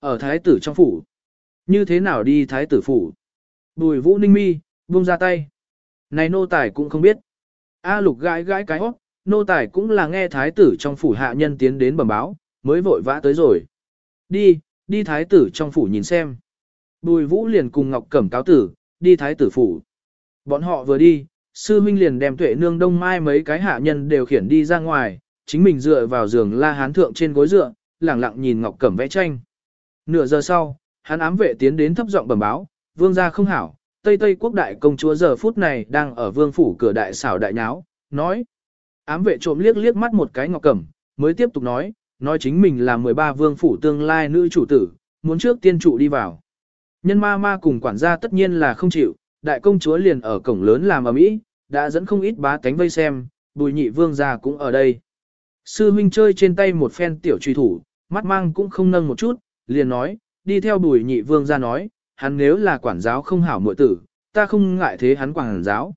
Ở thái tử trong phủ. Như thế nào đi thái tử phủ? Bùi vũ ninh mi, buông ra tay. Này nô tài cũng không biết. A lục gãi gãi cái hót, nô tài cũng là nghe thái tử trong phủ hạ nhân tiến đến bẩm báo, mới vội vã tới rồi. Đi, đi thái tử trong phủ nhìn xem. Bùi vũ liền cùng Ngọc Cẩm cáo tử, đi thái tử phủ. Bọn họ vừa đi, sư huynh liền đem tuệ nương đông mai mấy cái hạ nhân đều khiển đi ra ngoài, chính mình dựa vào giường la hán thượng trên gối dựa, lẳng lặng nhìn Ngọc Cẩm vẽ tranh. Nửa giờ sau, hắn ám vệ tiến đến thấp giọng bẩm báo, vương gia không hảo, Tây Tây quốc đại công chúa giờ phút này đang ở vương phủ cửa đại xảo đại nháo, nói. Ám vệ trộm liếc liếc mắt một cái ngọc cẩm, mới tiếp tục nói, nói chính mình là 13 vương phủ tương lai nữ chủ tử, muốn trước tiên chủ đi vào. Nhân ma ma cùng quản gia tất nhiên là không chịu, đại công chúa liền ở cổng lớn làm ở mỹ, đã dẫn không ít bá tánh vây xem, bùi nhị vương gia cũng ở đây. Sư huynh chơi trên tay một phen tiểu truy thủ, mắt mang cũng không nâng một chút, liền nói, đi theo bùi nhị vương ra nói, hắn nếu là quản giáo không hảo muội tử, ta không ngại thế hắn quản giáo.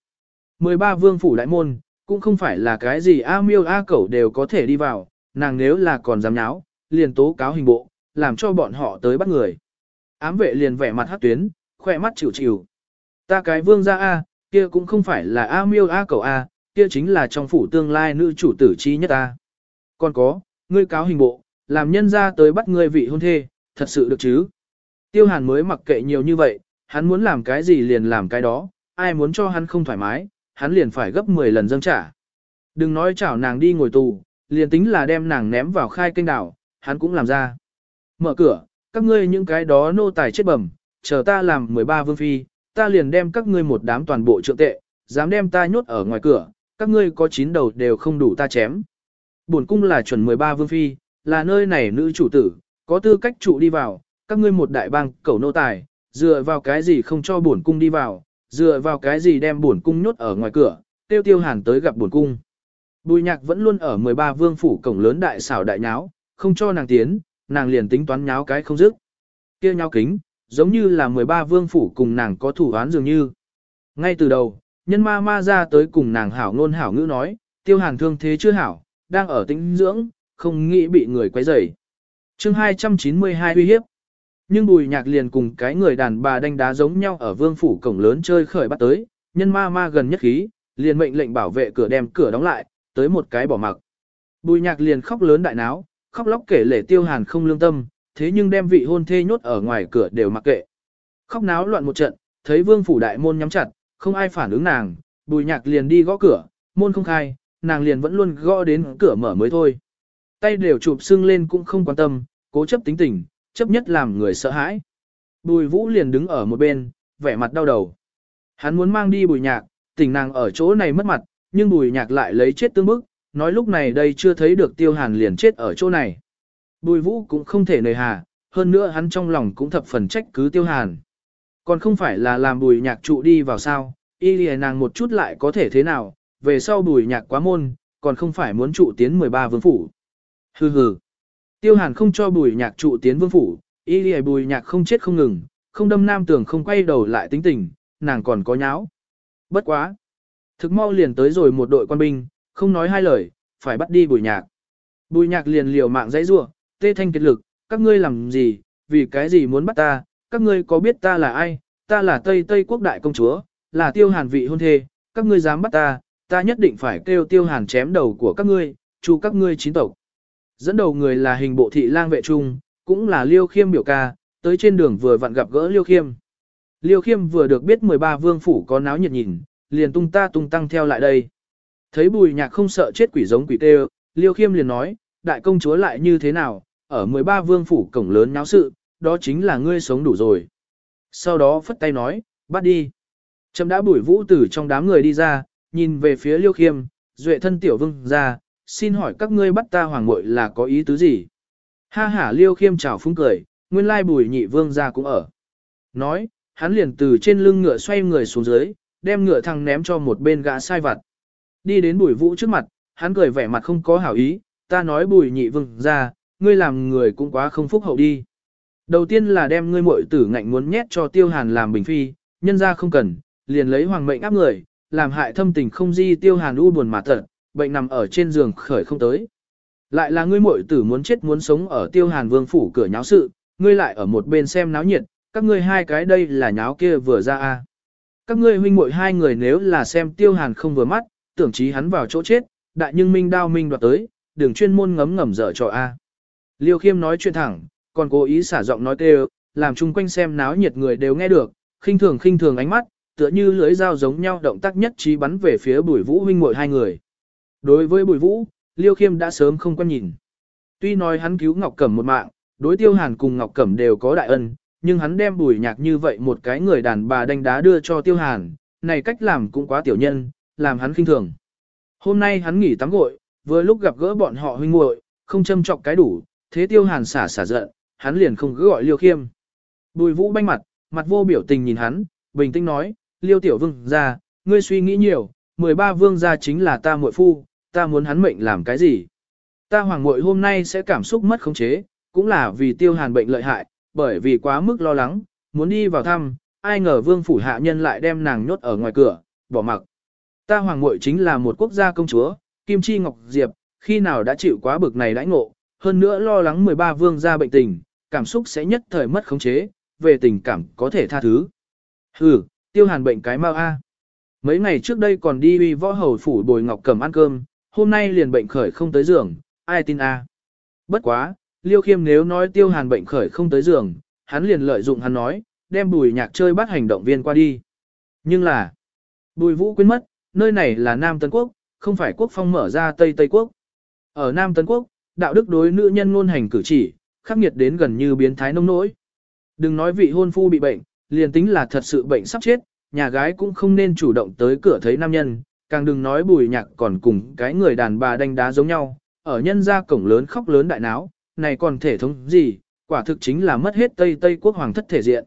13 vương phủ đại môn, cũng không phải là cái gì A miêu A cẩu đều có thể đi vào, nàng nếu là còn dám nháo, liền tố cáo hình bộ, làm cho bọn họ tới bắt người. Ám vệ liền vẻ mặt hát tuyến, khỏe mắt chịu chịu. Ta cái vương ra A, kia cũng không phải là A miêu A cẩu A, kia chính là trong phủ tương lai nữ chủ tử chi nhất A. Còn có, ngươi cáo hình bộ, làm nhân ra tới bắt ngươi vị hôn thê, thật sự được chứ. Tiêu hàn mới mặc kệ nhiều như vậy, hắn muốn làm cái gì liền làm cái đó, ai muốn cho hắn không thoải mái, hắn liền phải gấp 10 lần dâng trả. Đừng nói chảo nàng đi ngồi tù, liền tính là đem nàng ném vào khai kênh đảo, hắn cũng làm ra. Mở cửa, các ngươi những cái đó nô tài chết bẩm, chờ ta làm 13 vương phi, ta liền đem các ngươi một đám toàn bộ trượng tệ, dám đem ta nhốt ở ngoài cửa, các ngươi có chín đầu đều không đủ ta chém. Bổn cung là chuẩn 13 vương phi, là nơi này nữ chủ tử, có tư cách trụ đi vào, các ngươi một đại bang cẩu nô tài, dựa vào cái gì không cho bổn cung đi vào, dựa vào cái gì đem bổn cung nhốt ở ngoài cửa, tiêu tiêu hàn tới gặp bổn cung. Bùi nhạc vẫn luôn ở 13 vương phủ cổng lớn đại xảo đại nháo, không cho nàng tiến, nàng liền tính toán nháo cái không dứt. kêu nháo kính, giống như là 13 vương phủ cùng nàng có thủ án dường như. Ngay từ đầu, nhân ma ma ra tới cùng nàng hảo ngôn hảo ngữ nói, tiêu hàn thương thế chưa hảo, đang ở tĩnh dưỡng, không nghĩ bị người quấy rầy chương 292 uy hiếp. Nhưng bùi nhạc liền cùng cái người đàn bà đánh đá giống nhau ở vương phủ cổng lớn chơi khởi bắt tới, nhân ma ma gần nhất khí, liền mệnh lệnh bảo vệ cửa đem cửa đóng lại, tới một cái bỏ mặc. Bùi nhạc liền khóc lớn đại náo, khóc lóc kể lể tiêu hàn không lương tâm, thế nhưng đem vị hôn thê nhốt ở ngoài cửa đều mặc kệ. Khóc náo loạn một trận, thấy vương phủ đại môn nhắm chặt, không ai phản ứng nàng, bùi nhạc liền đi gõ cửa, môn không khai, nàng liền vẫn luôn gõ đến cửa mở mới thôi tay đều chụp xưng lên cũng không quan tâm, cố chấp tính tình, chấp nhất làm người sợ hãi. Bùi vũ liền đứng ở một bên, vẻ mặt đau đầu. Hắn muốn mang đi bùi nhạc, tình nàng ở chỗ này mất mặt, nhưng bùi nhạc lại lấy chết tương bức, nói lúc này đây chưa thấy được tiêu hàn liền chết ở chỗ này. Bùi vũ cũng không thể nề hà, hơn nữa hắn trong lòng cũng thập phần trách cứ tiêu hàn. Còn không phải là làm bùi nhạc trụ đi vào sao, y lìa nàng một chút lại có thể thế nào, về sau bùi nhạc quá môn, còn không phải muốn trụ tiến 13 vương phủ. Hừ hừ. Tiêu hàn không cho bùi nhạc trụ tiến vương phủ, y lìa bùi nhạc không chết không ngừng, không đâm nam tưởng không quay đầu lại tính tình, nàng còn có nháo. Bất quá. Thực mau liền tới rồi một đội quan binh, không nói hai lời, phải bắt đi bùi nhạc. Bùi nhạc liền liều mạng dãy rủa, tê thanh kết lực, các ngươi làm gì, vì cái gì muốn bắt ta, các ngươi có biết ta là ai, ta là Tây Tây quốc đại công chúa, là tiêu hàn vị hôn thê, các ngươi dám bắt ta, ta nhất định phải kêu tiêu hàn chém đầu của các ngươi, chu các ngươi chín tộc. Dẫn đầu người là hình bộ thị lang vệ trung, cũng là Liêu Khiêm biểu ca, tới trên đường vừa vặn gặp gỡ Liêu Khiêm. Liêu Khiêm vừa được biết 13 vương phủ có náo nhiệt nhìn, liền tung ta tung tăng theo lại đây. Thấy bùi nhạc không sợ chết quỷ giống quỷ tê Liêu Khiêm liền nói, đại công chúa lại như thế nào, ở 13 vương phủ cổng lớn náo sự, đó chính là ngươi sống đủ rồi. Sau đó phất tay nói, bắt đi. Trâm đã bùi vũ tử trong đám người đi ra, nhìn về phía Liêu Khiêm, duệ thân tiểu vương ra, xin hỏi các ngươi bắt ta hoàng muội là có ý tứ gì? Ha hả liêu khiêm chào phúng cười, nguyên lai bùi nhị vương ra cũng ở. Nói, hắn liền từ trên lưng ngựa xoay người xuống dưới, đem ngựa thằng ném cho một bên gã sai vặt. Đi đến bùi vũ trước mặt, hắn cười vẻ mặt không có hảo ý, ta nói bùi nhị vương ra, ngươi làm người cũng quá không phúc hậu đi. Đầu tiên là đem ngươi muội tử ngạnh muốn nhét cho tiêu hàn làm bình phi, nhân ra không cần, liền lấy hoàng mệnh áp người, làm hại thâm tình không di tiêu hàn u buồn mà thật, bệnh nằm ở trên giường khởi không tới. Lại là ngươi muội tử muốn chết muốn sống ở tiêu hàn vương phủ cửa nháo sự, ngươi lại ở một bên xem náo nhiệt, các ngươi hai cái đây là nháo kia vừa ra a. À. Các ngươi huynh muội hai người nếu là xem tiêu hàn không vừa mắt, tưởng chí hắn vào chỗ chết, đại nhưng minh đao minh đoạt tới, đường chuyên môn ngấm ngầm dở trò a. À. Liêu khiêm nói chuyện thẳng, còn cố ý xả giọng nói tê, làm chung quanh xem náo nhiệt người đều nghe được, khinh thường khinh thường ánh mắt, tựa như lưới dao giống nhau động tác nhất trí bắn về phía bùi vũ huynh muội hai người. Đối với Bùi Vũ, Liêu Khiêm đã sớm không quan nhìn. Tuy nói hắn cứu Ngọc Cẩm một mạng, đối Tiêu Hàn cùng Ngọc Cẩm đều có đại ân, nhưng hắn đem Bùi Nhạc như vậy một cái người đàn bà đánh đá đưa cho Tiêu Hàn, này cách làm cũng quá tiểu nhân, làm hắn khinh thường. Hôm nay hắn nghỉ tắm gội, vừa lúc gặp gỡ bọn họ huynh muội, không châm chọc cái đủ, thế Tiêu Hàn xả xả giận, hắn liền không cứ gọi Liêu Khiêm. Bùi Vũ banh mặt, mặt vô biểu tình nhìn hắn, bình tĩnh nói, Liêu Tiểu Vương ra, ngươi suy nghĩ nhiều, 13 Vương gia chính là ta muội phu, ta muốn hắn mệnh làm cái gì? Ta hoàng muội hôm nay sẽ cảm xúc mất khống chế, cũng là vì tiêu hàn bệnh lợi hại, bởi vì quá mức lo lắng, muốn đi vào thăm, ai ngờ vương phủ hạ nhân lại đem nàng nhốt ở ngoài cửa, bỏ mặc. Ta hoàng muội chính là một quốc gia công chúa, Kim Chi Ngọc Diệp, khi nào đã chịu quá bực này đãi ngộ, hơn nữa lo lắng 13 vương gia bệnh tình, cảm xúc sẽ nhất thời mất khống chế, về tình cảm có thể tha thứ. Hừ, tiêu hàn bệnh cái mau a. Mấy ngày trước đây còn đi uy võ hầu phủ bồi ngọc cầm ăn cơm, hôm nay liền bệnh khởi không tới giường, ai tin a? Bất quá, Liêu Khiêm nếu nói Tiêu Hàn bệnh khởi không tới giường, hắn liền lợi dụng hắn nói, đem Bùi Nhạc chơi bắt hành động viên qua đi. Nhưng là, Bùi Vũ quên mất, nơi này là Nam Tân Quốc, không phải quốc phong mở ra Tây Tây Quốc. Ở Nam Tân Quốc, đạo đức đối nữ nhân ngôn hành cử chỉ, khắc nghiệt đến gần như biến thái nông nỗi. Đừng nói vị hôn phu bị bệnh, liền tính là thật sự bệnh sắp chết, nhà gái cũng không nên chủ động tới cửa thấy nam nhân, càng đừng nói bùi nhạc còn cùng cái người đàn bà đánh đá giống nhau, ở nhân gia cổng lớn khóc lớn đại náo, này còn thể thống gì, quả thực chính là mất hết Tây Tây quốc hoàng thất thể diện.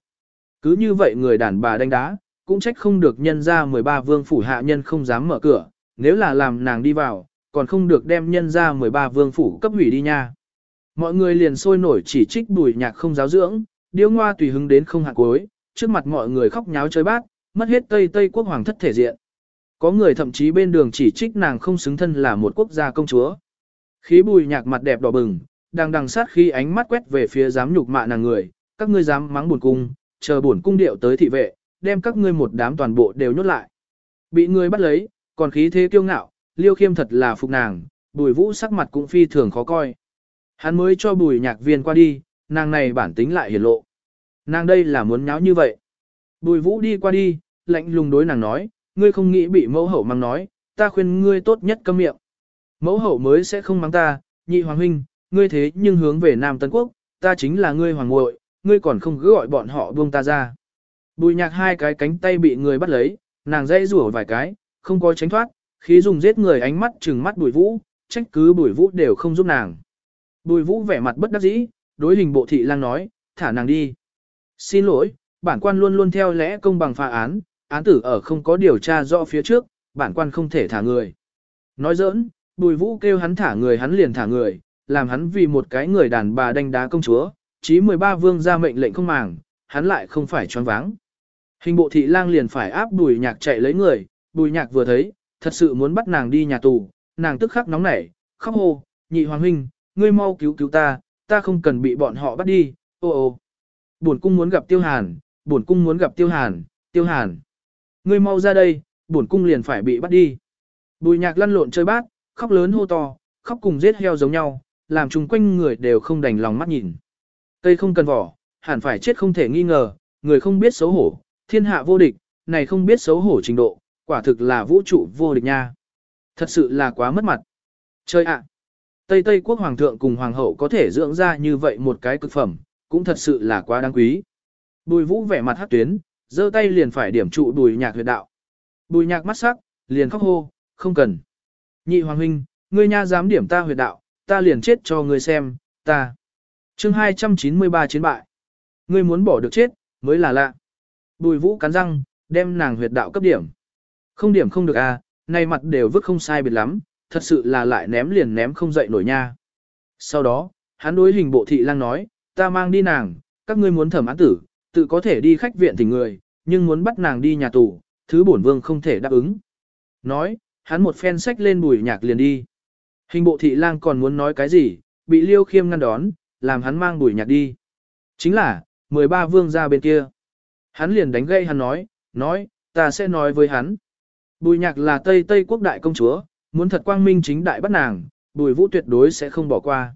Cứ như vậy người đàn bà đánh đá, cũng trách không được nhân gia 13 vương phủ hạ nhân không dám mở cửa, nếu là làm nàng đi vào, còn không được đem nhân gia 13 vương phủ cấp hủy đi nha. Mọi người liền sôi nổi chỉ trích bùi nhạc không giáo dưỡng, điêu ngoa tùy hứng đến không hạ cuối, trước mặt mọi người khóc nháo chơi bát, mất hết Tây Tây quốc hoàng thất thể diện. Có người thậm chí bên đường chỉ trích nàng không xứng thân là một quốc gia công chúa. Khí bùi nhạc mặt đẹp đỏ bừng, đang đằng sát khi ánh mắt quét về phía dám nhục mạ nàng người, các ngươi dám mắng buồn cung, chờ buồn cung điệu tới thị vệ, đem các ngươi một đám toàn bộ đều nhốt lại. Bị người bắt lấy, còn khí thế kiêu ngạo, liêu khiêm thật là phục nàng, bùi vũ sắc mặt cũng phi thường khó coi. Hắn mới cho bùi nhạc viên qua đi, nàng này bản tính lại hiển lộ. Nàng đây là muốn nháo như vậy. Bùi vũ đi qua đi, lạnh lùng đối nàng nói, ngươi không nghĩ bị mẫu hậu mang nói, ta khuyên ngươi tốt nhất câm miệng. Mẫu hậu mới sẽ không mang ta, nhị hoàng huynh, ngươi thế nhưng hướng về Nam Tân Quốc, ta chính là ngươi hoàng muội, ngươi còn không cứ gọi bọn họ buông ta ra. Bùi nhạc hai cái cánh tay bị người bắt lấy, nàng dây rủa vài cái, không có tránh thoát, khí dùng giết người ánh mắt trừng mắt bùi vũ, trách cứ bùi vũ đều không giúp nàng. Bùi vũ vẻ mặt bất đắc dĩ, đối hình bộ thị lang nói, thả nàng đi. Xin lỗi, bản quan luôn luôn theo lẽ công bằng phá án, án tử ở không có điều tra rõ phía trước, bản quan không thể thả người. Nói giỡn, bùi vũ kêu hắn thả người hắn liền thả người, làm hắn vì một cái người đàn bà đánh đá công chúa, chí 13 vương ra mệnh lệnh không màng, hắn lại không phải choáng váng. Hình bộ thị lang liền phải áp bùi nhạc chạy lấy người, bùi nhạc vừa thấy, thật sự muốn bắt nàng đi nhà tù, nàng tức khắc nóng nảy, khóc hô, nhị hoàng huynh, ngươi mau cứu cứu ta, ta không cần bị bọn họ bắt đi, ô ô. Buồn cung muốn gặp tiêu hàn, buồn cung muốn gặp tiêu hàn, tiêu hàn ngươi mau ra đây, bổn cung liền phải bị bắt đi. Bùi nhạc lăn lộn chơi bát, khóc lớn hô to, khóc cùng giết heo giống nhau, làm chung quanh người đều không đành lòng mắt nhìn. Cây không cần vỏ, hẳn phải chết không thể nghi ngờ, người không biết xấu hổ, thiên hạ vô địch, này không biết xấu hổ trình độ, quả thực là vũ trụ vô địch nha. Thật sự là quá mất mặt. Chơi ạ! Tây Tây quốc hoàng thượng cùng hoàng hậu có thể dưỡng ra như vậy một cái cực phẩm, cũng thật sự là quá đáng quý. Bùi vũ vẻ mặt hát tuyến, giơ tay liền phải điểm trụ bùi nhạc huyệt đạo. Bùi nhạc mắt sắc, liền khóc hô, không cần. Nhị hoàng huynh, ngươi nha dám điểm ta huyệt đạo, ta liền chết cho ngươi xem, ta. chương 293 chiến bại. Ngươi muốn bỏ được chết, mới là lạ. Bùi vũ cắn răng, đem nàng huyệt đạo cấp điểm. Không điểm không được à, nay mặt đều vứt không sai biệt lắm, thật sự là lại ném liền ném không dậy nổi nha. Sau đó, hắn đối hình bộ thị lang nói, ta mang đi nàng, các ngươi muốn thẩm án tử, tự có thể đi khách viện thỉnh người, nhưng muốn bắt nàng đi nhà tù, thứ bổn vương không thể đáp ứng. Nói, hắn một phen sách lên bùi nhạc liền đi. Hình bộ thị lang còn muốn nói cái gì, bị liêu khiêm ngăn đón, làm hắn mang bùi nhạc đi. Chính là, 13 vương ra bên kia. Hắn liền đánh gây hắn nói, nói, ta sẽ nói với hắn. Bùi nhạc là Tây Tây quốc đại công chúa, muốn thật quang minh chính đại bắt nàng, bùi vũ tuyệt đối sẽ không bỏ qua.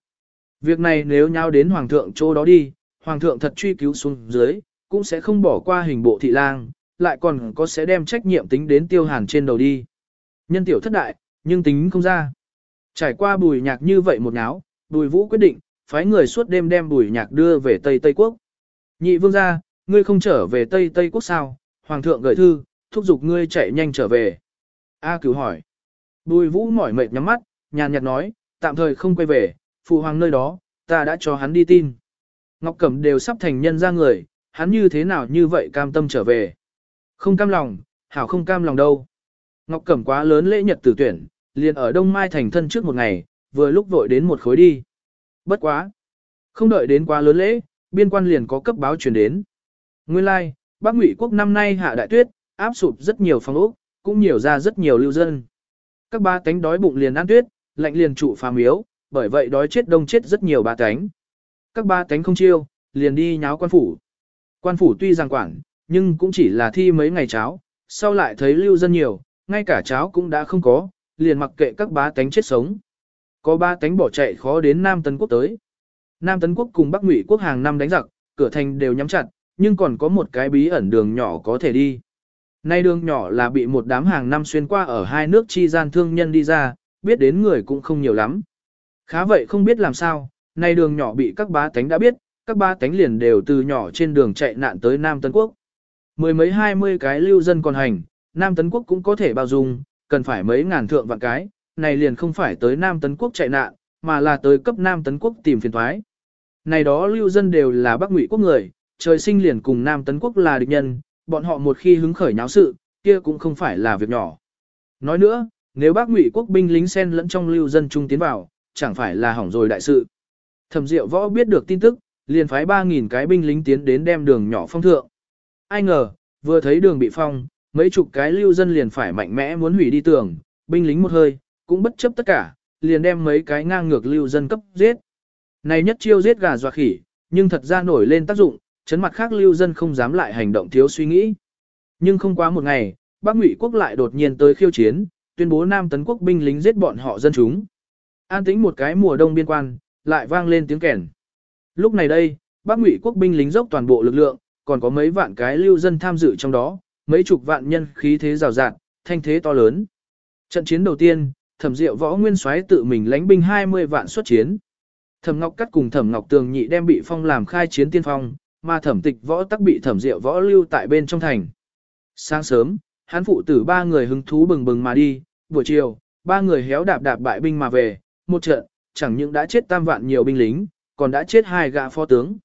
Việc này nếu nhau đến hoàng thượng chỗ đó đi, hoàng thượng thật truy cứu xuống dưới, cũng sẽ không bỏ qua hình bộ thị lang, lại còn có sẽ đem trách nhiệm tính đến tiêu hàn trên đầu đi. Nhân tiểu thất đại, nhưng tính không ra. Trải qua bùi nhạc như vậy một náo, bùi vũ quyết định, phái người suốt đêm đem bùi nhạc đưa về Tây Tây Quốc. Nhị vương gia, ngươi không trở về Tây Tây Quốc sao? Hoàng thượng gửi thư, thúc giục ngươi chạy nhanh trở về. A cứu hỏi. Bùi vũ mỏi mệt nhắm mắt, nhàn nhạt nói, tạm thời không quay về, phụ hoàng nơi đó, ta đã cho hắn đi tin. Ngọc Cẩm đều sắp thành nhân ra người, hắn như thế nào như vậy cam tâm trở về. Không cam lòng, hảo không cam lòng đâu. Ngọc Cẩm quá lớn lễ nhật tử tuyển, liền ở Đông Mai thành thân trước một ngày, vừa lúc vội đến một khối đi. Bất quá. Không đợi đến quá lớn lễ, biên quan liền có cấp báo truyền đến. Nguyên lai, like, Bắc Ngụy quốc năm nay hạ đại tuyết, áp sụp rất nhiều phòng ốc, cũng nhiều ra rất nhiều lưu dân. Các ba cánh đói bụng liền ăn tuyết, lạnh liền trụ phàm yếu, bởi vậy đói chết đông chết rất nhiều ba cánh. Các ba cánh không chiêu, liền đi nháo quan phủ. Quan phủ tuy rằng quản, nhưng cũng chỉ là thi mấy ngày cháo, sau lại thấy lưu dân nhiều, ngay cả cháo cũng đã không có, liền mặc kệ các bá tánh chết sống. Có ba tánh bỏ chạy khó đến Nam Tân Quốc tới. Nam Tân Quốc cùng Bắc Ngụy Quốc hàng năm đánh giặc, cửa thành đều nhắm chặt, nhưng còn có một cái bí ẩn đường nhỏ có thể đi. Nay đường nhỏ là bị một đám hàng năm xuyên qua ở hai nước chi gian thương nhân đi ra, biết đến người cũng không nhiều lắm. Khá vậy không biết làm sao, nay đường nhỏ bị các bá tánh đã biết, các ba tánh liền đều từ nhỏ trên đường chạy nạn tới Nam Tân Quốc. Mười mấy hai mươi cái lưu dân còn hành, Nam Tân Quốc cũng có thể bao dung, cần phải mấy ngàn thượng vạn cái, này liền không phải tới Nam Tân Quốc chạy nạn, mà là tới cấp Nam Tấn Quốc tìm phiền thoái. Này đó lưu dân đều là Bắc Ngụy quốc người, trời sinh liền cùng Nam Tấn Quốc là địch nhân, bọn họ một khi hứng khởi nháo sự, kia cũng không phải là việc nhỏ. Nói nữa, nếu Bắc Ngụy quốc binh lính xen lẫn trong lưu dân trung tiến vào, chẳng phải là hỏng rồi đại sự. Thẩm Diệu Võ biết được tin tức, liền phái 3.000 cái binh lính tiến đến đem đường nhỏ phong thượng. Ai ngờ, vừa thấy đường bị phong, mấy chục cái lưu dân liền phải mạnh mẽ muốn hủy đi tường, binh lính một hơi, cũng bất chấp tất cả, liền đem mấy cái ngang ngược lưu dân cấp giết. Này nhất chiêu giết gà dọa khỉ, nhưng thật ra nổi lên tác dụng, chấn mặt khác lưu dân không dám lại hành động thiếu suy nghĩ. Nhưng không quá một ngày, Bắc Ngụy quốc lại đột nhiên tới khiêu chiến, tuyên bố Nam tấn quốc binh lính giết bọn họ dân chúng. An tĩnh một cái mùa đông biên quan, lại vang lên tiếng kèn. Lúc này đây, Bắc Ngụy quốc binh lính dốc toàn bộ lực lượng, còn có mấy vạn cái lưu dân tham dự trong đó, mấy chục vạn nhân khí thế rào rạt, thanh thế to lớn. Trận chiến đầu tiên, Thẩm Diệu Võ Nguyên Soái tự mình lãnh binh 20 vạn xuất chiến. Thẩm Ngọc Cắt cùng Thẩm Ngọc Tường Nhị đem bị phong làm khai chiến tiên phong, mà Thẩm Tịch Võ tắc bị Thẩm Diệu Võ lưu tại bên trong thành. Sáng sớm, hắn phụ tử ba người hứng thú bừng bừng mà đi, buổi chiều, ba người héo đạp đạp bại binh mà về, một trận, chẳng những đã chết tam vạn nhiều binh lính, còn đã chết hai gã phó tướng.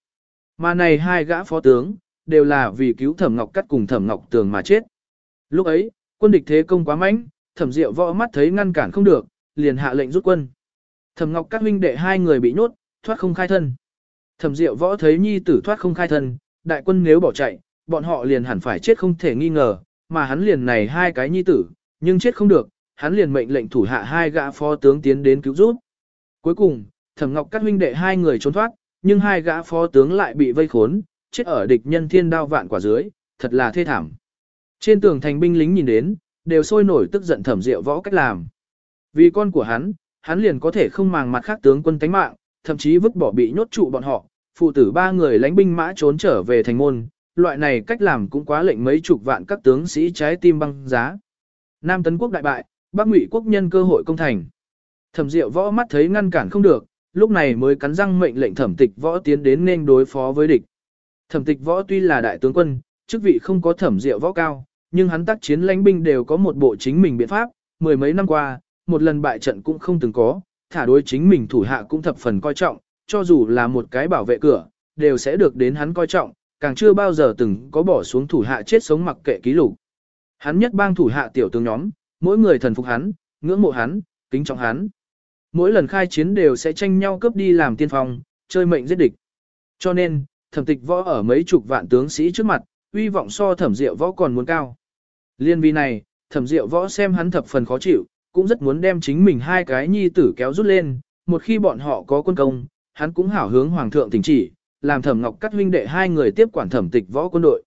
Mà này hai gã phó tướng, đều là vì cứu Thẩm Ngọc Cắt cùng Thẩm Ngọc Tường mà chết. Lúc ấy, quân địch thế công quá mạnh, Thẩm Diệu võ mắt thấy ngăn cản không được, liền hạ lệnh rút quân. Thẩm Ngọc Cắt huynh đệ hai người bị nhốt, thoát không khai thân. Thẩm Diệu võ thấy nhi tử thoát không khai thân, đại quân nếu bỏ chạy, bọn họ liền hẳn phải chết không thể nghi ngờ, mà hắn liền này hai cái nhi tử, nhưng chết không được, hắn liền mệnh lệnh thủ hạ hai gã phó tướng tiến đến cứu giúp. Cuối cùng, thẩm ngọc các huynh đệ hai người trốn thoát, nhưng hai gã phó tướng lại bị vây khốn, chết ở địch nhân thiên đao vạn quả dưới, thật là thê thảm. Trên tường thành binh lính nhìn đến, đều sôi nổi tức giận thẩm diệu võ cách làm. Vì con của hắn, hắn liền có thể không màng mặt khác tướng quân tánh mạng, thậm chí vứt bỏ bị nhốt trụ bọn họ, phụ tử ba người lãnh binh mã trốn trở về thành môn, loại này cách làm cũng quá lệnh mấy chục vạn các tướng sĩ trái tim băng giá. Nam tấn quốc đại bại, Bắc Ngụy quốc nhân cơ hội công thành. Thẩm Diệu võ mắt thấy ngăn cản không được, lúc này mới cắn răng mệnh lệnh thẩm tịch võ tiến đến nên đối phó với địch. Thẩm tịch võ tuy là đại tướng quân, chức vị không có thẩm diệu võ cao, nhưng hắn tác chiến lãnh binh đều có một bộ chính mình biện pháp, mười mấy năm qua, một lần bại trận cũng không từng có, thả đối chính mình thủ hạ cũng thập phần coi trọng, cho dù là một cái bảo vệ cửa, đều sẽ được đến hắn coi trọng, càng chưa bao giờ từng có bỏ xuống thủ hạ chết sống mặc kệ ký lục. Hắn nhất bang thủ hạ tiểu tướng nhóm, mỗi người thần phục hắn, ngưỡng mộ hắn, kính trọng hắn mỗi lần khai chiến đều sẽ tranh nhau cướp đi làm tiên phong, chơi mệnh giết địch. Cho nên, thẩm tịch võ ở mấy chục vạn tướng sĩ trước mặt, uy vọng so thẩm diệu võ còn muốn cao. Liên vì này, thẩm diệu võ xem hắn thập phần khó chịu, cũng rất muốn đem chính mình hai cái nhi tử kéo rút lên, một khi bọn họ có quân công, hắn cũng hảo hướng hoàng thượng tỉnh chỉ, làm thẩm ngọc cắt huynh đệ hai người tiếp quản thẩm tịch võ quân đội.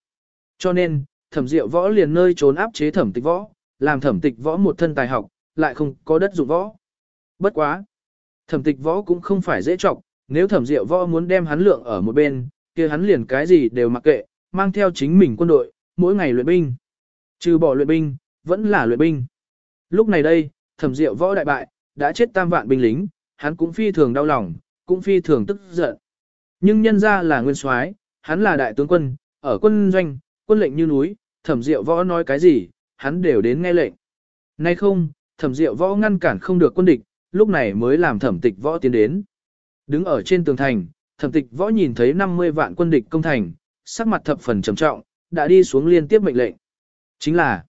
Cho nên, thẩm diệu võ liền nơi trốn áp chế thẩm tịch võ, làm thẩm tịch võ một thân tài học, lại không có đất dụng võ. Bất quá. Thẩm tịch võ cũng không phải dễ trọng, nếu thẩm diệu võ muốn đem hắn lượng ở một bên, kia hắn liền cái gì đều mặc kệ, mang theo chính mình quân đội, mỗi ngày luyện binh. Trừ bỏ luyện binh, vẫn là luyện binh. Lúc này đây, thẩm diệu võ đại bại, đã chết tam vạn binh lính, hắn cũng phi thường đau lòng, cũng phi thường tức giận. Nhưng nhân ra là nguyên soái, hắn là đại tướng quân, ở quân doanh, quân lệnh như núi, thẩm diệu võ nói cái gì, hắn đều đến nghe lệnh. Nay không, thẩm diệu võ ngăn cản không được quân địch, lúc này mới làm thẩm tịch võ tiến đến. Đứng ở trên tường thành, thẩm tịch võ nhìn thấy 50 vạn quân địch công thành, sắc mặt thập phần trầm trọng, đã đi xuống liên tiếp mệnh lệnh. Chính là,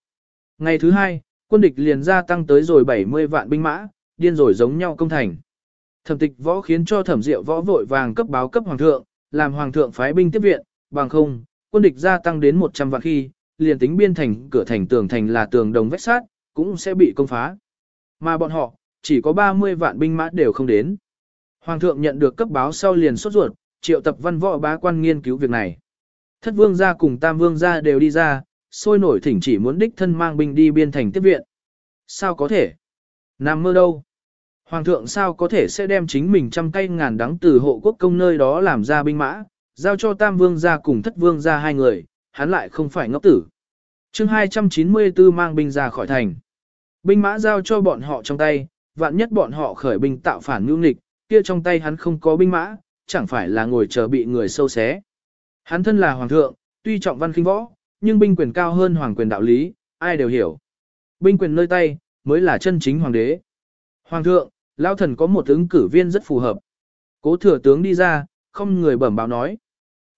ngày thứ hai, quân địch liền gia tăng tới rồi 70 vạn binh mã, điên rồi giống nhau công thành. Thẩm tịch võ khiến cho thẩm diệu võ vội vàng cấp báo cấp hoàng thượng, làm hoàng thượng phái binh tiếp viện, bằng không, quân địch gia tăng đến 100 vạn khi, liền tính biên thành cửa thành tường thành là tường đồng vách sát, cũng sẽ bị công phá. Mà bọn họ, chỉ có 30 vạn binh mã đều không đến. Hoàng thượng nhận được cấp báo sau liền sốt ruột, triệu tập văn võ bá quan nghiên cứu việc này. Thất vương gia cùng tam vương gia đều đi ra, sôi nổi thỉnh chỉ muốn đích thân mang binh đi biên thành tiếp viện. Sao có thể? nằm mơ đâu? Hoàng thượng sao có thể sẽ đem chính mình trăm cây ngàn đắng từ hộ quốc công nơi đó làm ra binh mã, giao cho tam vương gia cùng thất vương gia hai người, hắn lại không phải ngốc tử. chương 294 mang binh ra khỏi thành. Binh mã giao cho bọn họ trong tay, vạn nhất bọn họ khởi binh tạo phản ngưu nghịch, kia trong tay hắn không có binh mã, chẳng phải là ngồi chờ bị người sâu xé. Hắn thân là hoàng thượng, tuy trọng văn khinh võ, nhưng binh quyền cao hơn hoàng quyền đạo lý, ai đều hiểu. Binh quyền nơi tay, mới là chân chính hoàng đế. Hoàng thượng, lao thần có một ứng cử viên rất phù hợp. Cố thừa tướng đi ra, không người bẩm báo nói.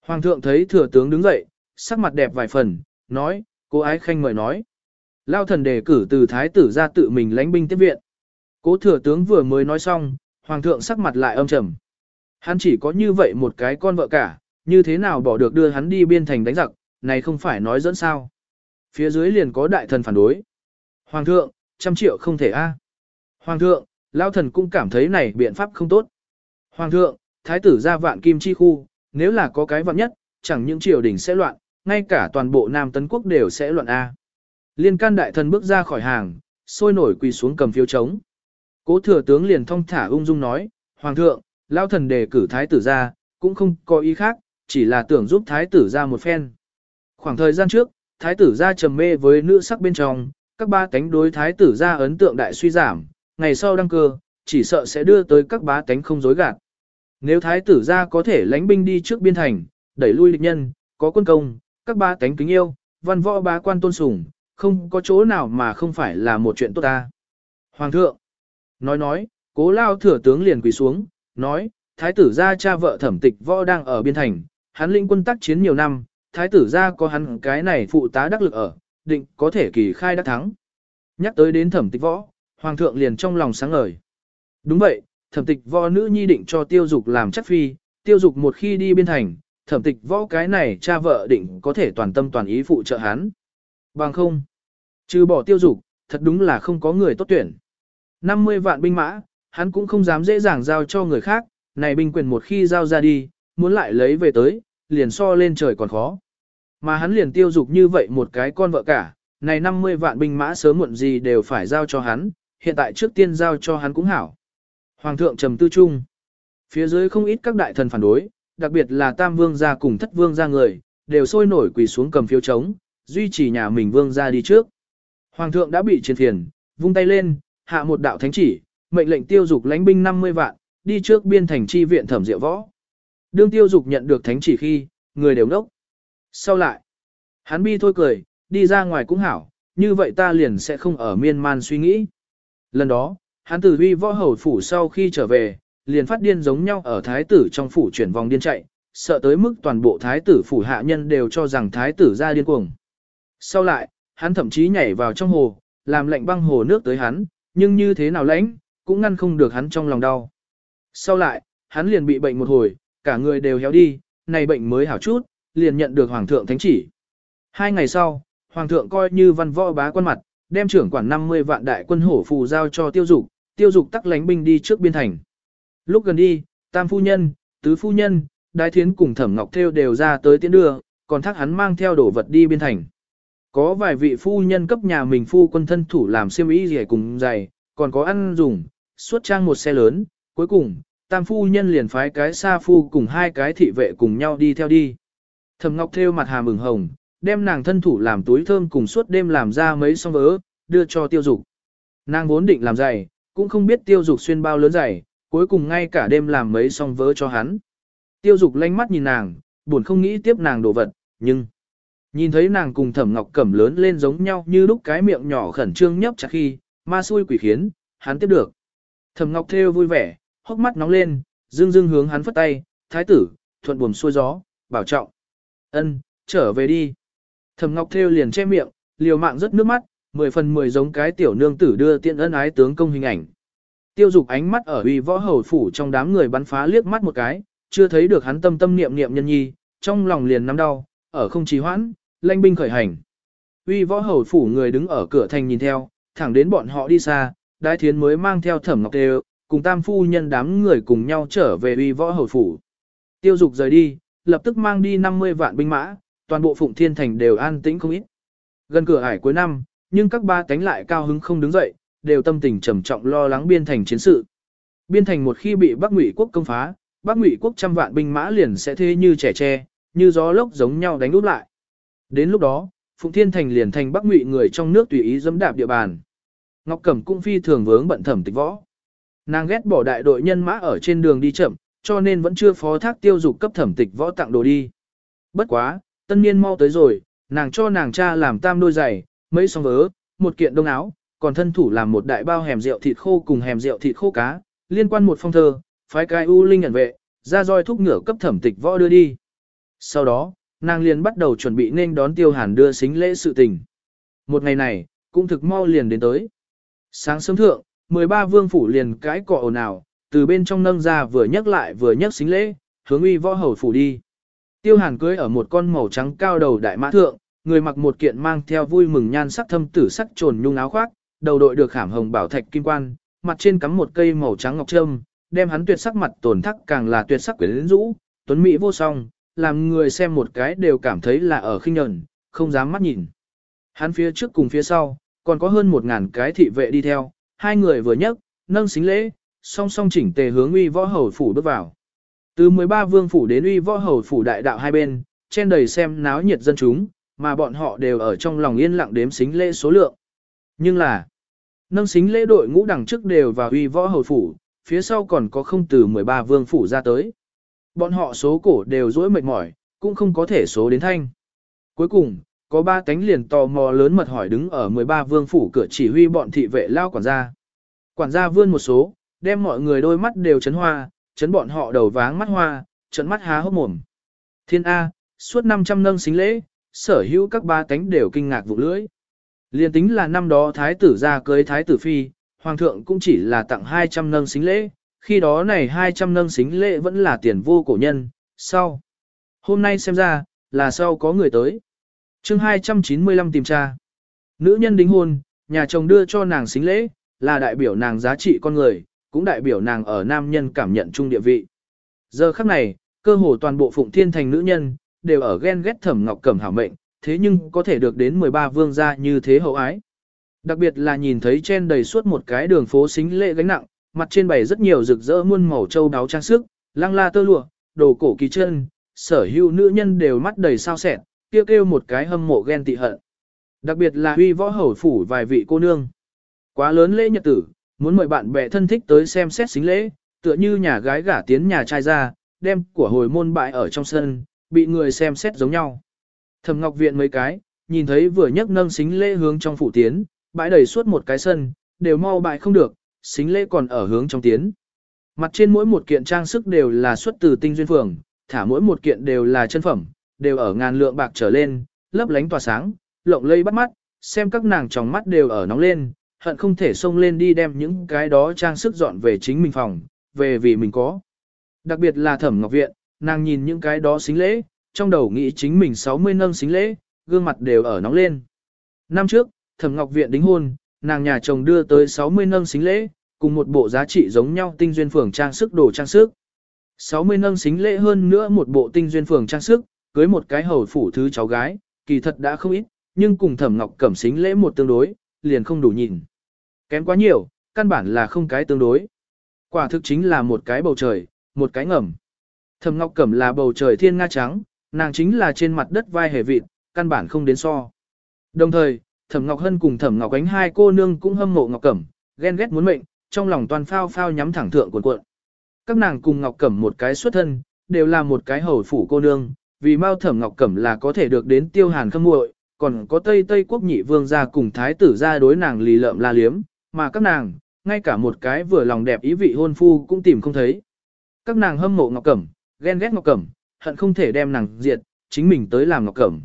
Hoàng thượng thấy thừa tướng đứng dậy, sắc mặt đẹp vài phần, nói, cố ái khanh mời nói. Lao thần đề cử từ thái tử ra tự mình lãnh binh tiếp viện. Cố thừa tướng vừa mới nói xong, hoàng thượng sắc mặt lại âm trầm. Hắn chỉ có như vậy một cái con vợ cả, như thế nào bỏ được đưa hắn đi biên thành đánh giặc, này không phải nói dẫn sao. Phía dưới liền có đại thần phản đối. Hoàng thượng, trăm triệu không thể a. Hoàng thượng, lao thần cũng cảm thấy này biện pháp không tốt. Hoàng thượng, thái tử ra vạn kim chi khu, nếu là có cái vạn nhất, chẳng những triều đình sẽ loạn, ngay cả toàn bộ Nam Tấn Quốc đều sẽ loạn a. Liên can đại thần bước ra khỏi hàng, sôi nổi quỳ xuống cầm phiếu chống. Cố thừa tướng liền thong thả ung dung nói, Hoàng thượng, lao thần đề cử thái tử ra, cũng không có ý khác, chỉ là tưởng giúp thái tử ra một phen. Khoảng thời gian trước, thái tử ra trầm mê với nữ sắc bên trong, các ba cánh đối thái tử ra ấn tượng đại suy giảm, ngày sau đăng cơ, chỉ sợ sẽ đưa tới các bá tánh không dối gạt. Nếu thái tử ra có thể lánh binh đi trước biên thành, đẩy lui địch nhân, có quân công, các bá tánh kính yêu, văn võ bá quan tôn sùng, không có chỗ nào mà không phải là một chuyện tốt ta. Hoàng thượng, Nói nói, cố lao thừa tướng liền quỳ xuống, nói, thái tử gia cha vợ thẩm tịch võ đang ở biên thành, hắn lĩnh quân tác chiến nhiều năm, thái tử gia có hắn cái này phụ tá đắc lực ở, định có thể kỳ khai đắc thắng. Nhắc tới đến thẩm tịch võ, hoàng thượng liền trong lòng sáng ngời. Đúng vậy, thẩm tịch võ nữ nhi định cho tiêu dục làm chắc phi, tiêu dục một khi đi biên thành, thẩm tịch võ cái này cha vợ định có thể toàn tâm toàn ý phụ trợ hắn. Bằng không, trừ bỏ tiêu dục, thật đúng là không có người tốt tuyển. 50 vạn binh mã, hắn cũng không dám dễ dàng giao cho người khác, này binh quyền một khi giao ra đi, muốn lại lấy về tới, liền so lên trời còn khó. Mà hắn liền tiêu dục như vậy một cái con vợ cả, này 50 vạn binh mã sớm muộn gì đều phải giao cho hắn, hiện tại trước tiên giao cho hắn cũng hảo. Hoàng thượng trầm tư chung, Phía dưới không ít các đại thần phản đối, đặc biệt là Tam Vương gia cùng Thất Vương gia người, đều sôi nổi quỳ xuống cầm phiếu trống, duy trì nhà mình Vương gia đi trước. Hoàng thượng đã bị chiến thiền, vung tay lên, hạ một đạo thánh chỉ, mệnh lệnh tiêu dục lãnh binh 50 vạn, đi trước biên thành chi viện thẩm diệu võ. Đương tiêu dục nhận được thánh chỉ khi, người đều ngốc. Sau lại, hắn bi thôi cười, đi ra ngoài cũng hảo, như vậy ta liền sẽ không ở miên man suy nghĩ. Lần đó, hắn từ huy võ hầu phủ sau khi trở về, liền phát điên giống nhau ở thái tử trong phủ chuyển vòng điên chạy, sợ tới mức toàn bộ thái tử phủ hạ nhân đều cho rằng thái tử ra điên cuồng. Sau lại, hắn thậm chí nhảy vào trong hồ, làm lệnh băng hồ nước tới hắn, nhưng như thế nào lãnh, cũng ngăn không được hắn trong lòng đau. Sau lại, hắn liền bị bệnh một hồi, cả người đều héo đi, này bệnh mới hảo chút, liền nhận được Hoàng thượng thánh chỉ. Hai ngày sau, Hoàng thượng coi như văn võ bá quân mặt, đem trưởng quản 50 vạn đại quân hổ phù giao cho tiêu dục, tiêu dục tắc lánh binh đi trước biên thành. Lúc gần đi, tam phu nhân, tứ phu nhân, đái thiến cùng thẩm ngọc theo đều ra tới tiễn đưa, còn thác hắn mang theo đồ vật đi biên thành. Có vài vị phu nhân cấp nhà mình phu quân thân thủ làm xiêm y gì cùng dày, còn có ăn dùng, suốt trang một xe lớn, cuối cùng, tam phu nhân liền phái cái xa phu cùng hai cái thị vệ cùng nhau đi theo đi. Thẩm Ngọc theo mặt hà mừng hồng, đem nàng thân thủ làm túi thơm cùng suốt đêm làm ra mấy song vỡ đưa cho tiêu dục. Nàng vốn định làm giày, cũng không biết tiêu dục xuyên bao lớn giày, cuối cùng ngay cả đêm làm mấy song vỡ cho hắn. Tiêu dục lanh mắt nhìn nàng, buồn không nghĩ tiếp nàng đồ vật, nhưng... Nhìn thấy nàng cùng thẩm ngọc cẩm lớn lên giống nhau như lúc cái miệng nhỏ khẩn trương nhấp chặt khi, ma xui quỷ khiến, hắn tiếp được. Thẩm ngọc theo vui vẻ, hốc mắt nóng lên, dương dương hướng hắn phất tay, thái tử, thuận buồm xuôi gió, bảo trọng. ân trở về đi. Thẩm ngọc theo liền che miệng, liều mạng rất nước mắt, mười phần mười giống cái tiểu nương tử đưa tiện ân ái tướng công hình ảnh. Tiêu dục ánh mắt ở uy võ hầu phủ trong đám người bắn phá liếc mắt một cái, chưa thấy được hắn tâm tâm niệm niệm nhân nhi, trong lòng liền nắm đau, ở không trì hoãn, lãnh binh khởi hành. Uy võ hầu phủ người đứng ở cửa thành nhìn theo, thẳng đến bọn họ đi xa, Đái Thiến mới mang theo Thẩm Ngọc Tê, cùng tam phu nhân đám người cùng nhau trở về uy võ hầu phủ. Tiêu dục rời đi, lập tức mang đi 50 vạn binh mã, toàn bộ Phụng Thiên Thành đều an tĩnh không ít. Gần cửa hải cuối năm, nhưng các ba cánh lại cao hứng không đứng dậy, đều tâm tình trầm trọng lo lắng biên thành chiến sự. Biên thành một khi bị Bắc Ngụy quốc công phá, Bắc Ngụy quốc trăm vạn binh mã liền sẽ thế như trẻ tre, như gió lốc giống nhau đánh úp lại. Đến lúc đó, Phụng Thiên Thành liền thành Bắc Ngụy người trong nước tùy ý dẫm đạp địa bàn. Ngọc Cẩm cũng phi thường vướng bận thẩm tịch võ. Nàng ghét bỏ đại đội nhân mã ở trên đường đi chậm, cho nên vẫn chưa phó thác tiêu dục cấp thẩm tịch võ tặng đồ đi. Bất quá, tân niên mau tới rồi, nàng cho nàng cha làm tam đôi giày, mấy song vớ, một kiện đông áo, còn thân thủ làm một đại bao hẻm rượu thịt khô cùng hẻm rượu thịt khô cá, liên quan một phong thơ, phái cai u linh ẩn vệ, ra roi thúc ngựa cấp thẩm tịch võ đưa đi. Sau đó, nàng liền bắt đầu chuẩn bị nên đón tiêu hàn đưa xính lễ sự tình. Một ngày này, cũng thực mau liền đến tới. Sáng sớm thượng, 13 vương phủ liền cãi cọ ồn ào, từ bên trong nâng ra vừa nhắc lại vừa nhắc xính lễ, hướng uy võ hầu phủ đi. Tiêu hàn cưới ở một con màu trắng cao đầu đại mã thượng, người mặc một kiện mang theo vui mừng nhan sắc thâm tử sắc trồn nhung áo khoác, đầu đội được khảm hồng bảo thạch kim quan, mặt trên cắm một cây màu trắng ngọc trâm, đem hắn tuyệt sắc mặt tổn thắc càng là tuyệt sắc quyến rũ, tuấn mỹ vô song, làm người xem một cái đều cảm thấy là ở khinh nhẫn, không dám mắt nhìn. Hắn phía trước cùng phía sau, còn có hơn một ngàn cái thị vệ đi theo, hai người vừa nhấc, nâng xính lễ, song song chỉnh tề hướng uy võ hầu phủ bước vào. Từ 13 vương phủ đến uy võ hầu phủ đại đạo hai bên, trên đầy xem náo nhiệt dân chúng, mà bọn họ đều ở trong lòng yên lặng đếm xính lễ số lượng. Nhưng là, nâng xính lễ đội ngũ đằng trước đều vào uy võ hầu phủ, phía sau còn có không từ 13 vương phủ ra tới. Bọn họ số cổ đều rỗi mệt mỏi, cũng không có thể số đến thanh. Cuối cùng, có ba cánh liền tò mò lớn mật hỏi đứng ở 13 vương phủ cửa chỉ huy bọn thị vệ lao quản gia. Quản gia vươn một số, đem mọi người đôi mắt đều chấn hoa, chấn bọn họ đầu váng mắt hoa, chấn mắt há hốc mồm. Thiên A, suốt 500 nâng xính lễ, sở hữu các ba cánh đều kinh ngạc vụ lưỡi. Liên tính là năm đó thái tử ra cưới thái tử phi, hoàng thượng cũng chỉ là tặng 200 nâng xính lễ, khi đó này 200 nâng xính lễ vẫn là tiền vô cổ nhân, sau. Hôm nay xem ra, là sau có người tới. chương 295 tìm tra. Nữ nhân đính hôn, nhà chồng đưa cho nàng xính lễ, là đại biểu nàng giá trị con người, cũng đại biểu nàng ở nam nhân cảm nhận chung địa vị. Giờ khắc này, cơ hồ toàn bộ phụng thiên thành nữ nhân, đều ở ghen ghét thẩm ngọc cẩm hảo mệnh, thế nhưng có thể được đến 13 vương gia như thế hậu ái. Đặc biệt là nhìn thấy trên đầy suốt một cái đường phố xính lễ gánh nặng, mặt trên bày rất nhiều rực rỡ muôn màu châu đáo trang sức, lăng la tơ lụa, đồ cổ kỳ chân, sở hữu nữ nhân đều mắt đầy sao sẹn, kêu kêu một cái hâm mộ ghen tị hận. Đặc biệt là huy võ hầu phủ vài vị cô nương. Quá lớn lễ nhật tử, muốn mời bạn bè thân thích tới xem xét xính lễ, tựa như nhà gái gả tiến nhà trai ra, đem của hồi môn bại ở trong sân, bị người xem xét giống nhau. Thẩm Ngọc Viện mấy cái, nhìn thấy vừa nhấc nâng xính lễ hướng trong phủ tiến, bãi đầy suốt một cái sân, đều mau bại không được, xính lễ còn ở hướng trong tiến. Mặt trên mỗi một kiện trang sức đều là xuất từ tinh duyên phường, thả mỗi một kiện đều là chân phẩm, đều ở ngàn lượng bạc trở lên, lấp lánh tỏa sáng, lộng lây bắt mắt, xem các nàng trong mắt đều ở nóng lên, hận không thể xông lên đi đem những cái đó trang sức dọn về chính mình phòng, về vì mình có. Đặc biệt là thẩm ngọc viện, nàng nhìn những cái đó xính lễ, trong đầu nghĩ chính mình 60 nâng xính lễ, gương mặt đều ở nóng lên. Năm trước, thẩm ngọc viện đính hôn, nàng nhà chồng đưa tới 60 nâng xính lễ, cùng một bộ giá trị giống nhau tinh duyên phường trang sức đồ trang sức. 60 nâng xính lễ hơn nữa một bộ tinh duyên phường trang sức, cưới một cái hầu phủ thứ cháu gái, kỳ thật đã không ít, nhưng cùng Thẩm Ngọc Cẩm xính lễ một tương đối, liền không đủ nhìn. Kém quá nhiều, căn bản là không cái tương đối. Quả thực chính là một cái bầu trời, một cái ngầm. Thẩm Ngọc Cẩm là bầu trời thiên nga trắng, nàng chính là trên mặt đất vai hề vịt, căn bản không đến so. Đồng thời, Thẩm Ngọc Hân cùng Thẩm Ngọc Ánh hai cô nương cũng hâm mộ Ngọc Cẩm, ghen ghét muốn mệnh, trong lòng toàn phao phao nhắm thẳng thượng cuộn cuộn. Các nàng cùng Ngọc Cẩm một cái xuất thân, đều là một cái hầu phủ cô nương, vì mau Thẩm Ngọc Cẩm là có thể được đến Tiêu Hàn khâm muội, còn có Tây Tây quốc nhị vương gia cùng thái tử gia đối nàng lì lợm la liếm, mà các nàng, ngay cả một cái vừa lòng đẹp ý vị hôn phu cũng tìm không thấy. Các nàng hâm mộ Ngọc Cẩm, ghen ghét Ngọc Cẩm, hận không thể đem nàng diệt, chính mình tới làm Ngọc Cẩm.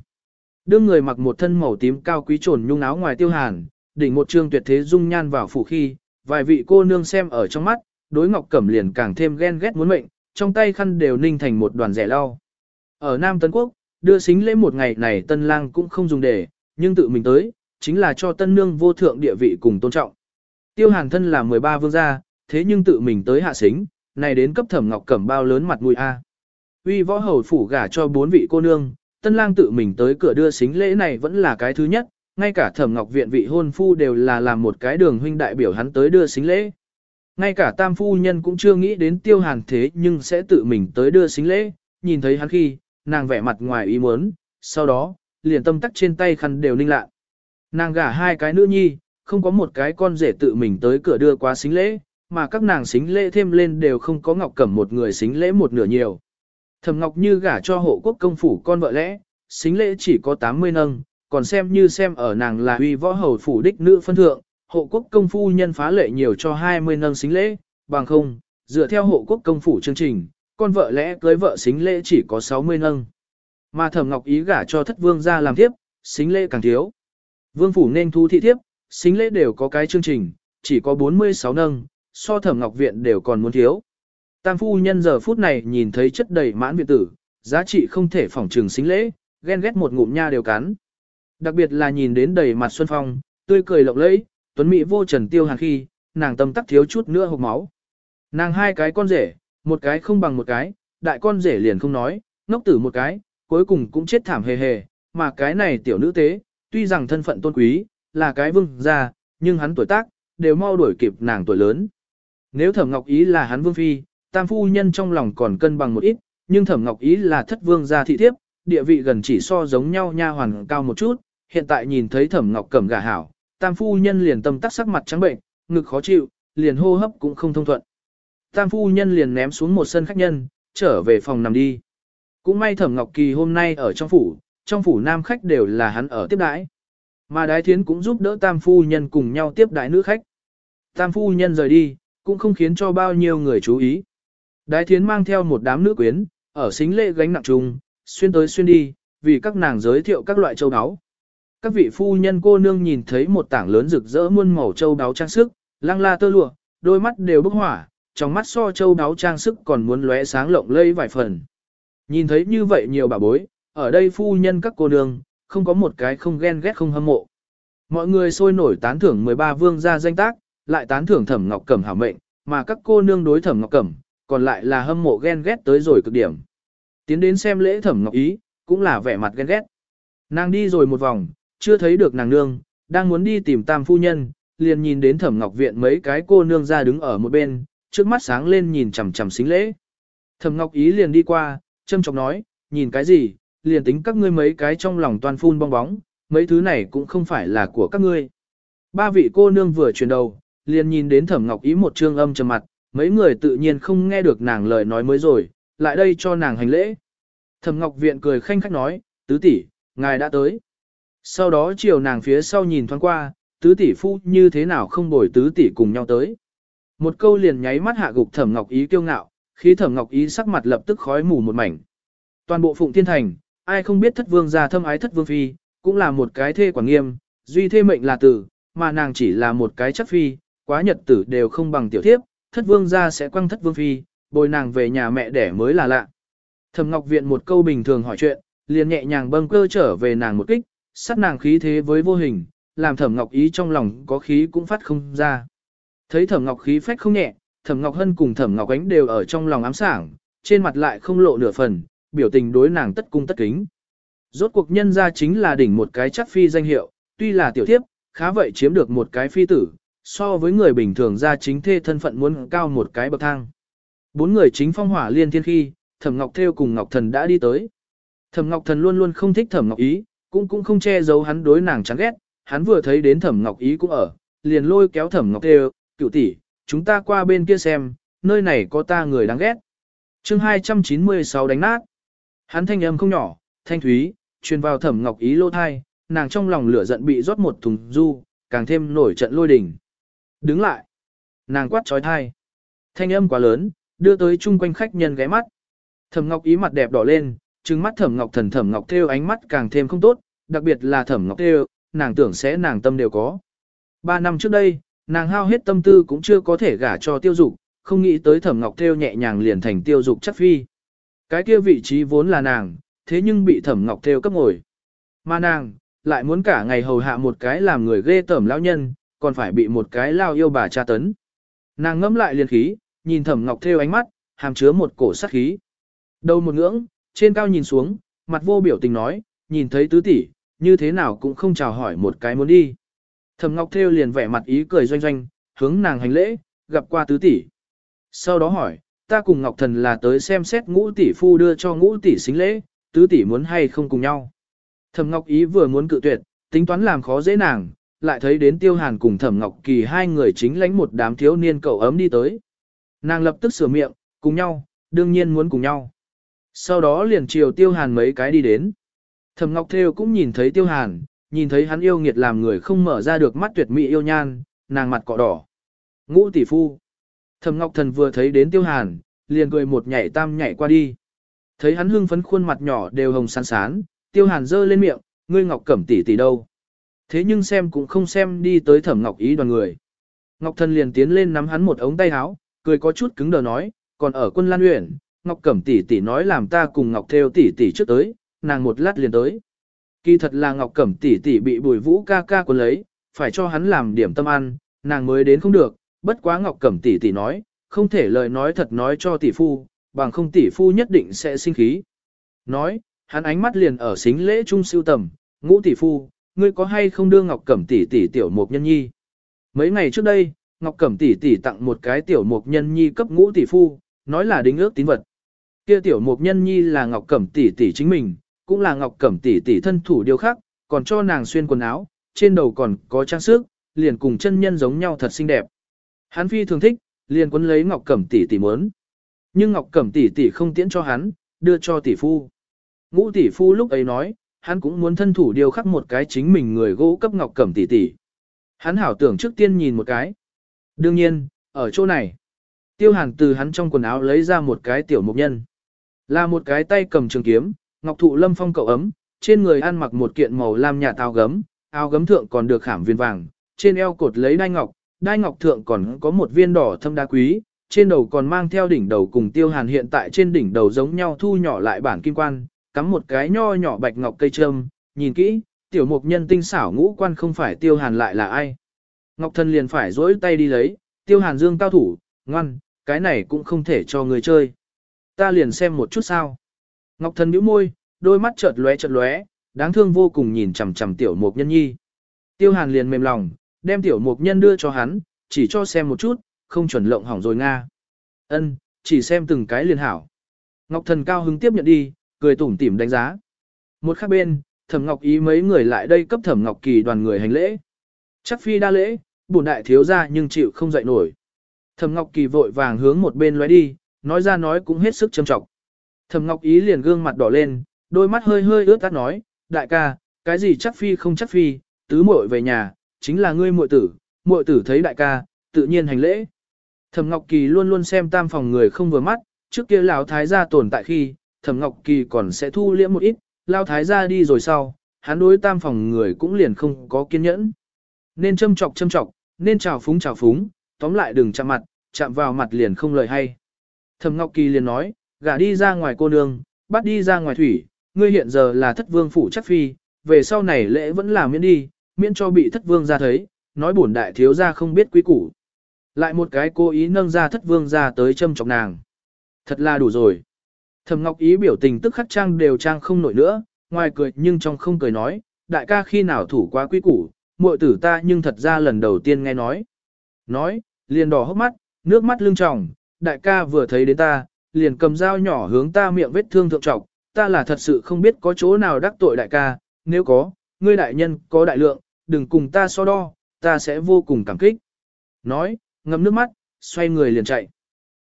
Đương người mặc một thân màu tím cao quý trồn nhung áo ngoài tiêu hàn, đỉnh một trương tuyệt thế dung nhan vào phủ khi, vài vị cô nương xem ở trong mắt, đối Ngọc Cẩm liền càng thêm ghen ghét muốn mệnh, trong tay khăn đều ninh thành một đoàn rẻ lau. Ở Nam Tân Quốc, đưa xính lễ một ngày này tân lang cũng không dùng để, nhưng tự mình tới, chính là cho tân nương vô thượng địa vị cùng tôn trọng. Tiêu Hàn thân là 13 vương gia, thế nhưng tự mình tới hạ xính, này đến cấp thẩm Ngọc Cẩm bao lớn mặt mũi a. Uy võ hầu phủ gả cho bốn vị cô nương, Tân lang tự mình tới cửa đưa xính lễ này vẫn là cái thứ nhất, ngay cả thẩm ngọc viện vị hôn phu đều là làm một cái đường huynh đại biểu hắn tới đưa xính lễ. Ngay cả tam phu nhân cũng chưa nghĩ đến tiêu hàn thế nhưng sẽ tự mình tới đưa xính lễ, nhìn thấy hắn khi, nàng vẻ mặt ngoài ý muốn, sau đó, liền tâm tắc trên tay khăn đều ninh lạ. Nàng gả hai cái nữ nhi, không có một cái con rể tự mình tới cửa đưa quá xính lễ, mà các nàng xính lễ thêm lên đều không có Ngọc Cẩm một người xính lễ một nửa nhiều. Thẩm Ngọc Như gả cho hộ quốc công phủ con vợ lẽ, xính lễ chỉ có 80 nâng, còn xem như xem ở nàng là uy võ hầu phủ đích nữ phân thượng, hộ quốc công phu nhân phá lệ nhiều cho 20 nâng xính lễ, bằng không, dựa theo hộ quốc công phủ chương trình, con vợ lẽ cưới vợ xính lễ chỉ có 60 nâng. Mà Thẩm Ngọc ý gả cho thất vương ra làm thiếp, xính lễ càng thiếu. Vương phủ nên thu thị thiếp, xính lễ đều có cái chương trình, chỉ có 46 nâng, so Thẩm Ngọc viện đều còn muốn thiếu. Tam phu nhân giờ phút này nhìn thấy chất đầy mãn viện tử, giá trị không thể phỏng trường xính lễ, ghen ghét một ngụm nha đều cắn. Đặc biệt là nhìn đến đầy mặt Xuân Phong, tươi cười lộng lẫy, tuấn mỹ vô trần tiêu hàng khi, nàng tâm tắc thiếu chút nữa hộc máu. Nàng hai cái con rể, một cái không bằng một cái, đại con rể liền không nói, ngốc tử một cái, cuối cùng cũng chết thảm hề hề, mà cái này tiểu nữ tế, tuy rằng thân phận tôn quý, là cái vương gia, nhưng hắn tuổi tác, đều mau đuổi kịp nàng tuổi lớn. Nếu Thẩm Ngọc Ý là hắn vương phi, tam phu nhân trong lòng còn cân bằng một ít, nhưng thẩm ngọc ý là thất vương gia thị thiếp, địa vị gần chỉ so giống nhau nha hoàn cao một chút, hiện tại nhìn thấy thẩm ngọc cẩm gà hảo, tam phu nhân liền tâm tắc sắc mặt trắng bệnh, ngực khó chịu, liền hô hấp cũng không thông thuận. Tam phu nhân liền ném xuống một sân khách nhân, trở về phòng nằm đi. Cũng may thẩm ngọc kỳ hôm nay ở trong phủ, trong phủ nam khách đều là hắn ở tiếp đãi. Mà đái thiến cũng giúp đỡ tam phu nhân cùng nhau tiếp đái nữ khách. Tam phu nhân rời đi, cũng không khiến cho bao nhiêu người chú ý. Đái thiến mang theo một đám nữ quyến, ở xính lễ gánh nặng chung, xuyên tới xuyên đi, vì các nàng giới thiệu các loại châu đáo. Các vị phu nhân cô nương nhìn thấy một tảng lớn rực rỡ muôn màu châu đáo trang sức, lăng la tơ lụa, đôi mắt đều bốc hỏa, trong mắt so châu đáo trang sức còn muốn lóe sáng lộng lây vài phần. Nhìn thấy như vậy nhiều bà bối, ở đây phu nhân các cô nương, không có một cái không ghen ghét không hâm mộ. Mọi người sôi nổi tán thưởng 13 vương gia danh tác, lại tán thưởng Thẩm Ngọc Cẩm hảo mệnh, mà các cô nương đối Thẩm Ngọc Cẩm, còn lại là hâm mộ ghen ghét tới rồi cực điểm. Tiến đến xem lễ thẩm ngọc ý, cũng là vẻ mặt ghen ghét. Nàng đi rồi một vòng, chưa thấy được nàng nương, đang muốn đi tìm tam phu nhân, liền nhìn đến thẩm ngọc viện mấy cái cô nương ra đứng ở một bên, trước mắt sáng lên nhìn chằm chằm xính lễ. Thẩm ngọc ý liền đi qua, châm chọc nói, nhìn cái gì, liền tính các ngươi mấy cái trong lòng toàn phun bong bóng, mấy thứ này cũng không phải là của các ngươi. Ba vị cô nương vừa chuyển đầu, liền nhìn đến thẩm ngọc ý một trương âm trầm mặt, mấy người tự nhiên không nghe được nàng lời nói mới rồi, lại đây cho nàng hành lễ. Thẩm Ngọc Viện cười khanh khách nói, tứ tỷ, ngài đã tới. Sau đó chiều nàng phía sau nhìn thoáng qua, tứ tỷ phu như thế nào không bồi tứ tỷ cùng nhau tới. Một câu liền nháy mắt hạ gục Thẩm Ngọc Ý kiêu ngạo, khí Thẩm Ngọc Ý sắc mặt lập tức khói mù một mảnh. Toàn bộ Phụng Thiên Thành, ai không biết thất vương gia thâm ái thất vương phi, cũng là một cái thê quản nghiêm, duy thê mệnh là tử, mà nàng chỉ là một cái chất phi, quá nhật tử đều không bằng tiểu thiếp, thất vương ra sẽ quăng thất vương phi, bồi nàng về nhà mẹ đẻ mới là lạ. Thẩm Ngọc Viện một câu bình thường hỏi chuyện, liền nhẹ nhàng bâng cơ trở về nàng một kích, sát nàng khí thế với vô hình, làm Thẩm Ngọc ý trong lòng có khí cũng phát không ra. Thấy Thẩm Ngọc khí phách không nhẹ, Thẩm Ngọc Hân cùng Thẩm Ngọc Ánh đều ở trong lòng ám sảng, trên mặt lại không lộ nửa phần, biểu tình đối nàng tất cung tất kính. Rốt cuộc nhân ra chính là đỉnh một cái chắc phi danh hiệu, tuy là tiểu thiếp, khá vậy chiếm được một cái phi tử, so với người bình thường ra chính thê thân phận muốn cao một cái bậc thang. Bốn người chính phong hỏa liên thiên khi, Thẩm Ngọc Thêu cùng Ngọc Thần đã đi tới. Thẩm Ngọc Thần luôn luôn không thích Thẩm Ngọc Ý, cũng cũng không che giấu hắn đối nàng chán ghét, hắn vừa thấy đến Thẩm Ngọc Ý cũng ở, liền lôi kéo Thẩm Ngọc Thêu, "Cửu tỷ, chúng ta qua bên kia xem, nơi này có ta người đáng ghét." Chương 296 đánh nát. Hắn thanh âm không nhỏ, thanh thúy, truyền vào Thẩm Ngọc Ý lô thai, nàng trong lòng lửa giận bị rót một thùng du, càng thêm nổi trận lôi đình. Đứng lại. Nàng quát trói thai. Thanh âm quá lớn, đưa tới chung quanh khách nhân ghé mắt. Thẩm Ngọc ý mặt đẹp đỏ lên, trừng mắt Thẩm Ngọc thần Thẩm Ngọc theo ánh mắt càng thêm không tốt, đặc biệt là Thẩm Ngọc theo, nàng tưởng sẽ nàng tâm đều có. Ba năm trước đây, nàng hao hết tâm tư cũng chưa có thể gả cho tiêu dục, không nghĩ tới Thẩm Ngọc theo nhẹ nhàng liền thành tiêu dục chắc phi. Cái kia vị trí vốn là nàng, thế nhưng bị Thẩm Ngọc theo cấp ngồi. Mà nàng, lại muốn cả ngày hầu hạ một cái làm người ghê tởm lão nhân, còn phải bị một cái lao yêu bà tra tấn. Nàng ngẫm lại liền khí, nhìn Thẩm Ngọc theo ánh mắt, hàm chứa một cổ sát khí. Đầu một ngưỡng, trên cao nhìn xuống, mặt vô biểu tình nói, nhìn thấy tứ tỷ, như thế nào cũng không chào hỏi một cái muốn đi. Thẩm Ngọc theo liền vẻ mặt ý cười doanh doanh, hướng nàng hành lễ, gặp qua tứ tỷ. Sau đó hỏi, ta cùng Ngọc Thần là tới xem xét ngũ tỷ phu đưa cho ngũ tỷ xính lễ, tứ tỷ muốn hay không cùng nhau. Thẩm Ngọc ý vừa muốn cự tuyệt, tính toán làm khó dễ nàng, lại thấy đến Tiêu Hàn cùng Thẩm Ngọc Kỳ hai người chính lãnh một đám thiếu niên cậu ấm đi tới. Nàng lập tức sửa miệng, cùng nhau, đương nhiên muốn cùng nhau. Sau đó liền chiều Tiêu Hàn mấy cái đi đến. Thẩm Ngọc Thêu cũng nhìn thấy Tiêu Hàn, nhìn thấy hắn yêu nghiệt làm người không mở ra được mắt tuyệt mỹ yêu nhan, nàng mặt cọ đỏ. Ngũ tỷ phu. Thẩm Ngọc Thần vừa thấy đến Tiêu Hàn, liền cười một nhảy tam nhảy qua đi. Thấy hắn hưng phấn khuôn mặt nhỏ đều hồng sán sán, Tiêu Hàn giơ lên miệng, ngươi Ngọc Cẩm tỷ tỷ đâu? Thế nhưng xem cũng không xem đi tới thẩm ngọc ý đoàn người. Ngọc thần liền tiến lên nắm hắn một ống tay áo, cười có chút cứng đờ nói, còn ở quân lan uyển, ngọc cẩm tỷ tỷ nói làm ta cùng ngọc theo tỷ tỷ trước tới, nàng một lát liền tới. Kỳ thật là ngọc cẩm tỷ tỷ bị bùi vũ ca ca quân lấy, phải cho hắn làm điểm tâm ăn, nàng mới đến không được, bất quá ngọc cẩm tỷ tỷ nói, không thể lời nói thật nói cho tỷ phu, bằng không tỷ phu nhất định sẽ sinh khí. Nói, hắn ánh mắt liền ở xính lễ trung siêu tầm, ngũ tỷ phu, ngươi có hay không đưa Ngọc Cẩm tỷ tỷ tiểu mục nhân nhi? Mấy ngày trước đây, Ngọc Cẩm tỷ tỷ tặng một cái tiểu mục nhân nhi cấp ngũ tỷ phu, nói là đính ước tín vật. Kia tiểu mục nhân nhi là Ngọc Cẩm tỷ tỷ chính mình, cũng là Ngọc Cẩm tỷ tỷ thân thủ điều khác, còn cho nàng xuyên quần áo, trên đầu còn có trang sức, liền cùng chân nhân giống nhau thật xinh đẹp. Hán phi thường thích, liền quấn lấy Ngọc Cẩm tỷ tỷ muốn. Nhưng Ngọc Cẩm tỷ tỷ không tiễn cho hắn, đưa cho tỷ phu. Ngũ tỷ phu lúc ấy nói, hắn cũng muốn thân thủ điều khắc một cái chính mình người gỗ cấp ngọc cẩm tỷ tỷ. Hắn hảo tưởng trước tiên nhìn một cái. Đương nhiên, ở chỗ này, tiêu hàn từ hắn trong quần áo lấy ra một cái tiểu mục nhân. Là một cái tay cầm trường kiếm, ngọc thụ lâm phong cậu ấm, trên người ăn mặc một kiện màu lam nhà tao gấm, áo gấm thượng còn được khảm viên vàng, trên eo cột lấy đai ngọc, đai ngọc thượng còn có một viên đỏ thâm đá quý, trên đầu còn mang theo đỉnh đầu cùng tiêu hàn hiện tại trên đỉnh đầu giống nhau thu nhỏ lại bản kim quan, cắm một cái nho nhỏ bạch ngọc cây trâm, nhìn kỹ, tiểu mục nhân tinh xảo ngũ quan không phải tiêu hàn lại là ai. Ngọc thần liền phải dỗi tay đi lấy, tiêu hàn dương cao thủ, ngoan, cái này cũng không thể cho người chơi. Ta liền xem một chút sao. Ngọc thần nhíu môi, đôi mắt chợt lóe chợt lóe, đáng thương vô cùng nhìn chằm chằm tiểu mục nhân nhi. Tiêu hàn liền mềm lòng, đem tiểu mục nhân đưa cho hắn, chỉ cho xem một chút, không chuẩn lộng hỏng rồi Nga. Ân, chỉ xem từng cái liền hảo. Ngọc thần cao hứng tiếp nhận đi, cười tủm tỉm đánh giá. Một khác bên, Thẩm Ngọc Ý mấy người lại đây cấp Thẩm Ngọc Kỳ đoàn người hành lễ. Chắc phi đa lễ, bổn đại thiếu gia nhưng chịu không dậy nổi. Thẩm Ngọc Kỳ vội vàng hướng một bên lóe đi, nói ra nói cũng hết sức trầm trọng. Thẩm Ngọc Ý liền gương mặt đỏ lên, đôi mắt hơi hơi ướt át nói, đại ca, cái gì chắc phi không chắc phi, tứ muội về nhà, chính là ngươi muội tử, muội tử thấy đại ca, tự nhiên hành lễ. Thẩm Ngọc Kỳ luôn luôn xem tam phòng người không vừa mắt, trước kia lão thái gia tồn tại khi, Thẩm Ngọc Kỳ còn sẽ thu liễm một ít, lao thái ra đi rồi sau, hắn đối tam phòng người cũng liền không có kiên nhẫn. Nên châm chọc châm chọc, nên chào phúng chào phúng, tóm lại đừng chạm mặt, chạm vào mặt liền không lời hay. Thẩm Ngọc Kỳ liền nói, gả đi ra ngoài cô nương, bắt đi ra ngoài thủy, ngươi hiện giờ là thất vương phủ chắc phi, về sau này lễ vẫn là miễn đi, miễn cho bị thất vương ra thấy, nói bổn đại thiếu ra không biết quý củ. Lại một cái cố ý nâng ra thất vương ra tới châm chọc nàng. Thật là đủ rồi. Thẩm Ngọc Ý biểu tình tức khắc trang đều trang không nổi nữa, ngoài cười nhưng trong không cười nói, đại ca khi nào thủ quá quý củ, muội tử ta nhưng thật ra lần đầu tiên nghe nói. Nói, liền đỏ hốc mắt, nước mắt lưng tròng, đại ca vừa thấy đến ta, liền cầm dao nhỏ hướng ta miệng vết thương thượng trọc, ta là thật sự không biết có chỗ nào đắc tội đại ca, nếu có, ngươi đại nhân có đại lượng, đừng cùng ta so đo, ta sẽ vô cùng cảm kích. Nói, ngâm nước mắt, xoay người liền chạy.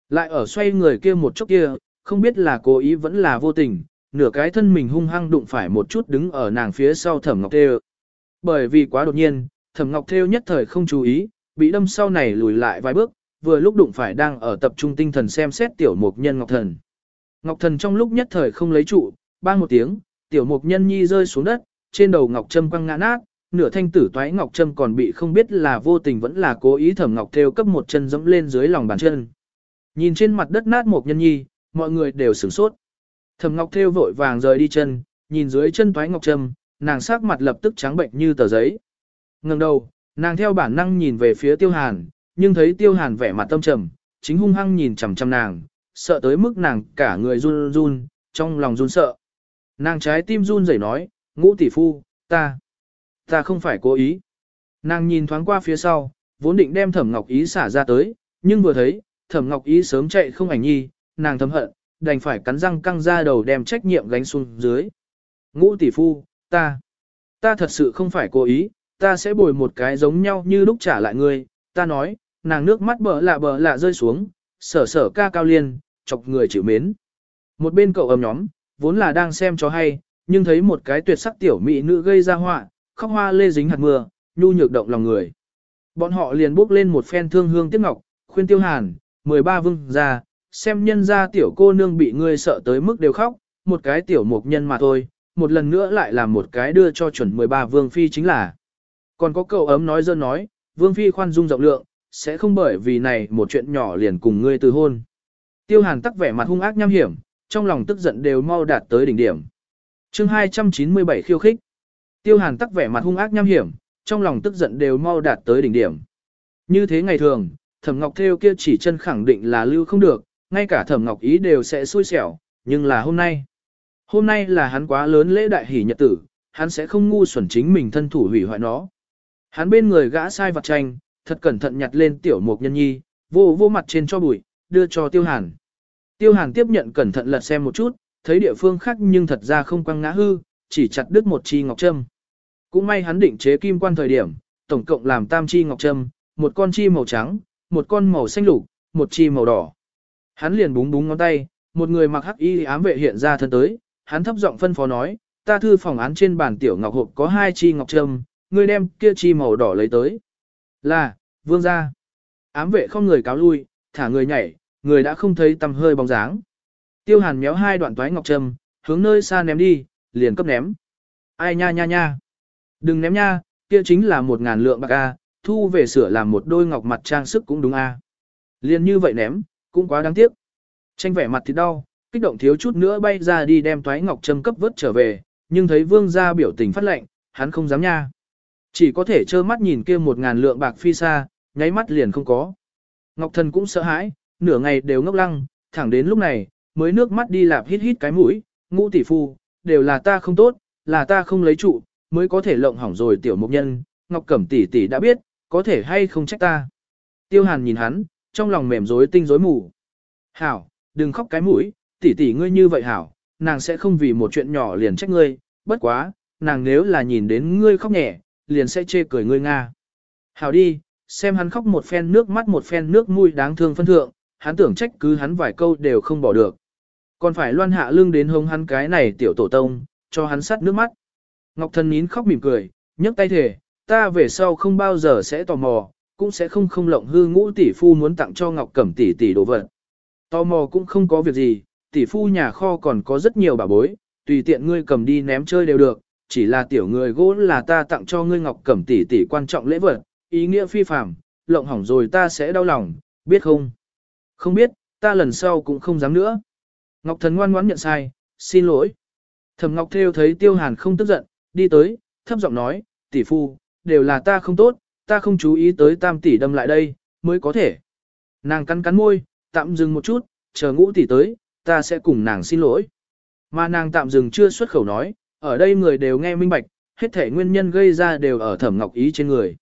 Lại ở xoay người kia một chốc kia, không biết là cố ý vẫn là vô tình, nửa cái thân mình hung hăng đụng phải một chút đứng ở nàng phía sau Thẩm Ngọc Thêu. Bởi vì quá đột nhiên, Thẩm Ngọc Thêu nhất thời không chú ý, bị đâm sau này lùi lại vài bước, vừa lúc đụng phải đang ở tập trung tinh thần xem xét tiểu mục nhân Ngọc Thần. Ngọc Thần trong lúc nhất thời không lấy trụ, bang một tiếng, tiểu mục nhân nhi rơi xuống đất, trên đầu Ngọc Trâm quăng ngã nát, nửa thanh tử toái Ngọc Trâm còn bị không biết là vô tình vẫn là cố ý Thẩm Ngọc Thêu cấp một chân dẫm lên dưới lòng bàn chân. Nhìn trên mặt đất nát một nhân nhi, mọi người đều sửng sốt. Thẩm Ngọc Thêu vội vàng rời đi chân, nhìn dưới chân toái ngọc trâm, nàng sắc mặt lập tức trắng bệnh như tờ giấy. Ngẩng đầu, nàng theo bản năng nhìn về phía Tiêu Hàn, nhưng thấy Tiêu Hàn vẻ mặt tâm trầm, chính hung hăng nhìn chằm chằm nàng, sợ tới mức nàng cả người run run, trong lòng run sợ. Nàng trái tim run rẩy nói, "Ngũ tỷ phu, ta, ta không phải cố ý." Nàng nhìn thoáng qua phía sau, vốn định đem Thẩm Ngọc Ý xả ra tới, nhưng vừa thấy, Thẩm Ngọc Ý sớm chạy không ảnh nhi, nàng thầm hận, đành phải cắn răng căng ra đầu đem trách nhiệm gánh xuống dưới. Ngũ tỷ phu, ta, ta thật sự không phải cố ý, ta sẽ bồi một cái giống nhau như lúc trả lại ngươi, ta nói, nàng nước mắt bờ lạ bờ lạ rơi xuống, sở sở ca cao liên, chọc người chịu mến. Một bên cậu ấm nhóm, vốn là đang xem cho hay, nhưng thấy một cái tuyệt sắc tiểu mỹ nữ gây ra họa, khóc hoa lê dính hạt mưa, nhu nhược động lòng người. Bọn họ liền bước lên một phen thương hương tiếc ngọc, khuyên tiêu hàn, 13 vương ra, xem nhân ra tiểu cô nương bị ngươi sợ tới mức đều khóc, một cái tiểu mục nhân mà thôi, một lần nữa lại là một cái đưa cho chuẩn 13 vương phi chính là. Còn có cậu ấm nói dơ nói, vương phi khoan dung rộng lượng, sẽ không bởi vì này một chuyện nhỏ liền cùng ngươi từ hôn. Tiêu hàn tắc vẻ mặt hung ác nham hiểm, trong lòng tức giận đều mau đạt tới đỉnh điểm. chương 297 khiêu khích. Tiêu hàn tắc vẻ mặt hung ác nham hiểm, trong lòng tức giận đều mau đạt tới đỉnh điểm. Như thế ngày thường, thẩm ngọc theo kia chỉ chân khẳng định là lưu không được, ngay cả thẩm ngọc ý đều sẽ xui xẻo, nhưng là hôm nay. Hôm nay là hắn quá lớn lễ đại hỷ nhật tử, hắn sẽ không ngu xuẩn chính mình thân thủ hủy hoại nó. Hắn bên người gã sai vặt tranh, thật cẩn thận nhặt lên tiểu mục nhân nhi, vô vô mặt trên cho bụi, đưa cho tiêu hàn. Tiêu hàn tiếp nhận cẩn thận lật xem một chút, thấy địa phương khác nhưng thật ra không quăng ngã hư, chỉ chặt đứt một chi ngọc trâm. Cũng may hắn định chế kim quan thời điểm, tổng cộng làm tam chi ngọc trâm, một con chi màu trắng, một con màu xanh lục, một chi màu đỏ. Hắn liền búng búng ngón tay, một người mặc hắc y ám vệ hiện ra thân tới, hắn thấp giọng phân phó nói, ta thư phòng án trên bàn tiểu ngọc hộp có hai chi ngọc trâm, ngươi đem kia chi màu đỏ lấy tới. Là, vương gia. Ám vệ không người cáo lui, thả người nhảy, người đã không thấy tầm hơi bóng dáng. Tiêu hàn méo hai đoạn toái ngọc trâm, hướng nơi xa ném đi, liền cấp ném. Ai nha nha nha. Đừng ném nha, kia chính là một ngàn lượng bạc A, thu về sửa làm một đôi ngọc mặt trang sức cũng đúng A. Liền như vậy ném, cũng quá đáng tiếc. Tranh vẻ mặt thì đau, kích động thiếu chút nữa bay ra đi đem Toái Ngọc Trâm cấp vớt trở về, nhưng thấy vương gia biểu tình phát lệnh, hắn không dám nha. Chỉ có thể trơ mắt nhìn kia một ngàn lượng bạc phi xa, nháy mắt liền không có. Ngọc Thần cũng sợ hãi, nửa ngày đều ngốc lăng, thẳng đến lúc này, mới nước mắt đi lạp hít hít cái mũi, ngũ tỷ phu, đều là ta không tốt, là ta không lấy trụ, mới có thể lộng hỏng rồi tiểu mục nhân, Ngọc Cẩm tỷ tỷ đã biết, có thể hay không trách ta. Tiêu Hàn nhìn hắn, trong lòng mềm rối tinh rối mù. Hảo, đừng khóc cái mũi, tỷ tỷ ngươi như vậy hảo, nàng sẽ không vì một chuyện nhỏ liền trách ngươi, bất quá, nàng nếu là nhìn đến ngươi khóc nhẹ, liền sẽ chê cười ngươi Nga. Hảo đi, xem hắn khóc một phen nước mắt một phen nước mũi đáng thương phân thượng, hắn tưởng trách cứ hắn vài câu đều không bỏ được. Còn phải loan hạ lương đến hông hắn cái này tiểu tổ tông, cho hắn sắt nước mắt. Ngọc thân nín khóc mỉm cười, nhấc tay thề, ta về sau không bao giờ sẽ tò mò, cũng sẽ không không lộng hư ngũ tỷ phu muốn tặng cho Ngọc Cẩm tỷ tỷ đồ vật. Tò mò cũng không có việc gì, tỷ phu nhà kho còn có rất nhiều bảo bối, tùy tiện ngươi cầm đi ném chơi đều được, chỉ là tiểu người gỗ là ta tặng cho ngươi Ngọc Cẩm tỷ tỷ quan trọng lễ vật, ý nghĩa phi phàm, lộng hỏng rồi ta sẽ đau lòng, biết không? Không biết, ta lần sau cũng không dám nữa. Ngọc Thần ngoan ngoãn nhận sai, xin lỗi. Thẩm Ngọc Thêu thấy Tiêu Hàn không tức giận, đi tới, thấp giọng nói, tỷ phu, đều là ta không tốt, ta không chú ý tới tam tỷ đâm lại đây, mới có thể. Nàng cắn cắn môi, tạm dừng một chút, chờ ngũ tỷ tới, ta sẽ cùng nàng xin lỗi. Mà nàng tạm dừng chưa xuất khẩu nói, ở đây người đều nghe minh bạch, hết thể nguyên nhân gây ra đều ở thẩm ngọc ý trên người.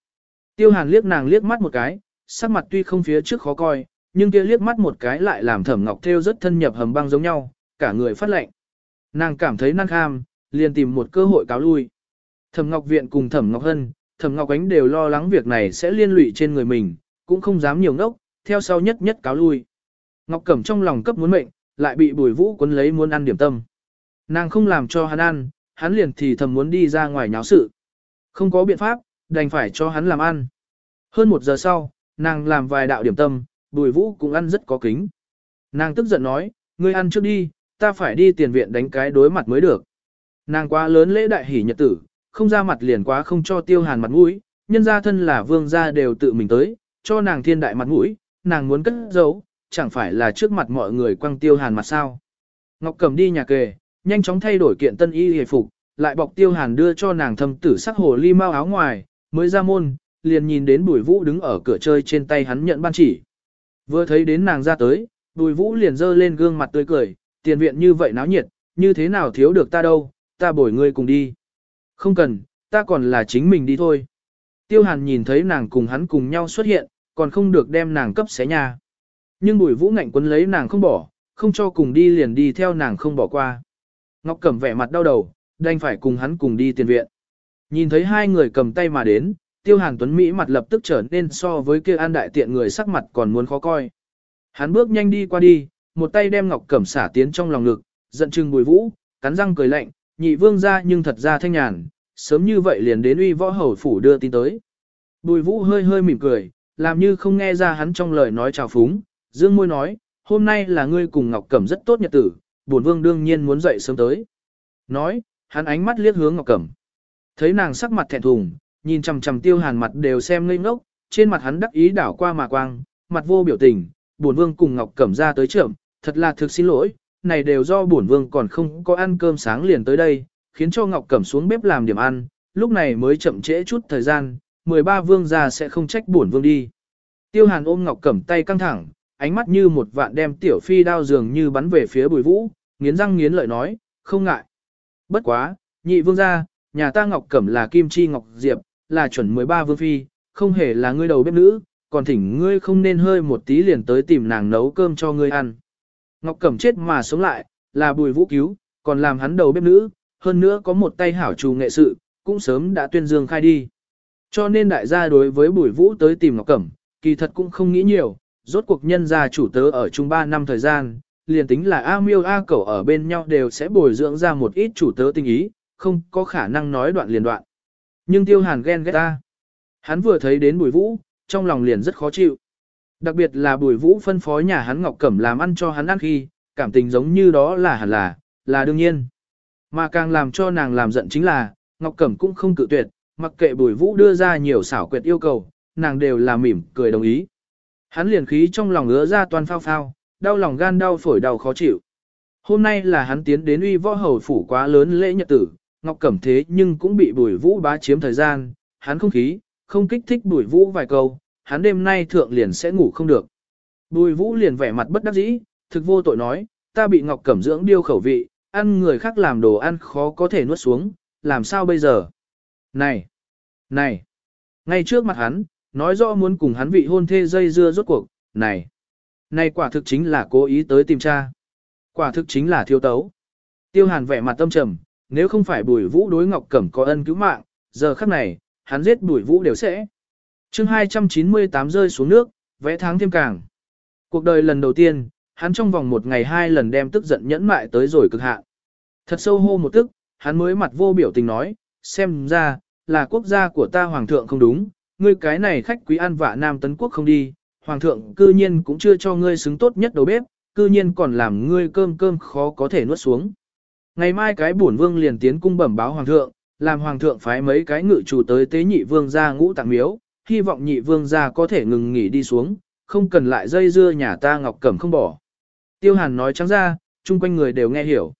Tiêu hàn liếc nàng liếc mắt một cái, sắc mặt tuy không phía trước khó coi, nhưng kia liếc mắt một cái lại làm thẩm ngọc theo rất thân nhập hầm băng giống nhau, cả người phát lệnh. Nàng cảm thấy năng kham, liền tìm một cơ hội cáo lui. Thẩm ngọc viện cùng thẩm ngọc hân, Thẩm Ngọc Ánh đều lo lắng việc này sẽ liên lụy trên người mình, cũng không dám nhiều ngốc, theo sau nhất nhất cáo lui. Ngọc Cẩm trong lòng cấp muốn mệnh, lại bị Bùi Vũ cuốn lấy muốn ăn điểm tâm. Nàng không làm cho hắn ăn, hắn liền thì thầm muốn đi ra ngoài nháo sự. Không có biện pháp, đành phải cho hắn làm ăn. Hơn một giờ sau, nàng làm vài đạo điểm tâm, Bùi Vũ cũng ăn rất có kính. Nàng tức giận nói, ngươi ăn trước đi, ta phải đi tiền viện đánh cái đối mặt mới được. Nàng quá lớn lễ đại hỷ nhật tử, không ra mặt liền quá không cho tiêu hàn mặt mũi, nhân gia thân là vương gia đều tự mình tới, cho nàng thiên đại mặt mũi, nàng muốn cất giấu, chẳng phải là trước mặt mọi người quăng tiêu hàn mặt sao. Ngọc cầm đi nhà kề, nhanh chóng thay đổi kiện tân y hề phục, lại bọc tiêu hàn đưa cho nàng thâm tử sắc hồ ly mau áo ngoài, mới ra môn, liền nhìn đến bùi vũ đứng ở cửa chơi trên tay hắn nhận ban chỉ. Vừa thấy đến nàng ra tới, bùi vũ liền giơ lên gương mặt tươi cười, tiền viện như vậy náo nhiệt, như thế nào thiếu được ta đâu, ta bồi ngươi cùng đi. Không cần, ta còn là chính mình đi thôi. Tiêu hàn nhìn thấy nàng cùng hắn cùng nhau xuất hiện, còn không được đem nàng cấp xé nhà. Nhưng bùi vũ ngạnh quấn lấy nàng không bỏ, không cho cùng đi liền đi theo nàng không bỏ qua. Ngọc Cẩm vẻ mặt đau đầu, đành phải cùng hắn cùng đi tiền viện. Nhìn thấy hai người cầm tay mà đến, tiêu hàn tuấn Mỹ mặt lập tức trở nên so với kia an đại tiện người sắc mặt còn muốn khó coi. Hắn bước nhanh đi qua đi, một tay đem Ngọc Cẩm xả tiến trong lòng ngực, giận chừng bùi vũ, cắn răng cười lạnh, nhị vương ra nhưng thật ra thanh nhàn, sớm như vậy liền đến uy võ hầu phủ đưa tin tới. Bùi vũ hơi hơi mỉm cười, làm như không nghe ra hắn trong lời nói chào phúng, dương môi nói, hôm nay là ngươi cùng Ngọc Cẩm rất tốt nhật tử, bổn vương đương nhiên muốn dậy sớm tới. Nói, hắn ánh mắt liếc hướng Ngọc Cẩm. Thấy nàng sắc mặt thẹn thùng, nhìn chằm chằm Tiêu Hàn mặt đều xem ngây ngốc, trên mặt hắn đắc ý đảo qua mà quang, mặt vô biểu tình, bổn vương cùng Ngọc Cẩm ra tới trưởng, thật là thực xin lỗi, này đều do bổn vương còn không có ăn cơm sáng liền tới đây, khiến cho Ngọc Cẩm xuống bếp làm điểm ăn, lúc này mới chậm trễ chút thời gian, 13 vương gia sẽ không trách bổn vương đi. Tiêu Hàn ôm Ngọc Cẩm tay căng thẳng, ánh mắt như một vạn đem tiểu phi đao dường như bắn về phía Bùi Vũ, nghiến răng nghiến lợi nói, không ngại. Bất quá, nhị vương gia, nhà ta Ngọc Cẩm là Kim Chi Ngọc Diệp, là chuẩn 13 vương phi, không hề là ngươi đầu bếp nữ, còn thỉnh ngươi không nên hơi một tí liền tới tìm nàng nấu cơm cho ngươi ăn. Ngọc Cẩm chết mà sống lại, là bùi vũ cứu, còn làm hắn đầu bếp nữ, hơn nữa có một tay hảo trù nghệ sự, cũng sớm đã tuyên dương khai đi. Cho nên đại gia đối với bùi vũ tới tìm Ngọc Cẩm, kỳ thật cũng không nghĩ nhiều, rốt cuộc nhân gia chủ tớ ở chung 3 năm thời gian, liền tính là A Miêu A Cẩu ở bên nhau đều sẽ bồi dưỡng ra một ít chủ tớ tình ý, không có khả năng nói đoạn liền đoạn. Nhưng Tiêu Hàn ghen ghét ta. Hắn vừa thấy đến Bùi Vũ, trong lòng liền rất khó chịu. Đặc biệt là bùi vũ phân phối nhà hắn Ngọc Cẩm làm ăn cho hắn ăn khi, cảm tình giống như đó là hẳn là, là đương nhiên. Mà càng làm cho nàng làm giận chính là, Ngọc Cẩm cũng không cự tuyệt, mặc kệ bùi vũ đưa ra nhiều xảo quyệt yêu cầu, nàng đều là mỉm, cười đồng ý. Hắn liền khí trong lòng ứa ra toàn phao phao, đau lòng gan đau phổi đau khó chịu. Hôm nay là hắn tiến đến uy võ hầu phủ quá lớn lễ nhật tử, Ngọc Cẩm thế nhưng cũng bị bùi vũ bá chiếm thời gian, hắn không khí, không kích thích bùi vũ vài câu, hắn đêm nay thượng liền sẽ ngủ không được. Bùi vũ liền vẻ mặt bất đắc dĩ, thực vô tội nói, ta bị ngọc cẩm dưỡng điêu khẩu vị, ăn người khác làm đồ ăn khó có thể nuốt xuống, làm sao bây giờ? Này! Này! Ngay trước mặt hắn, nói rõ muốn cùng hắn vị hôn thê dây dưa rốt cuộc, này! Này quả thực chính là cố ý tới tìm cha. Quả thực chính là thiêu tấu. Tiêu hàn vẻ mặt tâm trầm, nếu không phải bùi vũ đối ngọc cẩm có ân cứu mạng, giờ khắc này, hắn giết bùi vũ đều sẽ chương 298 rơi xuống nước, vẽ tháng thêm càng. Cuộc đời lần đầu tiên, hắn trong vòng một ngày hai lần đem tức giận nhẫn mại tới rồi cực hạn. Thật sâu hô một tức, hắn mới mặt vô biểu tình nói, xem ra, là quốc gia của ta hoàng thượng không đúng, ngươi cái này khách quý an vạ nam tấn quốc không đi, hoàng thượng cư nhiên cũng chưa cho ngươi xứng tốt nhất đầu bếp, cư nhiên còn làm ngươi cơm cơm khó có thể nuốt xuống. Ngày mai cái bổn vương liền tiến cung bẩm báo hoàng thượng, làm hoàng thượng phái mấy cái ngự chủ tới tế nhị vương ra ngũ tạng miếu, hy vọng nhị vương gia có thể ngừng nghỉ đi xuống, không cần lại dây dưa nhà ta ngọc cẩm không bỏ. Tiêu hàn nói trắng ra, chung quanh người đều nghe hiểu.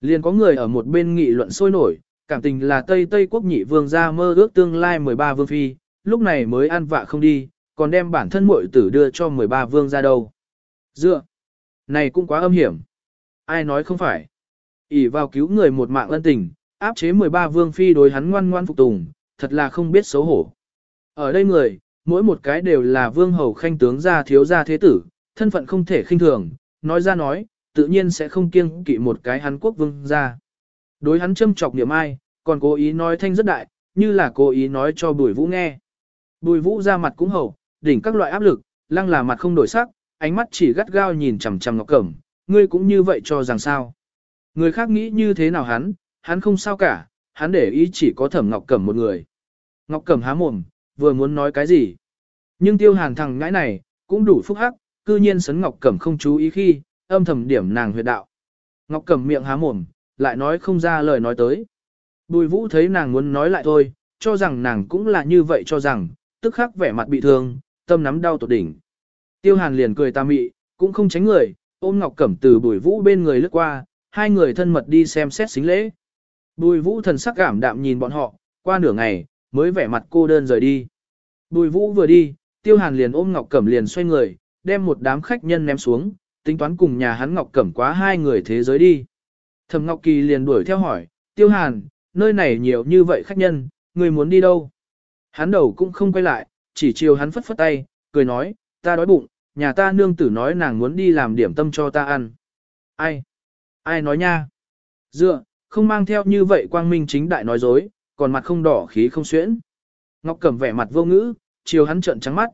Liền có người ở một bên nghị luận sôi nổi, cảm tình là Tây Tây quốc nhị vương gia mơ ước tương lai 13 vương phi, lúc này mới ăn vạ không đi, còn đem bản thân muội tử đưa cho 13 vương gia đâu. Dựa, này cũng quá âm hiểm. Ai nói không phải. ỉ vào cứu người một mạng ân tình, áp chế 13 vương phi đối hắn ngoan ngoan phục tùng, thật là không biết xấu hổ. Ở đây người, mỗi một cái đều là vương hầu khanh tướng gia thiếu gia thế tử, thân phận không thể khinh thường, nói ra nói, tự nhiên sẽ không kiêng kỵ một cái hắn quốc vương gia. Đối hắn châm chọc niệm ai, còn cố ý nói thanh rất đại, như là cố ý nói cho bùi vũ nghe. Bùi vũ ra mặt cũng hầu, đỉnh các loại áp lực, lăng là mặt không đổi sắc, ánh mắt chỉ gắt gao nhìn chằm chằm ngọc cẩm, ngươi cũng như vậy cho rằng sao. Người khác nghĩ như thế nào hắn, hắn không sao cả, hắn để ý chỉ có thẩm ngọc cẩm một người. Ngọc cẩm há mồm, vừa muốn nói cái gì. Nhưng tiêu hàn thằng ngãi này, cũng đủ phúc hắc, cư nhiên sấn Ngọc Cẩm không chú ý khi, âm thầm điểm nàng huyệt đạo. Ngọc Cẩm miệng há mồm, lại nói không ra lời nói tới. Bùi vũ thấy nàng muốn nói lại thôi, cho rằng nàng cũng là như vậy cho rằng, tức khắc vẻ mặt bị thương, tâm nắm đau tột đỉnh. Tiêu hàn liền cười ta mị, cũng không tránh người, ôm Ngọc Cẩm từ bùi vũ bên người lướt qua, hai người thân mật đi xem xét xính lễ. Bùi vũ thần sắc cảm đạm nhìn bọn họ, qua nửa ngày, mới vẻ mặt cô đơn rời đi. Bùi vũ vừa đi, tiêu hàn liền ôm Ngọc Cẩm liền xoay người, đem một đám khách nhân ném xuống, tính toán cùng nhà hắn Ngọc Cẩm quá hai người thế giới đi. Thẩm Ngọc Kỳ liền đuổi theo hỏi, tiêu hàn, nơi này nhiều như vậy khách nhân, người muốn đi đâu? Hắn đầu cũng không quay lại, chỉ chiều hắn phất phất tay, cười nói, ta đói bụng, nhà ta nương tử nói nàng muốn đi làm điểm tâm cho ta ăn. Ai? Ai nói nha? Dựa, không mang theo như vậy quang minh chính đại nói dối, còn mặt không đỏ khí không xuyễn. Ngọc Cẩm vẻ mặt vô ngữ, chiều hắn trợn trắng mắt.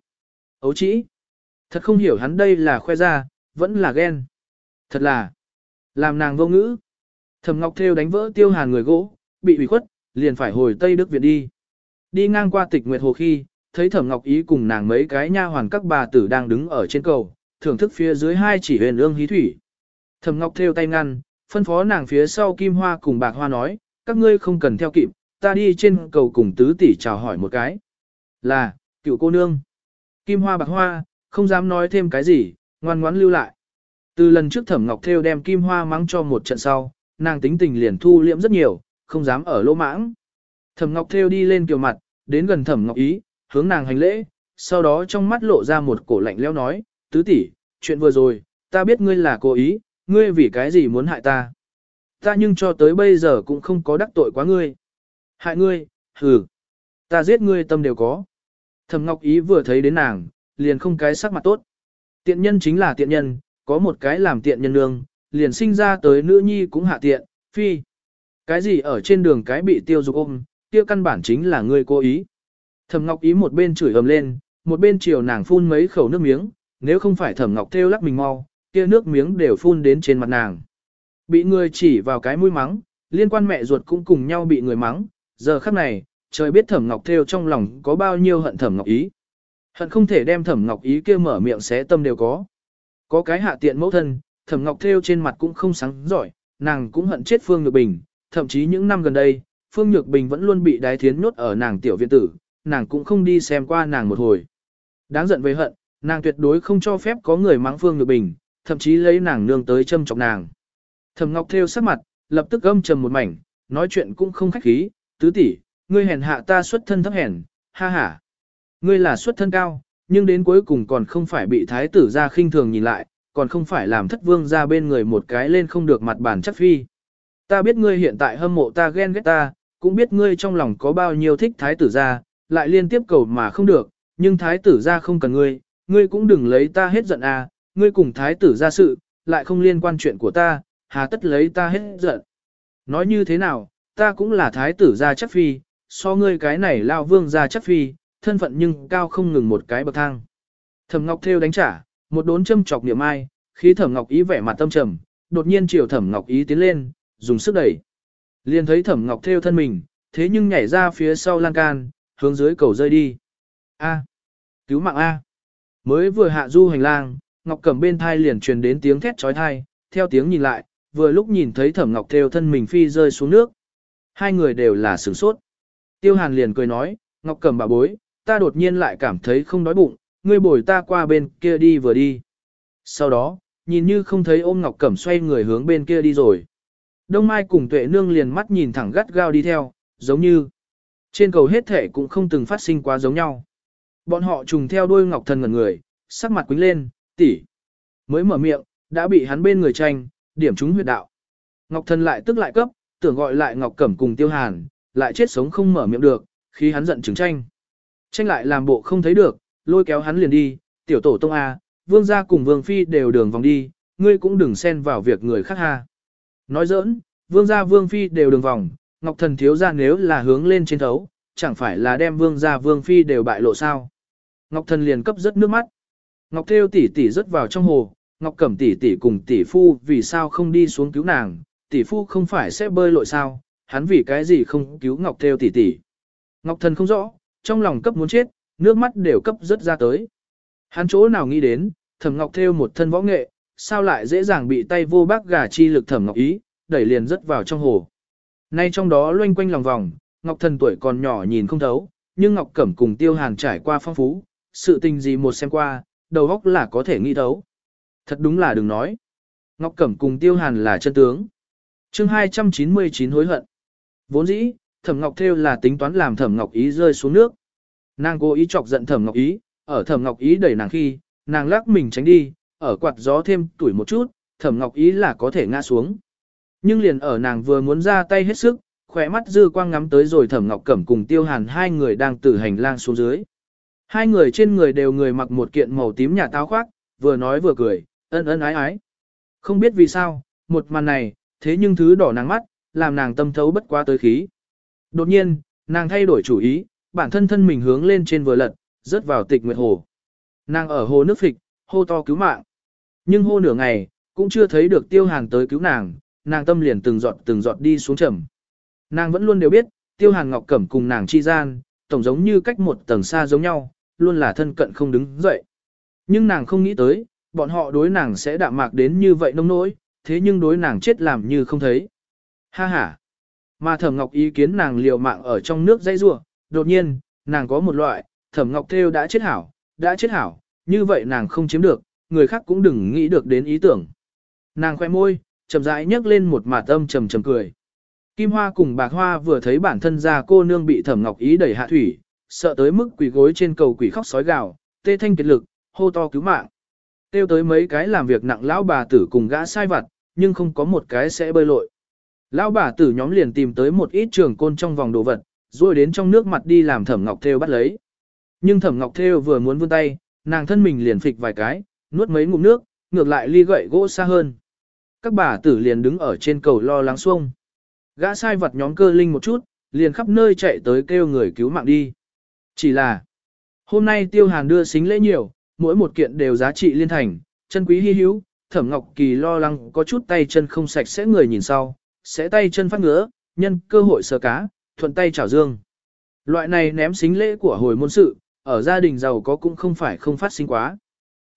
Ấu chỉ. Thật không hiểu hắn đây là khoe ra, vẫn là ghen. Thật là. Làm nàng vô ngữ. Thẩm Ngọc Thêu đánh vỡ tiêu hàn người gỗ, bị ủy khuất, liền phải hồi Tây Đức Việt đi. Đi ngang qua tịch nguyệt hồ khi, thấy Thẩm Ngọc Ý cùng nàng mấy cái nha hoàn các bà tử đang đứng ở trên cầu, thưởng thức phía dưới hai chỉ huyền ương hí thủy. Thẩm Ngọc Thêu tay ngăn, phân phó nàng phía sau Kim Hoa cùng Bạc Hoa nói, các ngươi không cần theo kịp, ta đi trên cầu cùng tứ tỷ chào hỏi một cái. Là, cựu cô nương. Kim hoa bạc hoa, không dám nói thêm cái gì, ngoan ngoãn lưu lại. Từ lần trước thẩm ngọc theo đem kim hoa mắng cho một trận sau, nàng tính tình liền thu liễm rất nhiều, không dám ở lỗ mãng. Thẩm ngọc theo đi lên kiều mặt, đến gần thẩm ngọc ý, hướng nàng hành lễ, sau đó trong mắt lộ ra một cổ lạnh leo nói, tứ tỷ, chuyện vừa rồi, ta biết ngươi là cô ý, ngươi vì cái gì muốn hại ta. Ta nhưng cho tới bây giờ cũng không có đắc tội quá ngươi. Hại ngươi, hừ. Ta giết ngươi tâm đều có. Thẩm Ngọc Ý vừa thấy đến nàng, liền không cái sắc mặt tốt. Tiện nhân chính là tiện nhân, có một cái làm tiện nhân nương, liền sinh ra tới nữ nhi cũng hạ tiện, phi. Cái gì ở trên đường cái bị tiêu dục ôm, tiêu căn bản chính là ngươi cố ý. Thẩm Ngọc Ý một bên chửi ầm lên, một bên chiều nàng phun mấy khẩu nước miếng, nếu không phải Thẩm Ngọc theo lắc mình mau, kia nước miếng đều phun đến trên mặt nàng. Bị người chỉ vào cái mũi mắng, liên quan mẹ ruột cũng cùng nhau bị người mắng, giờ khắc này, trời biết Thẩm Ngọc Thêu trong lòng có bao nhiêu hận Thẩm Ngọc Ý. Hận không thể đem Thẩm Ngọc Ý kia mở miệng xé tâm đều có. Có cái hạ tiện mẫu thân, Thẩm Ngọc Thêu trên mặt cũng không sáng giỏi, nàng cũng hận chết Phương Nhược Bình, thậm chí những năm gần đây, Phương Nhược Bình vẫn luôn bị đái thiến nhốt ở nàng tiểu viện tử, nàng cũng không đi xem qua nàng một hồi. Đáng giận với hận, nàng tuyệt đối không cho phép có người mắng Phương Nhược Bình, thậm chí lấy nàng nương tới châm chọc nàng. Thẩm Ngọc Thêu sắc mặt, lập tức gâm trầm một mảnh, nói chuyện cũng không khách khí, Tứ tỷ, ngươi hèn hạ ta xuất thân thấp hèn, ha ha. Ngươi là xuất thân cao, nhưng đến cuối cùng còn không phải bị thái tử ra khinh thường nhìn lại, còn không phải làm thất vương ra bên người một cái lên không được mặt bản chắc phi. Ta biết ngươi hiện tại hâm mộ ta ghen ghét ta, cũng biết ngươi trong lòng có bao nhiêu thích thái tử ra, lại liên tiếp cầu mà không được, nhưng thái tử ra không cần ngươi, ngươi cũng đừng lấy ta hết giận à, ngươi cùng thái tử ra sự, lại không liên quan chuyện của ta, hà tất lấy ta hết giận. Nói như thế nào, ta cũng là thái tử gia chắc phi, so ngươi cái này lao vương gia chắc phi, thân phận nhưng cao không ngừng một cái bậc thang. Thẩm Ngọc theo đánh trả, một đốn châm chọc niệm ai, khí Thẩm Ngọc ý vẻ mặt tâm trầm, đột nhiên chiều Thẩm Ngọc ý tiến lên, dùng sức đẩy. Liền thấy Thẩm Ngọc theo thân mình, thế nhưng nhảy ra phía sau lan can, hướng dưới cầu rơi đi. A, cứu mạng a. Mới vừa hạ du hành lang, Ngọc cầm bên thai liền truyền đến tiếng thét chói tai, theo tiếng nhìn lại, vừa lúc nhìn thấy Thẩm Ngọc theo thân mình phi rơi xuống nước, Hai người đều là sửng sốt. Tiêu Hàn liền cười nói, Ngọc Cẩm bà bối, ta đột nhiên lại cảm thấy không đói bụng, ngươi bồi ta qua bên kia đi vừa đi. Sau đó, nhìn như không thấy ôm Ngọc Cẩm xoay người hướng bên kia đi rồi. Đông Mai cùng Tuệ Nương liền mắt nhìn thẳng gắt gao đi theo, giống như trên cầu hết thể cũng không từng phát sinh quá giống nhau. Bọn họ trùng theo đuôi Ngọc Thần ngẩn người, sắc mặt quính lên, tỷ Mới mở miệng, đã bị hắn bên người tranh, điểm trúng huyệt đạo. Ngọc Thần lại tức lại cấp, tưởng gọi lại Ngọc Cẩm cùng Tiêu Hàn, lại chết sống không mở miệng được, khi hắn giận chứng tranh. Tranh lại làm bộ không thấy được, lôi kéo hắn liền đi, tiểu tổ tông A, vương gia cùng vương phi đều đường vòng đi, ngươi cũng đừng xen vào việc người khác ha. Nói giỡn, vương gia vương phi đều đường vòng, Ngọc Thần thiếu gia nếu là hướng lên trên thấu, chẳng phải là đem vương gia vương phi đều bại lộ sao. Ngọc Thần liền cấp rất nước mắt. Ngọc Thêu tỷ tỷ rớt vào trong hồ, Ngọc Cẩm tỷ tỷ cùng tỷ phu vì sao không đi xuống cứu nàng, tỷ phu không phải sẽ bơi lội sao, hắn vì cái gì không cứu Ngọc Thêu tỷ tỷ. Ngọc Thần không rõ, trong lòng cấp muốn chết, nước mắt đều cấp rất ra tới. Hắn chỗ nào nghĩ đến, thầm Ngọc Thêu một thân võ nghệ, sao lại dễ dàng bị tay vô bác gà chi lực thầm Ngọc ý, đẩy liền rất vào trong hồ. Nay trong đó loanh quanh lòng vòng, Ngọc Thần tuổi còn nhỏ nhìn không thấu, nhưng Ngọc Cẩm cùng Tiêu Hàn trải qua phong phú, sự tình gì một xem qua, đầu óc là có thể nghĩ thấu. Thật đúng là đừng nói. Ngọc Cẩm cùng Tiêu Hàn là chân tướng chương 299 hối hận. Vốn dĩ, Thẩm Ngọc Thêu là tính toán làm Thẩm Ngọc Ý rơi xuống nước. Nàng cố ý chọc giận Thẩm Ngọc Ý, ở Thẩm Ngọc Ý đẩy nàng khi, nàng lắc mình tránh đi, ở quạt gió thêm tuổi một chút, Thẩm Ngọc Ý là có thể ngã xuống. Nhưng liền ở nàng vừa muốn ra tay hết sức, khỏe mắt dư quang ngắm tới rồi Thẩm Ngọc Cẩm cùng Tiêu Hàn hai người đang từ hành lang xuống dưới. Hai người trên người đều người mặc một kiện màu tím nhà táo khoác, vừa nói vừa cười, ân ân ái ái. Không biết vì sao, một màn này, thế nhưng thứ đỏ nàng mắt, làm nàng tâm thấu bất quá tới khí. Đột nhiên, nàng thay đổi chủ ý, bản thân thân mình hướng lên trên vừa lật, rớt vào tịch nguyệt hồ. Nàng ở hồ nước phịch, hô to cứu mạng. Nhưng hô nửa ngày, cũng chưa thấy được tiêu hàng tới cứu nàng, nàng tâm liền từng giọt từng giọt đi xuống trầm. Nàng vẫn luôn đều biết, tiêu hàng ngọc cẩm cùng nàng chi gian, tổng giống như cách một tầng xa giống nhau, luôn là thân cận không đứng dậy. Nhưng nàng không nghĩ tới, bọn họ đối nàng sẽ đạm mạc đến như vậy nông nỗi, thế nhưng đối nàng chết làm như không thấy. Ha ha. Mà Thẩm Ngọc ý kiến nàng liều mạng ở trong nước dãy rủa, đột nhiên, nàng có một loại, Thẩm Ngọc theo đã chết hảo, đã chết hảo, như vậy nàng không chiếm được, người khác cũng đừng nghĩ được đến ý tưởng. Nàng khoe môi, chậm rãi nhấc lên một mạt tâm trầm trầm cười. Kim Hoa cùng Bạc Hoa vừa thấy bản thân ra cô nương bị Thẩm Ngọc ý đẩy hạ thủy, sợ tới mức quỳ gối trên cầu quỷ khóc sói gào, tê thanh kiệt lực, hô to cứu mạng. Tiêu tới mấy cái làm việc nặng lão bà tử cùng gã sai vặt, nhưng không có một cái sẽ bơi lội. Lão bà tử nhóm liền tìm tới một ít trường côn trong vòng đồ vật, rồi đến trong nước mặt đi làm thẩm ngọc theo bắt lấy. Nhưng thẩm ngọc theo vừa muốn vươn tay, nàng thân mình liền phịch vài cái, nuốt mấy ngụm nước, ngược lại ly gậy gỗ xa hơn. Các bà tử liền đứng ở trên cầu lo lắng xuông. Gã sai vật nhóm cơ linh một chút, liền khắp nơi chạy tới kêu người cứu mạng đi. Chỉ là, hôm nay tiêu hàn đưa xính lễ nhiều, mỗi một kiện đều giá trị liên thành, chân quý hy hữu, Thẩm Ngọc Kỳ lo lắng có chút tay chân không sạch sẽ người nhìn sau, sẽ tay chân phát ngứa, nhân cơ hội sờ cá, thuận tay chảo dương. Loại này ném xính lễ của hồi môn sự, ở gia đình giàu có cũng không phải không phát sinh quá.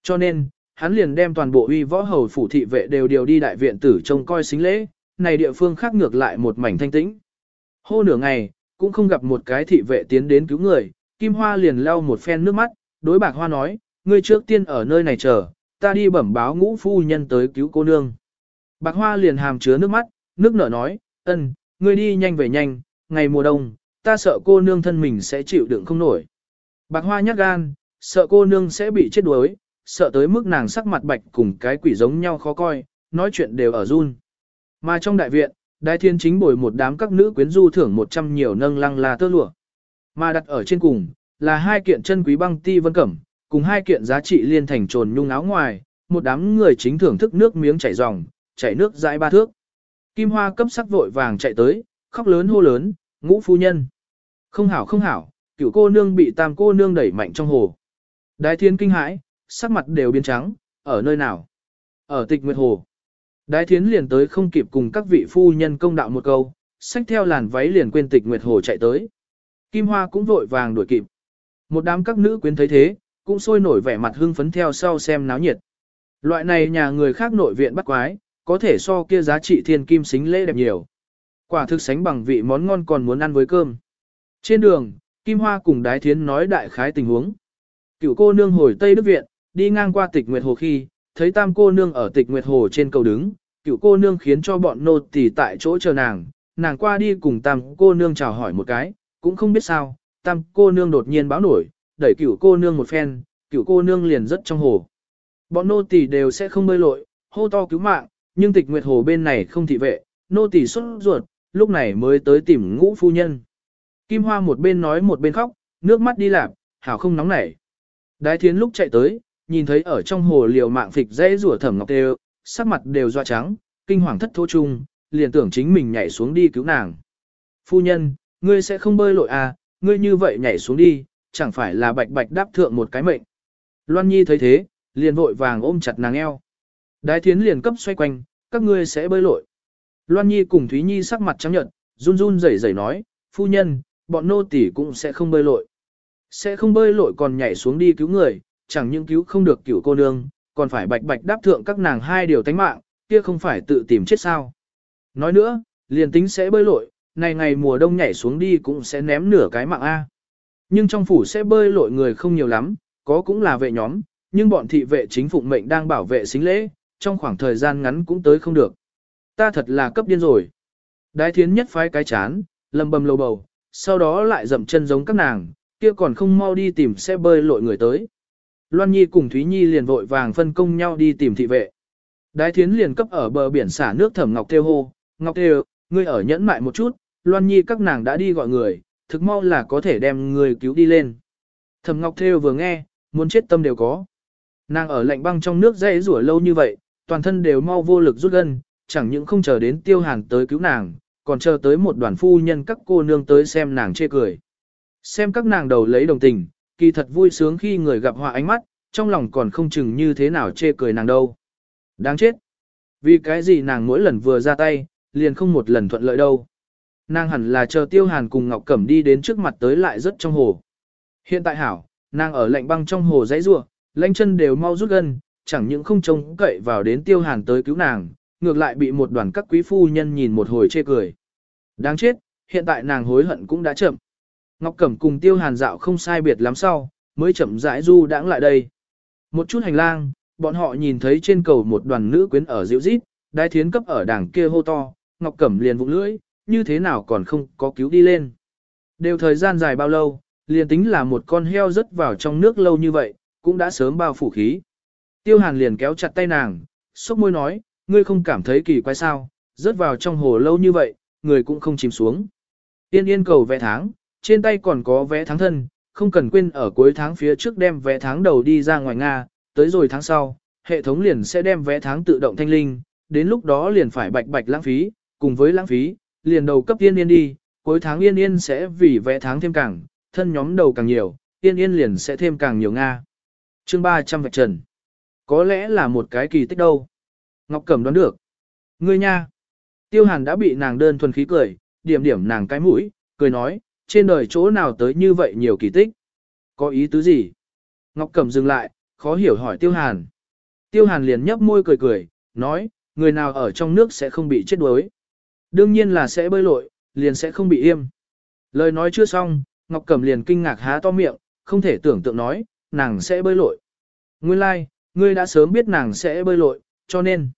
Cho nên, hắn liền đem toàn bộ uy võ hầu phủ thị vệ đều điều đi đại viện tử trông coi xính lễ, này địa phương khác ngược lại một mảnh thanh tĩnh. Hô nửa ngày, cũng không gặp một cái thị vệ tiến đến cứu người, Kim Hoa liền lau một phen nước mắt, đối bạc Hoa nói, ngươi trước tiên ở nơi này chờ, ta đi bẩm báo ngũ phu nhân tới cứu cô nương. Bạc hoa liền hàm chứa nước mắt, nước nở nói, ân, ngươi đi nhanh về nhanh, ngày mùa đông, ta sợ cô nương thân mình sẽ chịu đựng không nổi. Bạc hoa nhát gan, sợ cô nương sẽ bị chết đuối, sợ tới mức nàng sắc mặt bạch cùng cái quỷ giống nhau khó coi, nói chuyện đều ở run. Mà trong đại viện, Đại thiên chính bồi một đám các nữ quyến du thưởng một trăm nhiều nâng lăng là tơ lụa. Mà đặt ở trên cùng, là hai kiện chân quý băng ti vân cẩm, cùng hai kiện giá trị liên thành trồn nhung áo ngoài, một đám người chính thưởng thức nước miếng chảy ròng, chảy nước dãi ba thước. Kim Hoa cấp sắc vội vàng chạy tới, khóc lớn hô lớn, ngũ phu nhân. Không hảo không hảo, cựu cô nương bị tam cô nương đẩy mạnh trong hồ. Đái thiên kinh hãi, sắc mặt đều biến trắng, ở nơi nào? Ở tịch nguyệt hồ. Đái thiến liền tới không kịp cùng các vị phu nhân công đạo một câu, xách theo làn váy liền quên tịch nguyệt hồ chạy tới. Kim Hoa cũng vội vàng đuổi kịp. Một đám các nữ quyến thấy thế, cũng sôi nổi vẻ mặt hưng phấn theo sau xem náo nhiệt. Loại này nhà người khác nội viện bắt quái, có thể so kia giá trị thiên kim xính lễ đẹp nhiều. Quả thực sánh bằng vị món ngon còn muốn ăn với cơm. Trên đường, Kim Hoa cùng Đái Thiến nói đại khái tình huống. Cựu cô nương hồi Tây Đức Viện, đi ngang qua tịch Nguyệt Hồ khi, thấy tam cô nương ở tịch Nguyệt Hồ trên cầu đứng, cựu cô nương khiến cho bọn nô tỳ tại chỗ chờ nàng, nàng qua đi cùng tam cô nương chào hỏi một cái, cũng không biết sao, tam cô nương đột nhiên báo nổi, đẩy cửu cô nương một phen, cửu cô nương liền rất trong hồ. Bọn nô tỳ đều sẽ không bơi lội, hô to cứu mạng, nhưng tịch nguyệt hồ bên này không thị vệ, nô tỳ xuất ruột, lúc này mới tới tìm ngũ phu nhân. Kim Hoa một bên nói một bên khóc, nước mắt đi làm, hảo không nóng nảy. Đái thiến lúc chạy tới, nhìn thấy ở trong hồ liều mạng phịch dễ rủa thẩm ngọc đều, sắc mặt đều doa trắng, kinh hoàng thất thố chung, liền tưởng chính mình nhảy xuống đi cứu nàng. Phu nhân, ngươi sẽ không bơi lội à, ngươi như vậy nhảy xuống đi, chẳng phải là bạch bạch đáp thượng một cái mệnh. Loan Nhi thấy thế, liền vội vàng ôm chặt nàng eo. Đái thiến liền cấp xoay quanh, các ngươi sẽ bơi lội. Loan Nhi cùng Thúy Nhi sắc mặt trắng nhợt, run run rẩy rẩy nói, phu nhân, bọn nô tỳ cũng sẽ không bơi lội. Sẽ không bơi lội còn nhảy xuống đi cứu người, chẳng những cứu không được cửu cô nương, còn phải bạch bạch đáp thượng các nàng hai điều tánh mạng, kia không phải tự tìm chết sao. Nói nữa, liền tính sẽ bơi lội, này ngày mùa đông nhảy xuống đi cũng sẽ ném nửa cái mạng A. Nhưng trong phủ sẽ bơi lội người không nhiều lắm, có cũng là vệ nhóm, nhưng bọn thị vệ chính phụng mệnh đang bảo vệ xính lễ, trong khoảng thời gian ngắn cũng tới không được. Ta thật là cấp điên rồi. Đái thiến nhất phái cái chán, lầm bầm lầu bầu, sau đó lại dậm chân giống các nàng, kia còn không mau đi tìm xe bơi lội người tới. Loan Nhi cùng Thúy Nhi liền vội vàng phân công nhau đi tìm thị vệ. Đái thiến liền cấp ở bờ biển xả nước thẩm Ngọc Thêu hô, Ngọc Thêu, ngươi ở nhẫn mại một chút, Loan Nhi các nàng đã đi gọi người, thực mau là có thể đem người cứu đi lên. Thẩm Ngọc Thêu vừa nghe, muốn chết tâm đều có. Nàng ở lạnh băng trong nước dây rủa lâu như vậy, toàn thân đều mau vô lực rút gân, chẳng những không chờ đến tiêu hàn tới cứu nàng, còn chờ tới một đoàn phu nhân các cô nương tới xem nàng chê cười. Xem các nàng đầu lấy đồng tình, kỳ thật vui sướng khi người gặp họa ánh mắt, trong lòng còn không chừng như thế nào chê cười nàng đâu. Đáng chết. Vì cái gì nàng mỗi lần vừa ra tay, liền không một lần thuận lợi đâu. Nàng hẳn là chờ tiêu hàn cùng Ngọc Cẩm đi đến trước mặt tới lại rất trong hồ. Hiện tại hảo, nàng ở lạnh băng trong hồ dãy rua, lãnh chân đều mau rút gân, chẳng những không trông cậy vào đến tiêu hàn tới cứu nàng, ngược lại bị một đoàn các quý phu nhân nhìn một hồi chê cười. Đáng chết, hiện tại nàng hối hận cũng đã chậm. Ngọc Cẩm cùng tiêu hàn dạo không sai biệt lắm sau, mới chậm rãi du đãng lại đây. Một chút hành lang, bọn họ nhìn thấy trên cầu một đoàn nữ quyến ở dịu rít, đai thiến cấp ở đảng kia hô to, Ngọc Cẩm liền vụng lưỡi, như thế nào còn không có cứu đi lên. Đều thời gian dài bao lâu, liền tính là một con heo rớt vào trong nước lâu như vậy, cũng đã sớm bao phủ khí. Tiêu hàn liền kéo chặt tay nàng, sốc môi nói, ngươi không cảm thấy kỳ quái sao, rớt vào trong hồ lâu như vậy, người cũng không chìm xuống. Yên yên cầu vẽ tháng, trên tay còn có vẽ tháng thân, không cần quên ở cuối tháng phía trước đem vẽ tháng đầu đi ra ngoài Nga, tới rồi tháng sau, hệ thống liền sẽ đem vẽ tháng tự động thanh linh, đến lúc đó liền phải bạch bạch lãng phí, cùng với lãng phí, liền đầu cấp yên yên đi, cuối tháng yên yên sẽ vì vẽ tháng thêm càng, thân nhóm đầu càng nhiều, yên yên liền sẽ thêm càng nhiều Nga. chương 300 vạch trần. Có lẽ là một cái kỳ tích đâu. Ngọc Cẩm đoán được. Ngươi nha. Tiêu Hàn đã bị nàng đơn thuần khí cười, điểm điểm nàng cái mũi, cười nói, trên đời chỗ nào tới như vậy nhiều kỳ tích. Có ý tứ gì? Ngọc Cẩm dừng lại, khó hiểu hỏi Tiêu Hàn. Tiêu Hàn liền nhấp môi cười cười, nói, người nào ở trong nước sẽ không bị chết đuối. Đương nhiên là sẽ bơi lội, liền sẽ không bị im. Lời nói chưa xong, Ngọc Cẩm liền kinh ngạc há to miệng, không thể tưởng tượng nói, nàng sẽ bơi lội. Nguyên lai, like, ngươi đã sớm biết nàng sẽ bơi lội, cho nên,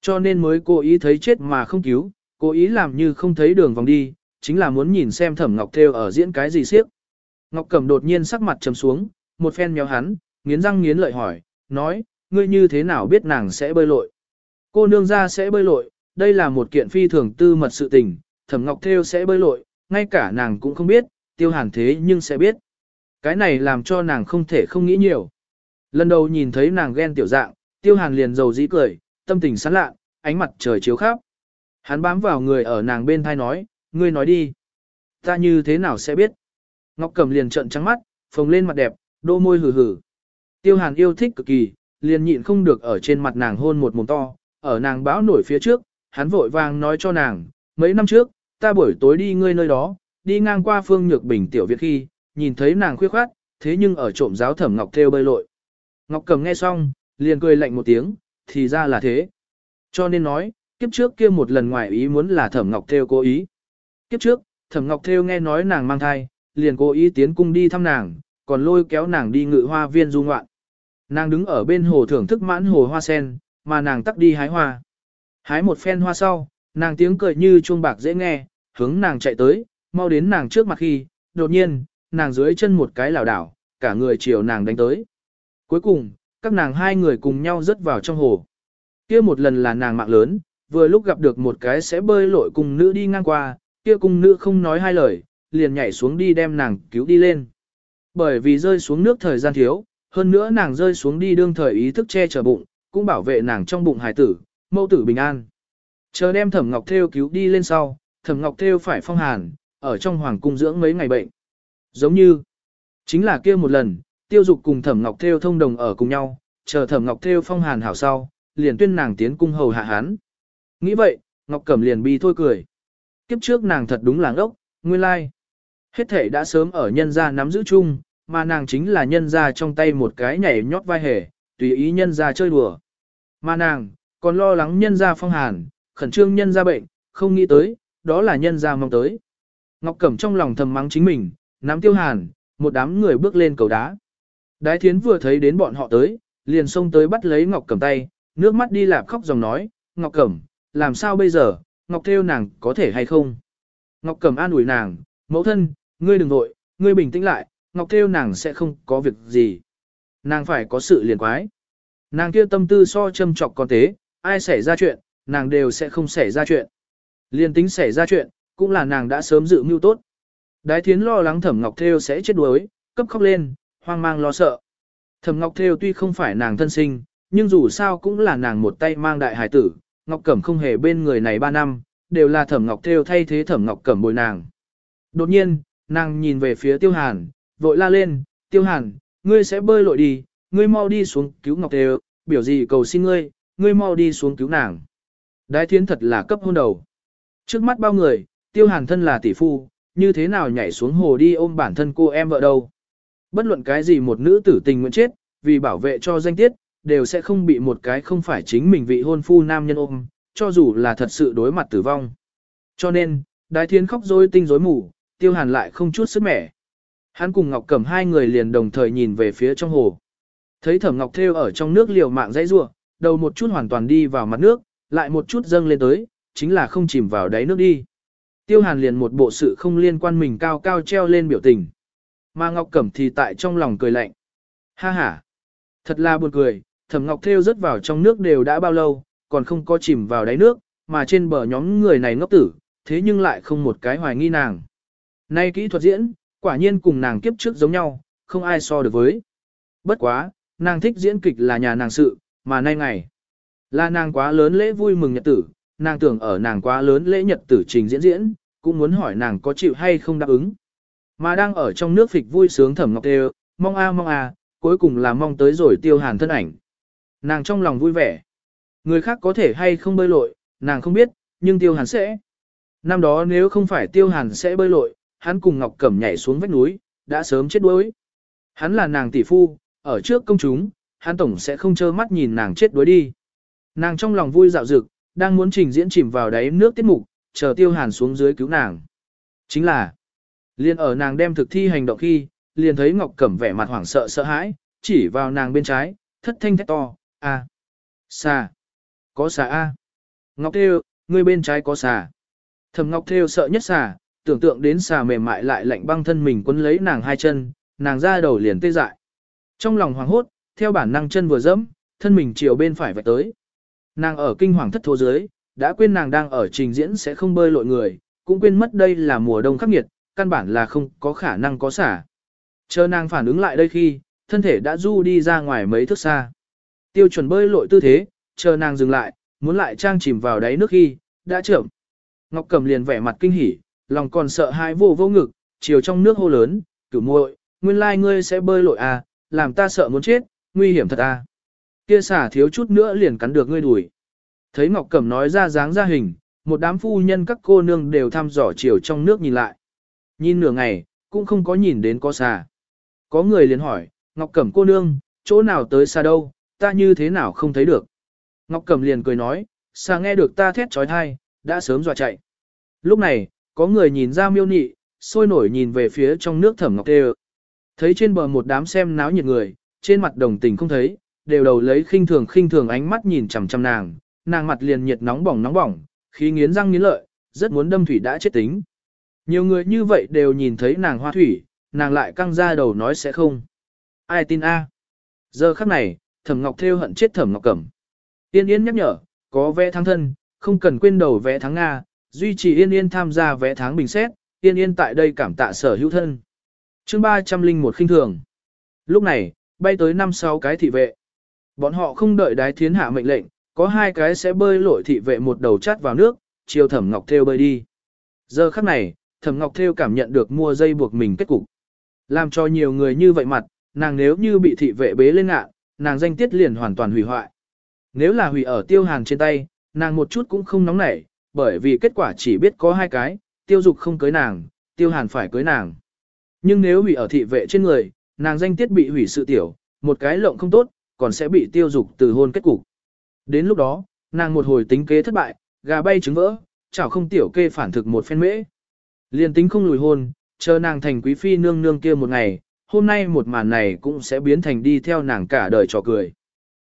cho nên mới cố ý thấy chết mà không cứu, cố ý làm như không thấy đường vòng đi, chính là muốn nhìn xem Thẩm Ngọc Thêu ở diễn cái gì siếc. Ngọc Cẩm đột nhiên sắc mặt trầm xuống, một phen méo hắn, nghiến răng nghiến lợi hỏi, nói, ngươi như thế nào biết nàng sẽ bơi lội? Cô nương ra sẽ bơi lội, đây là một kiện phi thường tư mật sự tình, thẩm ngọc theo sẽ bơi lội, ngay cả nàng cũng không biết, tiêu hàn thế nhưng sẽ biết. Cái này làm cho nàng không thể không nghĩ nhiều. Lần đầu nhìn thấy nàng ghen tiểu dạng, tiêu hàn liền dầu dĩ cười, tâm tình sán lạ, ánh mặt trời chiếu khắp. Hắn bám vào người ở nàng bên thai nói, ngươi nói đi. Ta như thế nào sẽ biết? Ngọc cầm liền trợn trắng mắt, phồng lên mặt đẹp, đô môi hừ hừ. Tiêu Hàn yêu thích cực kỳ, liền nhịn không được ở trên mặt nàng hôn một mồm to, ở nàng báo nổi phía trước, hắn vội vàng nói cho nàng, mấy năm trước, ta buổi tối đi ngươi nơi đó, đi ngang qua phương nhược bình tiểu viện khi, nhìn thấy nàng khuyết khoát, thế nhưng ở trộm giáo thẩm ngọc theo bơi lội. Ngọc cầm nghe xong, liền cười lạnh một tiếng, thì ra là thế. Cho nên nói, kiếp trước kia một lần ngoài ý muốn là thẩm ngọc theo cố ý. Kiếp trước, thẩm ngọc theo nghe nói nàng mang thai, liền cố ý tiến cung đi thăm nàng, còn lôi kéo nàng đi ngự hoa viên du ngoạn. Nàng đứng ở bên hồ thưởng thức mãn hồ hoa sen, mà nàng tắt đi hái hoa. Hái một phen hoa sau, nàng tiếng cười như chuông bạc dễ nghe, hướng nàng chạy tới, mau đến nàng trước mặt khi, đột nhiên, nàng dưới chân một cái lảo đảo, cả người chiều nàng đánh tới. Cuối cùng, các nàng hai người cùng nhau rớt vào trong hồ. Kia một lần là nàng mạng lớn, vừa lúc gặp được một cái sẽ bơi lội cùng nữ đi ngang qua, kia cung nữ không nói hai lời, liền nhảy xuống đi đem nàng cứu đi lên. Bởi vì rơi xuống nước thời gian thiếu, hơn nữa nàng rơi xuống đi đương thời ý thức che chở bụng, cũng bảo vệ nàng trong bụng hài tử, mẫu tử bình an. Chờ đem Thẩm Ngọc Thêu cứu đi lên sau, Thẩm Ngọc Thêu phải phong hàn, ở trong hoàng cung dưỡng mấy ngày bệnh. Giống như, chính là kia một lần, Tiêu Dục cùng Thẩm Ngọc Thêu thông đồng ở cùng nhau, chờ Thẩm Ngọc Thêu phong hàn hảo sau, liền tuyên nàng tiến cung hầu hạ hán Nghĩ vậy, Ngọc Cẩm liền bi thôi cười. Kiếp trước nàng thật đúng là ngốc, nguyên lai. Hết thể đã sớm ở nhân gia nắm giữ chung, mà nàng chính là nhân gia trong tay một cái nhảy nhót vai hề, tùy ý nhân gia chơi đùa. Mà nàng, còn lo lắng nhân gia phong hàn, khẩn trương nhân gia bệnh, không nghĩ tới, đó là nhân gia mong tới. Ngọc Cẩm trong lòng thầm mắng chính mình, nắm tiêu hàn, một đám người bước lên cầu đá. Đái thiến vừa thấy đến bọn họ tới, liền xông tới bắt lấy Ngọc Cẩm tay, nước mắt đi lạp khóc dòng nói, Ngọc Cẩm, làm sao bây giờ, Ngọc theo nàng có thể hay không? Ngọc Cẩm an ủi nàng, mẫu thân, ngươi đừng vội ngươi bình tĩnh lại, Ngọc theo nàng sẽ không có việc gì. Nàng phải có sự liền quái. Nàng kia tâm tư so châm trọc con tế, ai xảy ra chuyện, nàng đều sẽ không xảy ra chuyện. Liên tính xảy ra chuyện, cũng là nàng đã sớm dự mưu tốt. Đái thiến lo lắng thẩm ngọc theo sẽ chết đuối, cấp khóc lên, hoang mang lo sợ. Thẩm ngọc theo tuy không phải nàng thân sinh, nhưng dù sao cũng là nàng một tay mang đại hải tử, ngọc cẩm không hề bên người này 3 năm, đều là thẩm ngọc theo thay thế thẩm ngọc cẩm bồi nàng. Đột nhiên, nàng nhìn về phía tiêu hàn, vội la lên, tiêu hàn, ngươi sẽ bơi lội đi, ngươi mau đi xuống cứu ngọc theo, biểu gì cầu xin ngươi, ngươi mau đi xuống cứu nàng. Đái thiến thật là cấp hôn đầu. Trước mắt bao người, tiêu hàn thân là tỷ phu, như thế nào nhảy xuống hồ đi ôm bản thân cô em vợ đâu. Bất luận cái gì một nữ tử tình nguyện chết, vì bảo vệ cho danh tiết, đều sẽ không bị một cái không phải chính mình vị hôn phu nam nhân ôm, cho dù là thật sự đối mặt tử vong. Cho nên, đái thiến khóc rối tinh rối mù, tiêu hàn lại không chút sức mẻ. Hắn cùng Ngọc Cẩm hai người liền đồng thời nhìn về phía trong hồ. Thấy Thẩm Ngọc Thêu ở trong nước liều mạng dãy rủa, đầu một chút hoàn toàn đi vào mặt nước, lại một chút dâng lên tới, chính là không chìm vào đáy nước đi. Tiêu Hàn liền một bộ sự không liên quan mình cao cao treo lên biểu tình. Mà Ngọc Cẩm thì tại trong lòng cười lạnh. Ha ha! Thật là buồn cười, thẩm Ngọc Thêu rớt vào trong nước đều đã bao lâu, còn không có chìm vào đáy nước, mà trên bờ nhóm người này ngốc tử, thế nhưng lại không một cái hoài nghi nàng. Nay kỹ thuật diễn, quả nhiên cùng nàng kiếp trước giống nhau, không ai so được với. Bất quá, nàng thích diễn kịch là nhà nàng sự, mà nay ngày, là nàng quá lớn lễ vui mừng nhật tử, nàng tưởng ở nàng quá lớn lễ nhật tử trình diễn diễn, cũng muốn hỏi nàng có chịu hay không đáp ứng. Mà đang ở trong nước phịch vui sướng thẩm ngọc đều, mong a mong a, cuối cùng là mong tới rồi tiêu hàn thân ảnh. Nàng trong lòng vui vẻ. Người khác có thể hay không bơi lội, nàng không biết, nhưng tiêu hàn sẽ. Năm đó nếu không phải tiêu hàn sẽ bơi lội, hắn cùng Ngọc Cẩm nhảy xuống vách núi, đã sớm chết đuối. Hắn là nàng tỷ phu, ở trước công chúng, hắn tổng sẽ không trơ mắt nhìn nàng chết đuối đi. Nàng trong lòng vui dạo dực, đang muốn trình diễn chìm vào đáy nước tiết mục, chờ tiêu hàn xuống dưới cứu nàng. Chính là, liền ở nàng đem thực thi hành động khi, liền thấy Ngọc Cẩm vẻ mặt hoảng sợ sợ hãi, chỉ vào nàng bên trái, thất thanh thét to, à. xà, có xà a. Ngọc Thêu, ngươi bên trái có xà. Thầm Ngọc Thêu sợ nhất xà, tưởng tượng đến xà mềm mại lại lạnh băng thân mình quấn lấy nàng hai chân, nàng ra đầu liền tê dại. Trong lòng hoảng hốt, theo bản năng chân vừa dẫm, thân mình chiều bên phải vạch tới. Nàng ở kinh hoàng thất thố dưới, đã quên nàng đang ở trình diễn sẽ không bơi lội người, cũng quên mất đây là mùa đông khắc nghiệt, căn bản là không có khả năng có xả. Chờ nàng phản ứng lại đây khi, thân thể đã du đi ra ngoài mấy thước xa. Tiêu chuẩn bơi lội tư thế, chờ nàng dừng lại, muốn lại trang chìm vào đáy nước khi, đã chậm. Ngọc Cầm liền vẻ mặt kinh hỉ, lòng còn sợ hãi vô vô ngực, chiều trong nước hô lớn, cửu muội, nguyên lai ngươi sẽ bơi lội à, làm ta sợ muốn chết, nguy hiểm thật. À? Kia xả thiếu chút nữa liền cắn được ngươi đuổi. Thấy Ngọc Cẩm nói ra dáng ra hình, một đám phu nhân các cô nương đều thăm dò chiều trong nước nhìn lại. Nhìn nửa ngày, cũng không có nhìn đến có xà. Có người liền hỏi, Ngọc Cẩm cô nương, chỗ nào tới xa đâu, ta như thế nào không thấy được. Ngọc Cẩm liền cười nói, xa nghe được ta thét trói thai, đã sớm dọa chạy. Lúc này, có người nhìn ra miêu nị, sôi nổi nhìn về phía trong nước thẩm Ngọc Tê Thấy trên bờ một đám xem náo nhiệt người, trên mặt đồng tình không thấy, đều đầu lấy khinh thường khinh thường ánh mắt nhìn chằm chằm nàng, nàng mặt liền nhiệt nóng bỏng nóng bỏng, khí nghiến răng nghiến lợi, rất muốn đâm thủy đã chết tính. Nhiều người như vậy đều nhìn thấy nàng hoa thủy, nàng lại căng ra đầu nói sẽ không. Ai tin a? Giờ khắc này, Thẩm Ngọc Thêu hận chết Thẩm Ngọc Cẩm. Yên Yên nhắc nhở, có vé tháng thân, không cần quên đầu vé tháng Nga, duy trì Yên Yên tham gia vé tháng bình xét, Yên Yên tại đây cảm tạ sở hữu thân. Chương 301 khinh thường. Lúc này, bay tới năm sáu cái thị vệ. Bọn họ không đợi đái thiến hạ mệnh lệnh, có hai cái sẽ bơi lội thị vệ một đầu chát vào nước, chiều thẩm ngọc theo bơi đi. Giờ khắc này, thẩm ngọc theo cảm nhận được mua dây buộc mình kết cục. Làm cho nhiều người như vậy mặt, nàng nếu như bị thị vệ bế lên ngạ, nàng danh tiết liền hoàn toàn hủy hoại. Nếu là hủy ở tiêu hàn trên tay, nàng một chút cũng không nóng nảy, bởi vì kết quả chỉ biết có hai cái, tiêu dục không cưới nàng, tiêu hàn phải cưới nàng. Nhưng nếu hủy ở thị vệ trên người, nàng danh tiết bị hủy sự tiểu, một cái lộng không tốt, còn sẽ bị tiêu dục từ hôn kết cục. Đến lúc đó, nàng một hồi tính kế thất bại, gà bay trứng vỡ, chảo không tiểu kê phản thực một phen mễ. Liên tính không lùi hôn, chờ nàng thành quý phi nương nương kia một ngày, hôm nay một màn này cũng sẽ biến thành đi theo nàng cả đời trò cười.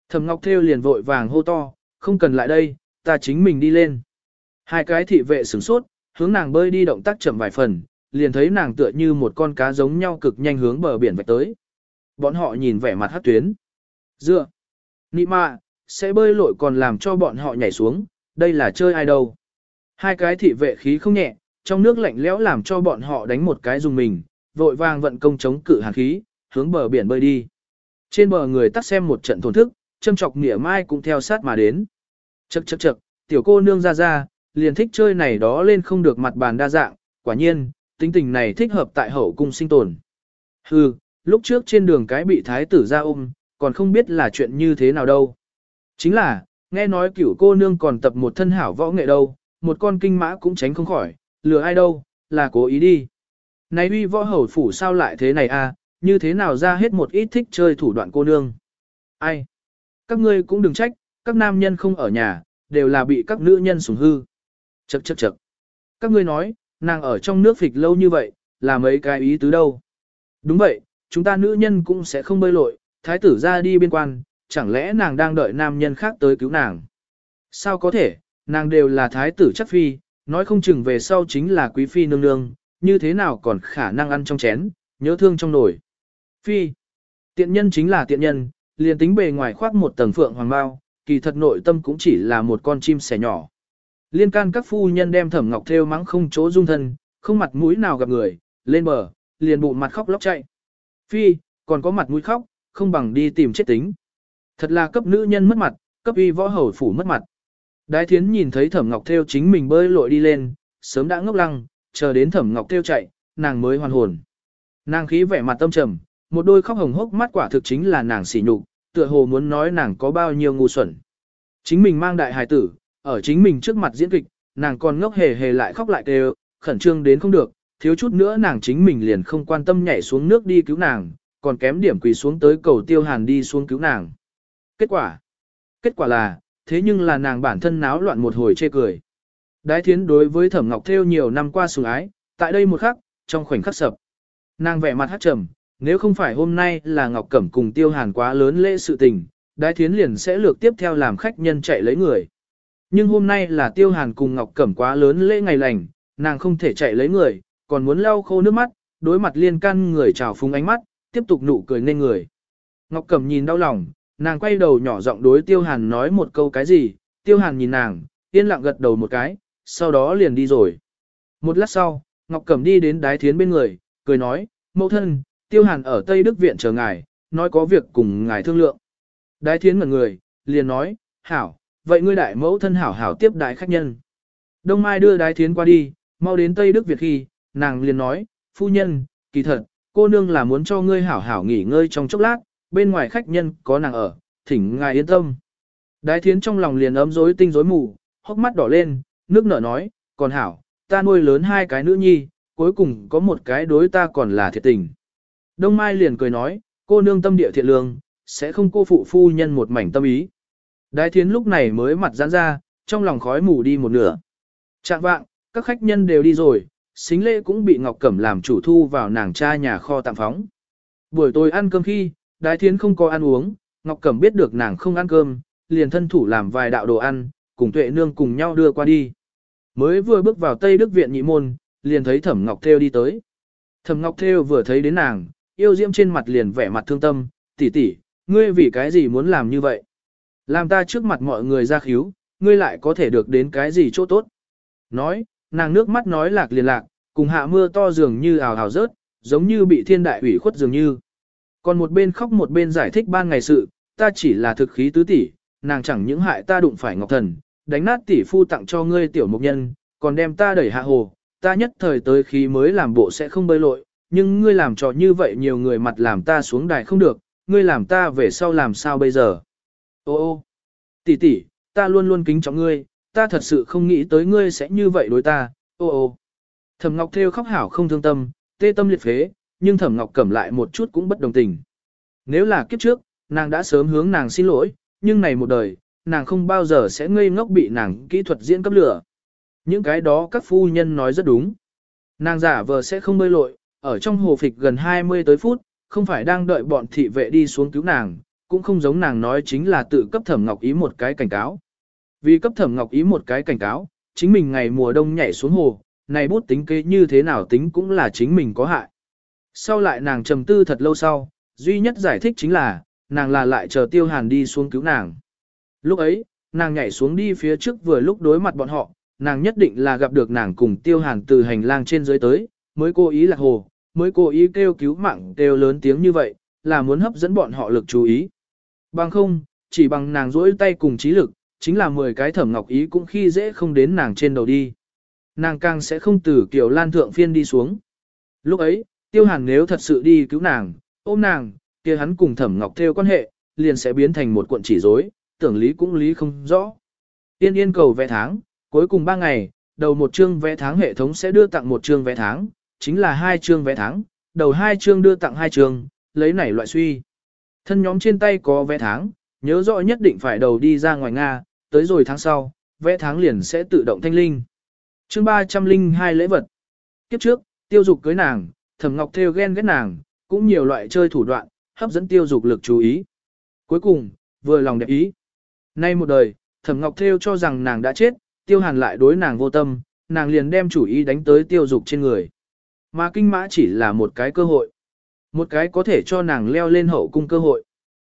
Thẩm Ngọc Thêu liền vội vàng hô to, không cần lại đây, ta chính mình đi lên. Hai cái thị vệ sửng sốt, hướng nàng bơi đi động tác chậm vài phần, liền thấy nàng tựa như một con cá giống nhau cực nhanh hướng bờ biển vạch tới. Bọn họ nhìn vẻ mặt hát tuyến. Dựa. Nị mạ, sẽ bơi lội còn làm cho bọn họ nhảy xuống, đây là chơi ai đâu. Hai cái thị vệ khí không nhẹ, trong nước lạnh lẽo làm cho bọn họ đánh một cái dùng mình, vội vàng vận công chống cự hàn khí, hướng bờ biển bơi đi. Trên bờ người tắt xem một trận thổn thức, châm chọc nghĩa mai cũng theo sát mà đến. Chậc chậc chậc, tiểu cô nương ra ra, liền thích chơi này đó lên không được mặt bàn đa dạng, quả nhiên, tính tình này thích hợp tại hậu cung sinh tồn. Hừ, lúc trước trên đường cái bị thái tử ra ôm, còn không biết là chuyện như thế nào đâu. Chính là, nghe nói cửu cô nương còn tập một thân hảo võ nghệ đâu, một con kinh mã cũng tránh không khỏi, lừa ai đâu, là cố ý đi. Này uy võ hầu phủ sao lại thế này à, như thế nào ra hết một ít thích chơi thủ đoạn cô nương. Ai? Các ngươi cũng đừng trách, các nam nhân không ở nhà, đều là bị các nữ nhân sủng hư. Chậc chậc chậc. Các ngươi nói, nàng ở trong nước phịch lâu như vậy, là mấy cái ý tứ đâu. Đúng vậy, chúng ta nữ nhân cũng sẽ không bơi lội, thái tử ra đi biên quan, chẳng lẽ nàng đang đợi nam nhân khác tới cứu nàng. Sao có thể, nàng đều là thái tử chắc phi, nói không chừng về sau chính là quý phi nương nương, như thế nào còn khả năng ăn trong chén, nhớ thương trong nồi. Phi, tiện nhân chính là tiện nhân, liền tính bề ngoài khoác một tầng phượng hoàng bao, kỳ thật nội tâm cũng chỉ là một con chim sẻ nhỏ. Liên can các phu nhân đem thẩm ngọc theo mắng không chỗ dung thân, không mặt mũi nào gặp người, lên bờ, liền bụng mặt khóc lóc chạy. Phi, còn có mặt mũi khóc, không bằng đi tìm chết tính. Thật là cấp nữ nhân mất mặt, cấp uy võ hầu phủ mất mặt. Đái thiến nhìn thấy thẩm ngọc theo chính mình bơi lội đi lên, sớm đã ngốc lăng, chờ đến thẩm ngọc theo chạy, nàng mới hoàn hồn. Nàng khí vẻ mặt tâm trầm, một đôi khóc hồng hốc mắt quả thực chính là nàng sỉ nhục, tựa hồ muốn nói nàng có bao nhiêu ngu xuẩn. Chính mình mang đại hài tử, ở chính mình trước mặt diễn kịch, nàng còn ngốc hề hề lại khóc lại kêu, khẩn trương đến không được, thiếu chút nữa nàng chính mình liền không quan tâm nhảy xuống nước đi cứu nàng, còn kém điểm quỳ xuống tới cầu tiêu hàn đi xuống cứu nàng. Kết quả? Kết quả là, thế nhưng là nàng bản thân náo loạn một hồi chê cười. Đái thiến đối với thẩm ngọc theo nhiều năm qua sủng ái, tại đây một khắc, trong khoảnh khắc sập. Nàng vẻ mặt hát trầm, nếu không phải hôm nay là ngọc cẩm cùng tiêu hàn quá lớn lễ sự tình, đái thiến liền sẽ lược tiếp theo làm khách nhân chạy lấy người. Nhưng hôm nay là tiêu hàn cùng Ngọc Cẩm quá lớn lễ ngày lành, nàng không thể chạy lấy người, còn muốn lau khô nước mắt, đối mặt liên can người trào phúng ánh mắt, tiếp tục nụ cười nên người. Ngọc Cẩm nhìn đau lòng, nàng quay đầu nhỏ giọng đối tiêu hàn nói một câu cái gì, tiêu hàn nhìn nàng, yên lặng gật đầu một cái, sau đó liền đi rồi. Một lát sau, Ngọc Cẩm đi đến đái thiến bên người, cười nói, mẫu thân, tiêu hàn ở Tây Đức Viện chờ ngài, nói có việc cùng ngài thương lượng. Đái thiến ngẩn người, liền nói, hảo, vậy ngươi đại mẫu thân hảo hảo tiếp đại khách nhân. Đông Mai đưa đái thiến qua đi, mau đến Tây Đức Việt khi, nàng liền nói, phu nhân, kỳ thật, cô nương là muốn cho ngươi hảo hảo nghỉ ngơi trong chốc lát, bên ngoài khách nhân có nàng ở, thỉnh ngài yên tâm. Đái thiến trong lòng liền ấm rối tinh rối mù, hốc mắt đỏ lên, nước nở nói, còn hảo, ta nuôi lớn hai cái nữ nhi, cuối cùng có một cái đối ta còn là thiệt tình. Đông Mai liền cười nói, cô nương tâm địa thiện lương, sẽ không cô phụ phu nhân một mảnh tâm ý. Đái thiến lúc này mới mặt giãn ra, trong lòng khói mù đi một nửa. Chạm vạng, các khách nhân đều đi rồi, xính lễ cũng bị Ngọc Cẩm làm chủ thu vào nàng cha nhà kho tạm phóng. Buổi tối ăn cơm khi, đái thiến không có ăn uống, Ngọc Cẩm biết được nàng không ăn cơm, liền thân thủ làm vài đạo đồ ăn, cùng tuệ nương cùng nhau đưa qua đi. Mới vừa bước vào Tây Đức Viện nhị môn, liền thấy Thẩm Ngọc Theo đi tới. Thẩm Ngọc Theo vừa thấy đến nàng, yêu diễm trên mặt liền vẻ mặt thương tâm, tỷ tỷ, ngươi vì cái gì muốn làm như vậy? Làm ta trước mặt mọi người ra khíu, ngươi lại có thể được đến cái gì chỗ tốt. Nói, nàng nước mắt nói lạc liền lạc, cùng hạ mưa to dường như ào ào rớt, giống như bị thiên đại ủy khuất dường như. Còn một bên khóc một bên giải thích ban ngày sự, ta chỉ là thực khí tứ tỷ, nàng chẳng những hại ta đụng phải ngọc thần, đánh nát tỷ phu tặng cho ngươi tiểu mục nhân, còn đem ta đẩy hạ hồ, ta nhất thời tới khí mới làm bộ sẽ không bơi lội, nhưng ngươi làm trò như vậy nhiều người mặt làm ta xuống đài không được, ngươi làm ta về sau làm sao bây giờ. Ô ô, tỷ tỷ, ta luôn luôn kính trọng ngươi, ta thật sự không nghĩ tới ngươi sẽ như vậy đối ta, ô ô. Thẩm Ngọc Thêu khóc hảo không thương tâm, tê tâm liệt phế, nhưng Thẩm Ngọc cẩm lại một chút cũng bất đồng tình. Nếu là kiếp trước, nàng đã sớm hướng nàng xin lỗi, nhưng này một đời, nàng không bao giờ sẽ ngây ngốc bị nàng kỹ thuật diễn cấp lửa. Những cái đó các phu nhân nói rất đúng. Nàng giả vờ sẽ không bơi lội, ở trong hồ phịch gần 20 tới phút, không phải đang đợi bọn thị vệ đi xuống cứu nàng, cũng không giống nàng nói chính là tự cấp thẩm ngọc ý một cái cảnh cáo. Vì cấp thẩm ngọc ý một cái cảnh cáo, chính mình ngày mùa đông nhảy xuống hồ, này bút tính kế như thế nào tính cũng là chính mình có hại. Sau lại nàng trầm tư thật lâu sau, duy nhất giải thích chính là, nàng là lại chờ tiêu hàn đi xuống cứu nàng. Lúc ấy, nàng nhảy xuống đi phía trước vừa lúc đối mặt bọn họ, nàng nhất định là gặp được nàng cùng tiêu hàn từ hành lang trên dưới tới, mới cố ý lạc hồ, mới cố ý kêu cứu mạng kêu lớn tiếng như vậy, là muốn hấp dẫn bọn họ lực chú ý. Bằng không, chỉ bằng nàng rỗi tay cùng trí lực, chính là 10 cái thẩm ngọc ý cũng khi dễ không đến nàng trên đầu đi. Nàng càng sẽ không từ kiểu lan thượng phiên đi xuống. Lúc ấy, tiêu hàn nếu thật sự đi cứu nàng, ôm nàng, kia hắn cùng thẩm ngọc theo quan hệ, liền sẽ biến thành một cuộn chỉ rối, tưởng lý cũng lý không rõ. Tiên yên cầu vẽ tháng, cuối cùng 3 ngày, đầu một chương vẽ tháng hệ thống sẽ đưa tặng một chương vẽ tháng, chính là hai chương vẽ tháng, đầu hai chương đưa tặng hai chương, lấy này loại suy. Thân nhóm trên tay có vé tháng, nhớ rõ nhất định phải đầu đi ra ngoài Nga, tới rồi tháng sau, vé tháng liền sẽ tự động thanh linh. chương 302 lễ vật. Kiếp trước, tiêu dục cưới nàng, thẩm ngọc theo ghen ghét nàng, cũng nhiều loại chơi thủ đoạn, hấp dẫn tiêu dục lực chú ý. Cuối cùng, vừa lòng đẹp ý. Nay một đời, thẩm ngọc theo cho rằng nàng đã chết, tiêu hàn lại đối nàng vô tâm, nàng liền đem chủ ý đánh tới tiêu dục trên người. Mà kinh mã chỉ là một cái cơ hội một cái có thể cho nàng leo lên hậu cung cơ hội.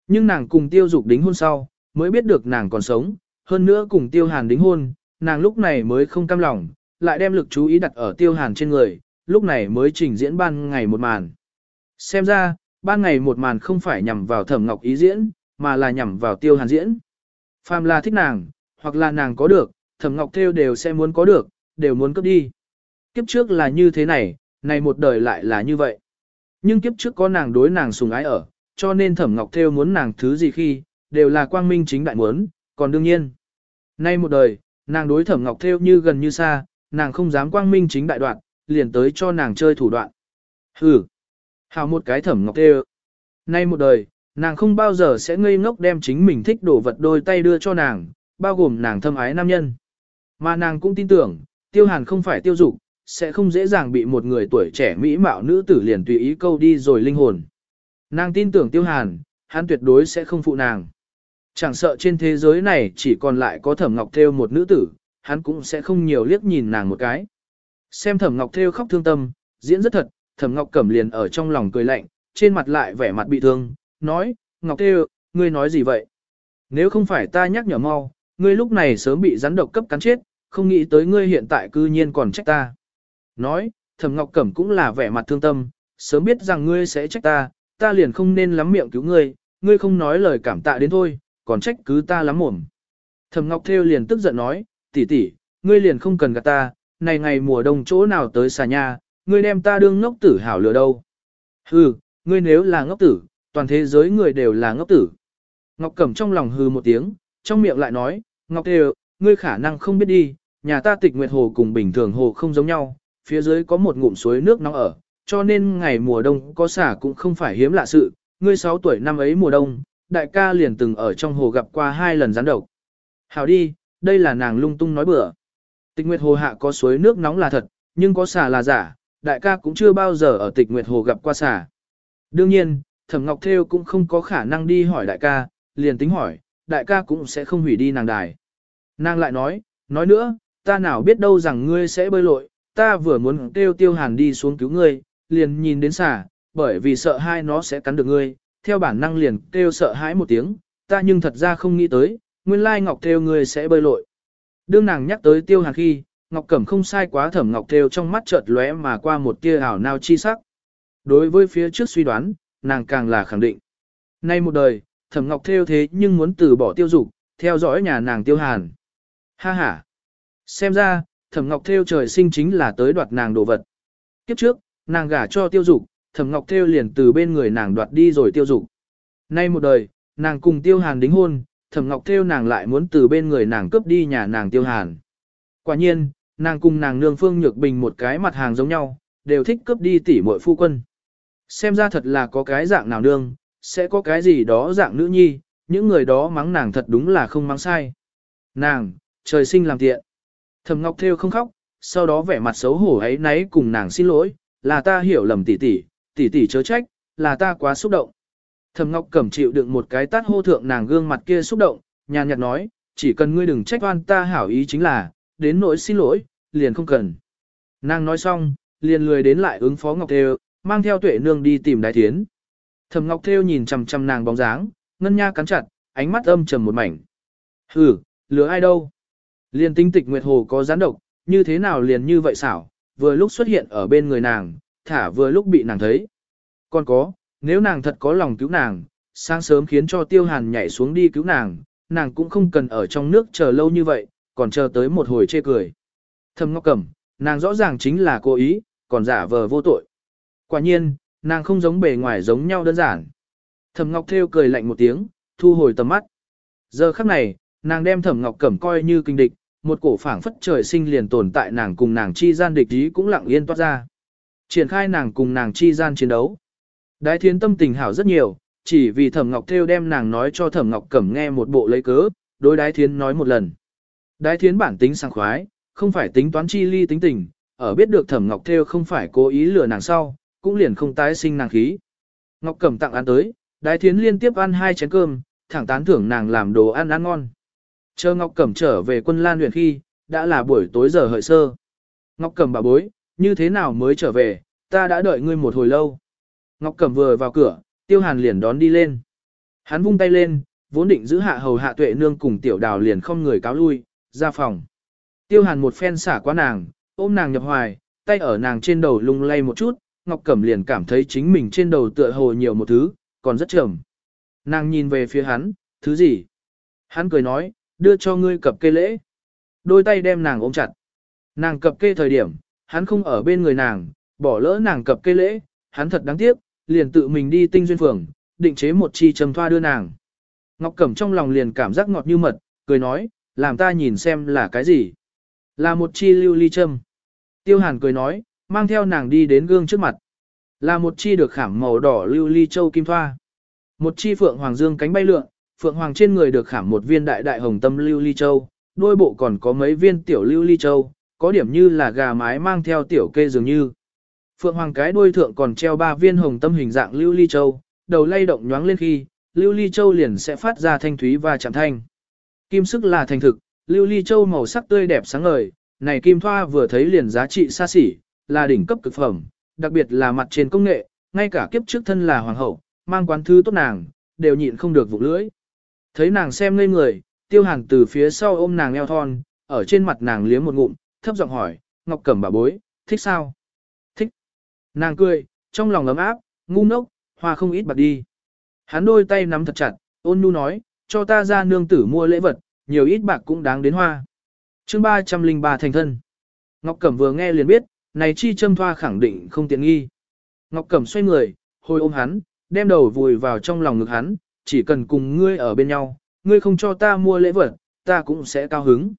Nhưng nàng cùng tiêu dục đính hôn sau, mới biết được nàng còn sống, hơn nữa cùng tiêu hàn đính hôn, nàng lúc này mới không cam lòng, lại đem lực chú ý đặt ở tiêu hàn trên người, lúc này mới trình diễn ban ngày một màn. Xem ra, ban ngày một màn không phải nhằm vào thẩm ngọc ý diễn, mà là nhằm vào tiêu hàn diễn. Phàm là thích nàng, hoặc là nàng có được, thẩm ngọc theo đều sẽ muốn có được, đều muốn cấp đi. Kiếp trước là như thế này, này một đời lại là như vậy. Nhưng kiếp trước có nàng đối nàng sùng ái ở, cho nên Thẩm Ngọc Thêu muốn nàng thứ gì khi, đều là quang minh chính đại muốn, còn đương nhiên. Nay một đời, nàng đối Thẩm Ngọc Thêu như gần như xa, nàng không dám quang minh chính đại đoạn, liền tới cho nàng chơi thủ đoạn. Hừ, hào một cái Thẩm Ngọc Thêu. Nay một đời, nàng không bao giờ sẽ ngây ngốc đem chính mình thích đổ vật đôi tay đưa cho nàng, bao gồm nàng thâm ái nam nhân. Mà nàng cũng tin tưởng, tiêu hàn không phải tiêu dục, sẽ không dễ dàng bị một người tuổi trẻ mỹ mạo nữ tử liền tùy ý câu đi rồi linh hồn. Nàng tin tưởng Tiêu Hàn, hắn tuyệt đối sẽ không phụ nàng. Chẳng sợ trên thế giới này chỉ còn lại có Thẩm Ngọc Thêu một nữ tử, hắn cũng sẽ không nhiều liếc nhìn nàng một cái. Xem Thẩm Ngọc Thêu khóc thương tâm, diễn rất thật, Thẩm Ngọc Cẩm liền ở trong lòng cười lạnh, trên mặt lại vẻ mặt bị thương, nói, Ngọc Thêu, ngươi nói gì vậy? Nếu không phải ta nhắc nhở mau, ngươi lúc này sớm bị rắn độc cấp cắn chết, không nghĩ tới ngươi hiện tại cư nhiên còn trách ta. Nói, thẩm ngọc cẩm cũng là vẻ mặt thương tâm, sớm biết rằng ngươi sẽ trách ta, ta liền không nên lắm miệng cứu ngươi, ngươi không nói lời cảm tạ đến thôi, còn trách cứ ta lắm mồm. Thẩm ngọc theo liền tức giận nói, tỷ tỷ, ngươi liền không cần gặp ta, này ngày mùa đông chỗ nào tới xà nhà, ngươi đem ta đương ngốc tử hảo lửa đâu. Hừ, ngươi nếu là ngốc tử, toàn thế giới người đều là ngốc tử. Ngọc Cẩm trong lòng hừ một tiếng, trong miệng lại nói, Ngọc Tê, ngươi khả năng không biết đi, nhà ta tịch nguyệt hồ cùng bình thường hồ không giống nhau, phía dưới có một ngụm suối nước nóng ở, cho nên ngày mùa đông có xả cũng không phải hiếm lạ sự, ngươi 6 tuổi năm ấy mùa đông, đại ca liền từng ở trong hồ gặp qua hai lần gián độc. Hảo đi, đây là nàng lung tung nói bừa. Tịch Nguyệt Hồ hạ có suối nước nóng là thật, nhưng có xả là giả, đại ca cũng chưa bao giờ ở Tịch Nguyệt Hồ gặp qua xả. Đương nhiên, Thẩm Ngọc Thêu cũng không có khả năng đi hỏi đại ca, liền tính hỏi, đại ca cũng sẽ không hủy đi nàng đài. Nàng lại nói, nói nữa, ta nào biết đâu rằng ngươi sẽ bơi lội, ta vừa muốn kêu tiêu hàn đi xuống cứu ngươi, liền nhìn đến xả, bởi vì sợ hai nó sẽ cắn được ngươi, theo bản năng liền kêu sợ hãi một tiếng, ta nhưng thật ra không nghĩ tới, nguyên lai ngọc theo ngươi sẽ bơi lội. Đương nàng nhắc tới tiêu hàn khi, ngọc cẩm không sai quá thẩm ngọc theo trong mắt chợt lóe mà qua một tia ảo nào chi sắc. Đối với phía trước suy đoán, nàng càng là khẳng định. Nay một đời, thẩm ngọc theo thế nhưng muốn từ bỏ tiêu dục, theo dõi nhà nàng tiêu hàn. Ha ha! Xem ra, Thẩm Ngọc Thêu trời sinh chính là tới đoạt nàng đồ vật. Kiếp trước, nàng gả cho Tiêu Dục, Thẩm Ngọc Thêu liền từ bên người nàng đoạt đi rồi Tiêu Dục. Nay một đời, nàng cùng Tiêu Hàn đính hôn, Thẩm Ngọc Thêu nàng lại muốn từ bên người nàng cướp đi nhà nàng Tiêu Hàn. Quả nhiên, nàng cùng nàng nương Phương Nhược Bình một cái mặt hàng giống nhau, đều thích cướp đi tỷ muội phu quân. Xem ra thật là có cái dạng nào nương, sẽ có cái gì đó dạng nữ nhi, những người đó mắng nàng thật đúng là không mắng sai. Nàng, trời sinh làm tiện. Thẩm Ngọc Thêu không khóc, sau đó vẻ mặt xấu hổ ấy náy cùng nàng xin lỗi, là ta hiểu lầm tỷ tỷ, tỷ tỷ chớ trách, là ta quá xúc động. Thẩm Ngọc Cẩm chịu đựng một cái tát hô thượng nàng gương mặt kia xúc động, nhàn nhạt nói, chỉ cần ngươi đừng trách oan ta hảo ý chính là, đến nỗi xin lỗi, liền không cần. Nàng nói xong, liền lười đến lại ứng phó Ngọc Thêu, mang theo Tuệ Nương đi tìm Đại Thiến. Thẩm Ngọc Thêu nhìn chằm chằm nàng bóng dáng, ngân nha cắn chặt, ánh mắt âm trầm một mảnh. Hừ, lừa ai đâu? Liên tinh tịch nguyệt hồ có gián độc, như thế nào liền như vậy xảo, vừa lúc xuất hiện ở bên người nàng, thả vừa lúc bị nàng thấy. Còn có, nếu nàng thật có lòng cứu nàng, sáng sớm khiến cho tiêu hàn nhảy xuống đi cứu nàng, nàng cũng không cần ở trong nước chờ lâu như vậy, còn chờ tới một hồi chê cười. Thầm ngọc cẩm, nàng rõ ràng chính là cố ý, còn giả vờ vô tội. Quả nhiên, nàng không giống bề ngoài giống nhau đơn giản. Thầm ngọc theo cười lạnh một tiếng, thu hồi tầm mắt. Giờ khắc này, Nàng đem Thẩm Ngọc Cẩm coi như kinh địch, một cổ phảng phất trời sinh liền tồn tại nàng cùng nàng chi gian địch ý cũng lặng yên toát ra. Triển khai nàng cùng nàng chi gian chiến đấu. Đái Thiến tâm tình hảo rất nhiều, chỉ vì Thẩm Ngọc Thêu đem nàng nói cho Thẩm Ngọc Cẩm nghe một bộ lấy cớ, đối Đái Thiến nói một lần. Đái Thiến bản tính sang khoái, không phải tính toán chi ly tính tình, ở biết được Thẩm Ngọc Thêu không phải cố ý lừa nàng sau, cũng liền không tái sinh nàng khí. Ngọc Cẩm tặng ăn tới, Đái Thiến liên tiếp ăn hai chén cơm, thẳng tán thưởng nàng làm đồ ăn ăn ngon. Chờ Ngọc Cẩm trở về quân lan huyện khi, đã là buổi tối giờ hợi sơ. Ngọc Cẩm bà bối, như thế nào mới trở về, ta đã đợi ngươi một hồi lâu. Ngọc Cẩm vừa vào cửa, Tiêu Hàn liền đón đi lên. Hắn vung tay lên, vốn định giữ hạ hầu hạ tuệ nương cùng tiểu đào liền không người cáo lui, ra phòng. Tiêu Hàn một phen xả qua nàng, ôm nàng nhập hoài, tay ở nàng trên đầu lung lay một chút, Ngọc Cẩm liền cảm thấy chính mình trên đầu tựa hồ nhiều một thứ, còn rất trầm. Nàng nhìn về phía hắn, thứ gì? Hắn cười nói, đưa cho ngươi cập kê lễ. Đôi tay đem nàng ôm chặt. Nàng cập kê thời điểm, hắn không ở bên người nàng, bỏ lỡ nàng cập kê lễ, hắn thật đáng tiếc, liền tự mình đi tinh duyên phường, định chế một chi trầm thoa đưa nàng. Ngọc Cẩm trong lòng liền cảm giác ngọt như mật, cười nói, làm ta nhìn xem là cái gì. Là một chi lưu ly châm. Tiêu Hàn cười nói, mang theo nàng đi đến gương trước mặt. Là một chi được khảm màu đỏ lưu ly châu kim thoa. Một chi phượng hoàng dương cánh bay lượng. Phượng Hoàng trên người được khảm một viên đại đại hồng tâm lưu ly châu, đôi bộ còn có mấy viên tiểu lưu ly châu, có điểm như là gà mái mang theo tiểu kê dường như. Phượng Hoàng cái đuôi thượng còn treo ba viên hồng tâm hình dạng lưu ly châu, đầu lay động nhoáng lên khi, lưu ly châu liền sẽ phát ra thanh thúy và chạm thanh. Kim sức là thành thực, lưu ly châu màu sắc tươi đẹp sáng ngời, này kim thoa vừa thấy liền giá trị xa xỉ, là đỉnh cấp cực phẩm, đặc biệt là mặt trên công nghệ, ngay cả kiếp trước thân là hoàng hậu, mang quán thư tốt nàng, đều nhịn không được vụ lưỡi. Thấy nàng xem ngây người, tiêu hàn từ phía sau ôm nàng eo thon, ở trên mặt nàng liếm một ngụm, thấp giọng hỏi, Ngọc Cẩm bà bối, thích sao? Thích. Nàng cười, trong lòng ấm áp, ngu ngốc, hoa không ít bạc đi. Hắn đôi tay nắm thật chặt, ôn nhu nói, cho ta ra nương tử mua lễ vật, nhiều ít bạc cũng đáng đến hoa. chương 303 thành thân. Ngọc Cẩm vừa nghe liền biết, này chi châm thoa khẳng định không tiện nghi. Ngọc Cẩm xoay người, hồi ôm hắn, đem đầu vùi vào trong lòng ngực hắn, chỉ cần cùng ngươi ở bên nhau, ngươi không cho ta mua lễ vật, ta cũng sẽ cao hứng.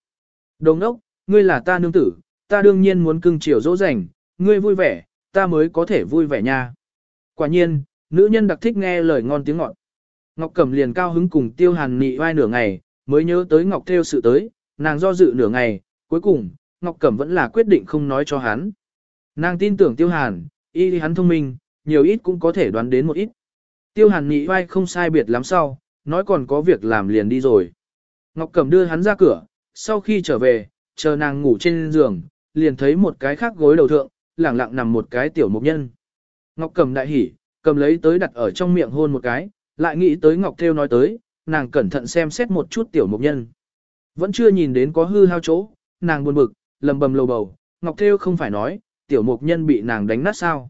Đồng ốc, ngươi là ta nương tử, ta đương nhiên muốn cưng chiều dỗ dành, ngươi vui vẻ, ta mới có thể vui vẻ nha. Quả nhiên, nữ nhân đặc thích nghe lời ngon tiếng ngọt. Ngọc Cẩm liền cao hứng cùng Tiêu Hàn nị vai nửa ngày, mới nhớ tới Ngọc Theo sự tới, nàng do dự nửa ngày, cuối cùng, Ngọc Cẩm vẫn là quyết định không nói cho hắn. Nàng tin tưởng Tiêu Hàn, y hắn thông minh, nhiều ít cũng có thể đoán đến một ít tiêu hàn nhị vai không sai biệt lắm sau, nói còn có việc làm liền đi rồi. Ngọc Cẩm đưa hắn ra cửa, sau khi trở về, chờ nàng ngủ trên giường, liền thấy một cái khác gối đầu thượng, lẳng lặng nằm một cái tiểu mục nhân. Ngọc Cẩm đại hỉ, cầm lấy tới đặt ở trong miệng hôn một cái, lại nghĩ tới Ngọc Thêu nói tới, nàng cẩn thận xem xét một chút tiểu mục nhân. Vẫn chưa nhìn đến có hư hao chỗ, nàng buồn bực, lầm bầm lầu bầu, Ngọc Thêu không phải nói, tiểu mục nhân bị nàng đánh nát sao.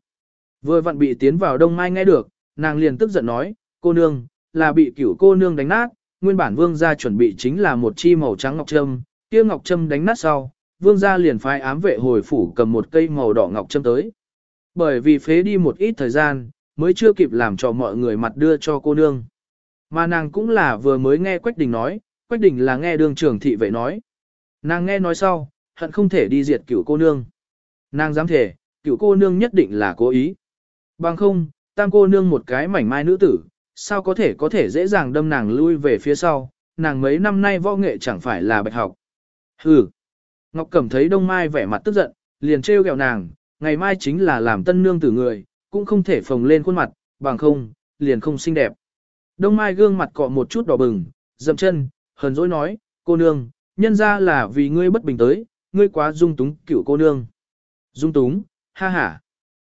Vừa vặn bị tiến vào đông mai nghe được, nàng liền tức giận nói, cô nương, là bị cửu cô nương đánh nát, nguyên bản vương gia chuẩn bị chính là một chi màu trắng ngọc trâm, kia ngọc trâm đánh nát sau, vương gia liền phái ám vệ hồi phủ cầm một cây màu đỏ ngọc trâm tới. Bởi vì phế đi một ít thời gian, mới chưa kịp làm cho mọi người mặt đưa cho cô nương. Mà nàng cũng là vừa mới nghe Quách Đình nói, Quách Đình là nghe đường trưởng thị vệ nói. Nàng nghe nói sau, hận không thể đi diệt cửu cô nương. Nàng dám thể, cửu cô nương nhất định là cố ý. Bằng không, tam cô nương một cái mảnh mai nữ tử, sao có thể có thể dễ dàng đâm nàng lui về phía sau, nàng mấy năm nay võ nghệ chẳng phải là bạch học. Hừ. Ngọc Cẩm thấy Đông Mai vẻ mặt tức giận, liền trêu ghẹo nàng, ngày mai chính là làm tân nương tử người, cũng không thể phồng lên khuôn mặt, bằng không, liền không xinh đẹp. Đông Mai gương mặt cọ một chút đỏ bừng, dậm chân, hờn dỗi nói, cô nương, nhân ra là vì ngươi bất bình tới, ngươi quá dung túng cựu cô nương. Dung túng, ha ha.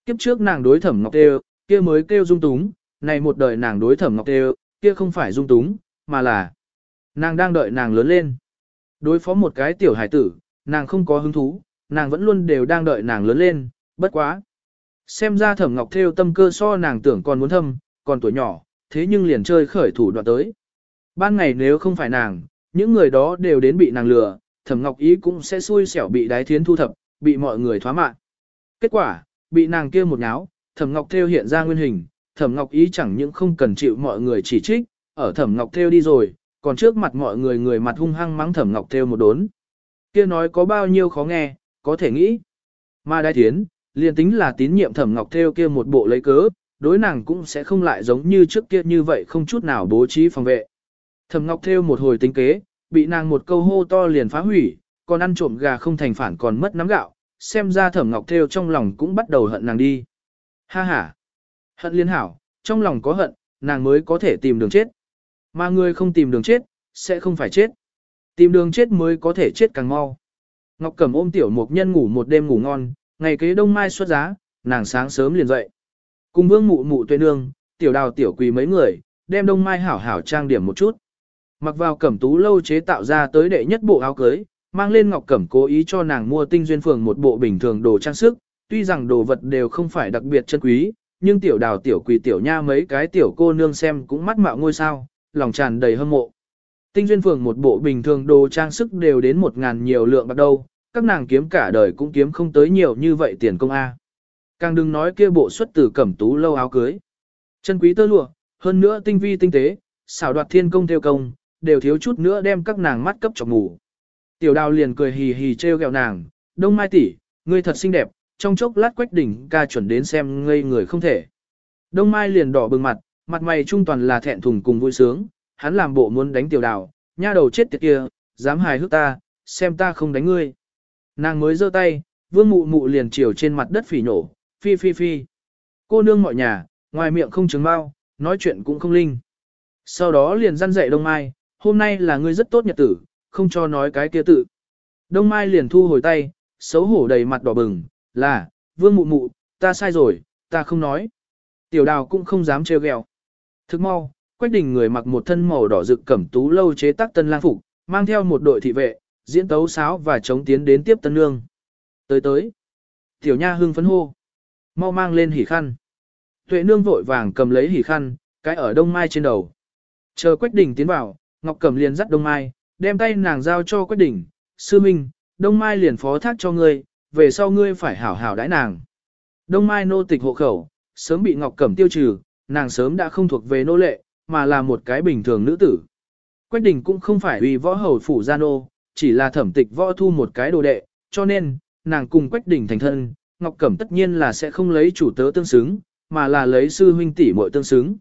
Kiếp trước nàng đối thẩm Ngọc Tê kia mới kêu dung túng, này một đời nàng đối thẩm ngọc đều, kia không phải dung túng, mà là nàng đang đợi nàng lớn lên. Đối phó một cái tiểu hải tử, nàng không có hứng thú, nàng vẫn luôn đều đang đợi nàng lớn lên, bất quá. Xem ra thẩm ngọc theo tâm cơ so nàng tưởng còn muốn thâm, còn tuổi nhỏ, thế nhưng liền chơi khởi thủ đoạn tới. Ban ngày nếu không phải nàng, những người đó đều đến bị nàng lừa, thẩm ngọc ý cũng sẽ xui xẻo bị đái thiến thu thập, bị mọi người thoá mạn. Kết quả, bị nàng kia một nháo, thẩm ngọc Thêu hiện ra nguyên hình, thẩm ngọc ý chẳng những không cần chịu mọi người chỉ trích, ở thẩm ngọc Thêu đi rồi, còn trước mặt mọi người người mặt hung hăng mắng thẩm ngọc Thêu một đốn. Kia nói có bao nhiêu khó nghe, có thể nghĩ. Ma đại thiến, liền tính là tín nhiệm thẩm ngọc Thêu kia một bộ lấy cớ, đối nàng cũng sẽ không lại giống như trước kia như vậy không chút nào bố trí phòng vệ. Thẩm ngọc Thêu một hồi tính kế, bị nàng một câu hô to liền phá hủy, còn ăn trộm gà không thành phản còn mất nắm gạo, xem ra thẩm ngọc Thêu trong lòng cũng bắt đầu hận nàng đi. Ha ha. Hận liên hảo, trong lòng có hận, nàng mới có thể tìm đường chết. Mà người không tìm đường chết, sẽ không phải chết. Tìm đường chết mới có thể chết càng mau. Ngọc Cẩm ôm tiểu mục nhân ngủ một đêm ngủ ngon, ngày kế đông mai xuất giá, nàng sáng sớm liền dậy. Cùng vương mụ mụ tuệ nương, tiểu đào tiểu quỳ mấy người, đem đông mai hảo hảo trang điểm một chút. Mặc vào cẩm tú lâu chế tạo ra tới đệ nhất bộ áo cưới, mang lên Ngọc Cẩm cố ý cho nàng mua tinh duyên phường một bộ bình thường đồ trang sức, tuy rằng đồ vật đều không phải đặc biệt chân quý, nhưng tiểu đào tiểu quỷ, tiểu nha mấy cái tiểu cô nương xem cũng mắt mạo ngôi sao, lòng tràn đầy hâm mộ. Tinh duyên phường một bộ bình thường đồ trang sức đều đến một ngàn nhiều lượng bắt đầu, các nàng kiếm cả đời cũng kiếm không tới nhiều như vậy tiền công A. Càng đừng nói kia bộ xuất từ cẩm tú lâu áo cưới. Chân quý tơ lụa, hơn nữa tinh vi tinh tế, xảo đoạt thiên công theo công, đều thiếu chút nữa đem các nàng mắt cấp cho ngủ. Tiểu đào liền cười hì hì treo gẹo nàng, đông mai tỷ, ngươi thật xinh đẹp, trong chốc lát quách đỉnh ca chuẩn đến xem ngây người không thể. Đông Mai liền đỏ bừng mặt, mặt mày trung toàn là thẹn thùng cùng vui sướng, hắn làm bộ muốn đánh tiểu đào, nha đầu chết tiệt kia, dám hài hước ta, xem ta không đánh ngươi. Nàng mới giơ tay, vương mụ mụ liền chiều trên mặt đất phỉ nổ, phi phi phi. Cô nương mọi nhà, ngoài miệng không chứng bao, nói chuyện cũng không linh. Sau đó liền răn dậy Đông Mai, hôm nay là ngươi rất tốt nhật tử, không cho nói cái kia tự. Đông Mai liền thu hồi tay, xấu hổ đầy mặt đỏ bừng, là, vương mụ mụ, ta sai rồi, ta không nói. Tiểu đào cũng không dám trêu ghẹo. Thức mau, Quách Đình người mặc một thân màu đỏ rực cẩm tú lâu chế tác tân lang phục, mang theo một đội thị vệ, diễn tấu sáo và chống tiến đến tiếp tân nương. Tới tới, tiểu nha hưng phấn hô, mau mang lên hỉ khăn. Tuệ nương vội vàng cầm lấy hỉ khăn, cái ở đông mai trên đầu. Chờ Quách Đình tiến vào, Ngọc Cẩm liền dắt đông mai, đem tay nàng giao cho Quách Đình, sư minh, đông mai liền phó thác cho ngươi, về sau ngươi phải hảo hảo đãi nàng. Đông Mai nô tịch hộ khẩu, sớm bị Ngọc Cẩm tiêu trừ, nàng sớm đã không thuộc về nô lệ, mà là một cái bình thường nữ tử. Quách Đình cũng không phải vì võ hầu phủ gia nô, chỉ là thẩm tịch võ thu một cái đồ đệ, cho nên, nàng cùng Quách Đình thành thân, Ngọc Cẩm tất nhiên là sẽ không lấy chủ tớ tương xứng, mà là lấy sư huynh tỷ muội tương xứng.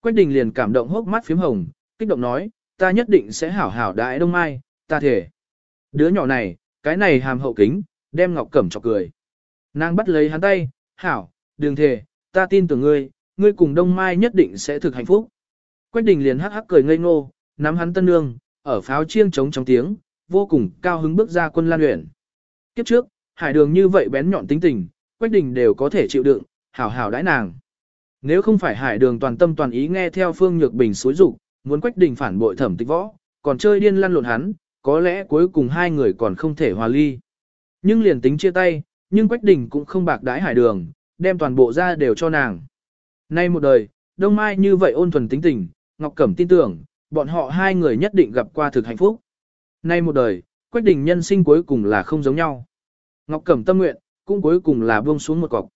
Quách Đình liền cảm động hốc mắt phím hồng, kích động nói, ta nhất định sẽ hảo hảo đại đông mai, ta thể. Đứa nhỏ này, cái này hàm hậu kính, đem Ngọc Cẩm chọc cười. Nàng bắt lấy hắn tay, hảo, đường thề, ta tin tưởng ngươi, ngươi cùng Đông Mai nhất định sẽ thực hạnh phúc. Quách đình liền hắc hắc cười ngây ngô, nắm hắn tân nương, ở pháo chiêng trống trong tiếng, vô cùng cao hứng bước ra quân lan luyện. Kiếp trước, hải đường như vậy bén nhọn tính tình, Quách đình đều có thể chịu đựng, hảo hảo đãi nàng. Nếu không phải hải đường toàn tâm toàn ý nghe theo Phương Nhược Bình suối rủ, muốn Quách đình phản bội thẩm tịch võ, còn chơi điên lăn lộn hắn, có lẽ cuối cùng hai người còn không thể hòa ly. Nhưng liền tính chia tay, nhưng Quách Đình cũng không bạc đái hải đường, đem toàn bộ ra đều cho nàng. Nay một đời, Đông Mai như vậy ôn thuần tính tình, Ngọc Cẩm tin tưởng, bọn họ hai người nhất định gặp qua thực hạnh phúc. Nay một đời, Quách Đình nhân sinh cuối cùng là không giống nhau. Ngọc Cẩm tâm nguyện, cũng cuối cùng là buông xuống một cọc.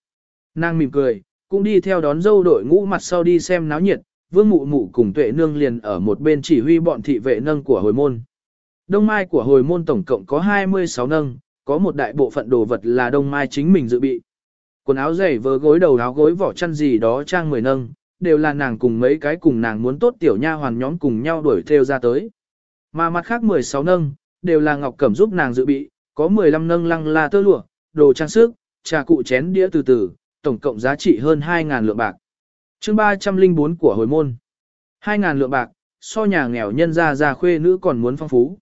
Nàng mỉm cười, cũng đi theo đón dâu đội ngũ mặt sau đi xem náo nhiệt, Vương Mụ Mụ cùng Tuệ Nương liền ở một bên chỉ huy bọn thị vệ nâng của hồi môn. Đông Mai của hồi môn tổng cộng có 26 nâng, có một đại bộ phận đồ vật là đông mai chính mình dự bị. Quần áo giày vớ gối đầu áo gối vỏ chăn gì đó trang mười nâng, đều là nàng cùng mấy cái cùng nàng muốn tốt tiểu nha hoàn nhóm cùng nhau đuổi theo ra tới. Mà mặt khác 16 nâng, đều là Ngọc Cẩm giúp nàng dự bị, có 15 nâng lăng là tơ lụa, đồ trang sức, trà cụ chén đĩa từ từ, tổng cộng giá trị hơn 2.000 lượng bạc. chương 304 của hồi môn. 2.000 lượng bạc, so nhà nghèo nhân ra già khuê nữ còn muốn phong phú.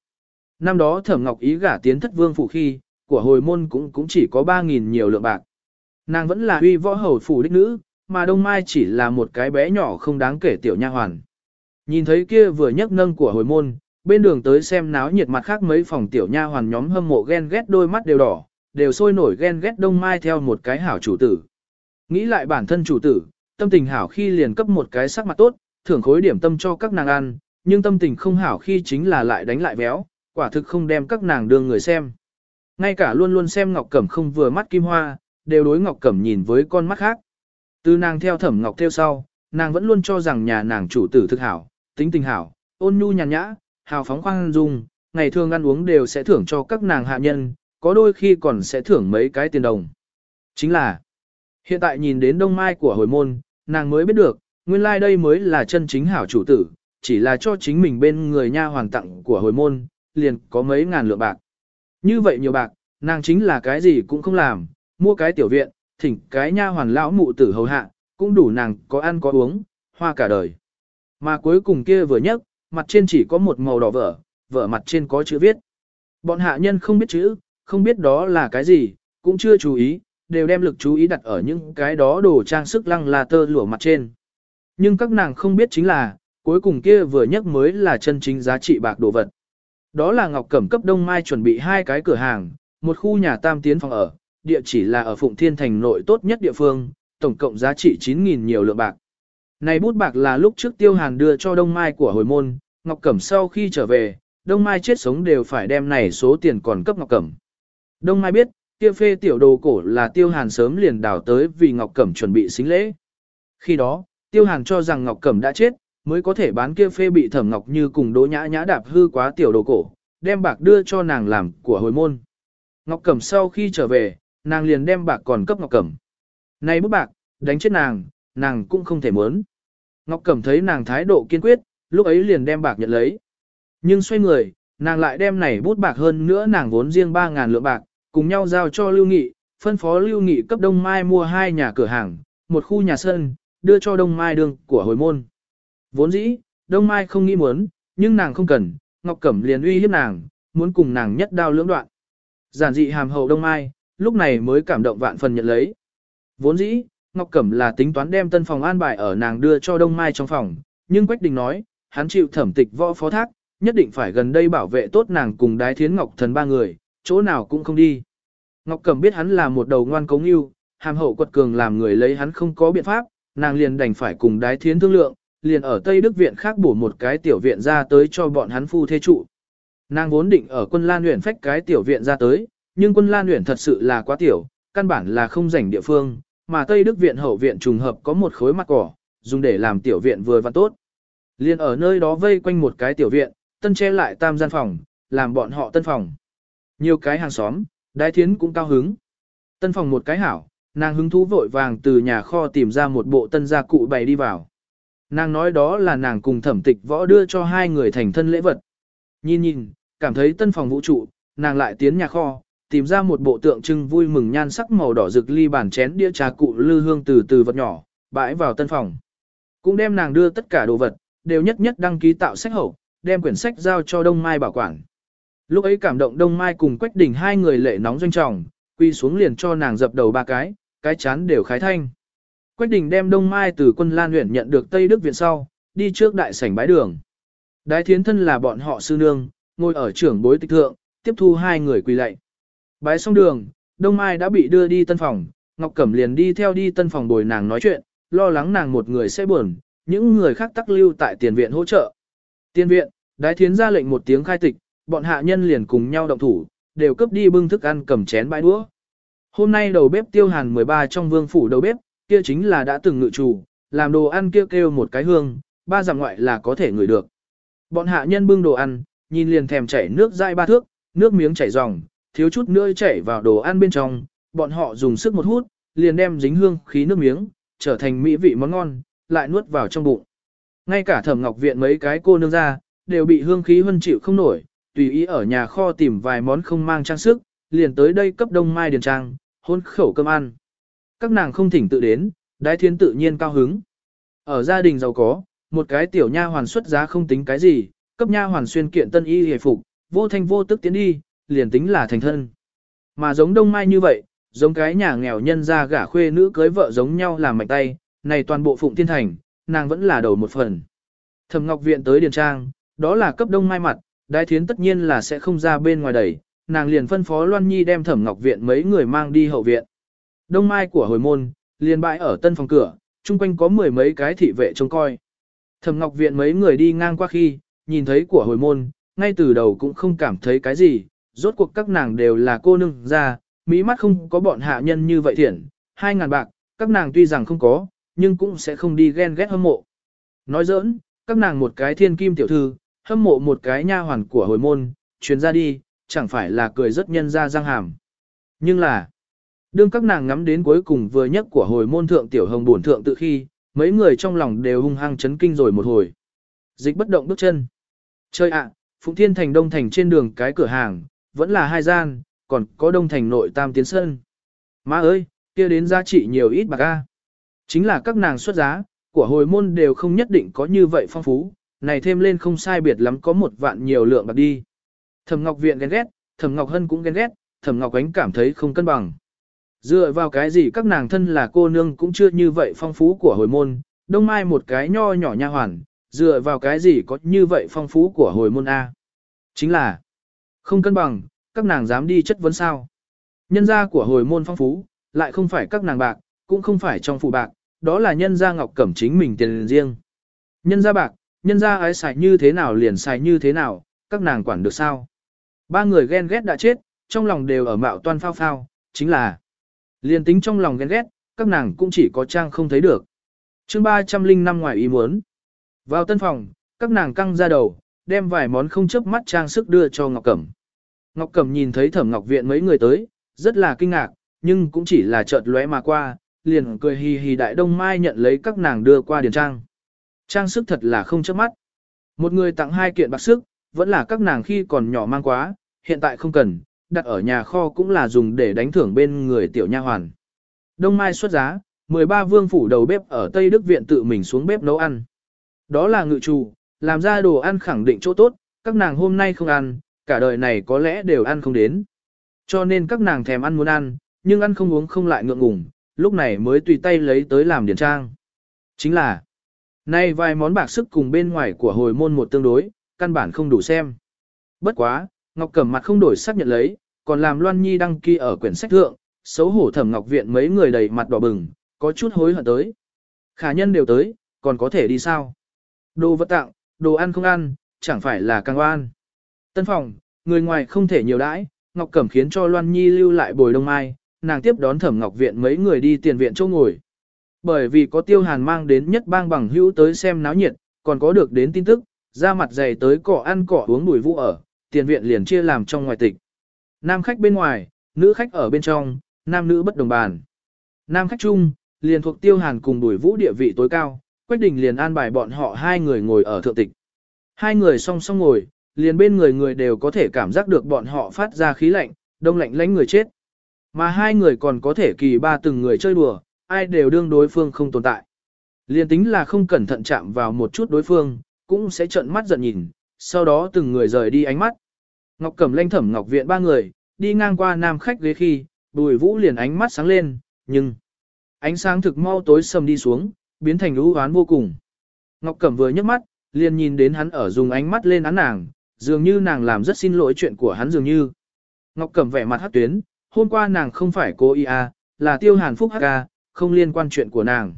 Năm đó Thẩm Ngọc Ý gả tiến thất vương phủ khi, của hồi môn cũng cũng chỉ có 3.000 nhiều lượng bạc. Nàng vẫn là uy võ hầu phủ đích nữ, mà Đông Mai chỉ là một cái bé nhỏ không đáng kể tiểu nha hoàn. Nhìn thấy kia vừa nhấc nâng của hồi môn, bên đường tới xem náo nhiệt mặt khác mấy phòng tiểu nha hoàn nhóm hâm mộ ghen ghét đôi mắt đều đỏ, đều sôi nổi ghen ghét Đông Mai theo một cái hảo chủ tử. Nghĩ lại bản thân chủ tử, tâm tình hảo khi liền cấp một cái sắc mặt tốt, thưởng khối điểm tâm cho các nàng ăn, nhưng tâm tình không hảo khi chính là lại đánh lại béo, quả thực không đem các nàng đưa người xem. Ngay cả luôn luôn xem Ngọc Cẩm không vừa mắt Kim Hoa, đều đối Ngọc Cẩm nhìn với con mắt khác. Từ nàng theo Thẩm Ngọc theo sau, nàng vẫn luôn cho rằng nhà nàng chủ tử thực hảo, tính tình hảo, ôn nhu nhàn nhã, hào phóng khoan dung, ngày thường ăn uống đều sẽ thưởng cho các nàng hạ nhân, có đôi khi còn sẽ thưởng mấy cái tiền đồng. Chính là, hiện tại nhìn đến đông mai của hồi môn, nàng mới biết được, nguyên lai like đây mới là chân chính hảo chủ tử, chỉ là cho chính mình bên người nha hoàng tặng của hồi môn, liền có mấy ngàn lượng bạc. Như vậy nhiều bạc, nàng chính là cái gì cũng không làm, mua cái tiểu viện, thỉnh cái nha hoàn lão mụ tử hầu hạ, cũng đủ nàng có ăn có uống, hoa cả đời. Mà cuối cùng kia vừa nhấc, mặt trên chỉ có một màu đỏ vở, vở mặt trên có chữ viết. Bọn hạ nhân không biết chữ, không biết đó là cái gì, cũng chưa chú ý, đều đem lực chú ý đặt ở những cái đó đồ trang sức lăng là tơ lụa mặt trên. Nhưng các nàng không biết chính là, cuối cùng kia vừa nhắc mới là chân chính giá trị bạc đồ vật. Đó là Ngọc Cẩm cấp Đông Mai chuẩn bị hai cái cửa hàng, một khu nhà tam tiến phòng ở, địa chỉ là ở Phụng Thiên Thành nội tốt nhất địa phương, tổng cộng giá trị 9.000 nhiều lượng bạc. Này bút bạc là lúc trước Tiêu Hàn đưa cho Đông Mai của hồi môn, Ngọc Cẩm sau khi trở về, Đông Mai chết sống đều phải đem này số tiền còn cấp Ngọc Cẩm. Đông Mai biết, kia phê tiểu đồ cổ là Tiêu Hàn sớm liền đào tới vì Ngọc Cẩm chuẩn bị xính lễ. Khi đó, Tiêu Hàn cho rằng Ngọc Cẩm đã chết, mới có thể bán kia phê bị thẩm ngọc như cùng đỗ nhã nhã đạp hư quá tiểu đồ cổ, đem bạc đưa cho nàng làm của hồi môn. Ngọc Cẩm sau khi trở về, nàng liền đem bạc còn cấp Ngọc Cẩm. Này bút bạc, đánh chết nàng, nàng cũng không thể muốn. Ngọc Cẩm thấy nàng thái độ kiên quyết, lúc ấy liền đem bạc nhận lấy. Nhưng xoay người, nàng lại đem này bút bạc hơn nữa nàng vốn riêng ba ngàn lượng bạc, cùng nhau giao cho Lưu Nghị, phân phó Lưu Nghị cấp Đông Mai mua hai nhà cửa hàng, một khu nhà sân, đưa cho Đông Mai đương của hồi môn. Vốn dĩ, Đông Mai không nghĩ muốn, nhưng nàng không cần, Ngọc Cẩm liền uy hiếp nàng, muốn cùng nàng nhất đao lưỡng đoạn. Giản dị hàm hậu Đông Mai, lúc này mới cảm động vạn phần nhận lấy. Vốn dĩ, Ngọc Cẩm là tính toán đem tân phòng an bài ở nàng đưa cho Đông Mai trong phòng, nhưng Quách Đình nói, hắn chịu thẩm tịch võ phó thác, nhất định phải gần đây bảo vệ tốt nàng cùng đái thiến Ngọc thần ba người, chỗ nào cũng không đi. Ngọc Cẩm biết hắn là một đầu ngoan cống yêu, hàm hậu quật cường làm người lấy hắn không có biện pháp, nàng liền đành phải cùng đái thiến thương lượng, liền ở Tây Đức Viện khác bổ một cái tiểu viện ra tới cho bọn hắn phu thế trụ. Nàng vốn định ở quân Lan huyện phách cái tiểu viện ra tới, nhưng quân Lan huyện thật sự là quá tiểu, căn bản là không rảnh địa phương, mà Tây Đức Viện hậu viện trùng hợp có một khối mặt cỏ, dùng để làm tiểu viện vừa và tốt. Liên ở nơi đó vây quanh một cái tiểu viện, tân che lại tam gian phòng, làm bọn họ tân phòng. Nhiều cái hàng xóm, đái thiến cũng cao hứng. Tân phòng một cái hảo, nàng hứng thú vội vàng từ nhà kho tìm ra một bộ tân gia cụ bày đi vào. Nàng nói đó là nàng cùng thẩm tịch võ đưa cho hai người thành thân lễ vật. Nhìn nhìn, cảm thấy tân phòng vũ trụ, nàng lại tiến nhà kho, tìm ra một bộ tượng trưng vui mừng nhan sắc màu đỏ rực ly bàn chén đĩa trà cụ lư hương từ từ vật nhỏ, bãi vào tân phòng. Cũng đem nàng đưa tất cả đồ vật, đều nhất nhất đăng ký tạo sách hậu, đem quyển sách giao cho Đông Mai bảo quản. Lúc ấy cảm động Đông Mai cùng Quách đỉnh hai người lệ nóng doanh trọng, quy xuống liền cho nàng dập đầu ba cái, cái chán đều khái thanh. Quách Đình đem Đông Mai từ quân Lan huyện nhận được Tây Đức Viện sau, đi trước đại sảnh bái đường. Đái thiến thân là bọn họ sư nương, ngồi ở trưởng bối tịch thượng, tiếp thu hai người quỳ lạy. Bái xong đường, Đông Mai đã bị đưa đi tân phòng, Ngọc Cẩm liền đi theo đi tân phòng bồi nàng nói chuyện, lo lắng nàng một người sẽ buồn, những người khác tắc lưu tại tiền viện hỗ trợ. Tiền viện, đái thiến ra lệnh một tiếng khai tịch, bọn hạ nhân liền cùng nhau động thủ, đều cướp đi bưng thức ăn cầm chén bãi đũa. Hôm nay đầu bếp tiêu hàn 13 trong vương phủ đầu bếp, kia chính là đã từng ngự chủ, làm đồ ăn kia kêu, kêu một cái hương, ba dặm ngoại là có thể ngửi được. Bọn hạ nhân bưng đồ ăn, nhìn liền thèm chảy nước dai ba thước, nước miếng chảy ròng, thiếu chút nữa chảy vào đồ ăn bên trong, bọn họ dùng sức một hút, liền đem dính hương khí nước miếng, trở thành mỹ vị món ngon, lại nuốt vào trong bụng. Ngay cả thẩm ngọc viện mấy cái cô nương ra, đều bị hương khí hân chịu không nổi, tùy ý ở nhà kho tìm vài món không mang trang sức, liền tới đây cấp đông mai điền trang, hôn khẩu cơm ăn. Các nàng không thỉnh tự đến, đái thiên tự nhiên cao hứng. Ở gia đình giàu có, một cái tiểu nha hoàn xuất giá không tính cái gì, cấp nha hoàn xuyên kiện tân y hề phục, vô thanh vô tức tiến đi, liền tính là thành thân. Mà giống đông mai như vậy, giống cái nhà nghèo nhân ra gả khuê nữ cưới vợ giống nhau làm mạnh tay, này toàn bộ phụng thiên thành, nàng vẫn là đầu một phần. thầm Ngọc Viện tới Điền Trang, đó là cấp đông mai mặt, Đái Thiến tất nhiên là sẽ không ra bên ngoài đẩy, nàng liền phân phó Loan Nhi đem Thẩm Ngọc Viện mấy người mang đi hậu viện. Đông mai của hồi môn, liền bãi ở tân phòng cửa, chung quanh có mười mấy cái thị vệ trông coi. Thẩm Ngọc Viện mấy người đi ngang qua khi, nhìn thấy của hồi môn, ngay từ đầu cũng không cảm thấy cái gì, rốt cuộc các nàng đều là cô nương ra, mỹ mắt không có bọn hạ nhân như vậy thiện, hai ngàn bạc, các nàng tuy rằng không có, nhưng cũng sẽ không đi ghen ghét hâm mộ. Nói giỡn, các nàng một cái thiên kim tiểu thư, hâm mộ một cái nha hoàn của hồi môn, chuyến ra đi, chẳng phải là cười rất nhân ra răng hàm. Nhưng là, Đương các nàng ngắm đến cuối cùng vừa nhất của hồi môn thượng tiểu hồng bổn thượng tự khi, mấy người trong lòng đều hung hăng chấn kinh rồi một hồi. Dịch bất động bước chân. Chơi ạ, Phụng Thiên Thành Đông Thành trên đường cái cửa hàng, vẫn là hai gian, còn có Đông Thành nội tam tiến sơn. Má ơi, kia đến giá trị nhiều ít bạc a. Chính là các nàng xuất giá, của hồi môn đều không nhất định có như vậy phong phú, này thêm lên không sai biệt lắm có một vạn nhiều lượng bạc đi. Thẩm Ngọc Viện ghen ghét, Thẩm Ngọc Hân cũng ghen ghét, Thẩm Ngọc Ánh cảm thấy không cân bằng. Dựa vào cái gì các nàng thân là cô nương cũng chưa như vậy phong phú của hồi môn, đông mai một cái nho nhỏ nha hoàn, dựa vào cái gì có như vậy phong phú của hồi môn A. Chính là không cân bằng, các nàng dám đi chất vấn sao. Nhân gia của hồi môn phong phú, lại không phải các nàng bạc, cũng không phải trong phụ bạc, đó là nhân gia ngọc cẩm chính mình tiền riêng. Nhân gia bạc, nhân gia ái xài như thế nào liền xài như thế nào, các nàng quản được sao. Ba người ghen ghét đã chết, trong lòng đều ở mạo toan phao phao, chính là Liên tính trong lòng ghen ghét, các nàng cũng chỉ có trang không thấy được. chương 305 ngoài ý muốn. Vào tân phòng, các nàng căng ra đầu, đem vài món không chớp mắt trang sức đưa cho Ngọc Cẩm. Ngọc Cẩm nhìn thấy thẩm Ngọc Viện mấy người tới, rất là kinh ngạc, nhưng cũng chỉ là chợt lóe mà qua, liền cười hì hì đại đông mai nhận lấy các nàng đưa qua điền trang. Trang sức thật là không chớp mắt. Một người tặng hai kiện bạc sức, vẫn là các nàng khi còn nhỏ mang quá, hiện tại không cần, đặt ở nhà kho cũng là dùng để đánh thưởng bên người tiểu nha hoàn. Đông Mai xuất giá, 13 vương phủ đầu bếp ở Tây Đức Viện tự mình xuống bếp nấu ăn. Đó là ngự trù, làm ra đồ ăn khẳng định chỗ tốt, các nàng hôm nay không ăn, cả đời này có lẽ đều ăn không đến. Cho nên các nàng thèm ăn muốn ăn, nhưng ăn không uống không lại ngượng ngùng, lúc này mới tùy tay lấy tới làm điển trang. Chính là, nay vài món bạc sức cùng bên ngoài của hồi môn một tương đối, căn bản không đủ xem. Bất quá, Ngọc Cẩm mặt không đổi xác nhận lấy, còn làm Loan Nhi đăng ký ở quyển sách thượng, xấu hổ thẩm Ngọc Viện mấy người đầy mặt đỏ bừng, có chút hối hận tới. Khả nhân đều tới, còn có thể đi sao? Đồ vật tặng, đồ ăn không ăn, chẳng phải là càng oan. Tân phòng, người ngoài không thể nhiều đãi, Ngọc Cẩm khiến cho Loan Nhi lưu lại bồi đông mai, nàng tiếp đón thẩm Ngọc Viện mấy người đi tiền viện chỗ ngồi. Bởi vì có tiêu hàn mang đến nhất bang bằng hữu tới xem náo nhiệt, còn có được đến tin tức, ra mặt dày tới cỏ ăn cỏ uống bùi vũ ở, tiền viện liền chia làm trong ngoài tịch. Nam khách bên ngoài, nữ khách ở bên trong, nam nữ bất đồng bàn. Nam khách chung, liền thuộc tiêu hàn cùng đuổi vũ địa vị tối cao, quyết định liền an bài bọn họ hai người ngồi ở thượng tịch. Hai người song song ngồi, liền bên người người đều có thể cảm giác được bọn họ phát ra khí lạnh, đông lạnh lánh người chết. Mà hai người còn có thể kỳ ba từng người chơi đùa, ai đều đương đối phương không tồn tại. Liền tính là không cẩn thận chạm vào một chút đối phương, cũng sẽ trợn mắt giận nhìn, sau đó từng người rời đi ánh mắt. Ngọc Cẩm lanh thẩm Ngọc Viện ba người, đi ngang qua nam khách ghế khi, bùi vũ liền ánh mắt sáng lên, nhưng ánh sáng thực mau tối sầm đi xuống, biến thành lũ oán vô cùng. Ngọc Cẩm vừa nhấc mắt, liền nhìn đến hắn ở dùng ánh mắt lên án nàng, dường như nàng làm rất xin lỗi chuyện của hắn dường như. Ngọc Cẩm vẻ mặt hát tuyến, hôm qua nàng không phải cô y à, là tiêu hàn phúc hát ca, à, không liên quan chuyện của nàng.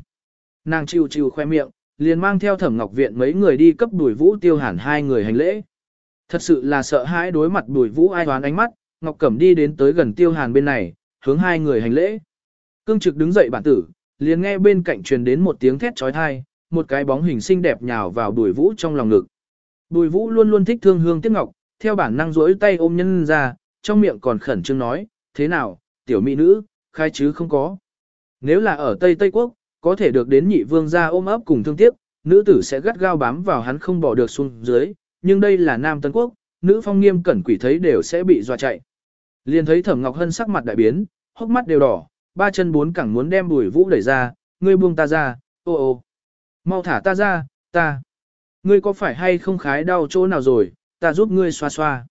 Nàng chịu chịu khoe miệng, liền mang theo thẩm ngọc viện mấy người đi cấp đuổi vũ tiêu hàn hai người hành lễ. Thật sự là sợ hãi đối mặt đuổi vũ ai đoán ánh mắt, Ngọc Cẩm đi đến tới gần tiêu hàn bên này, hướng hai người hành lễ. Cương trực đứng dậy bản tử, liền nghe bên cạnh truyền đến một tiếng thét trói thai, một cái bóng hình xinh đẹp nhào vào đuổi vũ trong lòng ngực. đuổi vũ luôn luôn thích thương hương tiếc ngọc, theo bản năng rỗi tay ôm nhân ra, trong miệng còn khẩn trương nói, thế nào, tiểu mỹ nữ, khai chứ không có. Nếu là ở Tây Tây Quốc, có thể được đến nhị vương gia ôm ấp cùng thương tiếc, nữ tử sẽ gắt gao bám vào hắn không bỏ được xuống dưới, nhưng đây là Nam Tân Quốc, nữ phong nghiêm cẩn quỷ thấy đều sẽ bị dọa chạy. Liền thấy Thẩm Ngọc Hân sắc mặt đại biến, hốc mắt đều đỏ, ba chân bốn cẳng muốn đem Bùi Vũ đẩy ra, ngươi buông ta ra, ô ô. Mau thả ta ra, ta. Ngươi có phải hay không khái đau chỗ nào rồi, ta giúp ngươi xoa xoa.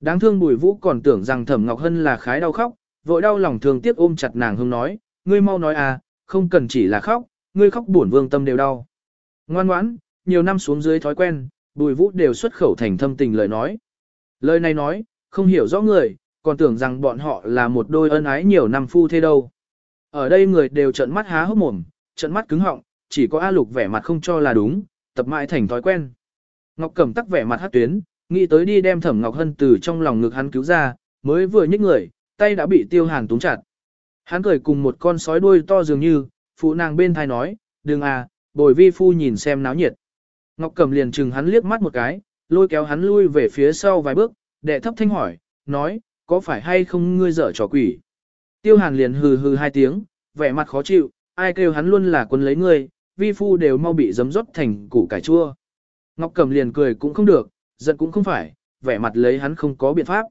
Đáng thương Bùi Vũ còn tưởng rằng Thẩm Ngọc Hân là khái đau khóc, vội đau lòng thường tiếc ôm chặt nàng hương nói, ngươi mau nói à, không cần chỉ là khóc, ngươi khóc buồn vương tâm đều đau. Ngoan ngoãn, nhiều năm xuống dưới thói quen, bùi vũ đều xuất khẩu thành thâm tình lời nói. Lời này nói, không hiểu rõ người, còn tưởng rằng bọn họ là một đôi ân ái nhiều năm phu thế đâu. Ở đây người đều trợn mắt há hốc mồm, trợn mắt cứng họng, chỉ có A Lục vẻ mặt không cho là đúng, tập mãi thành thói quen. Ngọc Cẩm tắc vẻ mặt hát tuyến, nghĩ tới đi đem Thẩm Ngọc Hân từ trong lòng ngực hắn cứu ra, mới vừa nhích người, tay đã bị Tiêu Hàn túng chặt. Hắn cười cùng một con sói đuôi to dường như, phụ nàng bên thai nói, đừng à, bồi vi phu nhìn xem náo nhiệt. Ngọc Cẩm liền chừng hắn liếc mắt một cái, lôi kéo hắn lui về phía sau vài bước, đệ thấp thanh hỏi, nói, có phải hay không ngươi dở trò quỷ? Tiêu hàn liền hừ hừ hai tiếng, vẻ mặt khó chịu, ai kêu hắn luôn là quân lấy ngươi, vi phu đều mau bị giấm rót thành củ cải chua. Ngọc Cẩm liền cười cũng không được, giận cũng không phải, vẻ mặt lấy hắn không có biện pháp.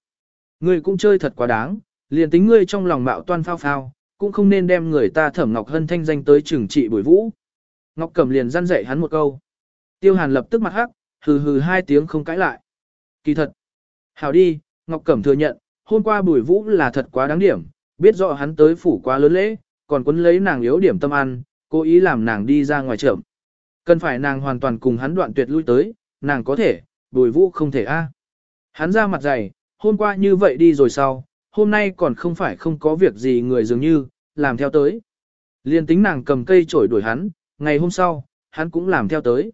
Ngươi cũng chơi thật quá đáng, liền tính ngươi trong lòng mạo toan phao phao, cũng không nên đem người ta thẩm Ngọc Hân thanh danh tới trừng trị buổi vũ. Ngọc Cẩm liền răn dạy hắn một câu. Tiêu Hàn lập tức mặt hắc, hừ hừ hai tiếng không cãi lại. Kỳ thật. hào đi, Ngọc Cẩm thừa nhận, hôm qua buổi vũ là thật quá đáng điểm, biết rõ hắn tới phủ quá lớn lễ, còn quấn lấy nàng yếu điểm tâm ăn, cố ý làm nàng đi ra ngoài trộm. Cần phải nàng hoàn toàn cùng hắn đoạn tuyệt lui tới, nàng có thể, buổi vũ không thể a. Hắn ra mặt dày, hôm qua như vậy đi rồi sau, hôm nay còn không phải không có việc gì người dường như, làm theo tới. Liên tính nàng cầm cây chổi đuổi hắn, ngày hôm sau, hắn cũng làm theo tới.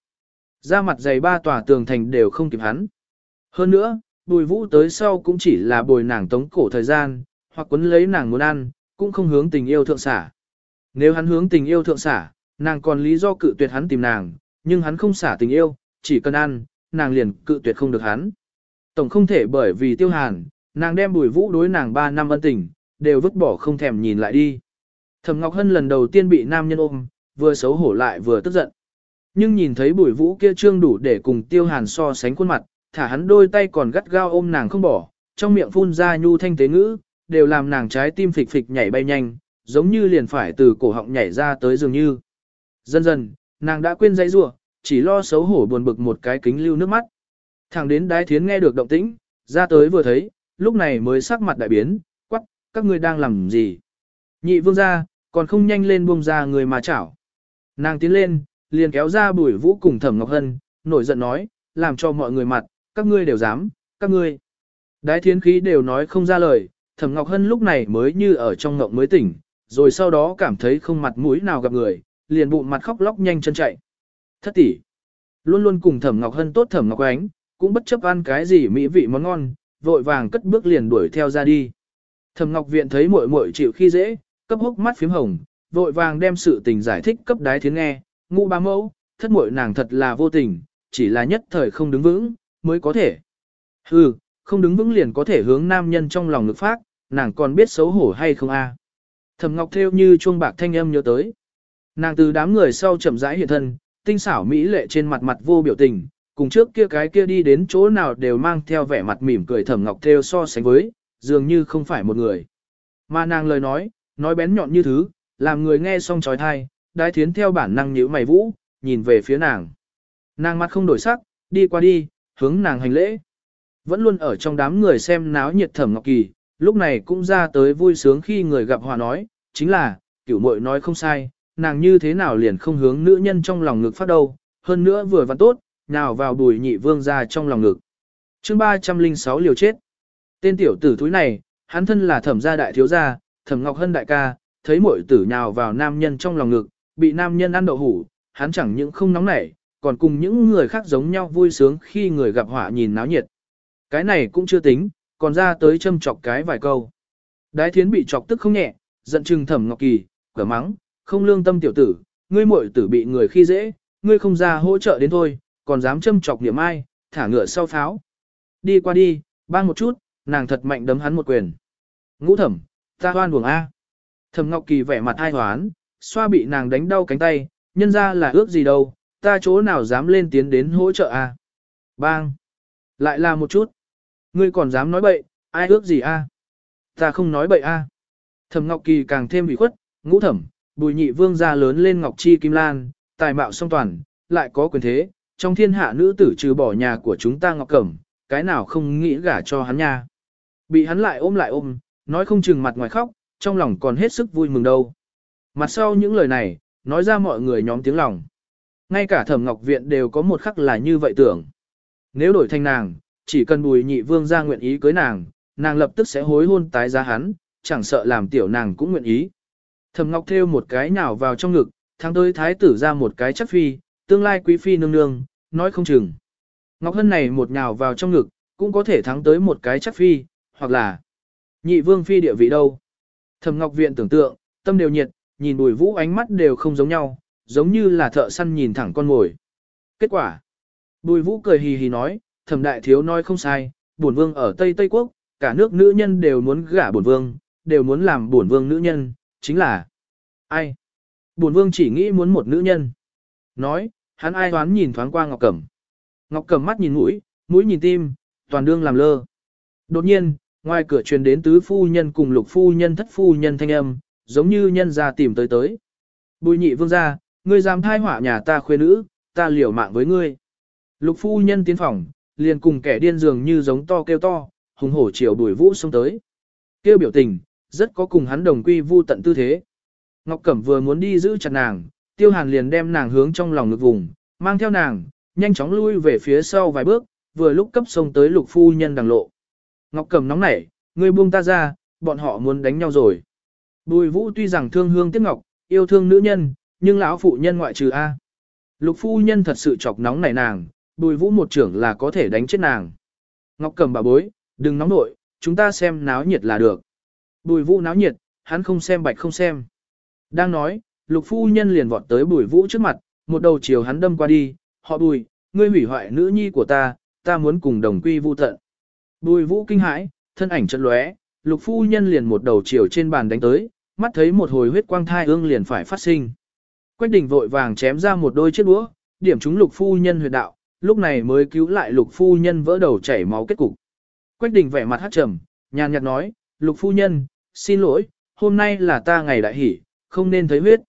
Ra mặt dày ba tòa tường thành đều không kịp hắn. Hơn nữa, bùi vũ tới sau cũng chỉ là bồi nàng tống cổ thời gian, hoặc quấn lấy nàng muốn ăn, cũng không hướng tình yêu thượng xả. Nếu hắn hướng tình yêu thượng xả, nàng còn lý do cự tuyệt hắn tìm nàng, nhưng hắn không xả tình yêu, chỉ cần ăn, nàng liền cự tuyệt không được hắn. Tổng không thể bởi vì tiêu hàn, nàng đem bùi vũ đối nàng 3 năm ân tình, đều vứt bỏ không thèm nhìn lại đi. Thẩm Ngọc Hân lần đầu tiên bị nam nhân ôm, vừa xấu hổ lại vừa tức giận. Nhưng nhìn thấy bùi vũ kia trương đủ để cùng tiêu hàn so sánh khuôn mặt, thả hắn đôi tay còn gắt gao ôm nàng không bỏ, trong miệng phun ra nhu thanh tế ngữ, đều làm nàng trái tim phịch phịch nhảy bay nhanh, giống như liền phải từ cổ họng nhảy ra tới dường như. Dần dần, nàng đã quên dãy rủa, chỉ lo xấu hổ buồn bực một cái kính lưu nước mắt. Thẳng đến đái thiến nghe được động tĩnh, ra tới vừa thấy, lúc này mới sắc mặt đại biến, quắc, các ngươi đang làm gì? Nhị vương ra, còn không nhanh lên buông ra người mà chảo. Nàng tiến lên, liền kéo ra bùi vũ cùng thẩm ngọc hân, nổi giận nói, làm cho mọi người mặt, các ngươi đều dám, các ngươi. Đái thiên khí đều nói không ra lời, thẩm ngọc hân lúc này mới như ở trong ngộng mới tỉnh, rồi sau đó cảm thấy không mặt mũi nào gặp người, liền bụng mặt khóc lóc nhanh chân chạy. Thất tỷ luôn luôn cùng thẩm ngọc hân tốt thẩm ngọc ánh, cũng bất chấp ăn cái gì mỹ vị món ngon, vội vàng cất bước liền đuổi theo ra đi. Thẩm Ngọc Viện thấy muội muội chịu khi dễ, cấp hốc mắt phím hồng, vội vàng đem sự tình giải thích cấp đái thiến nghe, ngũ ba mẫu, thất muội nàng thật là vô tình, chỉ là nhất thời không đứng vững, mới có thể. Hừ, không đứng vững liền có thể hướng nam nhân trong lòng lực phát, nàng còn biết xấu hổ hay không a? À. Thẩm Ngọc theo như chuông bạc thanh âm nhớ tới. Nàng từ đám người sau chậm rãi hiện thân, tinh xảo mỹ lệ trên mặt mặt vô biểu tình, cùng trước kia cái kia đi đến chỗ nào đều mang theo vẻ mặt mỉm cười thẩm ngọc theo so sánh với, dường như không phải một người. Mà nàng lời nói, nói bén nhọn như thứ, làm người nghe xong trói thai, đái thiến theo bản năng nhíu mày vũ, nhìn về phía nàng. Nàng mặt không đổi sắc, đi qua đi, hướng nàng hành lễ. Vẫn luôn ở trong đám người xem náo nhiệt thẩm ngọc kỳ, lúc này cũng ra tới vui sướng khi người gặp hòa nói, chính là, cửu muội nói không sai, nàng như thế nào liền không hướng nữ nhân trong lòng ngực phát đâu, hơn nữa vừa và tốt, nào vào bùi nhị vương ra trong lòng ngực. chương 306 liều chết. Tên tiểu tử thúi này, hắn thân là thẩm gia đại thiếu gia, thẩm ngọc hân đại ca, thấy mội tử nhào vào nam nhân trong lòng ngực, bị nam nhân ăn đậu hủ, hắn chẳng những không nóng nảy, còn cùng những người khác giống nhau vui sướng khi người gặp họa nhìn náo nhiệt. Cái này cũng chưa tính, còn ra tới châm chọc cái vài câu. Đái thiến bị chọc tức không nhẹ, giận chừng thẩm ngọc kỳ, cửa mắng, không lương tâm tiểu tử, ngươi muội tử bị người khi dễ, ngươi không ra hỗ trợ đến thôi, còn dám châm chọc niệm ai, thả ngựa sau pháo. Đi qua đi, bang một chút, nàng thật mạnh đấm hắn một quyền. Ngũ thẩm, ta hoan buồng A. Thẩm Ngọc Kỳ vẻ mặt ai hoán, xoa bị nàng đánh đau cánh tay, nhân ra là ước gì đâu, ta chỗ nào dám lên tiến đến hỗ trợ A. Bang. Lại là một chút. Ngươi còn dám nói bậy, ai ước gì A. Ta không nói bậy A. Thẩm Ngọc Kỳ càng thêm bị khuất, ngũ thẩm, bùi nhị vương gia lớn lên Ngọc Chi Kim Lan, tài mạo song toàn, lại có quyền thế, trong thiên hạ nữ tử trừ bỏ nhà của chúng ta Ngọc Cẩm, cái nào không nghĩ gả cho hắn nha. Bị hắn lại ôm lại ôm, nói không chừng mặt ngoài khóc, trong lòng còn hết sức vui mừng đâu. Mặt sau những lời này, nói ra mọi người nhóm tiếng lòng. Ngay cả thẩm ngọc viện đều có một khắc là như vậy tưởng. Nếu đổi thành nàng, chỉ cần bùi nhị vương ra nguyện ý cưới nàng, nàng lập tức sẽ hối hôn tái giá hắn, chẳng sợ làm tiểu nàng cũng nguyện ý. Thẩm ngọc theo một cái nào vào trong ngực, tháng tới thái tử ra một cái chắc phi, tương lai quý phi nương nương, nói không chừng. Ngọc Hân này một nhào vào trong ngực, cũng có thể thắng tới một cái chắc phi, hoặc là nhị vương phi địa vị đâu. Thẩm Ngọc Viện tưởng tượng, tâm đều nhiệt, nhìn Bùi Vũ ánh mắt đều không giống nhau, giống như là thợ săn nhìn thẳng con ngồi. Kết quả, Bùi Vũ cười hì hì nói, Thẩm đại thiếu nói không sai, buồn vương ở Tây Tây quốc, cả nước nữ nhân đều muốn gả buồn vương, đều muốn làm buồn vương nữ nhân, chính là ai? buồn vương chỉ nghĩ muốn một nữ nhân. Nói, hắn ai đoán nhìn thoáng qua Ngọc Cẩm. Ngọc Cẩm mắt nhìn mũi, mũi nhìn tim, toàn đương làm lơ. Đột nhiên, ngoài cửa truyền đến tứ phu nhân cùng lục phu nhân thất phu nhân thanh âm, giống như nhân ra tìm tới tới. Bùi nhị vương ra, ngươi dám thai họa nhà ta khuê nữ, ta liều mạng với ngươi. Lục phu nhân tiến phòng, liền cùng kẻ điên dường như giống to kêu to, hùng hổ chiều đuổi vũ xông tới. Kêu biểu tình, rất có cùng hắn đồng quy vu tận tư thế. Ngọc Cẩm vừa muốn đi giữ chặt nàng, tiêu hàn liền đem nàng hướng trong lòng ngực vùng, mang theo nàng, nhanh chóng lui về phía sau vài bước, vừa lúc cấp sông tới lục phu nhân đằng lộ. Ngọc Cầm nóng nảy, ngươi buông ta ra, bọn họ muốn đánh nhau rồi. Bùi Vũ tuy rằng thương hương tiếc ngọc, yêu thương nữ nhân, nhưng lão phụ nhân ngoại trừ a. Lục phu nhân thật sự chọc nóng nảy nàng, Bùi Vũ một trưởng là có thể đánh chết nàng. Ngọc Cầm bà bối, đừng nóng nội, chúng ta xem náo nhiệt là được. Bùi Vũ náo nhiệt, hắn không xem bạch không xem. Đang nói, lục phu nhân liền vọt tới bùi vũ trước mặt, một đầu chiều hắn đâm qua đi, họ bùi, ngươi hủy hoại nữ nhi của ta, ta muốn cùng đồng quy vu tận. Bùi vũ kinh hãi, thân ảnh chật lóe, lục phu nhân liền một đầu chiều trên bàn đánh tới, mắt thấy một hồi huyết quang thai ương liền phải phát sinh. Quách Đình vội vàng chém ra một đôi chiếc đũa, điểm trúng lục phu nhân huyệt đạo, lúc này mới cứu lại lục phu nhân vỡ đầu chảy máu kết cục. Quách Đình vẻ mặt hát trầm, nhàn nhạt nói, lục phu nhân, xin lỗi, hôm nay là ta ngày đại hỷ, không nên thấy huyết.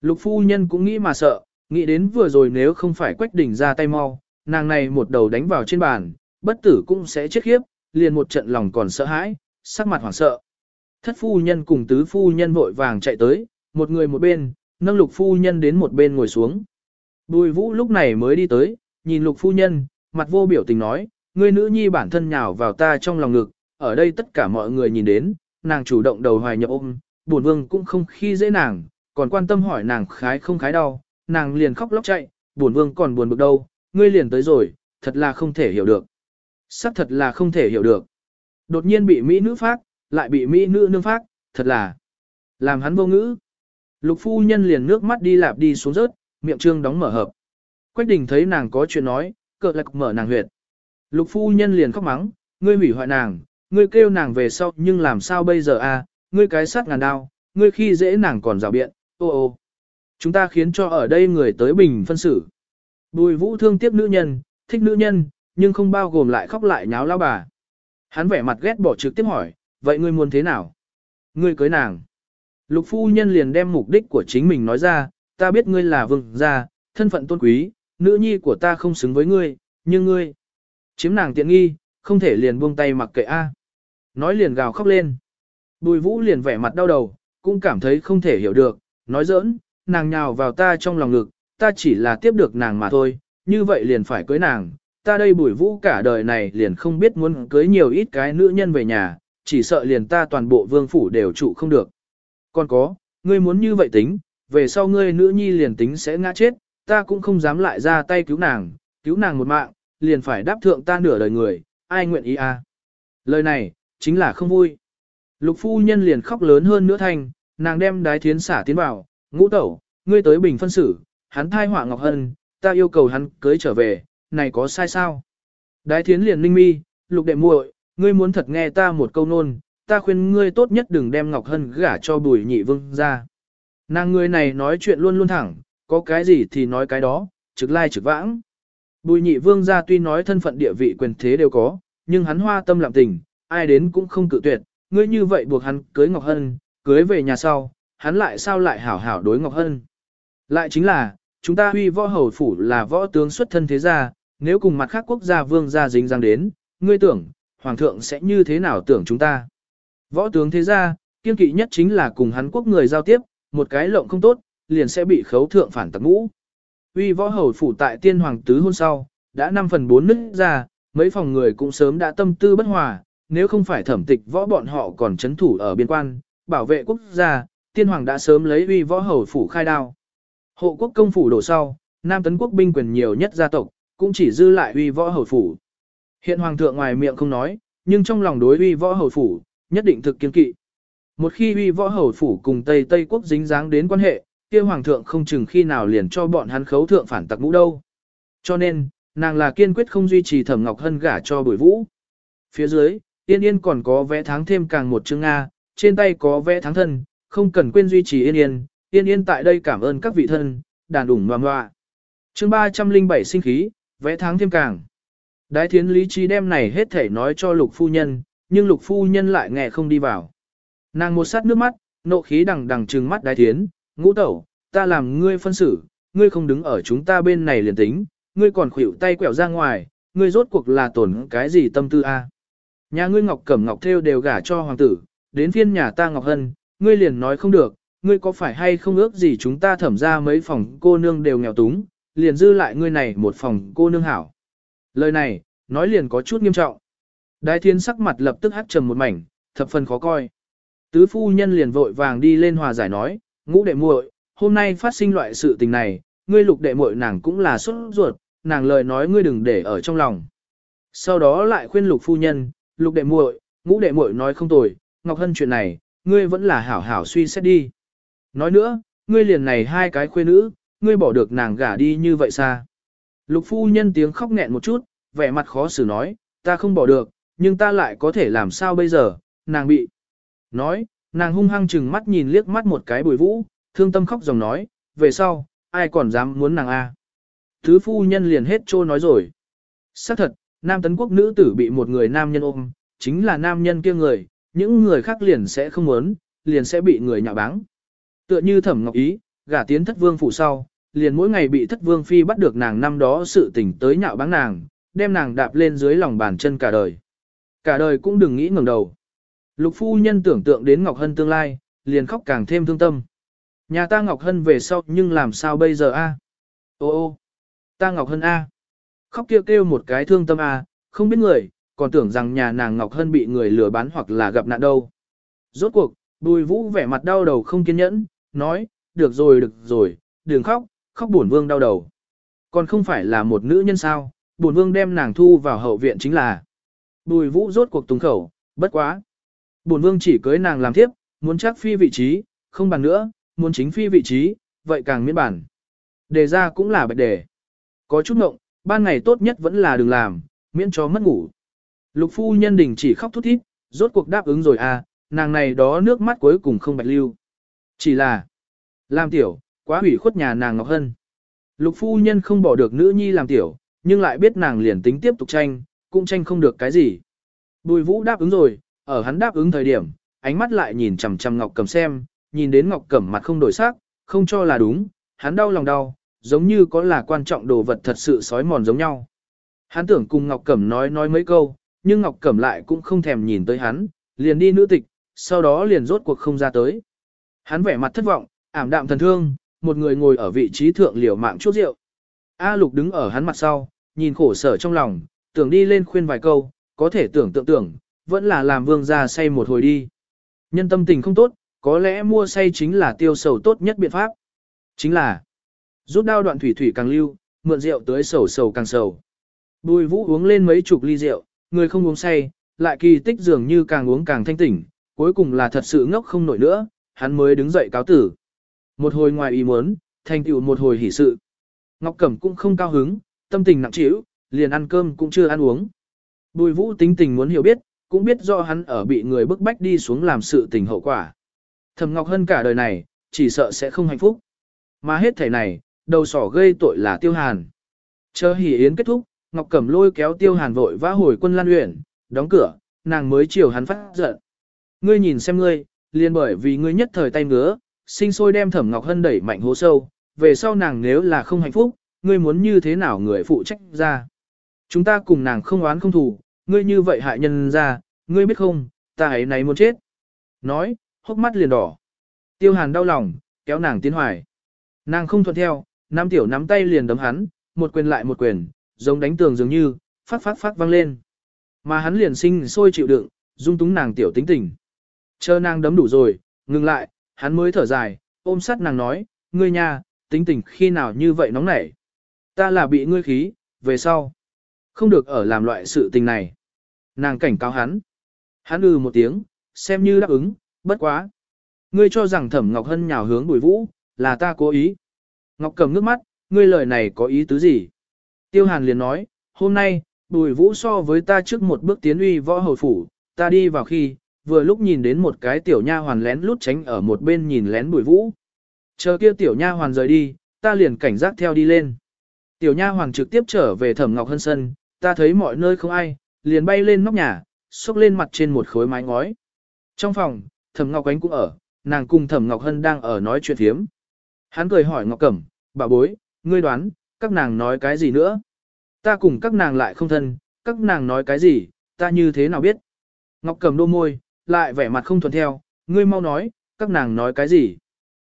Lục phu nhân cũng nghĩ mà sợ, nghĩ đến vừa rồi nếu không phải quách đỉnh ra tay mau, nàng này một đầu đánh vào trên bàn, bất tử cũng sẽ chết khiếp, liền một trận lòng còn sợ hãi, sắc mặt hoảng sợ. Thất phu nhân cùng tứ phu nhân vội vàng chạy tới, một người một bên, nâng lục phu nhân đến một bên ngồi xuống. Bùi vũ lúc này mới đi tới, nhìn lục phu nhân, mặt vô biểu tình nói, người nữ nhi bản thân nhào vào ta trong lòng ngực, ở đây tất cả mọi người nhìn đến, nàng chủ động đầu hoài nhập ôm, buồn vương cũng không khi dễ nàng, còn quan tâm hỏi nàng khái không khái đau, nàng liền khóc lóc chạy, buồn vương còn buồn bực đâu, ngươi liền tới rồi, thật là không thể hiểu được. Sắc thật là không thể hiểu được. Đột nhiên bị Mỹ nữ phát, lại bị Mỹ nữ nương phát, thật là làm hắn vô ngữ. Lục phu nhân liền nước mắt đi lạp đi xuống rớt, miệng trương đóng mở hợp. Quách đình thấy nàng có chuyện nói, cờ lạc mở nàng huyệt. Lục phu nhân liền khóc mắng, ngươi hủy hoại nàng, ngươi kêu nàng về sau nhưng làm sao bây giờ a? Ngươi cái sát ngàn đao, ngươi khi dễ nàng còn rào biện, ô ô. Chúng ta khiến cho ở đây người tới bình phân xử. Bùi vũ thương tiếc nữ nhân, thích nữ nhân, nhưng không bao gồm lại khóc lại nháo lao bà. Hắn vẻ mặt ghét bỏ trực tiếp hỏi, vậy ngươi muốn thế nào? Ngươi cưới nàng. Lục phu nhân liền đem mục đích của chính mình nói ra, ta biết ngươi là vương gia, thân phận tôn quý, nữ nhi của ta không xứng với ngươi, nhưng ngươi chiếm nàng tiện nghi, không thể liền buông tay mặc kệ a. Nói liền gào khóc lên. Bùi Vũ liền vẻ mặt đau đầu, cũng cảm thấy không thể hiểu được, nói giỡn, nàng nhào vào ta trong lòng ngực, ta chỉ là tiếp được nàng mà thôi, như vậy liền phải cưới nàng, ta đây bùi vũ cả đời này liền không biết muốn cưới nhiều ít cái nữ nhân về nhà, chỉ sợ liền ta toàn bộ vương phủ đều trụ không được. Còn có, ngươi muốn như vậy tính, về sau ngươi nữ nhi liền tính sẽ ngã chết, ta cũng không dám lại ra tay cứu nàng, cứu nàng một mạng, liền phải đáp thượng ta nửa đời người, ai nguyện ý à. Lời này, chính là không vui. Lục phu nhân liền khóc lớn hơn nữa thanh, nàng đem đái thiến xả tiến vào, ngũ tẩu, ngươi tới bình phân xử, hắn thai họa Ngọc Hân, ta yêu cầu hắn cưới trở về, này có sai sao? Đái thiến liền ninh mi, lục đệ muội, ngươi muốn thật nghe ta một câu nôn, ta khuyên ngươi tốt nhất đừng đem Ngọc Hân gả cho bùi nhị vương ra. Nàng ngươi này nói chuyện luôn luôn thẳng, có cái gì thì nói cái đó, trực lai trực vãng. Bùi nhị vương ra tuy nói thân phận địa vị quyền thế đều có, nhưng hắn hoa tâm làm tình, ai đến cũng không cự tuyệt, ngươi như vậy buộc hắn cưới Ngọc Hân, cưới về nhà sau, hắn lại sao lại hảo hảo đối Ngọc Hân. Lại chính là, chúng ta huy võ hầu phủ là võ tướng xuất thân thế gia, nếu cùng mặt khác quốc gia vương gia dính răng đến, ngươi tưởng, hoàng thượng sẽ như thế nào tưởng chúng ta. Võ tướng thế gia, kiên kỵ nhất chính là cùng hắn quốc người giao tiếp, một cái lộng không tốt, liền sẽ bị khấu thượng phản tặc ngũ. huy võ hầu phủ tại tiên hoàng tứ hôn sau, đã 5 phần 4 nứt ra, mấy phòng người cũng sớm đã tâm tư bất hòa, nếu không phải thẩm tịch võ bọn họ còn chấn thủ ở biên quan, bảo vệ quốc gia, tiên hoàng đã sớm lấy uy võ hầu phủ khai đao. Hộ quốc công phủ đổ sau, Nam tấn quốc binh quyền nhiều nhất gia tộc, cũng chỉ dư lại uy võ hầu phủ. Hiện hoàng thượng ngoài miệng không nói, nhưng trong lòng đối uy võ hầu phủ, nhất định thực kiên kỵ. Một khi uy võ hầu phủ cùng Tây Tây quốc dính dáng đến quan hệ, kia hoàng thượng không chừng khi nào liền cho bọn hắn khấu thượng phản tặc ngũ đâu. Cho nên, nàng là kiên quyết không duy trì Thẩm Ngọc Hân gả cho Bùi Vũ. Phía dưới, Yên Yên còn có vẽ tháng thêm càng một chương nga trên tay có vẽ tháng thân, không cần quên duy trì yên yên, yên yên tại đây cảm ơn các vị thân, đàn đủng ngoan ngoạ. chương 307 sinh khí, vẽ tháng thêm càng. Đái thiến lý trí đem này hết thể nói cho lục phu nhân, nhưng lục phu nhân lại nghe không đi vào. Nàng một sát nước mắt, nộ khí đằng đằng trừng mắt đái thiến, ngũ tẩu, ta làm ngươi phân xử, ngươi không đứng ở chúng ta bên này liền tính, ngươi còn khuỷu tay quẹo ra ngoài, ngươi rốt cuộc là tổn cái gì tâm tư a? Nhà ngươi ngọc cẩm ngọc theo đều gả cho hoàng tử, đến phiên nhà ta Ngọc Hân, ngươi liền nói không được, ngươi có phải hay không ước gì chúng ta thẩm ra mấy phòng cô nương đều nghèo túng, liền dư lại ngươi này một phòng cô nương hảo. Lời này, nói liền có chút nghiêm trọng. đại thiên sắc mặt lập tức hát trầm một mảnh, thập phần khó coi. Tứ phu nhân liền vội vàng đi lên hòa giải nói, ngũ đệ muội, hôm nay phát sinh loại sự tình này, ngươi lục đệ muội nàng cũng là xuất ruột, nàng lời nói ngươi đừng để ở trong lòng. Sau đó lại khuyên lục phu nhân, lục đệ muội, ngũ đệ muội nói không tồi, Ngọc Hân chuyện này, ngươi vẫn là hảo hảo suy xét đi. Nói nữa, ngươi liền này hai cái khuê nữ, ngươi bỏ được nàng gả đi như vậy xa. Lục phu nhân tiếng khóc nghẹn một chút, vẻ mặt khó xử nói, ta không bỏ được, nhưng ta lại có thể làm sao bây giờ, nàng bị. Nói, nàng hung hăng chừng mắt nhìn liếc mắt một cái bùi vũ, thương tâm khóc dòng nói, về sau, ai còn dám muốn nàng a? Thứ phu nhân liền hết trô nói rồi. xác thật, nam tấn quốc nữ tử bị một người nam nhân ôm, chính là nam nhân kia người, những người khác liền sẽ không muốn, liền sẽ bị người nhạo báng. Tựa như thẩm ngọc ý, gả tiến thất vương phủ sau, liền mỗi ngày bị thất vương phi bắt được nàng năm đó sự tình tới nhạo báng nàng, đem nàng đạp lên dưới lòng bàn chân cả đời. Cả đời cũng đừng nghĩ ngẩng đầu. Lục phu nhân tưởng tượng đến Ngọc Hân tương lai, liền khóc càng thêm thương tâm. Nhà ta Ngọc Hân về sau nhưng làm sao bây giờ a? À? Ô ô, ta Ngọc Hân a. Khóc kêu kêu một cái thương tâm a, không biết người, còn tưởng rằng nhà nàng Ngọc Hân bị người lừa bán hoặc là gặp nạn đâu. Rốt cuộc, bùi vũ vẻ mặt đau đầu không kiên nhẫn, nói, được rồi được rồi, đừng khóc, khóc buồn vương đau đầu. Còn không phải là một nữ nhân sao, buồn vương đem nàng thu vào hậu viện chính là. Bùi vũ rốt cuộc tùng khẩu, bất quá. Buồn vương chỉ cưới nàng làm thiếp, muốn chắc phi vị trí, không bằng nữa, muốn chính phi vị trí, vậy càng miễn bản. Đề ra cũng là bạch đề. Có chút ngộng, ban ngày tốt nhất vẫn là đừng làm, miễn cho mất ngủ. Lục phu nhân đình chỉ khóc thút thít, rốt cuộc đáp ứng rồi à, nàng này đó nước mắt cuối cùng không bạch lưu. Chỉ là, làm tiểu, quá hủy khuất nhà nàng Ngọc Hân. Lục phu nhân không bỏ được nữ nhi làm tiểu, nhưng lại biết nàng liền tính tiếp tục tranh, cũng tranh không được cái gì. Bùi vũ đáp ứng rồi, ở hắn đáp ứng thời điểm, ánh mắt lại nhìn chằm chằm Ngọc Cẩm xem, nhìn đến Ngọc Cẩm mặt không đổi sắc, không cho là đúng, hắn đau lòng đau, giống như có là quan trọng đồ vật thật sự sói mòn giống nhau. Hắn tưởng cùng Ngọc Cẩm nói nói mấy câu, nhưng Ngọc Cẩm lại cũng không thèm nhìn tới hắn, liền đi nữ tịch, sau đó liền rốt cuộc không ra tới. Hắn vẻ mặt thất vọng, ảm đạm thần thương, một người ngồi ở vị trí thượng liều mạng chút rượu. A Lục đứng ở hắn mặt sau, nhìn khổ sở trong lòng, tưởng đi lên khuyên vài câu, có thể tưởng tượng tưởng, vẫn là làm vương gia say một hồi đi. Nhân tâm tình không tốt, có lẽ mua say chính là tiêu sầu tốt nhất biện pháp. Chính là rút đao đoạn thủy thủy càng lưu, mượn rượu tới sầu sầu càng sầu. Bùi vũ uống lên mấy chục ly rượu, người không uống say, lại kỳ tích dường như càng uống càng thanh tỉnh, cuối cùng là thật sự ngốc không nổi nữa, hắn mới đứng dậy cáo tử. Một hồi ngoài ý muốn, thành tựu một hồi hỉ sự. Ngọc Cẩm cũng không cao hứng, tâm tình nặng chịu, liền ăn cơm cũng chưa ăn uống. Bùi Vũ tính tình muốn hiểu biết, cũng biết do hắn ở bị người bức bách đi xuống làm sự tình hậu quả. Thầm Ngọc hơn cả đời này, chỉ sợ sẽ không hạnh phúc. Mà hết thể này, đầu sỏ gây tội là Tiêu Hàn. Chờ hỉ yến kết thúc, Ngọc Cẩm lôi kéo Tiêu Hàn vội vã hồi quân Lan Uyển, đóng cửa, nàng mới chiều hắn phát giận. Ngươi nhìn xem ngươi, liền bởi vì ngươi nhất thời tay ngứa, sinh sôi đem Thẩm Ngọc Hân đẩy mạnh hố sâu, về sau nàng nếu là không hạnh phúc, ngươi muốn như thế nào người phụ trách ra? Chúng ta cùng nàng không oán không thù, ngươi như vậy hại nhân ra, ngươi biết không, ta ấy này muốn chết. Nói, hốc mắt liền đỏ. Tiêu Hàn đau lòng, kéo nàng tiến hoài. Nàng không thuận theo, nam tiểu nắm tay liền đấm hắn, một quyền lại một quyền, giống đánh tường dường như, phát phát phát vang lên. Mà hắn liền sinh sôi chịu đựng, dung túng nàng tiểu tính tình. Chờ nàng đấm đủ rồi, ngừng lại, hắn mới thở dài, ôm sát nàng nói, ngươi nha tính tình khi nào như vậy nóng nảy. Ta là bị ngươi khí, về sau. Không được ở làm loại sự tình này. Nàng cảnh cáo hắn. Hắn ư một tiếng, xem như đáp ứng, bất quá. Ngươi cho rằng thẩm Ngọc Hân nhào hướng bùi vũ, là ta cố ý. Ngọc cầm nước mắt, ngươi lời này có ý tứ gì? Tiêu Hàn liền nói, hôm nay, Bùi Vũ so với ta trước một bước tiến uy võ hầu phủ, ta đi vào khi, vừa lúc nhìn đến một cái tiểu nha hoàn lén lút tránh ở một bên nhìn lén Bùi Vũ. Chờ kia tiểu nha hoàn rời đi, ta liền cảnh giác theo đi lên. Tiểu nha hoàn trực tiếp trở về Thẩm Ngọc Hân sân, ta thấy mọi nơi không ai, liền bay lên nóc nhà, xúc lên mặt trên một khối mái ngói. Trong phòng, Thẩm Ngọc Ánh cũng ở, nàng cùng Thẩm Ngọc Hân đang ở nói chuyện thiếm. Hắn cười hỏi Ngọc Cẩm, bà bối, ngươi đoán, các nàng nói cái gì nữa? Ta cùng các nàng lại không thân, các nàng nói cái gì, ta như thế nào biết. Ngọc cầm đô môi, lại vẻ mặt không thuận theo, ngươi mau nói, các nàng nói cái gì.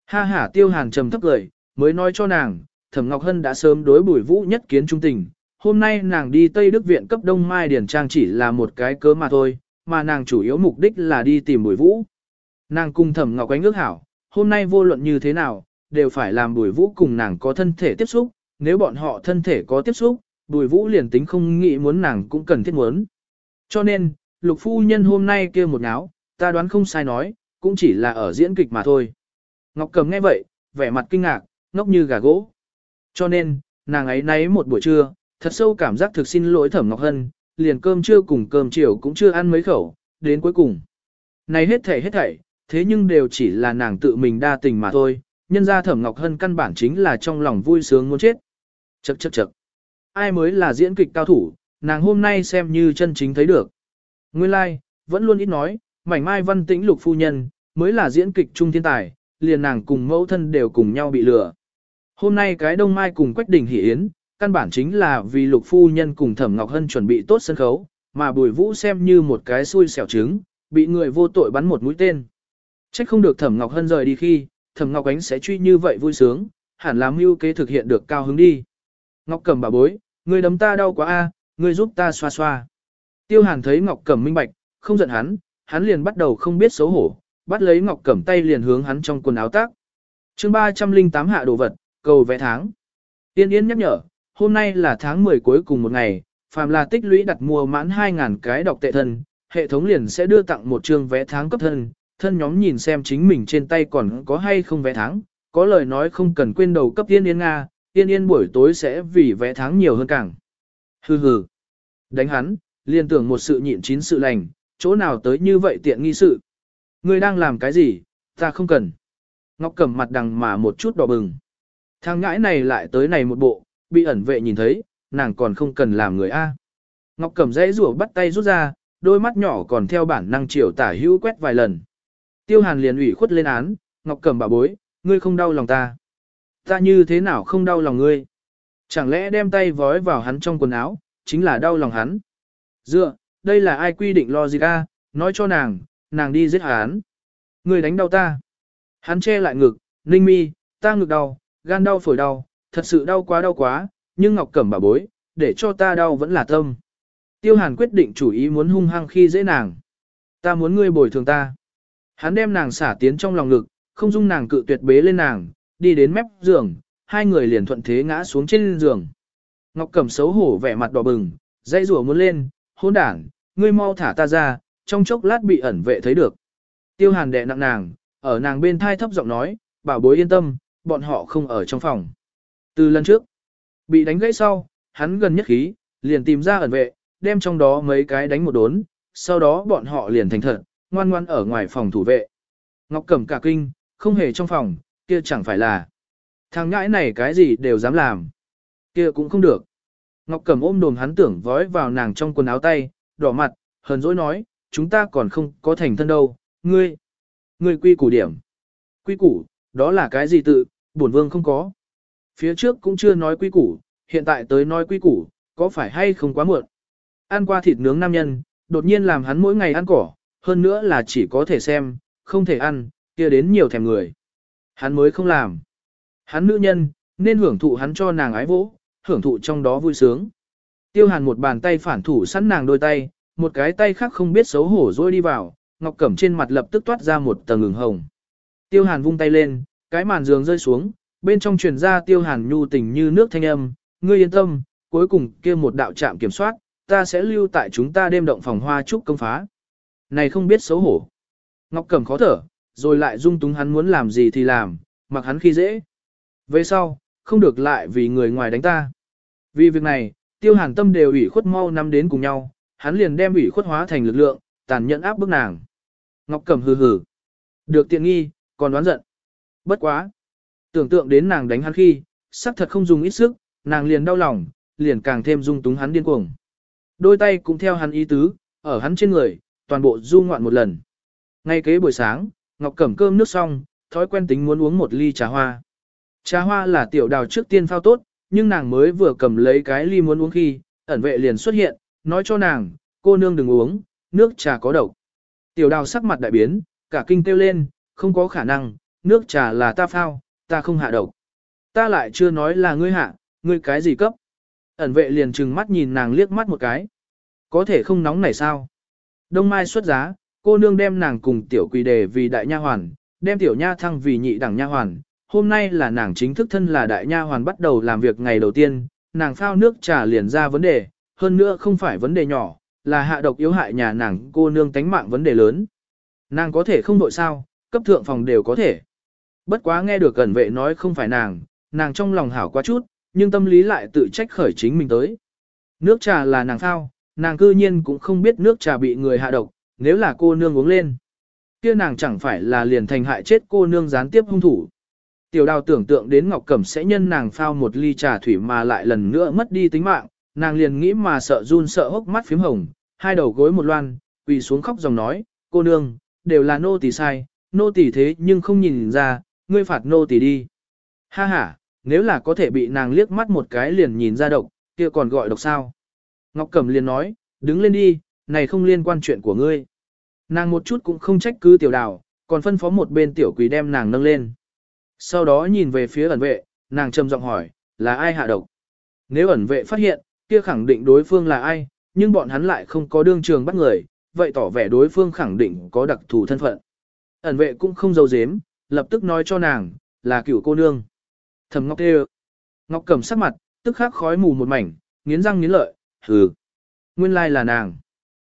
Ha ha tiêu hàn trầm thấp cười, mới nói cho nàng, thẩm Ngọc Hân đã sớm đối bùi vũ nhất kiến trung tình. Hôm nay nàng đi Tây Đức Viện cấp Đông Mai Điển Trang chỉ là một cái cớ mà thôi, mà nàng chủ yếu mục đích là đi tìm bùi vũ. Nàng cùng thẩm Ngọc Ánh ước hảo, hôm nay vô luận như thế nào, đều phải làm bùi vũ cùng nàng có thân thể tiếp xúc, nếu bọn họ thân thể có tiếp xúc, bùi vũ liền tính không nghĩ muốn nàng cũng cần thiết muốn. Cho nên, lục phu nhân hôm nay kia một ngáo, ta đoán không sai nói, cũng chỉ là ở diễn kịch mà thôi. Ngọc Cầm nghe vậy, vẻ mặt kinh ngạc, ngốc như gà gỗ. Cho nên, nàng ấy nấy một buổi trưa, thật sâu cảm giác thực xin lỗi Thẩm Ngọc Hân, liền cơm trưa cùng cơm chiều cũng chưa ăn mấy khẩu, đến cuối cùng. Này hết thảy hết thảy, thế nhưng đều chỉ là nàng tự mình đa tình mà thôi, nhân ra Thẩm Ngọc Hân căn bản chính là trong lòng vui sướng muốn chết. Chậc chậc chậc ai mới là diễn kịch cao thủ, nàng hôm nay xem như chân chính thấy được. Nguyên lai, like, vẫn luôn ít nói, mảnh mai văn tĩnh lục phu nhân, mới là diễn kịch trung thiên tài, liền nàng cùng mẫu thân đều cùng nhau bị lừa. Hôm nay cái đông mai cùng Quách Đình Hỷ Yến, căn bản chính là vì lục phu nhân cùng Thẩm Ngọc Hân chuẩn bị tốt sân khấu, mà bùi vũ xem như một cái xui xẻo trứng, bị người vô tội bắn một mũi tên. Chắc không được Thẩm Ngọc Hân rời đi khi, Thẩm Ngọc Ánh sẽ truy như vậy vui sướng, hẳn làm mưu kế thực hiện được cao hứng đi. Ngọc Cẩm bà bối, ngươi đấm ta đau quá a, à, ngươi giúp ta xoa xoa. Tiêu Hàn thấy Ngọc Cẩm minh bạch, không giận hắn, hắn liền bắt đầu không biết xấu hổ, bắt lấy Ngọc Cẩm tay liền hướng hắn trong quần áo tác. chương 308 hạ đồ vật, cầu vẽ tháng. Tiên Yến nhắc nhở, hôm nay là tháng 10 cuối cùng một ngày, phàm là tích lũy đặt mua mãn 2.000 cái độc tệ thân, hệ thống liền sẽ đưa tặng một chương vé tháng cấp thân, thân nhóm nhìn xem chính mình trên tay còn có hay không vé tháng, có lời nói không cần quên đầu cấp tiên yến Nga, yên yên buổi tối sẽ vì vẽ tháng nhiều hơn càng. Hừ hừ. Đánh hắn, liền tưởng một sự nhịn chín sự lành, chỗ nào tới như vậy tiện nghi sự. Ngươi đang làm cái gì, ta không cần. Ngọc cầm mặt đằng mà một chút đỏ bừng. Thằng ngãi này lại tới này một bộ, bị ẩn vệ nhìn thấy, nàng còn không cần làm người A. Ngọc cầm dãy rủa bắt tay rút ra, đôi mắt nhỏ còn theo bản năng chiều tả hữu quét vài lần. Tiêu hàn liền ủy khuất lên án, Ngọc cầm bà bối, ngươi không đau lòng ta. Ta như thế nào không đau lòng ngươi? Chẳng lẽ đem tay vói vào hắn trong quần áo, chính là đau lòng hắn? Dựa, đây là ai quy định logic a? nói cho nàng, nàng đi giết hắn. Ngươi đánh đau ta. Hắn che lại ngực, ninh mi, ta ngực đau, gan đau phổi đau, thật sự đau quá đau quá, nhưng Ngọc Cẩm bà bối, để cho ta đau vẫn là tâm. Tiêu Hàn quyết định chủ ý muốn hung hăng khi dễ nàng. Ta muốn ngươi bồi thường ta. Hắn đem nàng xả tiến trong lòng ngực, không dung nàng cự tuyệt bế lên nàng, đi đến mép giường, hai người liền thuận thế ngã xuống trên giường. Ngọc Cẩm xấu hổ vẻ mặt đỏ bừng, dây rủa muốn lên, hôn đảng, ngươi mau thả ta ra, trong chốc lát bị ẩn vệ thấy được. Tiêu hàn đẹ nặng nàng, ở nàng bên thai thấp giọng nói, bảo bối yên tâm, bọn họ không ở trong phòng. Từ lần trước, bị đánh gãy sau, hắn gần nhất khí, liền tìm ra ẩn vệ, đem trong đó mấy cái đánh một đốn, sau đó bọn họ liền thành thật, ngoan ngoan ở ngoài phòng thủ vệ. Ngọc Cẩm cả kinh, không hề trong phòng, kia chẳng phải là. Thằng ngãi này cái gì đều dám làm. Kia cũng không được. Ngọc Cẩm ôm đồm hắn tưởng vói vào nàng trong quần áo tay, đỏ mặt, hờn dỗi nói, chúng ta còn không có thành thân đâu, ngươi. Ngươi quy củ điểm. Quy củ, đó là cái gì tự, bổn vương không có. Phía trước cũng chưa nói quy củ, hiện tại tới nói quy củ, có phải hay không quá muộn. Ăn qua thịt nướng nam nhân, đột nhiên làm hắn mỗi ngày ăn cỏ, hơn nữa là chỉ có thể xem, không thể ăn, kia đến nhiều thèm người. Hắn mới không làm. Hắn nữ nhân, nên hưởng thụ hắn cho nàng ái vỗ, hưởng thụ trong đó vui sướng. Tiêu hàn một bàn tay phản thủ sẵn nàng đôi tay, một cái tay khác không biết xấu hổ rồi đi vào, ngọc cẩm trên mặt lập tức toát ra một tầng ửng hồng. Tiêu hàn vung tay lên, cái màn giường rơi xuống, bên trong truyền ra tiêu hàn nhu tình như nước thanh âm, ngươi yên tâm, cuối cùng kia một đạo trạm kiểm soát, ta sẽ lưu tại chúng ta đêm động phòng hoa trúc công phá. Này không biết xấu hổ. Ngọc Cẩm khó thở, rồi lại dung túng hắn muốn làm gì thì làm, mặc hắn khi dễ. Về sau, không được lại vì người ngoài đánh ta. Vì việc này, tiêu hàn tâm đều ủy khuất mau nắm đến cùng nhau, hắn liền đem ủy khuất hóa thành lực lượng, tàn nhẫn áp bức nàng. Ngọc Cẩm hừ hừ. Được tiện nghi, còn đoán giận. Bất quá. Tưởng tượng đến nàng đánh hắn khi, sắc thật không dùng ít sức, nàng liền đau lòng, liền càng thêm dung túng hắn điên cuồng. Đôi tay cũng theo hắn ý tứ, ở hắn trên người, toàn bộ du ngoạn một lần. Ngay kế buổi sáng, Ngọc Cẩm cơm nước xong, thói quen tính muốn uống một ly trà hoa. Trà hoa là tiểu đào trước tiên phao tốt, nhưng nàng mới vừa cầm lấy cái ly muốn uống khi, ẩn vệ liền xuất hiện, nói cho nàng, cô nương đừng uống, nước trà có độc. Tiểu đào sắc mặt đại biến, cả kinh kêu lên, không có khả năng, nước trà là ta phao, ta không hạ độc. Ta lại chưa nói là ngươi hạ, ngươi cái gì cấp. Ẩn vệ liền trừng mắt nhìn nàng liếc mắt một cái. Có thể không nóng này sao? Đông Mai xuất giá, cô nương đem nàng cùng tiểu quỳ đề vì đại nha hoàn, đem tiểu nha thăng vì nhị đẳng nha hoàn. Hôm nay là nàng chính thức thân là đại nha hoàn bắt đầu làm việc ngày đầu tiên, nàng phao nước trà liền ra vấn đề, hơn nữa không phải vấn đề nhỏ, là hạ độc yếu hại nhà nàng cô nương tánh mạng vấn đề lớn. Nàng có thể không đội sao, cấp thượng phòng đều có thể. Bất quá nghe được cẩn vệ nói không phải nàng, nàng trong lòng hảo quá chút, nhưng tâm lý lại tự trách khởi chính mình tới. Nước trà là nàng phao, nàng cư nhiên cũng không biết nước trà bị người hạ độc, nếu là cô nương uống lên. Kia nàng chẳng phải là liền thành hại chết cô nương gián tiếp hung thủ. Tiểu đào tưởng tượng đến Ngọc Cẩm sẽ nhân nàng phao một ly trà thủy mà lại lần nữa mất đi tính mạng, nàng liền nghĩ mà sợ run sợ hốc mắt phím hồng, hai đầu gối một loan, quỳ xuống khóc dòng nói, cô nương, đều là nô tỳ sai, nô tỳ thế nhưng không nhìn ra, ngươi phạt nô tỳ đi. Ha ha, nếu là có thể bị nàng liếc mắt một cái liền nhìn ra độc, kia còn gọi độc sao. Ngọc Cẩm liền nói, đứng lên đi, này không liên quan chuyện của ngươi. Nàng một chút cũng không trách cứ tiểu đào, còn phân phó một bên tiểu quỷ đem nàng nâng lên. Sau đó nhìn về phía ẩn vệ, nàng trầm giọng hỏi, là ai hạ độc? Nếu ẩn vệ phát hiện, kia khẳng định đối phương là ai, nhưng bọn hắn lại không có đương trường bắt người, vậy tỏ vẻ đối phương khẳng định có đặc thù thân phận. Ẩn vệ cũng không giấu giếm, lập tức nói cho nàng, là cựu cô nương. Thầm ngọc tê Ngọc cầm sắc mặt, tức khắc khói mù một mảnh, nghiến răng nghiến lợi, hừ. Nguyên lai là nàng.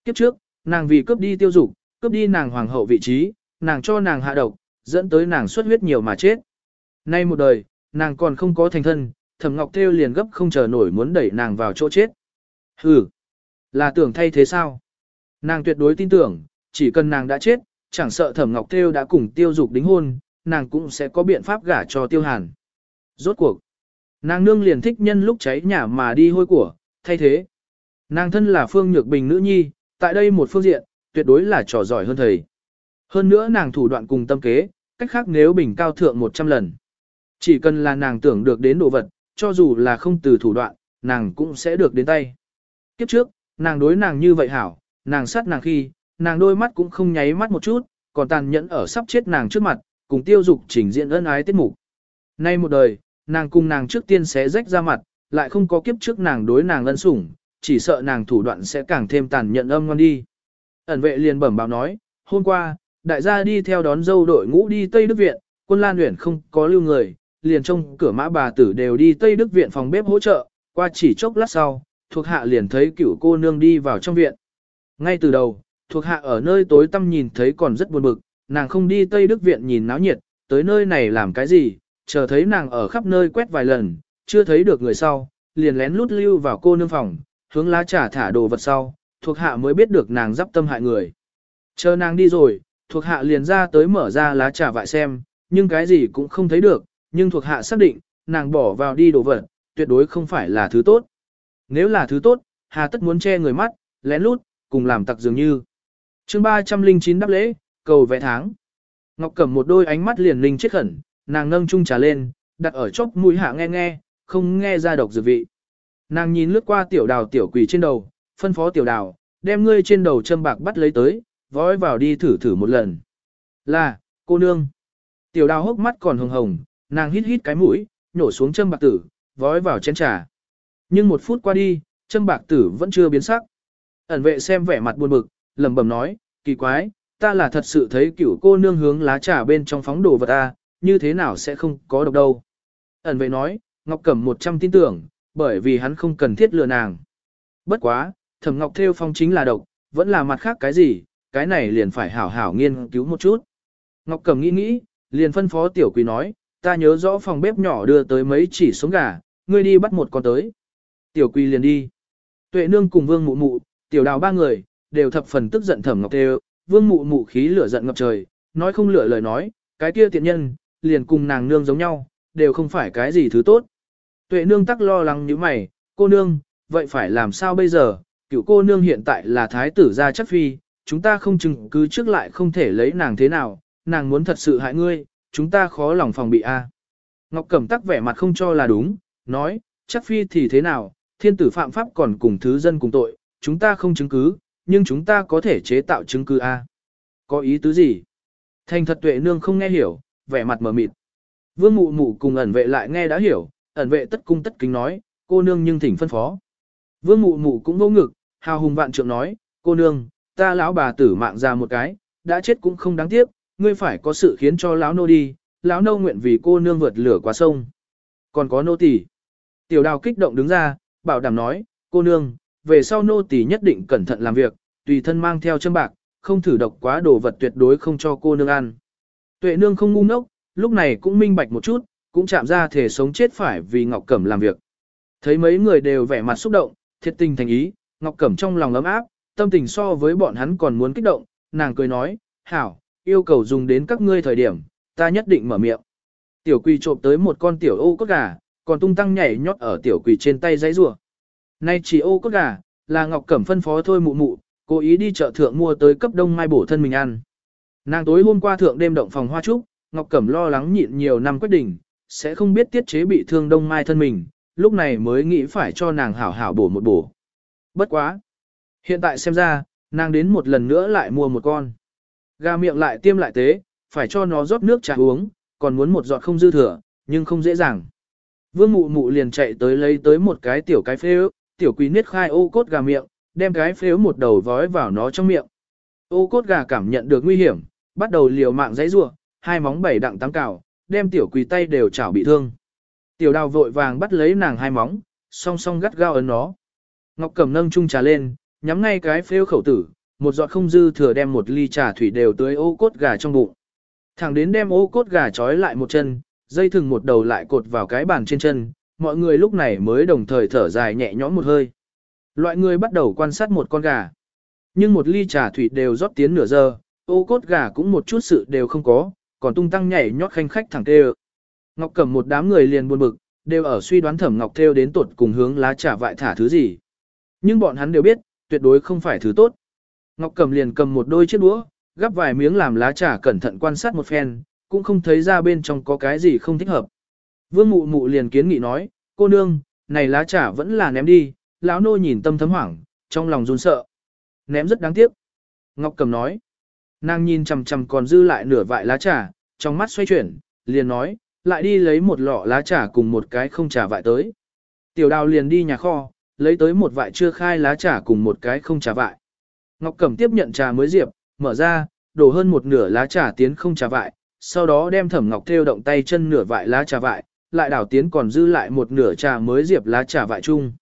Kiếp trước, nàng vì cướp đi tiêu dục, cướp đi nàng hoàng hậu vị trí, nàng cho nàng hạ độc, dẫn tới nàng xuất huyết nhiều mà chết. Nay một đời, nàng còn không có thành thân, Thẩm Ngọc Thêu liền gấp không chờ nổi muốn đẩy nàng vào chỗ chết. Hừ, là tưởng thay thế sao? Nàng tuyệt đối tin tưởng, chỉ cần nàng đã chết, chẳng sợ Thẩm Ngọc Thêu đã cùng Tiêu Dục đính hôn, nàng cũng sẽ có biện pháp gả cho Tiêu Hàn. Rốt cuộc, nàng nương liền thích nhân lúc cháy nhà mà đi hôi của, thay thế. Nàng thân là Phương Nhược Bình nữ nhi, tại đây một phương diện, tuyệt đối là trò giỏi hơn thầy. Hơn nữa nàng thủ đoạn cùng tâm kế, cách khác nếu bình cao thượng 100 lần. Chỉ cần là nàng tưởng được đến đồ vật, cho dù là không từ thủ đoạn, nàng cũng sẽ được đến tay. Kiếp trước, nàng đối nàng như vậy hảo, nàng sát nàng khi, nàng đôi mắt cũng không nháy mắt một chút, còn tàn nhẫn ở sắp chết nàng trước mặt, cùng tiêu dục trình diện ân ái tiết mục. Nay một đời, nàng cùng nàng trước tiên sẽ rách ra mặt, lại không có kiếp trước nàng đối nàng ân sủng, chỉ sợ nàng thủ đoạn sẽ càng thêm tàn nhẫn âm ngon đi. Ẩn vệ liền bẩm báo nói, hôm qua, đại gia đi theo đón dâu đội ngũ đi Tây Đức Viện, quân Lan Uyển không có lưu người, liền trong cửa mã bà tử đều đi Tây Đức Viện phòng bếp hỗ trợ, qua chỉ chốc lát sau, thuộc hạ liền thấy cửu cô nương đi vào trong viện. Ngay từ đầu, thuộc hạ ở nơi tối tăm nhìn thấy còn rất buồn bực, nàng không đi Tây Đức Viện nhìn náo nhiệt, tới nơi này làm cái gì, chờ thấy nàng ở khắp nơi quét vài lần, chưa thấy được người sau, liền lén lút lưu vào cô nương phòng, hướng lá trà thả đồ vật sau, thuộc hạ mới biết được nàng d tâm hại người. Chờ nàng đi rồi, thuộc hạ liền ra tới mở ra lá trà vại xem, nhưng cái gì cũng không thấy được, nhưng thuộc hạ xác định, nàng bỏ vào đi đồ vật, tuyệt đối không phải là thứ tốt. Nếu là thứ tốt, hà tất muốn che người mắt, lén lút, cùng làm tặc dường như. chương 309 đáp lễ, cầu vẽ tháng. Ngọc cầm một đôi ánh mắt liền linh chết khẩn, nàng nâng chung trà lên, đặt ở chốc mũi hạ nghe nghe, không nghe ra độc dược vị. Nàng nhìn lướt qua tiểu đào tiểu quỷ trên đầu, phân phó tiểu đào, đem ngươi trên đầu châm bạc bắt lấy tới, vói vào đi thử thử một lần. Là, cô nương. Tiểu đào hốc mắt còn hồng hồng, nàng hít hít cái mũi, nhổ xuống châm bạc tử, vói vào chén trà. Nhưng một phút qua đi, châm bạc tử vẫn chưa biến sắc. Ẩn vệ xem vẻ mặt buồn bực, lẩm bẩm nói, kỳ quái, ta là thật sự thấy cửu cô nương hướng lá trà bên trong phóng đồ vật ta, như thế nào sẽ không có độc đâu. Ẩn vệ nói, Ngọc Cẩm 100 tin tưởng, bởi vì hắn không cần thiết lừa nàng. Bất quá, thẩm ngọc Thêu phong chính là độc, vẫn là mặt khác cái gì, cái này liền phải hảo hảo nghiên cứu một chút. Ngọc Cầm nghĩ nghĩ, liền phân phó tiểu quý nói, ta nhớ rõ phòng bếp nhỏ đưa tới mấy chỉ sống gà, ngươi đi bắt một con tới. Tiểu quý liền đi. Tuệ nương cùng vương mụ mụ, tiểu đào ba người, đều thập phần tức giận thẩm ngọc Thêu, vương mụ mụ khí lửa giận ngập trời, nói không lựa lời nói, cái kia tiện nhân, liền cùng nàng nương giống nhau, đều không phải cái gì thứ tốt. Tuệ nương tắc lo lắng như mày, cô nương, vậy phải làm sao bây giờ, cựu cô nương hiện tại là thái tử gia chắc phi, chúng ta không chứng cứ trước lại không thể lấy nàng thế nào, nàng muốn thật sự hại ngươi, chúng ta khó lòng phòng bị a. À. Ngọc Cẩm tắc vẻ mặt không cho là đúng, nói, chắc phi thì thế nào, thiên tử phạm pháp còn cùng thứ dân cùng tội, chúng ta không chứng cứ, nhưng chúng ta có thể chế tạo chứng cứ a. À. Có ý tứ gì? Thành thật tuệ nương không nghe hiểu, vẻ mặt mờ mịt. Vương mụ mụ cùng ẩn vệ lại nghe đã hiểu, ẩn vệ tất cung tất kính nói, cô nương nhưng thỉnh phân phó. Vương mụ mụ cũng vô ngực, hào hùng vạn trượng nói, cô nương, ta lão bà tử mạng ra một cái, đã chết cũng không đáng tiếc, ngươi phải có sự khiến cho lão nô đi, lão nô nguyện vì cô nương vượt lửa qua sông. Còn có nô tỳ. Tiểu đào kích động đứng ra, bảo đảm nói, cô nương, về sau nô tỳ nhất định cẩn thận làm việc, tùy thân mang theo châm bạc, không thử độc quá đồ vật tuyệt đối không cho cô nương ăn. Tuệ nương không ngu ngốc, lúc này cũng minh bạch một chút, cũng chạm ra thể sống chết phải vì Ngọc Cẩm làm việc. Thấy mấy người đều vẻ mặt xúc động, thiệt tình thành ý, Ngọc Cẩm trong lòng ấm áp, tâm tình so với bọn hắn còn muốn kích động, nàng cười nói, hảo, yêu cầu dùng đến các ngươi thời điểm, ta nhất định mở miệng. Tiểu quỳ trộm tới một con tiểu ô cốt gà, còn tung tăng nhảy nhót ở tiểu quỳ trên tay giấy rùa. Nay chỉ ô cốt gà, là Ngọc Cẩm phân phó thôi mụ mụ, cố ý đi chợ thượng mua tới cấp đông mai bổ thân mình ăn. Nàng tối hôm qua thượng đêm động phòng hoa trúc, Ngọc Cẩm lo lắng nhịn nhiều năm quyết định, sẽ không biết tiết chế bị thương đông mai thân mình, lúc này mới nghĩ phải cho nàng hảo hảo bổ một bổ. Bất quá. Hiện tại xem ra, nàng đến một lần nữa lại mua một con. Gà miệng lại tiêm lại tế, phải cho nó rót nước trà uống, còn muốn một giọt không dư thừa, nhưng không dễ dàng. Vương mụ mụ liền chạy tới lấy tới một cái tiểu cái phê ước, tiểu quý niết khai ô cốt gà miệng, đem cái phếu một đầu vói vào nó trong miệng. Ô cốt gà cảm nhận được nguy hiểm, bắt đầu liều mạng dãy rủa, hai móng bảy đặng tăng cào, đem tiểu quý tay đều chảo bị thương. Tiểu đào vội vàng bắt lấy nàng hai móng, song song gắt gao ấn nó. Ngọc Cẩm nâng chung trà lên, nhắm ngay cái phêu khẩu tử, một giọt không dư thừa đem một ly trà thủy đều tưới ô cốt gà trong bụng. Thẳng đến đem ô cốt gà trói lại một chân, dây thừng một đầu lại cột vào cái bàn trên chân, mọi người lúc này mới đồng thời thở dài nhẹ nhõm một hơi. Loại người bắt đầu quan sát một con gà. Nhưng một ly trà thủy đều rót tiến nửa giờ, ô cốt gà cũng một chút sự đều không có, còn tung tăng nhảy nhót khanh khách thẳng tê Ngọc cầm một đám người liền buồn bực, đều ở suy đoán thẩm ngọc theo đến tuột cùng hướng lá trà vại thả thứ gì. Nhưng bọn hắn đều biết, tuyệt đối không phải thứ tốt. Ngọc Cầm liền cầm một đôi chiếc đũa, gắp vài miếng làm lá trà cẩn thận quan sát một phen, cũng không thấy ra bên trong có cái gì không thích hợp. Vương Mụ Mụ liền kiến nghị nói, cô nương, này lá trà vẫn là ném đi, lão nô nhìn tâm thấm hoảng, trong lòng run sợ. Ném rất đáng tiếc. Ngọc Cầm nói, nàng nhìn chầm chầm còn dư lại nửa vại lá trà, trong mắt xoay chuyển, liền nói, lại đi lấy một lọ lá trà cùng một cái không trà vại tới. Tiểu đào liền đi nhà kho, lấy tới một vại chưa khai lá trà cùng một cái không trà vại. Ngọc Cẩm tiếp nhận trà mới diệp, mở ra, đổ hơn một nửa lá trà tiến không trà vại, sau đó đem Thẩm Ngọc theo động tay chân nửa vại lá trà vại, lại đảo tiến còn dư lại một nửa trà mới diệp lá trà vại chung.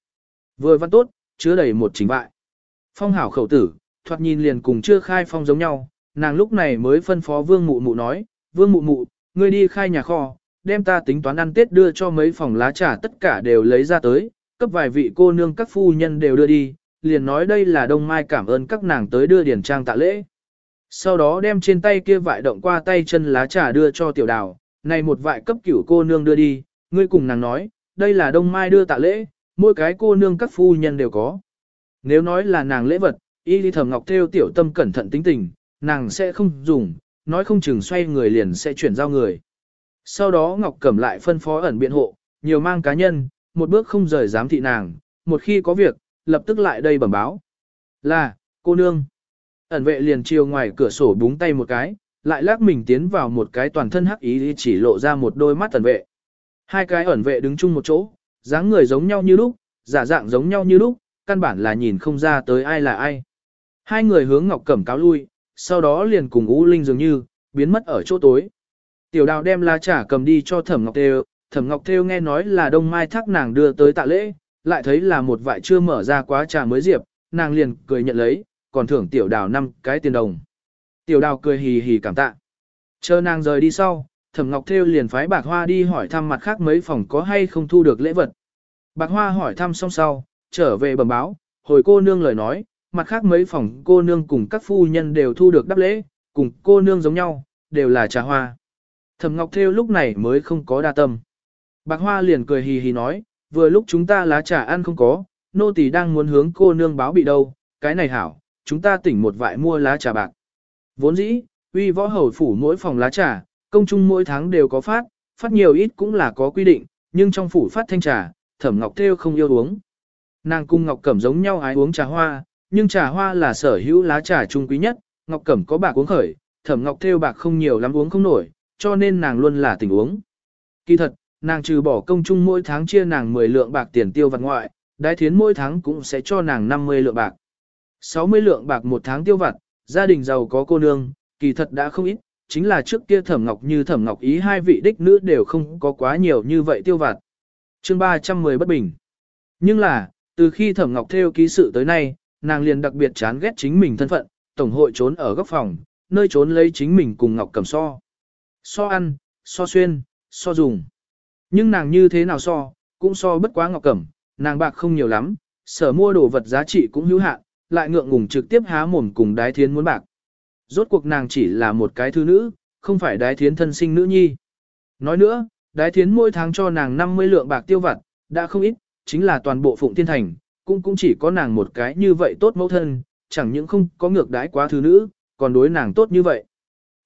Vừa văn tốt, chứa đầy một chính vại. Phong hảo khẩu tử, thoạt nhìn liền cùng chưa khai phong giống nhau, nàng lúc này mới phân phó Vương Mụ Mụ nói, "Vương Mụ Mụ, ngươi đi khai nhà kho, đem ta tính toán ăn Tết đưa cho mấy phòng lá trà tất cả đều lấy ra tới, cấp vài vị cô nương các phu nhân đều đưa đi, liền nói đây là Đông Mai cảm ơn các nàng tới đưa điển trang tạ lễ. Sau đó đem trên tay kia vại động qua tay chân lá trà đưa cho tiểu đào, này một vại cấp cửu cô nương đưa đi, ngươi cùng nàng nói, đây là Đông Mai đưa tạ lễ, mỗi cái cô nương các phu nhân đều có. Nếu nói là nàng lễ vật, y lý thẩm ngọc theo tiểu tâm cẩn thận tính tình, nàng sẽ không dùng, nói không chừng xoay người liền sẽ chuyển giao người. Sau đó Ngọc Cẩm lại phân phó ẩn biện hộ, nhiều mang cá nhân, một bước không rời giám thị nàng, một khi có việc, lập tức lại đây bẩm báo. Là, cô nương. Ẩn vệ liền chiều ngoài cửa sổ búng tay một cái, lại lắc mình tiến vào một cái toàn thân hắc ý chỉ lộ ra một đôi mắt ẩn vệ. Hai cái ẩn vệ đứng chung một chỗ, dáng người giống nhau như lúc, giả dạng giống nhau như lúc, căn bản là nhìn không ra tới ai là ai. Hai người hướng Ngọc Cẩm cáo lui, sau đó liền cùng U Linh dường như, biến mất ở chỗ tối. Tiểu đào đem lá trả cầm đi cho Thẩm Ngọc Tê, Thẩm Ngọc Thêu nghe nói là Đông Mai Thác nàng đưa tới tạ lễ, lại thấy là một vại chưa mở ra quá trà mới diệp, nàng liền cười nhận lấy, còn thưởng tiểu đào năm cái tiền đồng. Tiểu đào cười hì hì cảm tạ. Chờ nàng rời đi sau, Thẩm Ngọc Thêu liền phái Bạc Hoa đi hỏi thăm mặt khác mấy phòng có hay không thu được lễ vật. Bạc Hoa hỏi thăm xong sau, trở về bẩm báo, hồi cô nương lời nói, mặt khác mấy phòng cô nương cùng các phu nhân đều thu được đáp lễ, cùng cô nương giống nhau, đều là trà hoa. Thẩm Ngọc Thêu lúc này mới không có đa tâm. Bạc Hoa liền cười hì hì nói, vừa lúc chúng ta lá trà ăn không có, nô tỳ đang muốn hướng cô nương báo bị đâu, cái này hảo, chúng ta tỉnh một vại mua lá trà bạc. Vốn dĩ, uy võ hầu phủ mỗi phòng lá trà, công chung mỗi tháng đều có phát, phát nhiều ít cũng là có quy định, nhưng trong phủ phát thanh trà, thẩm ngọc theo không yêu uống. Nàng cung ngọc cẩm giống nhau ái uống trà hoa, nhưng trà hoa là sở hữu lá trà trung quý nhất, ngọc cẩm có bạc uống khởi, thẩm ngọc theo bạc không nhiều lắm uống không nổi, cho nên nàng luôn là tỉnh uống. Kỳ thật, nàng trừ bỏ công chung mỗi tháng chia nàng 10 lượng bạc tiền tiêu vặt ngoại, đái thiến mỗi tháng cũng sẽ cho nàng 50 lượng bạc. 60 lượng bạc một tháng tiêu vặt, gia đình giàu có cô nương, kỳ thật đã không ít, chính là trước kia thẩm ngọc như thẩm ngọc ý hai vị đích nữ đều không có quá nhiều như vậy tiêu vặt. chương 310 bất bình. Nhưng là, từ khi thẩm ngọc theo ký sự tới nay, nàng liền đặc biệt chán ghét chính mình thân phận, tổng hội trốn ở góc phòng, nơi trốn lấy chính mình cùng ngọc cầm so. So ăn, so xuyên, so dùng. Nhưng nàng như thế nào so, cũng so bất quá Ngọc Cẩm, nàng bạc không nhiều lắm, sở mua đồ vật giá trị cũng hữu hạn, lại ngượng ngùng trực tiếp há mồm cùng đái thiến muốn bạc. Rốt cuộc nàng chỉ là một cái thứ nữ, không phải đái thiến thân sinh nữ nhi. Nói nữa, đái thiến mỗi tháng cho nàng 50 lượng bạc tiêu vặt, đã không ít, chính là toàn bộ phụng thiên thành, cũng cũng chỉ có nàng một cái như vậy tốt mẫu thân, chẳng những không có ngược đái quá thứ nữ, còn đối nàng tốt như vậy.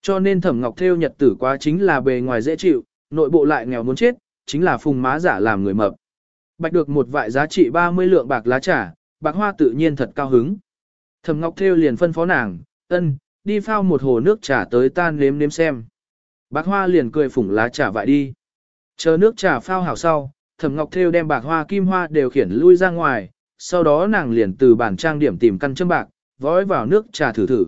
Cho nên thẩm ngọc theo nhật tử quá chính là bề ngoài dễ chịu, nội bộ lại nghèo muốn chết, chính là phùng má giả làm người mập. Bạch được một vại giá trị 30 lượng bạc lá trà, bạc hoa tự nhiên thật cao hứng. Thẩm Ngọc Thêu liền phân phó nàng, ân, đi phao một hồ nước trà tới tan nếm nếm xem. Bạc hoa liền cười phủng lá trà vại đi. Chờ nước trà phao hảo sau, Thẩm Ngọc Thêu đem bạc hoa kim hoa đều khiển lui ra ngoài, sau đó nàng liền từ bản trang điểm tìm căn châm bạc, vói vào nước trà thử thử.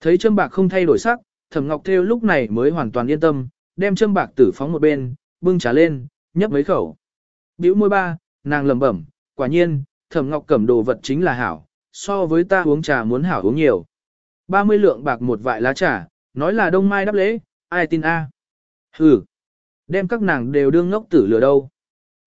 Thấy châm bạc không thay đổi sắc, Thẩm Ngọc Thêu lúc này mới hoàn toàn yên tâm, đem châm bạc tử phóng một bên, bưng trà lên, nhấp mấy khẩu. Biểu môi ba, nàng lẩm bẩm, quả nhiên, thẩm ngọc cẩm đồ vật chính là hảo, so với ta uống trà muốn hảo uống nhiều. 30 lượng bạc một vại lá trà, nói là đông mai đáp lễ, ai tin a? À? Hừ, đem các nàng đều đương ngốc tử lừa đâu.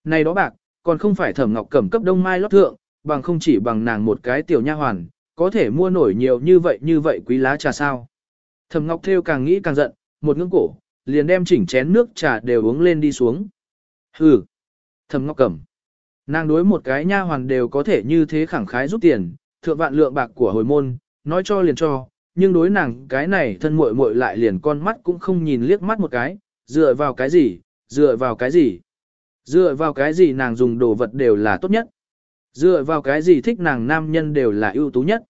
Này đó bạc, còn không phải thẩm ngọc cẩm cấp đông mai lót thượng, bằng không chỉ bằng nàng một cái tiểu nha hoàn, có thể mua nổi nhiều như vậy như vậy quý lá trà sao. Thẩm ngọc theo càng nghĩ càng giận, một ngưỡng cổ, liền đem chỉnh chén nước trà đều uống lên đi xuống. Hừ, thầm ngọc cẩm. Nàng đối một cái nha hoàn đều có thể như thế khẳng khái giúp tiền, thượng vạn lượng bạc của hồi môn, nói cho liền cho, nhưng đối nàng cái này thân muội muội lại liền con mắt cũng không nhìn liếc mắt một cái, dựa vào cái gì, dựa vào cái gì, dựa vào cái gì nàng dùng đồ vật đều là tốt nhất, dựa vào cái gì thích nàng nam nhân đều là ưu tú nhất,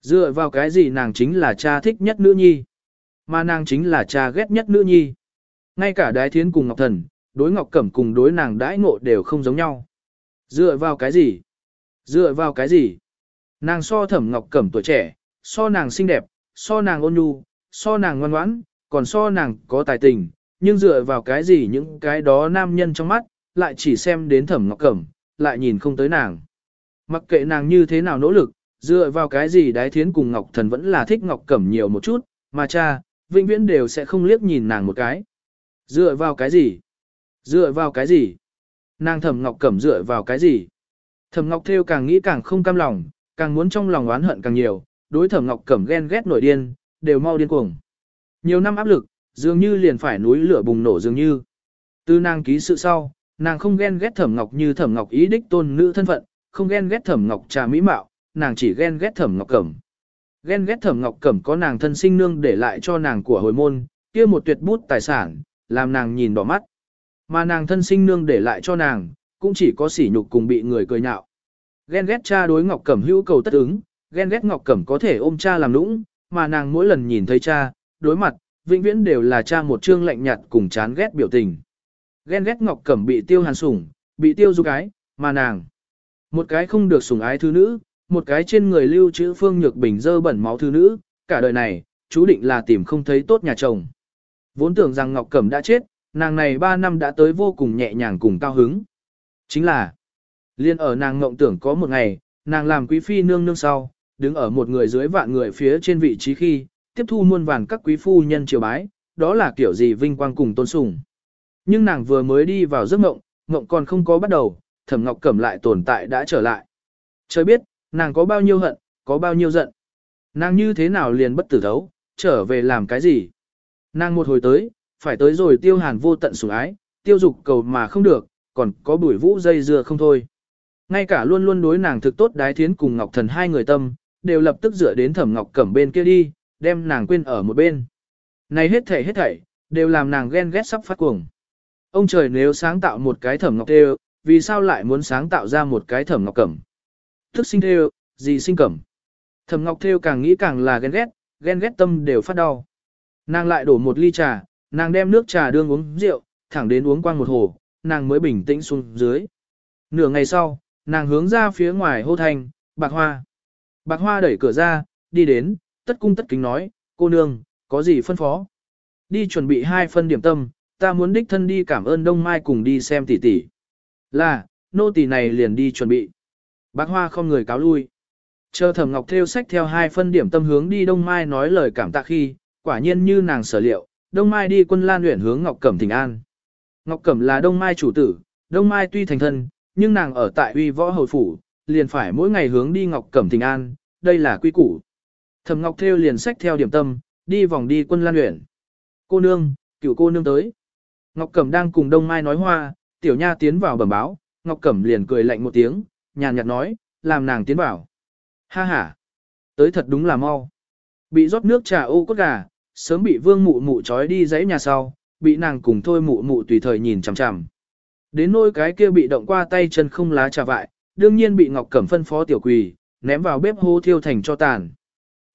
dựa vào cái gì nàng chính là cha thích nhất nữ nhi. Mà nàng chính là cha ghét nhất nữ nhi. Ngay cả đái thiến cùng Ngọc Thần, đối Ngọc Cẩm cùng đối nàng đãi ngộ đều không giống nhau. Dựa vào cái gì? Dựa vào cái gì? Nàng so thẩm Ngọc Cẩm tuổi trẻ, so nàng xinh đẹp, so nàng ôn nhu, so nàng ngoan ngoãn, còn so nàng có tài tình, nhưng dựa vào cái gì những cái đó nam nhân trong mắt, lại chỉ xem đến thẩm Ngọc Cẩm, lại nhìn không tới nàng. Mặc kệ nàng như thế nào nỗ lực, dựa vào cái gì đái thiến cùng Ngọc Thần vẫn là thích Ngọc Cẩm nhiều một chút, mà cha, vĩnh viễn đều sẽ không liếc nhìn nàng một cái. Dựa vào cái gì? Dựa vào cái gì? Nàng thẩm ngọc cẩm dựa vào cái gì? Thẩm ngọc theo càng nghĩ càng không cam lòng, càng muốn trong lòng oán hận càng nhiều, đối thẩm ngọc cẩm ghen ghét nổi điên, đều mau điên cuồng. Nhiều năm áp lực, dường như liền phải núi lửa bùng nổ dường như. Từ nàng ký sự sau, nàng không ghen ghét thẩm ngọc như thẩm ngọc ý đích tôn nữ thân phận, không ghen ghét thẩm ngọc trà mỹ mạo, nàng chỉ ghen ghét thẩm ngọc cẩm ghen ghét thẩm ngọc cẩm có nàng thân sinh nương để lại cho nàng của hồi môn, kia một tuyệt bút tài sản, làm nàng nhìn đỏ mắt. Mà nàng thân sinh nương để lại cho nàng, cũng chỉ có sỉ nhục cùng bị người cười nhạo. Ghen ghét cha đối ngọc cẩm hữu cầu tất ứng, ghen ghét ngọc cẩm có thể ôm cha làm lũng, mà nàng mỗi lần nhìn thấy cha, đối mặt, vĩnh viễn đều là cha một trương lạnh nhạt cùng chán ghét biểu tình. Ghen ghét ngọc cẩm bị tiêu hàn sủng, bị tiêu du cái, mà nàng. Một cái không được sủng ái thứ nữ, một cái trên người lưu trữ phương nhược bình dơ bẩn máu thư nữ, cả đời này, chú định là tìm không thấy tốt nhà chồng. Vốn tưởng rằng Ngọc Cẩm đã chết, nàng này 3 năm đã tới vô cùng nhẹ nhàng cùng cao hứng. Chính là, liên ở nàng ngộng tưởng có một ngày, nàng làm quý phi nương nương sau, đứng ở một người dưới vạn người phía trên vị trí khi, tiếp thu muôn vàng các quý phu nhân triều bái, đó là kiểu gì vinh quang cùng tôn sùng. Nhưng nàng vừa mới đi vào giấc ngộng, ngộng còn không có bắt đầu, thẩm ngọc cẩm lại tồn tại đã trở lại. Trời biết, Nàng có bao nhiêu hận, có bao nhiêu giận. Nàng như thế nào liền bất tử thấu, trở về làm cái gì. Nàng một hồi tới, phải tới rồi tiêu hàn vô tận sủng ái, tiêu dục cầu mà không được, còn có bùi vũ dây dưa không thôi. Ngay cả luôn luôn đối nàng thực tốt đái thiến cùng Ngọc Thần hai người tâm, đều lập tức dựa đến thẩm Ngọc Cẩm bên kia đi, đem nàng quên ở một bên. Này hết thảy hết thảy, đều làm nàng ghen ghét sắp phát cuồng. Ông trời nếu sáng tạo một cái thẩm Ngọc Tê, vì sao lại muốn sáng tạo ra một cái thẩm Ngọc Cẩm? thức sinh theo, gì sinh cẩm. Thẩm Ngọc Thêu càng nghĩ càng là ghen ghét, ghen ghét tâm đều phát đau. Nàng lại đổ một ly trà, nàng đem nước trà đương uống rượu, thẳng đến uống quang một hồ, nàng mới bình tĩnh xuống dưới. Nửa ngày sau, nàng hướng ra phía ngoài hô thành, bạc hoa. Bạc hoa đẩy cửa ra, đi đến, tất cung tất kính nói, cô nương, có gì phân phó? Đi chuẩn bị hai phân điểm tâm, ta muốn đích thân đi cảm ơn Đông Mai cùng đi xem tỷ tỷ. Là, nô tỷ này liền đi chuẩn bị. Bác Hoa không người cáo lui. Chờ Thẩm Ngọc Thêu sách theo hai phân điểm tâm hướng đi Đông Mai nói lời cảm tạ khi, quả nhiên như nàng sở liệu, Đông Mai đi quân Lan luyện hướng Ngọc Cẩm Thịnh An. Ngọc Cẩm là Đông Mai chủ tử, Đông Mai tuy thành thân, nhưng nàng ở tại uy võ hầu phủ, liền phải mỗi ngày hướng đi Ngọc Cẩm Thịnh An, đây là quy củ. Thẩm Ngọc Thêu liền sách theo điểm tâm, đi vòng đi quân Lan luyện. Cô nương, cửu cô nương tới. Ngọc Cẩm đang cùng Đông Mai nói hoa, tiểu nha tiến vào bẩm báo, Ngọc Cẩm liền cười lạnh một tiếng, nhàn nhạt nói, làm nàng tiến vào. Ha ha, tới thật đúng là mau. Bị rót nước trà ô cốt gà, sớm bị vương mụ mụ trói đi dãy nhà sau, bị nàng cùng thôi mụ mụ tùy thời nhìn chằm chằm. Đến nôi cái kia bị động qua tay chân không lá trà vại, đương nhiên bị Ngọc Cẩm phân phó tiểu quỳ, ném vào bếp hô thiêu thành cho tàn.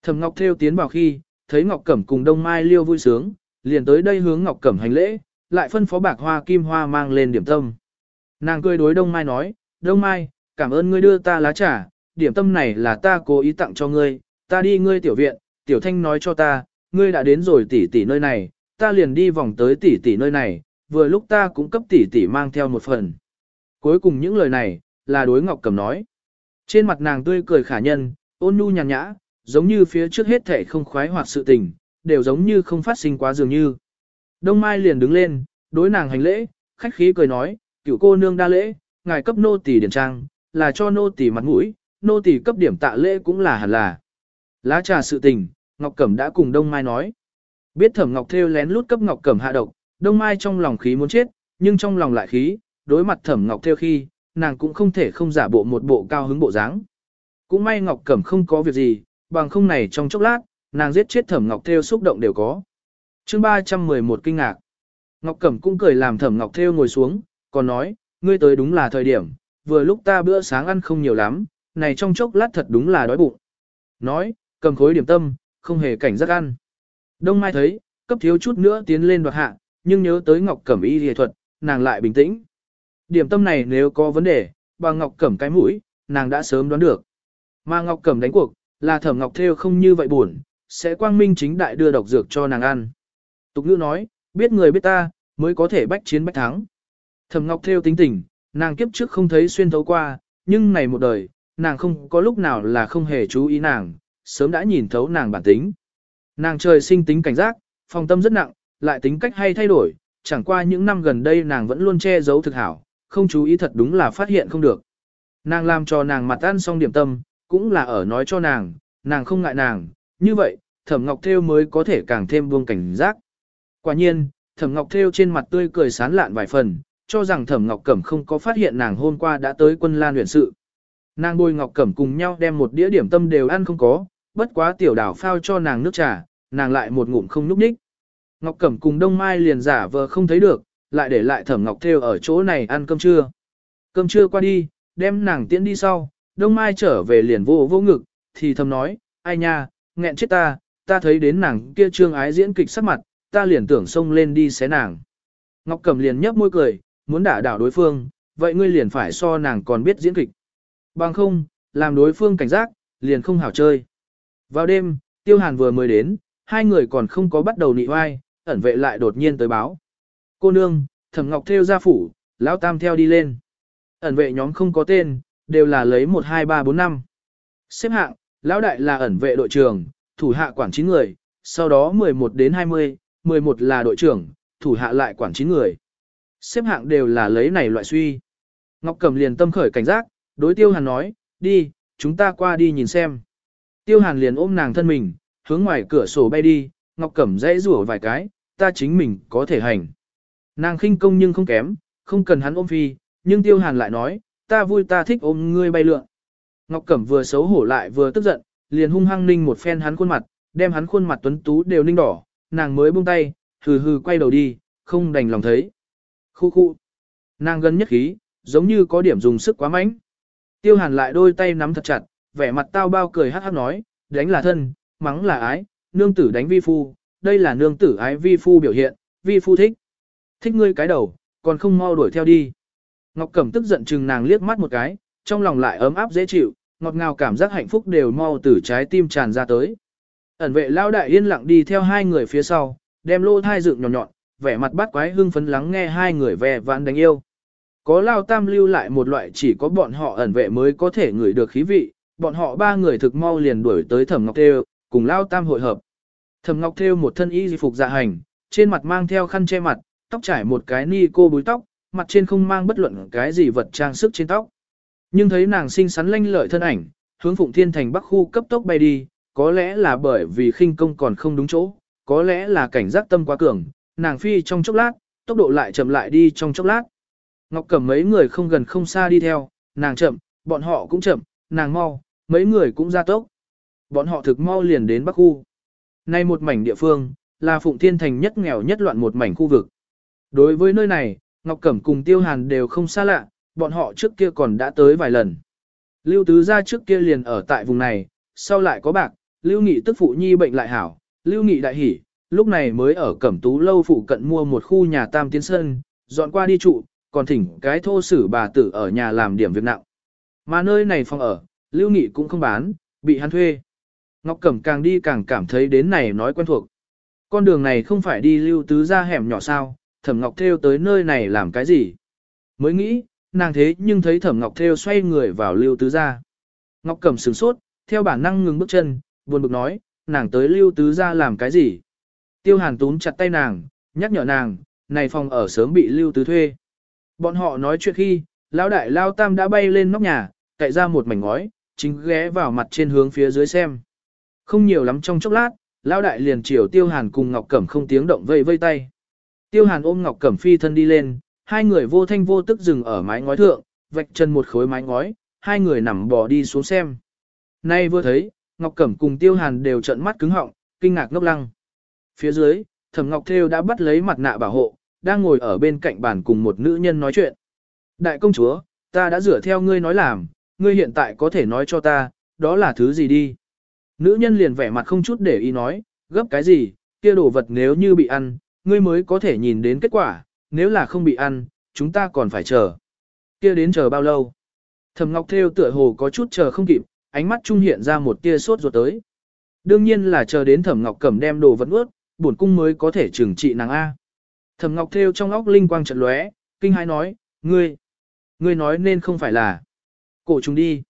thầm Ngọc theo tiến vào khi, thấy Ngọc Cẩm cùng Đông Mai Liêu vui sướng, liền tới đây hướng Ngọc Cẩm hành lễ, lại phân phó bạc hoa kim hoa mang lên điểm tâm. Nàng cười đối Đông Mai nói, Đông Mai, cảm ơn ngươi đưa ta lá trà, điểm tâm này là ta cố ý tặng cho ngươi, ta đi ngươi tiểu viện, tiểu thanh nói cho ta, ngươi đã đến rồi tỷ tỷ nơi này, ta liền đi vòng tới tỷ tỷ nơi này, vừa lúc ta cũng cấp tỷ tỷ mang theo một phần. Cuối cùng những lời này, là đối Ngọc Cầm nói. Trên mặt nàng tươi cười khả nhân, ôn nhu nhàn nhã, giống như phía trước hết thể không khoái hoặc sự tình, đều giống như không phát sinh quá dường như. Đông Mai liền đứng lên, đối nàng hành lễ, khách khí cười nói, cựu cô nương đa lễ, ngài cấp nô tỷ điển trang, là cho nô tỳ mặt mũi, nô tỳ cấp điểm tạ lễ cũng là hẳn là. Lá trà sự tình, Ngọc Cẩm đã cùng Đông Mai nói. Biết Thẩm Ngọc theo lén lút cấp Ngọc Cẩm hạ độc, Đông Mai trong lòng khí muốn chết, nhưng trong lòng lại khí, đối mặt Thẩm Ngọc theo khi, nàng cũng không thể không giả bộ một bộ cao hứng bộ dáng. Cũng may Ngọc Cẩm không có việc gì, bằng không này trong chốc lát, nàng giết chết Thẩm Ngọc theo xúc động đều có. Chương 311 kinh ngạc. Ngọc Cẩm cũng cười làm Thẩm Ngọc theo ngồi xuống, còn nói, ngươi tới đúng là thời điểm, vừa lúc ta bữa sáng ăn không nhiều lắm, này trong chốc lát thật đúng là đói bụng. Nói, cầm khối điểm tâm, không hề cảnh giác ăn. Đông Mai thấy, cấp thiếu chút nữa tiến lên đoạt hạ, nhưng nhớ tới Ngọc Cẩm y y thuật, nàng lại bình tĩnh. Điểm tâm này nếu có vấn đề, bà Ngọc Cẩm cái mũi, nàng đã sớm đoán được. Mà Ngọc Cẩm đánh cuộc, là Thẩm Ngọc Thêu không như vậy buồn, sẽ quang minh chính đại đưa độc dược cho nàng ăn. Tục nữ nói, biết người biết ta, mới có thể bách chiến bách thắng. Thẩm Ngọc Thêu tính tình, nàng kiếp trước không thấy xuyên thấu qua, nhưng này một đời, nàng không có lúc nào là không hề chú ý nàng, sớm đã nhìn thấu nàng bản tính. Nàng trời sinh tính cảnh giác, phòng tâm rất nặng, lại tính cách hay thay đổi, chẳng qua những năm gần đây nàng vẫn luôn che giấu thực hảo, không chú ý thật đúng là phát hiện không được. Nàng làm cho nàng mặt ăn xong điểm tâm, cũng là ở nói cho nàng, nàng không ngại nàng, như vậy, thẩm ngọc thêu mới có thể càng thêm buông cảnh giác. Quả nhiên, thẩm ngọc thêu trên mặt tươi cười sán lạn vài phần, cho rằng Thẩm Ngọc Cẩm không có phát hiện nàng hôm qua đã tới quân lan huyện sự. Nàng bôi Ngọc Cẩm cùng nhau đem một đĩa điểm tâm đều ăn không có, bất quá tiểu đảo phao cho nàng nước trà, nàng lại một ngụm không núp ních. Ngọc Cẩm cùng Đông Mai liền giả vờ không thấy được, lại để lại Thẩm Ngọc Thêu ở chỗ này ăn cơm trưa. Cơm trưa qua đi, đem nàng tiễn đi sau, Đông Mai trở về liền vô vô ngực, thì thầm nói, ai nha, nghẹn chết ta, ta thấy đến nàng kia trương ái diễn kịch sắc mặt, ta liền tưởng xông lên đi xé nàng. Ngọc Cẩm liền nhấp môi cười, muốn đả đảo đối phương, vậy ngươi liền phải so nàng còn biết diễn kịch. Bằng không, làm đối phương cảnh giác, liền không hảo chơi. Vào đêm, Tiêu Hàn vừa mới đến, hai người còn không có bắt đầu nị oai, ẩn vệ lại đột nhiên tới báo. Cô nương, thẩm ngọc theo ra phủ, lão tam theo đi lên. Ẩn vệ nhóm không có tên, đều là lấy 1, 2, 3, 4, 5. Xếp hạng, lão đại là ẩn vệ đội trưởng, thủ hạ quản 9 người, sau đó 11 đến 20, 11 là đội trưởng, thủ hạ lại quản 9 người. Xếp hạng đều là lấy này loại suy. Ngọc Cẩm liền tâm khởi cảnh giác, đối Tiêu Hàn nói, đi, chúng ta qua đi nhìn xem. Tiêu Hàn liền ôm nàng thân mình, hướng ngoài cửa sổ bay đi, Ngọc Cẩm dãy rủa vài cái, ta chính mình có thể hành. Nàng khinh công nhưng không kém, không cần hắn ôm phi, nhưng Tiêu Hàn lại nói, ta vui ta thích ôm ngươi bay lượn. Ngọc Cẩm vừa xấu hổ lại vừa tức giận, liền hung hăng ninh một phen hắn khuôn mặt, đem hắn khuôn mặt tuấn tú đều ninh đỏ, nàng mới buông tay, hừ hừ quay đầu đi, không đành lòng thấy. Khu khu. Nàng gần nhất khí, giống như có điểm dùng sức quá mạnh. Tiêu hàn lại đôi tay nắm thật chặt, vẻ mặt tao bao cười hát hát nói, đánh là thân, mắng là ái, nương tử đánh vi phu, đây là nương tử ái vi phu biểu hiện, vi phu thích. Thích ngươi cái đầu, còn không mau đuổi theo đi. Ngọc Cẩm tức giận chừng nàng liếc mắt một cái, trong lòng lại ấm áp dễ chịu, ngọt ngào cảm giác hạnh phúc đều mau từ trái tim tràn ra tới. Ẩn vệ lao đại yên lặng đi theo hai người phía sau, đem lô thai dựng nhọn nhọn, vẻ mặt bát quái hưng phấn lắng nghe hai người vẻ vãn đánh yêu. Có lao tam lưu lại một loại chỉ có bọn họ ẩn vệ mới có thể ngửi được khí vị, bọn họ ba người thực mau liền đuổi tới thẩm ngọc thêu, cùng lao tam hội hợp. Thẩm ngọc thêu một thân y di phục dạ hành, trên mặt mang theo khăn che mặt, tóc trải một cái ni cô búi tóc, mặt trên không mang bất luận cái gì vật trang sức trên tóc. Nhưng thấy nàng xinh xắn lanh lợi thân ảnh, hướng Phụng Thiên Thành Bắc khu cấp tốc bay đi, có lẽ là bởi vì khinh công còn không đúng chỗ, có lẽ là cảnh giác tâm quá cường, nàng phi trong chốc lát, tốc độ lại chậm lại đi trong chốc lát. Ngọc Cẩm mấy người không gần không xa đi theo, nàng chậm, bọn họ cũng chậm, nàng mau, mấy người cũng ra tốc. Bọn họ thực mau liền đến Bắc Khu. Nay một mảnh địa phương, là Phụng Thiên Thành nhất nghèo nhất loạn một mảnh khu vực. Đối với nơi này, Ngọc Cẩm cùng Tiêu Hàn đều không xa lạ, bọn họ trước kia còn đã tới vài lần. Lưu Tứ ra trước kia liền ở tại vùng này, sau lại có bạc, Lưu Nghị tức phụ nhi bệnh lại hảo, Lưu Nghị đại hỉ, lúc này mới ở Cẩm Tú lâu phụ cận mua một khu nhà tam tiến sân, dọn qua đi trụ, còn thỉnh cái thô sử bà tử ở nhà làm điểm việc nặng. Mà nơi này phòng ở, Lưu Nghị cũng không bán, bị hắn thuê. Ngọc Cẩm càng đi càng cảm thấy đến này nói quen thuộc. Con đường này không phải đi lưu tứ ra hẻm nhỏ sao, Thẩm Ngọc Theo tới nơi này làm cái gì? Mới nghĩ, nàng thế nhưng thấy Thẩm Ngọc Theo xoay người vào lưu tứ ra. Ngọc Cẩm sửng sốt, theo bản năng ngừng bước chân, buồn bực nói, nàng tới lưu tứ ra làm cái gì? Tiêu hàn tún chặt tay nàng, nhắc nhở nàng, này phòng ở sớm bị lưu tứ thuê. Bọn họ nói chuyện khi, lão đại lao tam đã bay lên nóc nhà, cậy ra một mảnh ngói, chính ghé vào mặt trên hướng phía dưới xem. Không nhiều lắm trong chốc lát, lão đại liền chiều tiêu hàn cùng Ngọc Cẩm không tiếng động vây vây tay. Tiêu hàn ôm Ngọc Cẩm phi thân đi lên, hai người vô thanh vô tức dừng ở mái ngói thượng, vạch chân một khối mái ngói, hai người nằm bò đi xuống xem. Nay vừa thấy, Ngọc Cẩm cùng Tiêu Hàn đều trợn mắt cứng họng, kinh ngạc ngốc lăng. Phía dưới, Thẩm Ngọc Thêu đã bắt lấy mặt nạ bảo hộ, đang ngồi ở bên cạnh bàn cùng một nữ nhân nói chuyện. Đại công chúa, ta đã rửa theo ngươi nói làm, ngươi hiện tại có thể nói cho ta, đó là thứ gì đi. Nữ nhân liền vẻ mặt không chút để ý nói, gấp cái gì, kia đồ vật nếu như bị ăn, ngươi mới có thể nhìn đến kết quả, nếu là không bị ăn, chúng ta còn phải chờ. Kia đến chờ bao lâu? Thẩm Ngọc Thêu tựa hồ có chút chờ không kịp, ánh mắt trung hiện ra một tia sốt ruột tới. Đương nhiên là chờ đến Thẩm Ngọc Cẩm đem đồ vật ướt, bổn cung mới có thể trừng trị nàng A. Thẩm Ngọc Thêu trong óc linh quang chợt lóe, kinh hãi nói, ngươi, ngươi nói nên không phải là cổ trùng đi.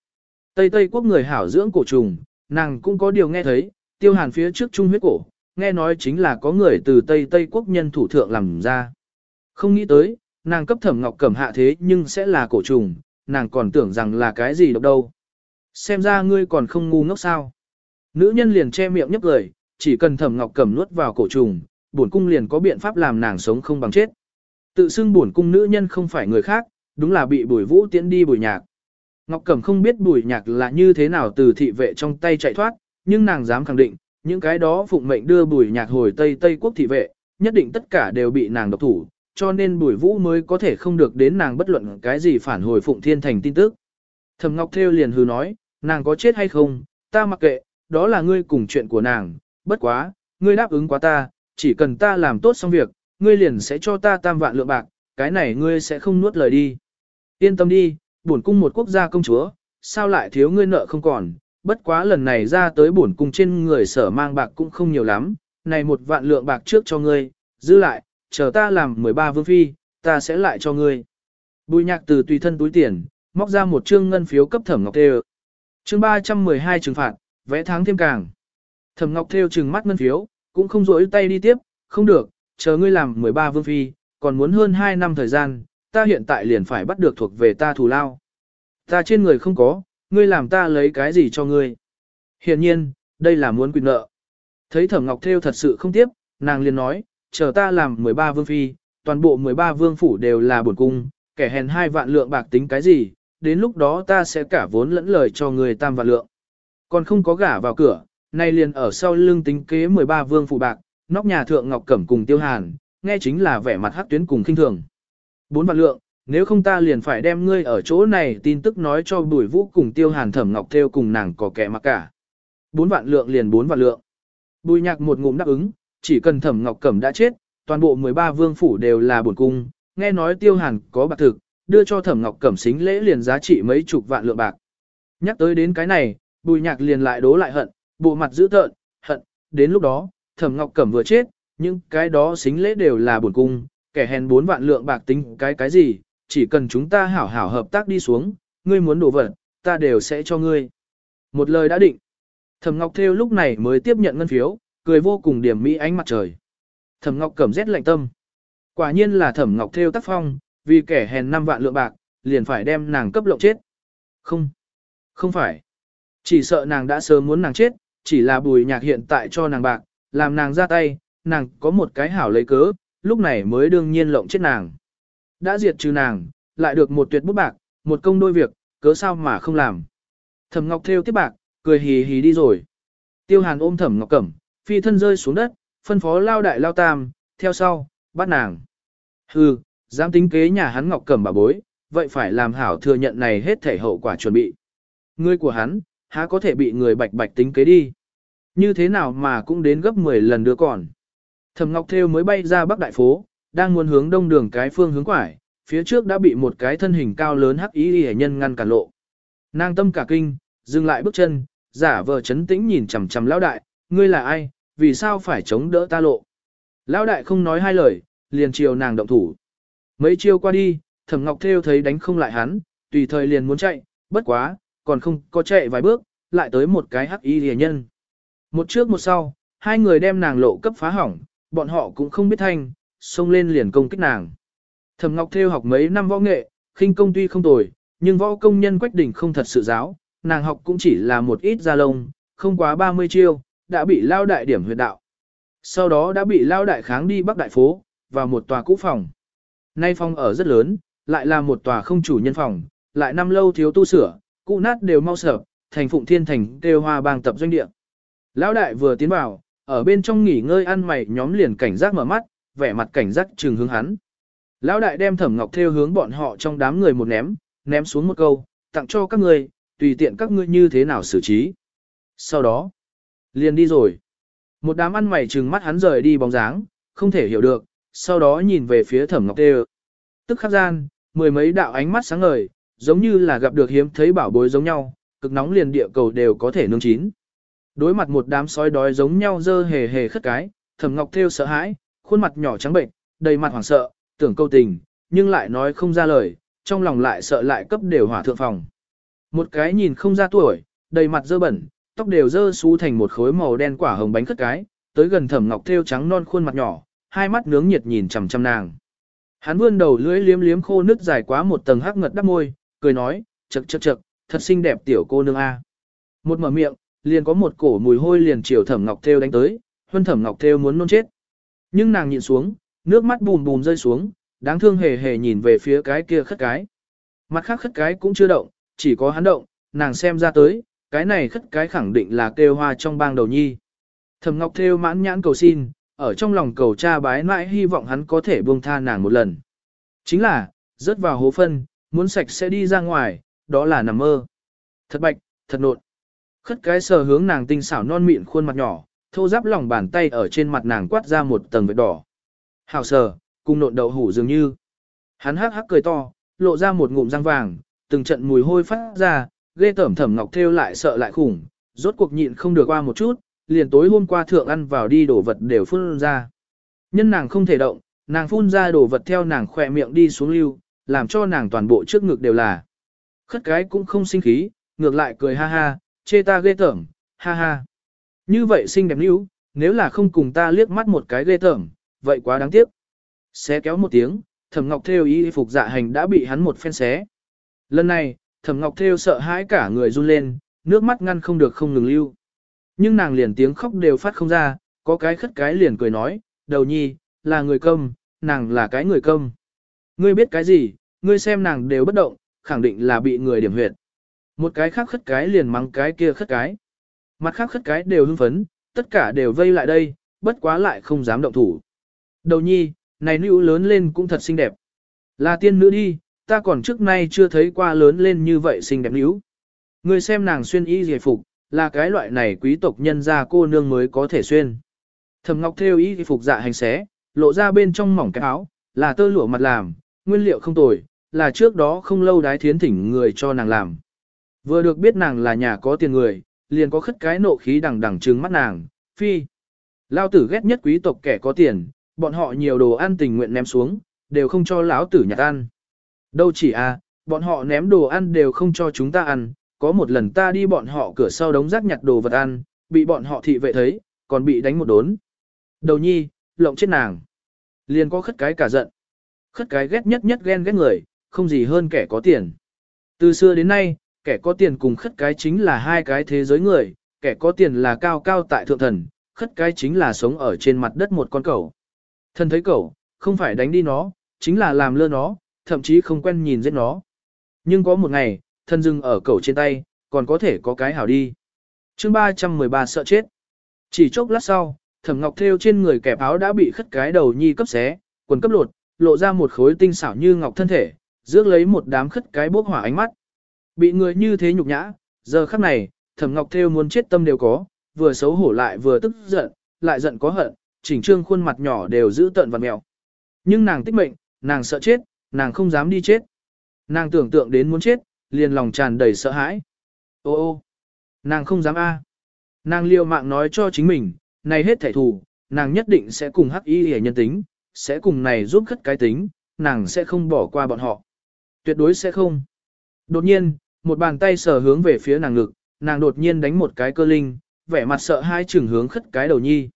Tây Tây quốc người hảo dưỡng cổ trùng, nàng cũng có điều nghe thấy, tiêu hàn phía trước trung huyết cổ, nghe nói chính là có người từ Tây Tây quốc nhân thủ thượng làm ra. Không nghĩ tới, nàng cấp thẩm ngọc cẩm hạ thế nhưng sẽ là cổ trùng, nàng còn tưởng rằng là cái gì độc đâu. Xem ra ngươi còn không ngu ngốc sao. Nữ nhân liền che miệng nhấp lời, chỉ cần thẩm ngọc cầm nuốt vào cổ trùng, bổn cung liền có biện pháp làm nàng sống không bằng chết. Tự xưng bổn cung nữ nhân không phải người khác, đúng là bị bùi vũ tiễn đi bùi nhạc. Ngọc Cẩm không biết bùi nhạc là như thế nào từ thị vệ trong tay chạy thoát, nhưng nàng dám khẳng định, những cái đó phụng mệnh đưa bùi nhạc hồi Tây Tây quốc thị vệ, nhất định tất cả đều bị nàng độc thủ, cho nên bùi vũ mới có thể không được đến nàng bất luận cái gì phản hồi phụng thiên thành tin tức. thẩm Ngọc Thêu liền hừ nói, nàng có chết hay không, ta mặc kệ, đó là ngươi cùng chuyện của nàng, bất quá, ngươi đáp ứng quá ta, chỉ cần ta làm tốt xong việc, ngươi liền sẽ cho ta tam vạn lượng bạc, cái này ngươi sẽ không nuốt lời đi. Yên tâm đi, bổn cung một quốc gia công chúa, sao lại thiếu ngươi nợ không còn, bất quá lần này ra tới bổn cung trên người sở mang bạc cũng không nhiều lắm, này một vạn lượng bạc trước cho ngươi, giữ lại, chờ ta làm 13 vương phi, ta sẽ lại cho ngươi. Bùi nhạc từ tùy thân túi tiền, móc ra một chương ngân phiếu cấp thẩm ngọc tê Chương 312 trừng phạt, vẽ tháng thêm càng. Thẩm Ngọc Thêu chừng mắt ngân phiếu, cũng không rỗi tay đi tiếp, không được, chờ ngươi làm 13 vương phi, còn muốn hơn 2 năm thời gian, ta hiện tại liền phải bắt được thuộc về ta thù lao. Ta trên người không có, ngươi làm ta lấy cái gì cho ngươi. Hiển nhiên, đây là muốn quyền nợ. Thấy Thẩm Ngọc Thêu thật sự không tiếp, nàng liền nói, chờ ta làm 13 vương phi, toàn bộ 13 vương phủ đều là bổn cung, kẻ hèn hai vạn lượng bạc tính cái gì, đến lúc đó ta sẽ cả vốn lẫn lời cho ngươi tam vạn lượng. Còn không có gả vào cửa, Nay liền ở sau lưng tính kế 13 vương phụ bạc, nóc nhà thượng Ngọc Cẩm cùng Tiêu Hàn, nghe chính là vẻ mặt hắc tuyến cùng khinh thường. Bốn vạn lượng, nếu không ta liền phải đem ngươi ở chỗ này tin tức nói cho Bùi Vũ cùng Tiêu Hàn Thẩm Ngọc theo cùng nàng có kẻ mặc cả. Bốn vạn lượng liền bốn vạn lượng. Bùi Nhạc một ngụm đáp ứng, chỉ cần Thẩm Ngọc Cẩm đã chết, toàn bộ 13 vương phủ đều là bổn cung, nghe nói Tiêu Hàn có bạc thực, đưa cho Thẩm Ngọc Cẩm xính lễ liền giá trị mấy chục vạn lượng bạc. Nhắc tới đến cái này, Bùi Nhạc liền lại đố lại hận, bộ mặt dữ tợn, hận, đến lúc đó, thẩm ngọc cẩm vừa chết, nhưng cái đó xính lễ đều là buồn cung, kẻ hèn bốn vạn lượng bạc tính cái cái gì, chỉ cần chúng ta hảo hảo hợp tác đi xuống, ngươi muốn đổ vật, ta đều sẽ cho ngươi. Một lời đã định. Thẩm Ngọc Thêu lúc này mới tiếp nhận ngân phiếu, cười vô cùng điểm mỹ ánh mặt trời. Thẩm Ngọc cẩm rét lạnh tâm. Quả nhiên là Thẩm Ngọc Thêu tác phong, vì kẻ hèn năm vạn lượng bạc, liền phải đem nàng cấp lộng chết. Không, không phải. Chỉ sợ nàng đã sớm muốn nàng chết, chỉ là bùi nhạc hiện tại cho nàng bạc, làm nàng ra tay, nàng có một cái hảo lấy cớ, lúc này mới đương nhiên lộng chết nàng. Đã diệt trừ nàng, lại được một tuyệt bút bạc, một công đôi việc, cớ sao mà không làm. Thẩm Ngọc theo tiếp bạc, cười hì hì đi rồi. Tiêu Hàn ôm Thẩm Ngọc cẩm, phi thân rơi xuống đất, phân phó lao đại lao tam, theo sau, bắt nàng. Hừ, dám tính kế nhà hắn Ngọc cẩm bà bối, vậy phải làm hảo thừa nhận này hết thể hậu quả chuẩn bị. người của hắn, há có thể bị người bạch bạch tính kế đi. Như thế nào mà cũng đến gấp 10 lần đưa còn. Thẩm Ngọc Thêu mới bay ra Bắc Đại phố, đang muốn hướng đông đường cái phương hướng quải, phía trước đã bị một cái thân hình cao lớn hắc ý hệ nhân ngăn cản lộ. Nàng tâm cả kinh, dừng lại bước chân, giả vờ chấn tĩnh nhìn chằm chằm lão đại, ngươi là ai, vì sao phải chống đỡ ta lộ? Lão đại không nói hai lời, liền chiều nàng động thủ. Mấy chiêu qua đi, Thẩm Ngọc Thêu thấy đánh không lại hắn, tùy thời liền muốn chạy, bất quá, còn không có chạy vài bước, lại tới một cái hắc y rìa nhân. Một trước một sau, hai người đem nàng lộ cấp phá hỏng, bọn họ cũng không biết thanh, xông lên liền công kích nàng. Thẩm Ngọc theo học mấy năm võ nghệ, khinh công tuy không tồi, nhưng võ công nhân quách đỉnh không thật sự giáo, nàng học cũng chỉ là một ít gia lông, không quá 30 chiêu, đã bị lao đại điểm huyệt đạo. Sau đó đã bị lao đại kháng đi bắc đại phố, vào một tòa cũ phòng. Nay phòng ở rất lớn, lại là một tòa không chủ nhân phòng, lại năm lâu thiếu tu sửa, cũ nát đều mau sợ, thành phụng thiên thành đều hòa bang tập doanh địa. Lão đại vừa tiến vào, ở bên trong nghỉ ngơi ăn mày nhóm liền cảnh giác mở mắt, vẻ mặt cảnh giác trừng hướng hắn. Lão đại đem thẩm ngọc theo hướng bọn họ trong đám người một ném, ném xuống một câu, tặng cho các người, tùy tiện các ngươi như thế nào xử trí. Sau đó, liền đi rồi. Một đám ăn mày trừng mắt hắn rời đi bóng dáng, không thể hiểu được, sau đó nhìn về phía thẩm ngọc tê Tức khắc gian, mười mấy đạo ánh mắt sáng ngời, giống như là gặp được hiếm thấy bảo bối giống nhau, cực nóng liền địa cầu đều có thể nương chín. Đối mặt một đám sói đói giống nhau dơ hề hề khất cái, Thẩm Ngọc Thêu sợ hãi, khuôn mặt nhỏ trắng bệnh, đầy mặt hoảng sợ, tưởng câu tình, nhưng lại nói không ra lời, trong lòng lại sợ lại cấp đều hỏa thượng phòng. Một cái nhìn không ra tuổi, đầy mặt dơ bẩn, tóc đều dơ xú thành một khối màu đen quả hồng bánh khất cái, tới gần Thẩm Ngọc Thêu trắng non khuôn mặt nhỏ, hai mắt nướng nhiệt nhìn chằm chằm nàng. Hắn vươn đầu lưỡi liếm liếm khô nước dài quá một tầng hắc ngật đắp môi, cười nói, chật chật chật, thật xinh đẹp tiểu cô nương A. Một mở miệng, liền có một cổ mùi hôi liền chiều thẩm ngọc theo đánh tới, huân thẩm ngọc theo muốn nôn chết. Nhưng nàng nhìn xuống, nước mắt bùm bùm rơi xuống, đáng thương hề hề nhìn về phía cái kia khất cái. Mặt khác khất cái cũng chưa động, chỉ có hắn động, nàng xem ra tới, cái này khất cái khẳng định là kêu hoa trong bang đầu nhi. Thẩm Ngọc theo mãn nhãn cầu xin, ở trong lòng cầu cha bái mãi hy vọng hắn có thể buông tha nàng một lần. Chính là, rớt vào hố phân, muốn sạch sẽ đi ra ngoài, đó là nằm mơ. Thật bạch, thật nộn. Khất cái sờ hướng nàng tinh xảo non mịn khuôn mặt nhỏ, thô ráp lòng bàn tay ở trên mặt nàng quát ra một tầng vệt đỏ. Hào sờ, cùng nộn đậu hủ dường như. Hắn hắc hắc cười to, lộ ra một ngụm răng vàng, từng trận mùi hôi phát ra, ghê tẩm thẩm ngọc thêu lại sợ lại khủng, rốt cuộc nhịn không được qua một chút, liền tối hôm qua thượng ăn vào đi đổ vật đều phun ra. Nhân nàng không thể động, nàng phun ra đổ vật theo nàng khỏe miệng đi xuống lưu, làm cho nàng toàn bộ trước ngực đều là. Khất cái cũng không sinh khí, ngược lại cười ha ha, chê ta ghê tởm, ha ha. Như vậy xinh đẹp níu, nếu là không cùng ta liếc mắt một cái ghê tởm, vậy quá đáng tiếc. Xé kéo một tiếng, thẩm ngọc theo y phục dạ hành đã bị hắn một phen xé. Lần này, thẩm ngọc theo sợ hãi cả người run lên, nước mắt ngăn không được không ngừng lưu. Nhưng nàng liền tiếng khóc đều phát không ra, có cái khất cái liền cười nói, đầu nhi, là người công, nàng là cái người công. Ngươi biết cái gì, ngươi xem nàng đều bất động, khẳng định là bị người điểm huyệt. Một cái khác khất cái liền mắng cái kia khất cái. Mặt khác khất cái đều hưng phấn, tất cả đều vây lại đây, bất quá lại không dám động thủ. Đầu nhi, này nữ lớn lên cũng thật xinh đẹp. Là tiên nữ đi, ta còn trước nay chưa thấy qua lớn lên như vậy xinh đẹp nữ. Người xem nàng xuyên y giải phục, là cái loại này quý tộc nhân gia cô nương mới có thể xuyên. Thẩm Ngọc theo y phục dạ hành xé, lộ ra bên trong mỏng cái áo, là tơ lụa mặt làm, nguyên liệu không tồi, là trước đó không lâu đái thiến thỉnh người cho nàng làm. Vừa được biết nàng là nhà có tiền người, liền có khất cái nộ khí đằng đằng trừng mắt nàng, phi. Lao tử ghét nhất quý tộc kẻ có tiền, bọn họ nhiều đồ ăn tình nguyện ném xuống, đều không cho lão tử nhặt ăn. Đâu chỉ à, bọn họ ném đồ ăn đều không cho chúng ta ăn, có một lần ta đi bọn họ cửa sau đống rác nhặt đồ vật ăn, bị bọn họ thị vệ thấy, còn bị đánh một đốn. Đầu nhi, lộng chết nàng. Liền có khất cái cả giận. Khất cái ghét nhất nhất ghen ghét người, không gì hơn kẻ có tiền. Từ xưa đến nay, kẻ có tiền cùng khất cái chính là hai cái thế giới người, kẻ có tiền là cao cao tại thượng thần, khất cái chính là sống ở trên mặt đất một con cẩu. Thần thấy cẩu, không phải đánh đi nó, chính là làm lơ nó, thậm chí không quen nhìn giết nó. Nhưng có một ngày, thân dừng ở cẩu trên tay, còn có thể có cái hảo đi. chương 313 sợ chết. Chỉ chốc lát sau, thẩm ngọc thêu trên người kẻ áo đã bị khất cái đầu nhi cấp xé, quần cấp lột, lộ ra một khối tinh xảo như ngọc thân thể, rước lấy một đám khất cái bốc hỏa ánh mắt. Bị người như thế nhục nhã, giờ khắc này, Thẩm Ngọc theo muốn chết tâm đều có, vừa xấu hổ lại vừa tức giận, lại giận có hận, chỉnh trương khuôn mặt nhỏ đều giữ tợn và mèo. Nhưng nàng tích mệnh, nàng sợ chết, nàng không dám đi chết. Nàng tưởng tượng đến muốn chết, liền lòng tràn đầy sợ hãi. Ô ô, nàng không dám a. Nàng liều mạng nói cho chính mình, này hết thẻ thù, nàng nhất định sẽ cùng hắc y hề nhân tính, sẽ cùng này giúp khất cái tính, nàng sẽ không bỏ qua bọn họ. Tuyệt đối sẽ không. Đột nhiên, một bàn tay sờ hướng về phía nàng ngực, nàng đột nhiên đánh một cái cơ linh, vẻ mặt sợ hai chừng hướng khất cái đầu nhi.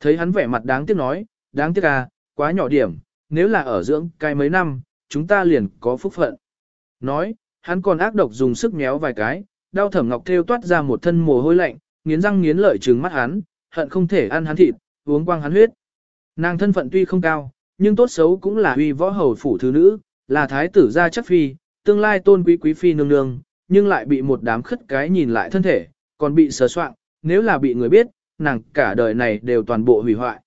Thấy hắn vẻ mặt đáng tiếc nói, đáng tiếc à, quá nhỏ điểm, nếu là ở dưỡng cái mấy năm, chúng ta liền có phúc phận. Nói, hắn còn ác độc dùng sức méo vài cái, đau thẩm ngọc theo toát ra một thân mồ hôi lạnh, nghiến răng nghiến lợi trừng mắt hắn, hận không thể ăn hắn thịt, uống quang hắn huyết. Nàng thân phận tuy không cao, nhưng tốt xấu cũng là uy võ hầu phủ thứ nữ, là thái tử gia chắc phi, tương lai tôn quý quý phi nương nương, nhưng lại bị một đám khất cái nhìn lại thân thể, còn bị sờ soạn, nếu là bị người biết, nàng cả đời này đều toàn bộ hủy hoại.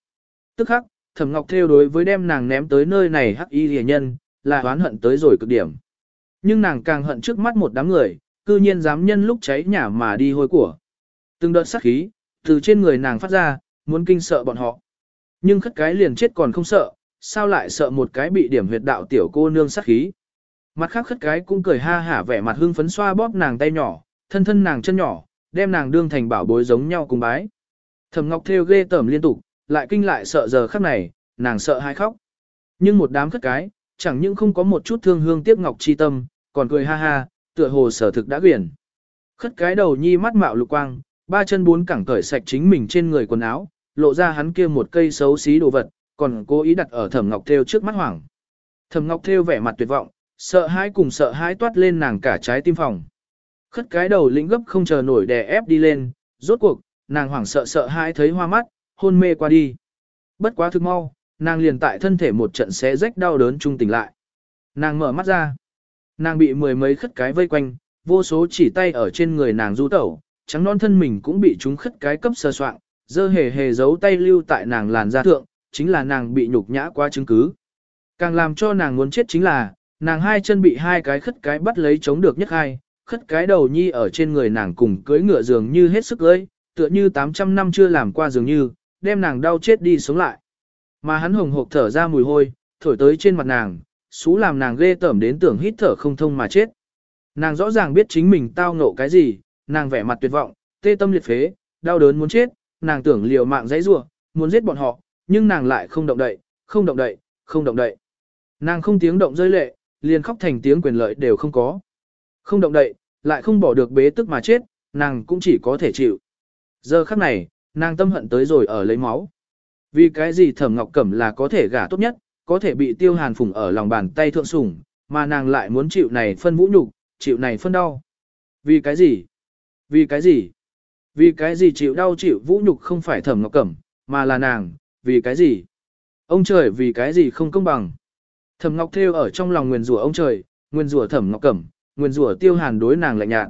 Tức khắc, Thẩm Ngọc theo đối với đem nàng ném tới nơi này hắc y rìa nhân, là oán hận tới rồi cực điểm. Nhưng nàng càng hận trước mắt một đám người, cư nhiên dám nhân lúc cháy nhà mà đi hôi của. Từng đợt sát khí, từ trên người nàng phát ra, muốn kinh sợ bọn họ. Nhưng khất cái liền chết còn không sợ, sao lại sợ một cái bị điểm huyệt đạo tiểu cô nương sát khí. Mặt khác khất cái cũng cười ha hả vẻ mặt hưng phấn xoa bóp nàng tay nhỏ, thân thân nàng chân nhỏ, đem nàng đương thành bảo bối giống nhau cùng bái. thầm Ngọc theo ghê tởm liên tục, lại kinh lại sợ giờ khắc này, nàng sợ hai khóc. Nhưng một đám khất cái, chẳng những không có một chút thương hương tiếc ngọc chi tâm, còn cười ha ha, tựa hồ sở thực đã quyển. Khất cái đầu nhi mắt mạo lục quang, ba chân bốn cẳng cởi sạch chính mình trên người quần áo, lộ ra hắn kia một cây xấu xí đồ vật, còn cố ý đặt ở Thẩm Ngọc Thêu trước mắt hoảng. Thẩm Ngọc Thêu vẻ mặt tuyệt vọng, sợ hãi cùng sợ hãi toát lên nàng cả trái tim phòng. Khất cái đầu lĩnh gấp không chờ nổi đè ép đi lên, rốt cuộc, nàng hoảng sợ sợ hãi thấy hoa mắt, hôn mê qua đi. Bất quá thực mau, nàng liền tại thân thể một trận xé rách đau đớn trung tỉnh lại. Nàng mở mắt ra. Nàng bị mười mấy khất cái vây quanh, vô số chỉ tay ở trên người nàng du tẩu, trắng non thân mình cũng bị chúng khất cái cấp sơ soạn, dơ hề hề giấu tay lưu tại nàng làn da thượng, chính là nàng bị nhục nhã qua chứng cứ. Càng làm cho nàng muốn chết chính là, nàng hai chân bị hai cái khất cái bắt lấy chống được nhất hai, khất cái đầu nhi ở trên người nàng cùng cưới ngựa dường như hết sức ơi, tựa như 800 năm chưa làm qua dường như, đem nàng đau chết đi sống lại. Mà hắn hồng hộc thở ra mùi hôi, thổi tới trên mặt nàng, xú làm nàng ghê tởm đến tưởng hít thở không thông mà chết. Nàng rõ ràng biết chính mình tao ngộ cái gì, nàng vẻ mặt tuyệt vọng, tê tâm liệt phế, đau đớn muốn chết, nàng tưởng liều mạng dãy rủa, muốn giết bọn họ, nhưng nàng lại không động đậy, không động đậy, không động đậy. Nàng không tiếng động rơi lệ, liền khóc thành tiếng quyền lợi đều không có. Không động đậy, lại không bỏ được bế tức mà chết, nàng cũng chỉ có thể chịu. Giờ khắc này, nàng tâm hận tới rồi ở lấy máu. Vì cái gì Thẩm Ngọc Cẩm là có thể gả tốt nhất, có thể bị Tiêu Hàn phùng ở lòng bàn tay thượng sủng, mà nàng lại muốn chịu này phân vũ nhục, chịu này phân đau. Vì cái gì? Vì cái gì? Vì cái gì chịu đau chịu vũ nhục không phải Thẩm Ngọc Cẩm, mà là nàng, vì cái gì? Ông trời vì cái gì không công bằng? Thẩm Ngọc Thêu ở trong lòng nguyền rủa ông trời, nguyền rủa Thẩm Ngọc Cẩm, nguyền rủa Tiêu Hàn đối nàng lạnh nhạt.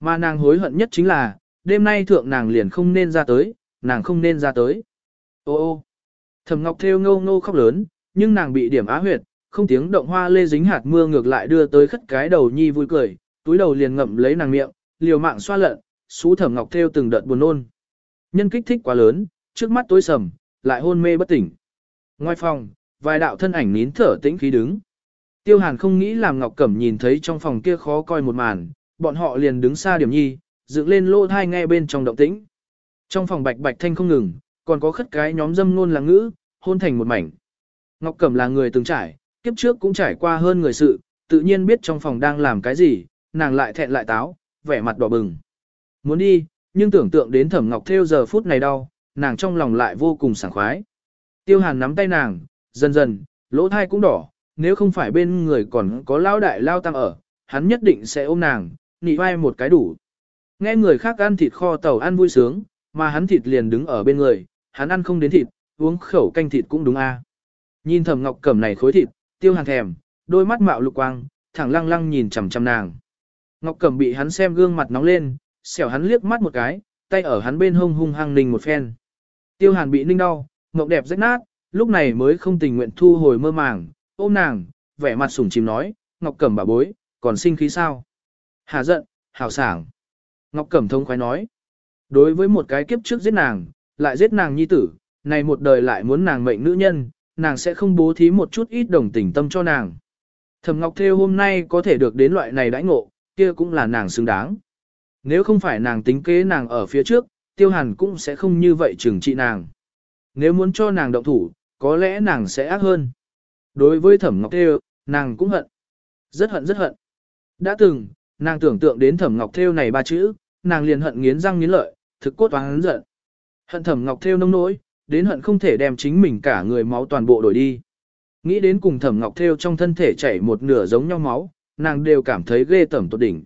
Mà nàng hối hận nhất chính là, đêm nay thượng nàng liền không nên ra tới, nàng không nên ra tới. Ô ô. Thẩm Ngọc Thêu ngô ngô khóc lớn, nhưng nàng bị điểm á huyệt, không tiếng động hoa lê dính hạt mưa ngược lại đưa tới khất cái đầu nhi vui cười, túi đầu liền ngậm lấy nàng miệng, liều mạng xoa lợn, xú Thẩm Ngọc Thêu từng đợt buồn nôn. Nhân kích thích quá lớn, trước mắt tối sầm, lại hôn mê bất tỉnh. Ngoài phòng, vài đạo thân ảnh nín thở tĩnh khí đứng. Tiêu Hàn không nghĩ làm Ngọc Cẩm nhìn thấy trong phòng kia khó coi một màn, bọn họ liền đứng xa điểm nhi, dựng lên lô thai nghe bên trong động tĩnh. Trong phòng bạch bạch thanh không ngừng, còn có khất cái nhóm dâm ngôn là ngữ, hôn thành một mảnh. Ngọc Cẩm là người từng trải, kiếp trước cũng trải qua hơn người sự, tự nhiên biết trong phòng đang làm cái gì, nàng lại thẹn lại táo, vẻ mặt đỏ bừng. Muốn đi, nhưng tưởng tượng đến Thẩm Ngọc theo giờ phút này đau, nàng trong lòng lại vô cùng sảng khoái. Tiêu hàn nắm tay nàng, dần dần, lỗ thai cũng đỏ, nếu không phải bên người còn có lao đại lao tăng ở, hắn nhất định sẽ ôm nàng, nị vai một cái đủ. Nghe người khác ăn thịt kho tàu ăn vui sướng, mà hắn thịt liền đứng ở bên người, hắn ăn không đến thịt, uống khẩu canh thịt cũng đúng a. Nhìn thầm Ngọc Cẩm này khối thịt, Tiêu Hàn thèm, đôi mắt mạo lục quang, thẳng lăng lăng nhìn chằm chằm nàng. Ngọc Cẩm bị hắn xem gương mặt nóng lên, xẻo hắn liếc mắt một cái, tay ở hắn bên hông hung hăng ninh một phen. Tiêu hàn bị ninh đau, Ngọc đẹp rách nát, lúc này mới không tình nguyện thu hồi mơ màng, ôm nàng, vẻ mặt sủng chìm nói, Ngọc Cẩm bà bối, còn sinh khí sao? Hà giận, hào sảng. Ngọc Cẩm thông khoái nói, đối với một cái kiếp trước giết nàng, lại giết nàng nhi tử, này một đời lại muốn nàng mệnh nữ nhân, nàng sẽ không bố thí một chút ít đồng tình tâm cho nàng. Thẩm Ngọc Thêu hôm nay có thể được đến loại này đãi ngộ, kia cũng là nàng xứng đáng. Nếu không phải nàng tính kế nàng ở phía trước, tiêu hàn cũng sẽ không như vậy trừng trị nàng. Nếu muốn cho nàng động thủ, có lẽ nàng sẽ ác hơn. Đối với thẩm ngọc theo, nàng cũng hận. Rất hận rất hận. Đã từng, nàng tưởng tượng đến thẩm ngọc theo này ba chữ, nàng liền hận nghiến răng nghiến lợi, thực cốt oán giận. Hận thẩm ngọc theo nông nỗi, đến hận không thể đem chính mình cả người máu toàn bộ đổi đi. Nghĩ đến cùng thẩm ngọc theo trong thân thể chảy một nửa giống nhau máu, nàng đều cảm thấy ghê tẩm tột đỉnh.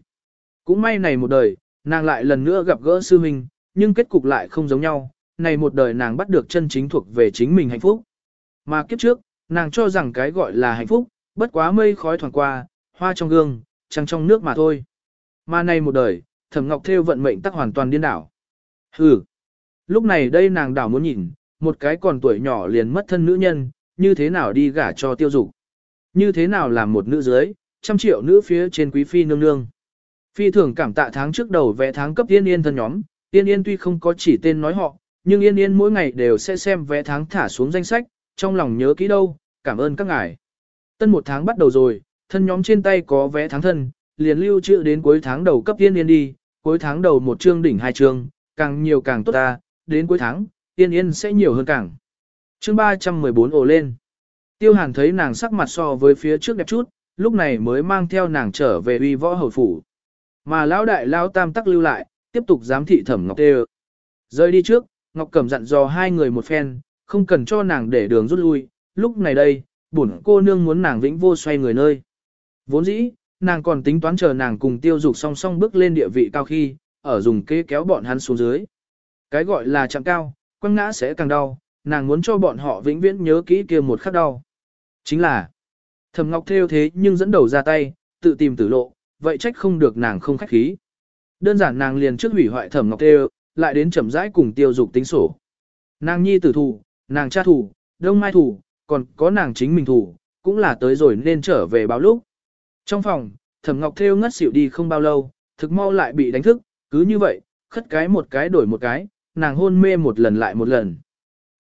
Cũng may này một đời, nàng lại lần nữa gặp gỡ sư huynh, nhưng kết cục lại không giống nhau, này một đời nàng bắt được chân chính thuộc về chính mình hạnh phúc. Mà kiếp trước, nàng cho rằng cái gọi là hạnh phúc, bất quá mây khói thoảng qua, hoa trong gương, trăng trong nước mà thôi. Mà này một đời, Thẩm Ngọc Thêu vận mệnh tắc hoàn toàn điên đảo. Hừ. Lúc này đây nàng đảo muốn nhìn, một cái còn tuổi nhỏ liền mất thân nữ nhân, như thế nào đi gả cho tiêu dục. Như thế nào làm một nữ dưới, trăm triệu nữ phía trên quý phi nương nương. Phi thường cảm tạ tháng trước đầu vẽ tháng cấp tiên yên thân nhóm, Yên Yên tuy không có chỉ tên nói họ, nhưng Yên Yên mỗi ngày đều sẽ xem vé tháng thả xuống danh sách, trong lòng nhớ kỹ đâu, cảm ơn các ngài. Tân một tháng bắt đầu rồi, thân nhóm trên tay có vé tháng thân, liền lưu trữ đến cuối tháng đầu cấp Yên Yên đi, cuối tháng đầu một chương đỉnh hai chương, càng nhiều càng tốt ta, đến cuối tháng, Yên Yên sẽ nhiều hơn càng. Chương 314 ồ lên. Tiêu Hàn thấy nàng sắc mặt so với phía trước đẹp chút, lúc này mới mang theo nàng trở về uy võ hầu phủ. Mà lão đại lão tam tắc lưu lại, tiếp tục giám thị thẩm ngọc tê Rời đi trước, Ngọc Cẩm dặn dò hai người một phen, không cần cho nàng để đường rút lui, lúc này đây, bổn cô nương muốn nàng vĩnh vô xoay người nơi. Vốn dĩ, nàng còn tính toán chờ nàng cùng tiêu dục song song bước lên địa vị cao khi, ở dùng kế kéo bọn hắn xuống dưới. Cái gọi là chạm cao, quăng ngã sẽ càng đau, nàng muốn cho bọn họ vĩnh viễn nhớ kỹ kia một khắc đau. Chính là, thẩm ngọc theo thế nhưng dẫn đầu ra tay, tự tìm tử lộ, vậy trách không được nàng không khách khí. Đơn giản nàng liền trước hủy hoại thẩm ngọc tê lại đến chậm rãi cùng tiêu dục tính sổ. Nàng nhi tử thủ, nàng cha thủ, đông mai thủ, còn có nàng chính mình thủ, cũng là tới rồi nên trở về báo lúc. Trong phòng, thẩm ngọc theo ngất xỉu đi không bao lâu, thực mau lại bị đánh thức, cứ như vậy, khất cái một cái đổi một cái, nàng hôn mê một lần lại một lần.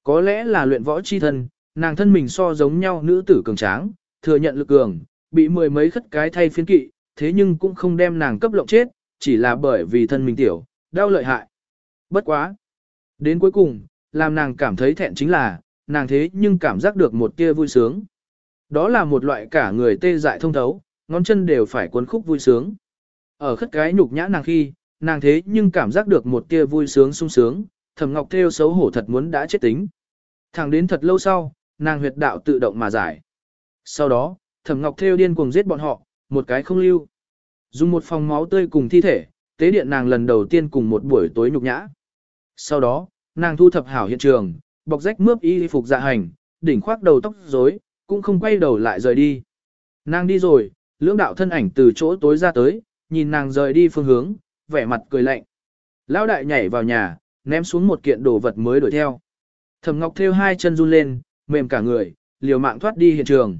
Có lẽ là luyện võ chi thân, nàng thân mình so giống nhau nữ tử cường tráng, thừa nhận lực cường, bị mười mấy khất cái thay phiên kỵ, thế nhưng cũng không đem nàng cấp lộng chết, chỉ là bởi vì thân mình tiểu, đau lợi hại. Bất quá. Đến cuối cùng, làm nàng cảm thấy thẹn chính là, nàng thế nhưng cảm giác được một tia vui sướng. Đó là một loại cả người tê dại thông thấu, ngón chân đều phải cuốn khúc vui sướng. Ở khất cái nhục nhã nàng khi, nàng thế nhưng cảm giác được một tia vui sướng sung sướng, thầm ngọc theo xấu hổ thật muốn đã chết tính. Thẳng đến thật lâu sau, nàng huyệt đạo tự động mà giải. Sau đó, thẩm ngọc theo điên cuồng giết bọn họ, một cái không lưu. Dùng một phòng máu tươi cùng thi thể, tế điện nàng lần đầu tiên cùng một buổi tối nhục nhã. Sau đó, nàng thu thập hảo hiện trường, bọc rách mướp y phục dạ hành, đỉnh khoác đầu tóc rối, cũng không quay đầu lại rời đi. Nàng đi rồi, lưỡng đạo thân ảnh từ chỗ tối ra tới, nhìn nàng rời đi phương hướng, vẻ mặt cười lạnh. Lão đại nhảy vào nhà, ném xuống một kiện đồ vật mới đổi theo. Thẩm Ngọc theo hai chân run lên, mềm cả người, liều mạng thoát đi hiện trường.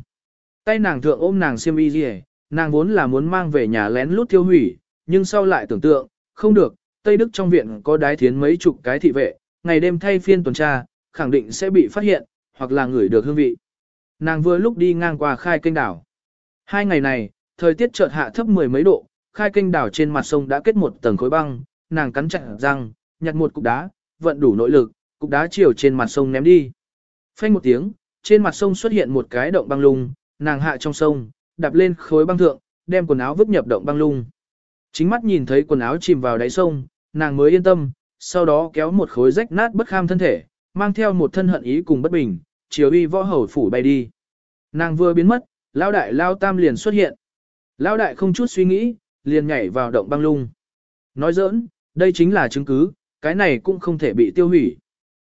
Tay nàng thượng ôm nàng xiêm y rìa, nàng vốn là muốn mang về nhà lén lút tiêu hủy, nhưng sau lại tưởng tượng, không được, Tây Đức trong viện có đái thiến mấy chục cái thị vệ, ngày đêm thay phiên tuần tra, khẳng định sẽ bị phát hiện, hoặc là ngửi được hương vị. Nàng vừa lúc đi ngang qua khai kênh đảo. Hai ngày này, thời tiết chợt hạ thấp mười mấy độ, khai kênh đảo trên mặt sông đã kết một tầng khối băng, nàng cắn chặt răng, nhặt một cục đá, vận đủ nội lực, cục đá chiều trên mặt sông ném đi. Phanh một tiếng, trên mặt sông xuất hiện một cái động băng lung, nàng hạ trong sông, đạp lên khối băng thượng, đem quần áo vứt nhập động băng lung. Chính mắt nhìn thấy quần áo chìm vào đáy sông, nàng mới yên tâm, sau đó kéo một khối rách nát bất kham thân thể, mang theo một thân hận ý cùng bất bình, chiều uy võ hầu phủ bay đi. Nàng vừa biến mất, Lão đại lao tam liền xuất hiện. Lão đại không chút suy nghĩ, liền nhảy vào động băng lung. Nói giỡn, đây chính là chứng cứ, cái này cũng không thể bị tiêu hủy.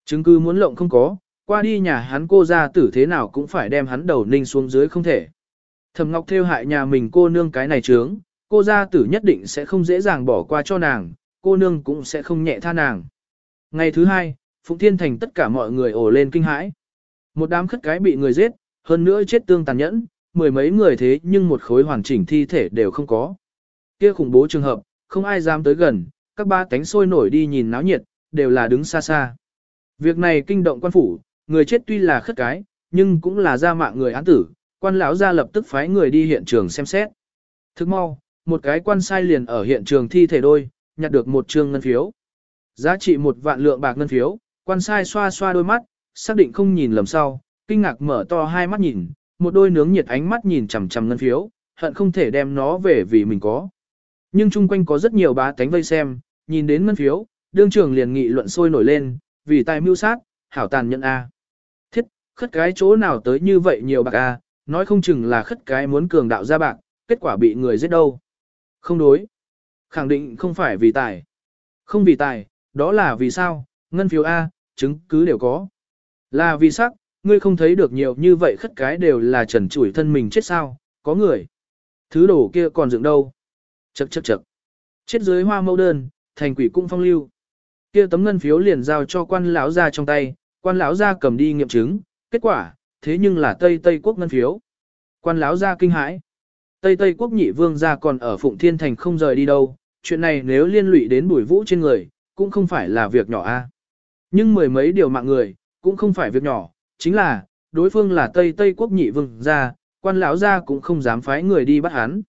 Chứng cứ muốn lộng không có, qua đi nhà hắn cô ra tử thế nào cũng phải đem hắn đầu ninh xuống dưới không thể. Thẩm Ngọc theo hại nhà mình cô nương cái này trướng, cô gia tử nhất định sẽ không dễ dàng bỏ qua cho nàng, cô nương cũng sẽ không nhẹ tha nàng. Ngày thứ hai, Phụng Thiên Thành tất cả mọi người ồ lên kinh hãi. Một đám khất cái bị người giết, hơn nữa chết tương tàn nhẫn, mười mấy người thế nhưng một khối hoàn chỉnh thi thể đều không có. Kia khủng bố trường hợp, không ai dám tới gần, các ba tánh sôi nổi đi nhìn náo nhiệt, đều là đứng xa xa. Việc này kinh động quan phủ, người chết tuy là khất cái, nhưng cũng là ra mạng người án tử, quan lão ra lập tức phái người đi hiện trường xem xét. Thức mau, một cái quan sai liền ở hiện trường thi thể đôi, nhặt được một trường ngân phiếu. Giá trị một vạn lượng bạc ngân phiếu, quan sai xoa xoa đôi mắt, xác định không nhìn lầm sau, kinh ngạc mở to hai mắt nhìn, một đôi nướng nhiệt ánh mắt nhìn chằm chằm ngân phiếu, hận không thể đem nó về vì mình có. Nhưng chung quanh có rất nhiều bá tánh vây xem, nhìn đến ngân phiếu, đương trường liền nghị luận sôi nổi lên, vì tài mưu sát, hảo tàn nhận A. Thiết, khất cái chỗ nào tới như vậy nhiều bạc A, nói không chừng là khất cái muốn cường đạo ra bạc, kết quả bị người giết đâu. Không đối. Khẳng định không phải vì tài. Không vì tài, đó là vì sao, ngân phiếu A, chứng cứ đều có. Là vì sắc, ngươi không thấy được nhiều như vậy khất cái đều là trần chủi thân mình chết sao, có người. Thứ đồ kia còn dựng đâu. Chậc chậc chậc. Chết dưới hoa mẫu đơn, thành quỷ cung phong lưu. Kia tấm ngân phiếu liền giao cho quan lão ra trong tay, quan lão ra cầm đi nghiệm chứng, kết quả, thế nhưng là Tây Tây quốc ngân phiếu. Quan láo ra kinh hãi. Tây Tây quốc nhị vương ra còn ở Phụng Thiên Thành không rời đi đâu, chuyện này nếu liên lụy đến bùi vũ trên người, cũng không phải là việc nhỏ a. Nhưng mười mấy điều mạng người, cũng không phải việc nhỏ, chính là, đối phương là Tây Tây quốc nhị vương ra, quan lão ra cũng không dám phái người đi bắt hắn.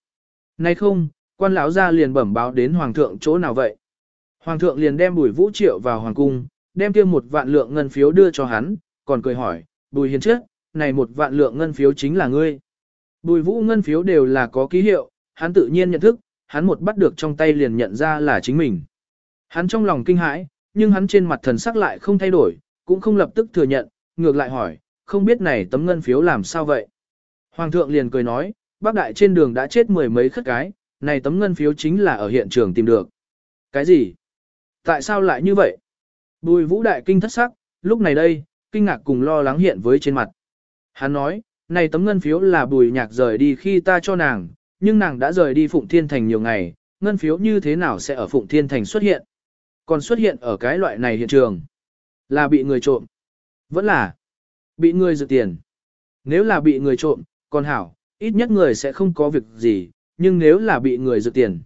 Nay không, quan lão ra liền bẩm báo đến hoàng thượng chỗ nào vậy. Hoàng thượng liền đem bùi vũ triệu vào hoàng cung, đem kia một vạn lượng ngân phiếu đưa cho hắn, còn cười hỏi, bùi hiền trước này một vạn lượng ngân phiếu chính là ngươi. Bùi vũ ngân phiếu đều là có ký hiệu, hắn tự nhiên nhận thức, hắn một bắt được trong tay liền nhận ra là chính mình. Hắn trong lòng kinh hãi, nhưng hắn trên mặt thần sắc lại không thay đổi, cũng không lập tức thừa nhận, ngược lại hỏi, không biết này tấm ngân phiếu làm sao vậy. Hoàng thượng liền cười nói, bác đại trên đường đã chết mười mấy khất cái, này tấm ngân phiếu chính là ở hiện trường tìm được. Cái gì? Tại sao lại như vậy? Bùi vũ đại kinh thất sắc, lúc này đây, kinh ngạc cùng lo lắng hiện với trên mặt. Hắn nói, này tấm ngân phiếu là bùi nhạc rời đi khi ta cho nàng, nhưng nàng đã rời đi Phụng Thiên Thành nhiều ngày, ngân phiếu như thế nào sẽ ở Phụng Thiên Thành xuất hiện? Còn xuất hiện ở cái loại này hiện trường. Là bị người trộm. Vẫn là bị người dự tiền. Nếu là bị người trộm, còn hảo, ít nhất người sẽ không có việc gì, nhưng nếu là bị người dự tiền.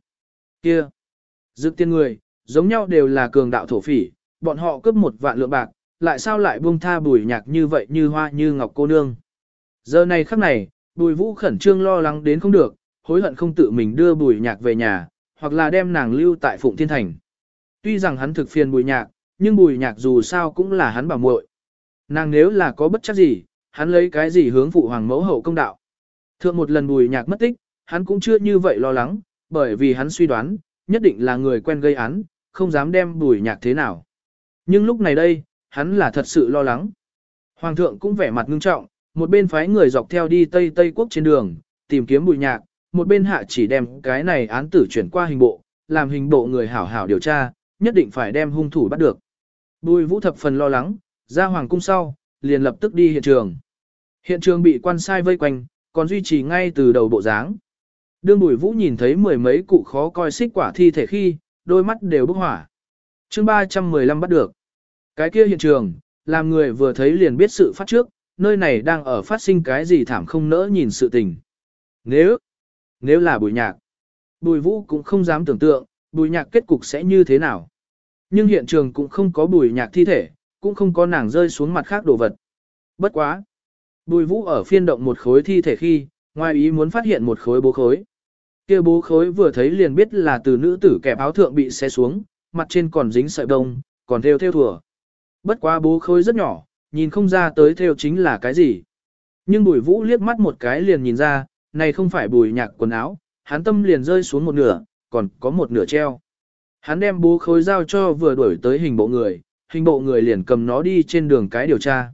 kia dự tiền người, giống nhau đều là cường đạo thổ phỉ, bọn họ cướp một vạn lượng bạc, lại sao lại buông tha bùi nhạc như vậy như hoa như ngọc cô nương. Giờ này khắc này, bùi vũ khẩn trương lo lắng đến không được, hối hận không tự mình đưa bùi nhạc về nhà, hoặc là đem nàng lưu tại Phụng Thiên Thành. Tuy rằng hắn thực phiền bùi nhạc, nhưng bùi nhạc dù sao cũng là hắn bảo muội. Nàng nếu là có bất chấp gì, hắn lấy cái gì hướng phụ hoàng mẫu hậu công đạo. Thượng một lần bùi nhạc mất tích, hắn cũng chưa như vậy lo lắng, bởi vì hắn suy đoán, nhất định là người quen gây án, không dám đem bùi nhạc thế nào. Nhưng lúc này đây, hắn là thật sự lo lắng. Hoàng thượng cũng vẻ mặt ngưng trọng, một bên phái người dọc theo đi Tây Tây quốc trên đường, tìm kiếm bùi nhạc, một bên hạ chỉ đem cái này án tử chuyển qua hình bộ, làm hình bộ người hảo hảo điều tra, nhất định phải đem hung thủ bắt được. Bùi vũ thập phần lo lắng, ra hoàng cung sau, liền lập tức đi hiện trường. Hiện trường bị quan sai vây quanh, còn duy trì ngay từ đầu bộ dáng. Đương bùi vũ nhìn thấy mười mấy cụ khó coi xích quả thi thể khi, đôi mắt đều bốc hỏa. mười 315 bắt được. Cái kia hiện trường, làm người vừa thấy liền biết sự phát trước, nơi này đang ở phát sinh cái gì thảm không nỡ nhìn sự tình. Nếu, nếu là bùi nhạc, bùi vũ cũng không dám tưởng tượng, bùi nhạc kết cục sẽ như thế nào. Nhưng hiện trường cũng không có bùi nhạc thi thể, cũng không có nàng rơi xuống mặt khác đồ vật. Bất quá. Bùi vũ ở phiên động một khối thi thể khi, ngoài ý muốn phát hiện một khối bố khối. kia bố khối vừa thấy liền biết là từ nữ tử kẹp áo thượng bị xé xuống, mặt trên còn dính sợi bông, còn theo theo thừa. Bất quá bố khối rất nhỏ, nhìn không ra tới theo chính là cái gì. Nhưng bùi vũ liếc mắt một cái liền nhìn ra, này không phải bùi nhạc quần áo, hắn tâm liền rơi xuống một nửa, còn có một nửa treo. Hắn đem bố khối giao cho vừa đuổi tới hình bộ người, hình bộ người liền cầm nó đi trên đường cái điều tra.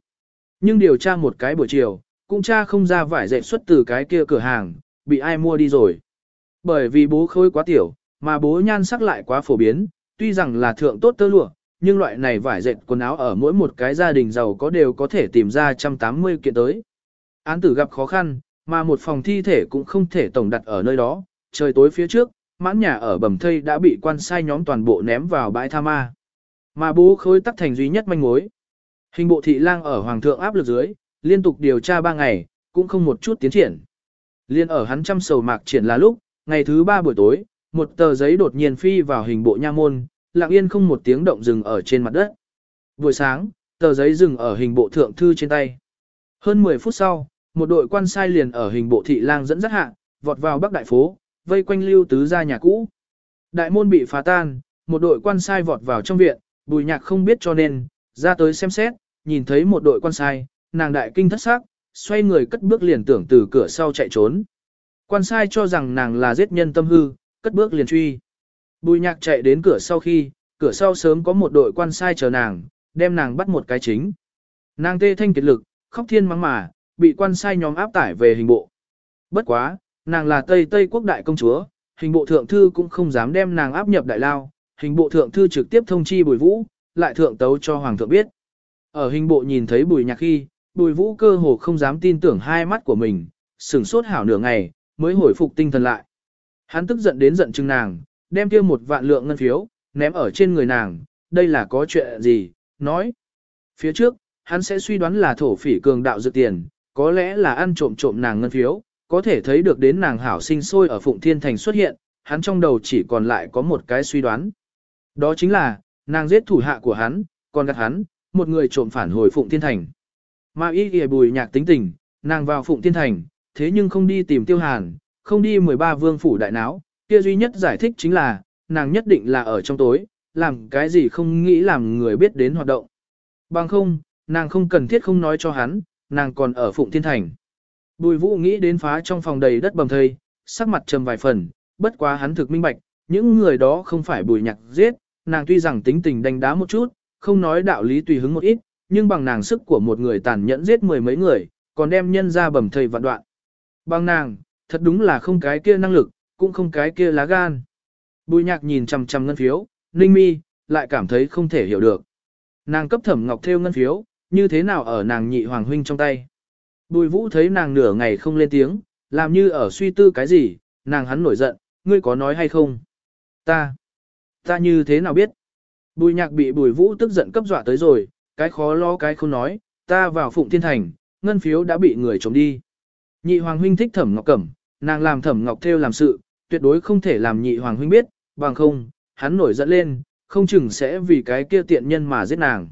Nhưng điều tra một cái buổi chiều, cũng tra không ra vải dệt xuất từ cái kia cửa hàng, bị ai mua đi rồi. Bởi vì bố khối quá tiểu, mà bố nhan sắc lại quá phổ biến, tuy rằng là thượng tốt tơ lụa, nhưng loại này vải dệt quần áo ở mỗi một cái gia đình giàu có đều có thể tìm ra 180 kiện tới. Án tử gặp khó khăn, mà một phòng thi thể cũng không thể tổng đặt ở nơi đó, trời tối phía trước, mãn nhà ở bầm thây đã bị quan sai nhóm toàn bộ ném vào bãi tha ma. Mà bố khối tắc thành duy nhất manh mối. Hình bộ thị lang ở hoàng thượng áp lực dưới, liên tục điều tra 3 ngày, cũng không một chút tiến triển. Liên ở hắn trăm sầu mạc triển là lúc, ngày thứ 3 buổi tối, một tờ giấy đột nhiên phi vào hình bộ nha môn, lặng yên không một tiếng động dừng ở trên mặt đất. Buổi sáng, tờ giấy dừng ở hình bộ thượng thư trên tay. Hơn 10 phút sau, một đội quan sai liền ở hình bộ thị lang dẫn dắt hạ, vọt vào bắc đại phố, vây quanh lưu tứ gia nhà cũ. Đại môn bị phá tan, một đội quan sai vọt vào trong viện, bùi nhạc không biết cho nên, ra tới xem xét, nhìn thấy một đội quan sai, nàng đại kinh thất sắc, xoay người cất bước liền tưởng từ cửa sau chạy trốn. Quan sai cho rằng nàng là giết nhân tâm hư, cất bước liền truy. Bùi nhạc chạy đến cửa sau khi, cửa sau sớm có một đội quan sai chờ nàng, đem nàng bắt một cái chính. Nàng tê thanh kiệt lực, khóc thiên mắng mà, bị quan sai nhóm áp tải về hình bộ. Bất quá, nàng là Tây Tây quốc đại công chúa, hình bộ thượng thư cũng không dám đem nàng áp nhập đại lao, hình bộ thượng thư trực tiếp thông chi bùi vũ, lại thượng tấu cho hoàng thượng biết. Ở hình bộ nhìn thấy bùi nhạc khi, bùi vũ cơ hồ không dám tin tưởng hai mắt của mình, sửng sốt hảo nửa ngày, mới hồi phục tinh thần lại. Hắn tức giận đến giận chừng nàng, đem kia một vạn lượng ngân phiếu, ném ở trên người nàng, đây là có chuyện gì, nói. Phía trước, hắn sẽ suy đoán là thổ phỉ cường đạo dự tiền, có lẽ là ăn trộm trộm nàng ngân phiếu, có thể thấy được đến nàng hảo sinh sôi ở Phụng Thiên Thành xuất hiện, hắn trong đầu chỉ còn lại có một cái suy đoán. Đó chính là, nàng giết thủ hạ của hắn, còn gạt hắn, một người trộm phản hồi Phụng Thiên Thành. Mà y ghi bùi nhạc tính tình, nàng vào Phụng Thiên Thành, thế nhưng không đi tìm tiêu hàn, không đi 13 vương phủ đại náo, Kia duy nhất giải thích chính là, nàng nhất định là ở trong tối, làm cái gì không nghĩ làm người biết đến hoạt động. Bằng không, nàng không cần thiết không nói cho hắn, nàng còn ở Phụng Thiên Thành. Bùi vũ nghĩ đến phá trong phòng đầy đất bầm thây, sắc mặt trầm vài phần, bất quá hắn thực minh bạch, những người đó không phải bùi nhạc giết, nàng tuy rằng tính tình đánh đá một chút, không nói đạo lý tùy hứng một ít, nhưng bằng nàng sức của một người tàn nhẫn giết mười mấy người, còn đem nhân ra bầm thây vạn đoạn. Bằng nàng, thật đúng là không cái kia năng lực, cũng không cái kia lá gan. Bùi nhạc nhìn chằm chằm ngân phiếu, ninh mi, lại cảm thấy không thể hiểu được. Nàng cấp thẩm ngọc theo ngân phiếu, như thế nào ở nàng nhị hoàng huynh trong tay. Bùi vũ thấy nàng nửa ngày không lên tiếng, làm như ở suy tư cái gì, nàng hắn nổi giận, ngươi có nói hay không? Ta, ta như thế nào biết? Bùi nhạc bị bùi vũ tức giận cấp dọa tới rồi, cái khó lo cái không nói, ta vào phụng thiên thành, ngân phiếu đã bị người trộm đi. Nhị hoàng huynh thích thẩm ngọc cẩm, nàng làm thẩm ngọc theo làm sự, tuyệt đối không thể làm nhị hoàng huynh biết, bằng không, hắn nổi giận lên, không chừng sẽ vì cái kia tiện nhân mà giết nàng.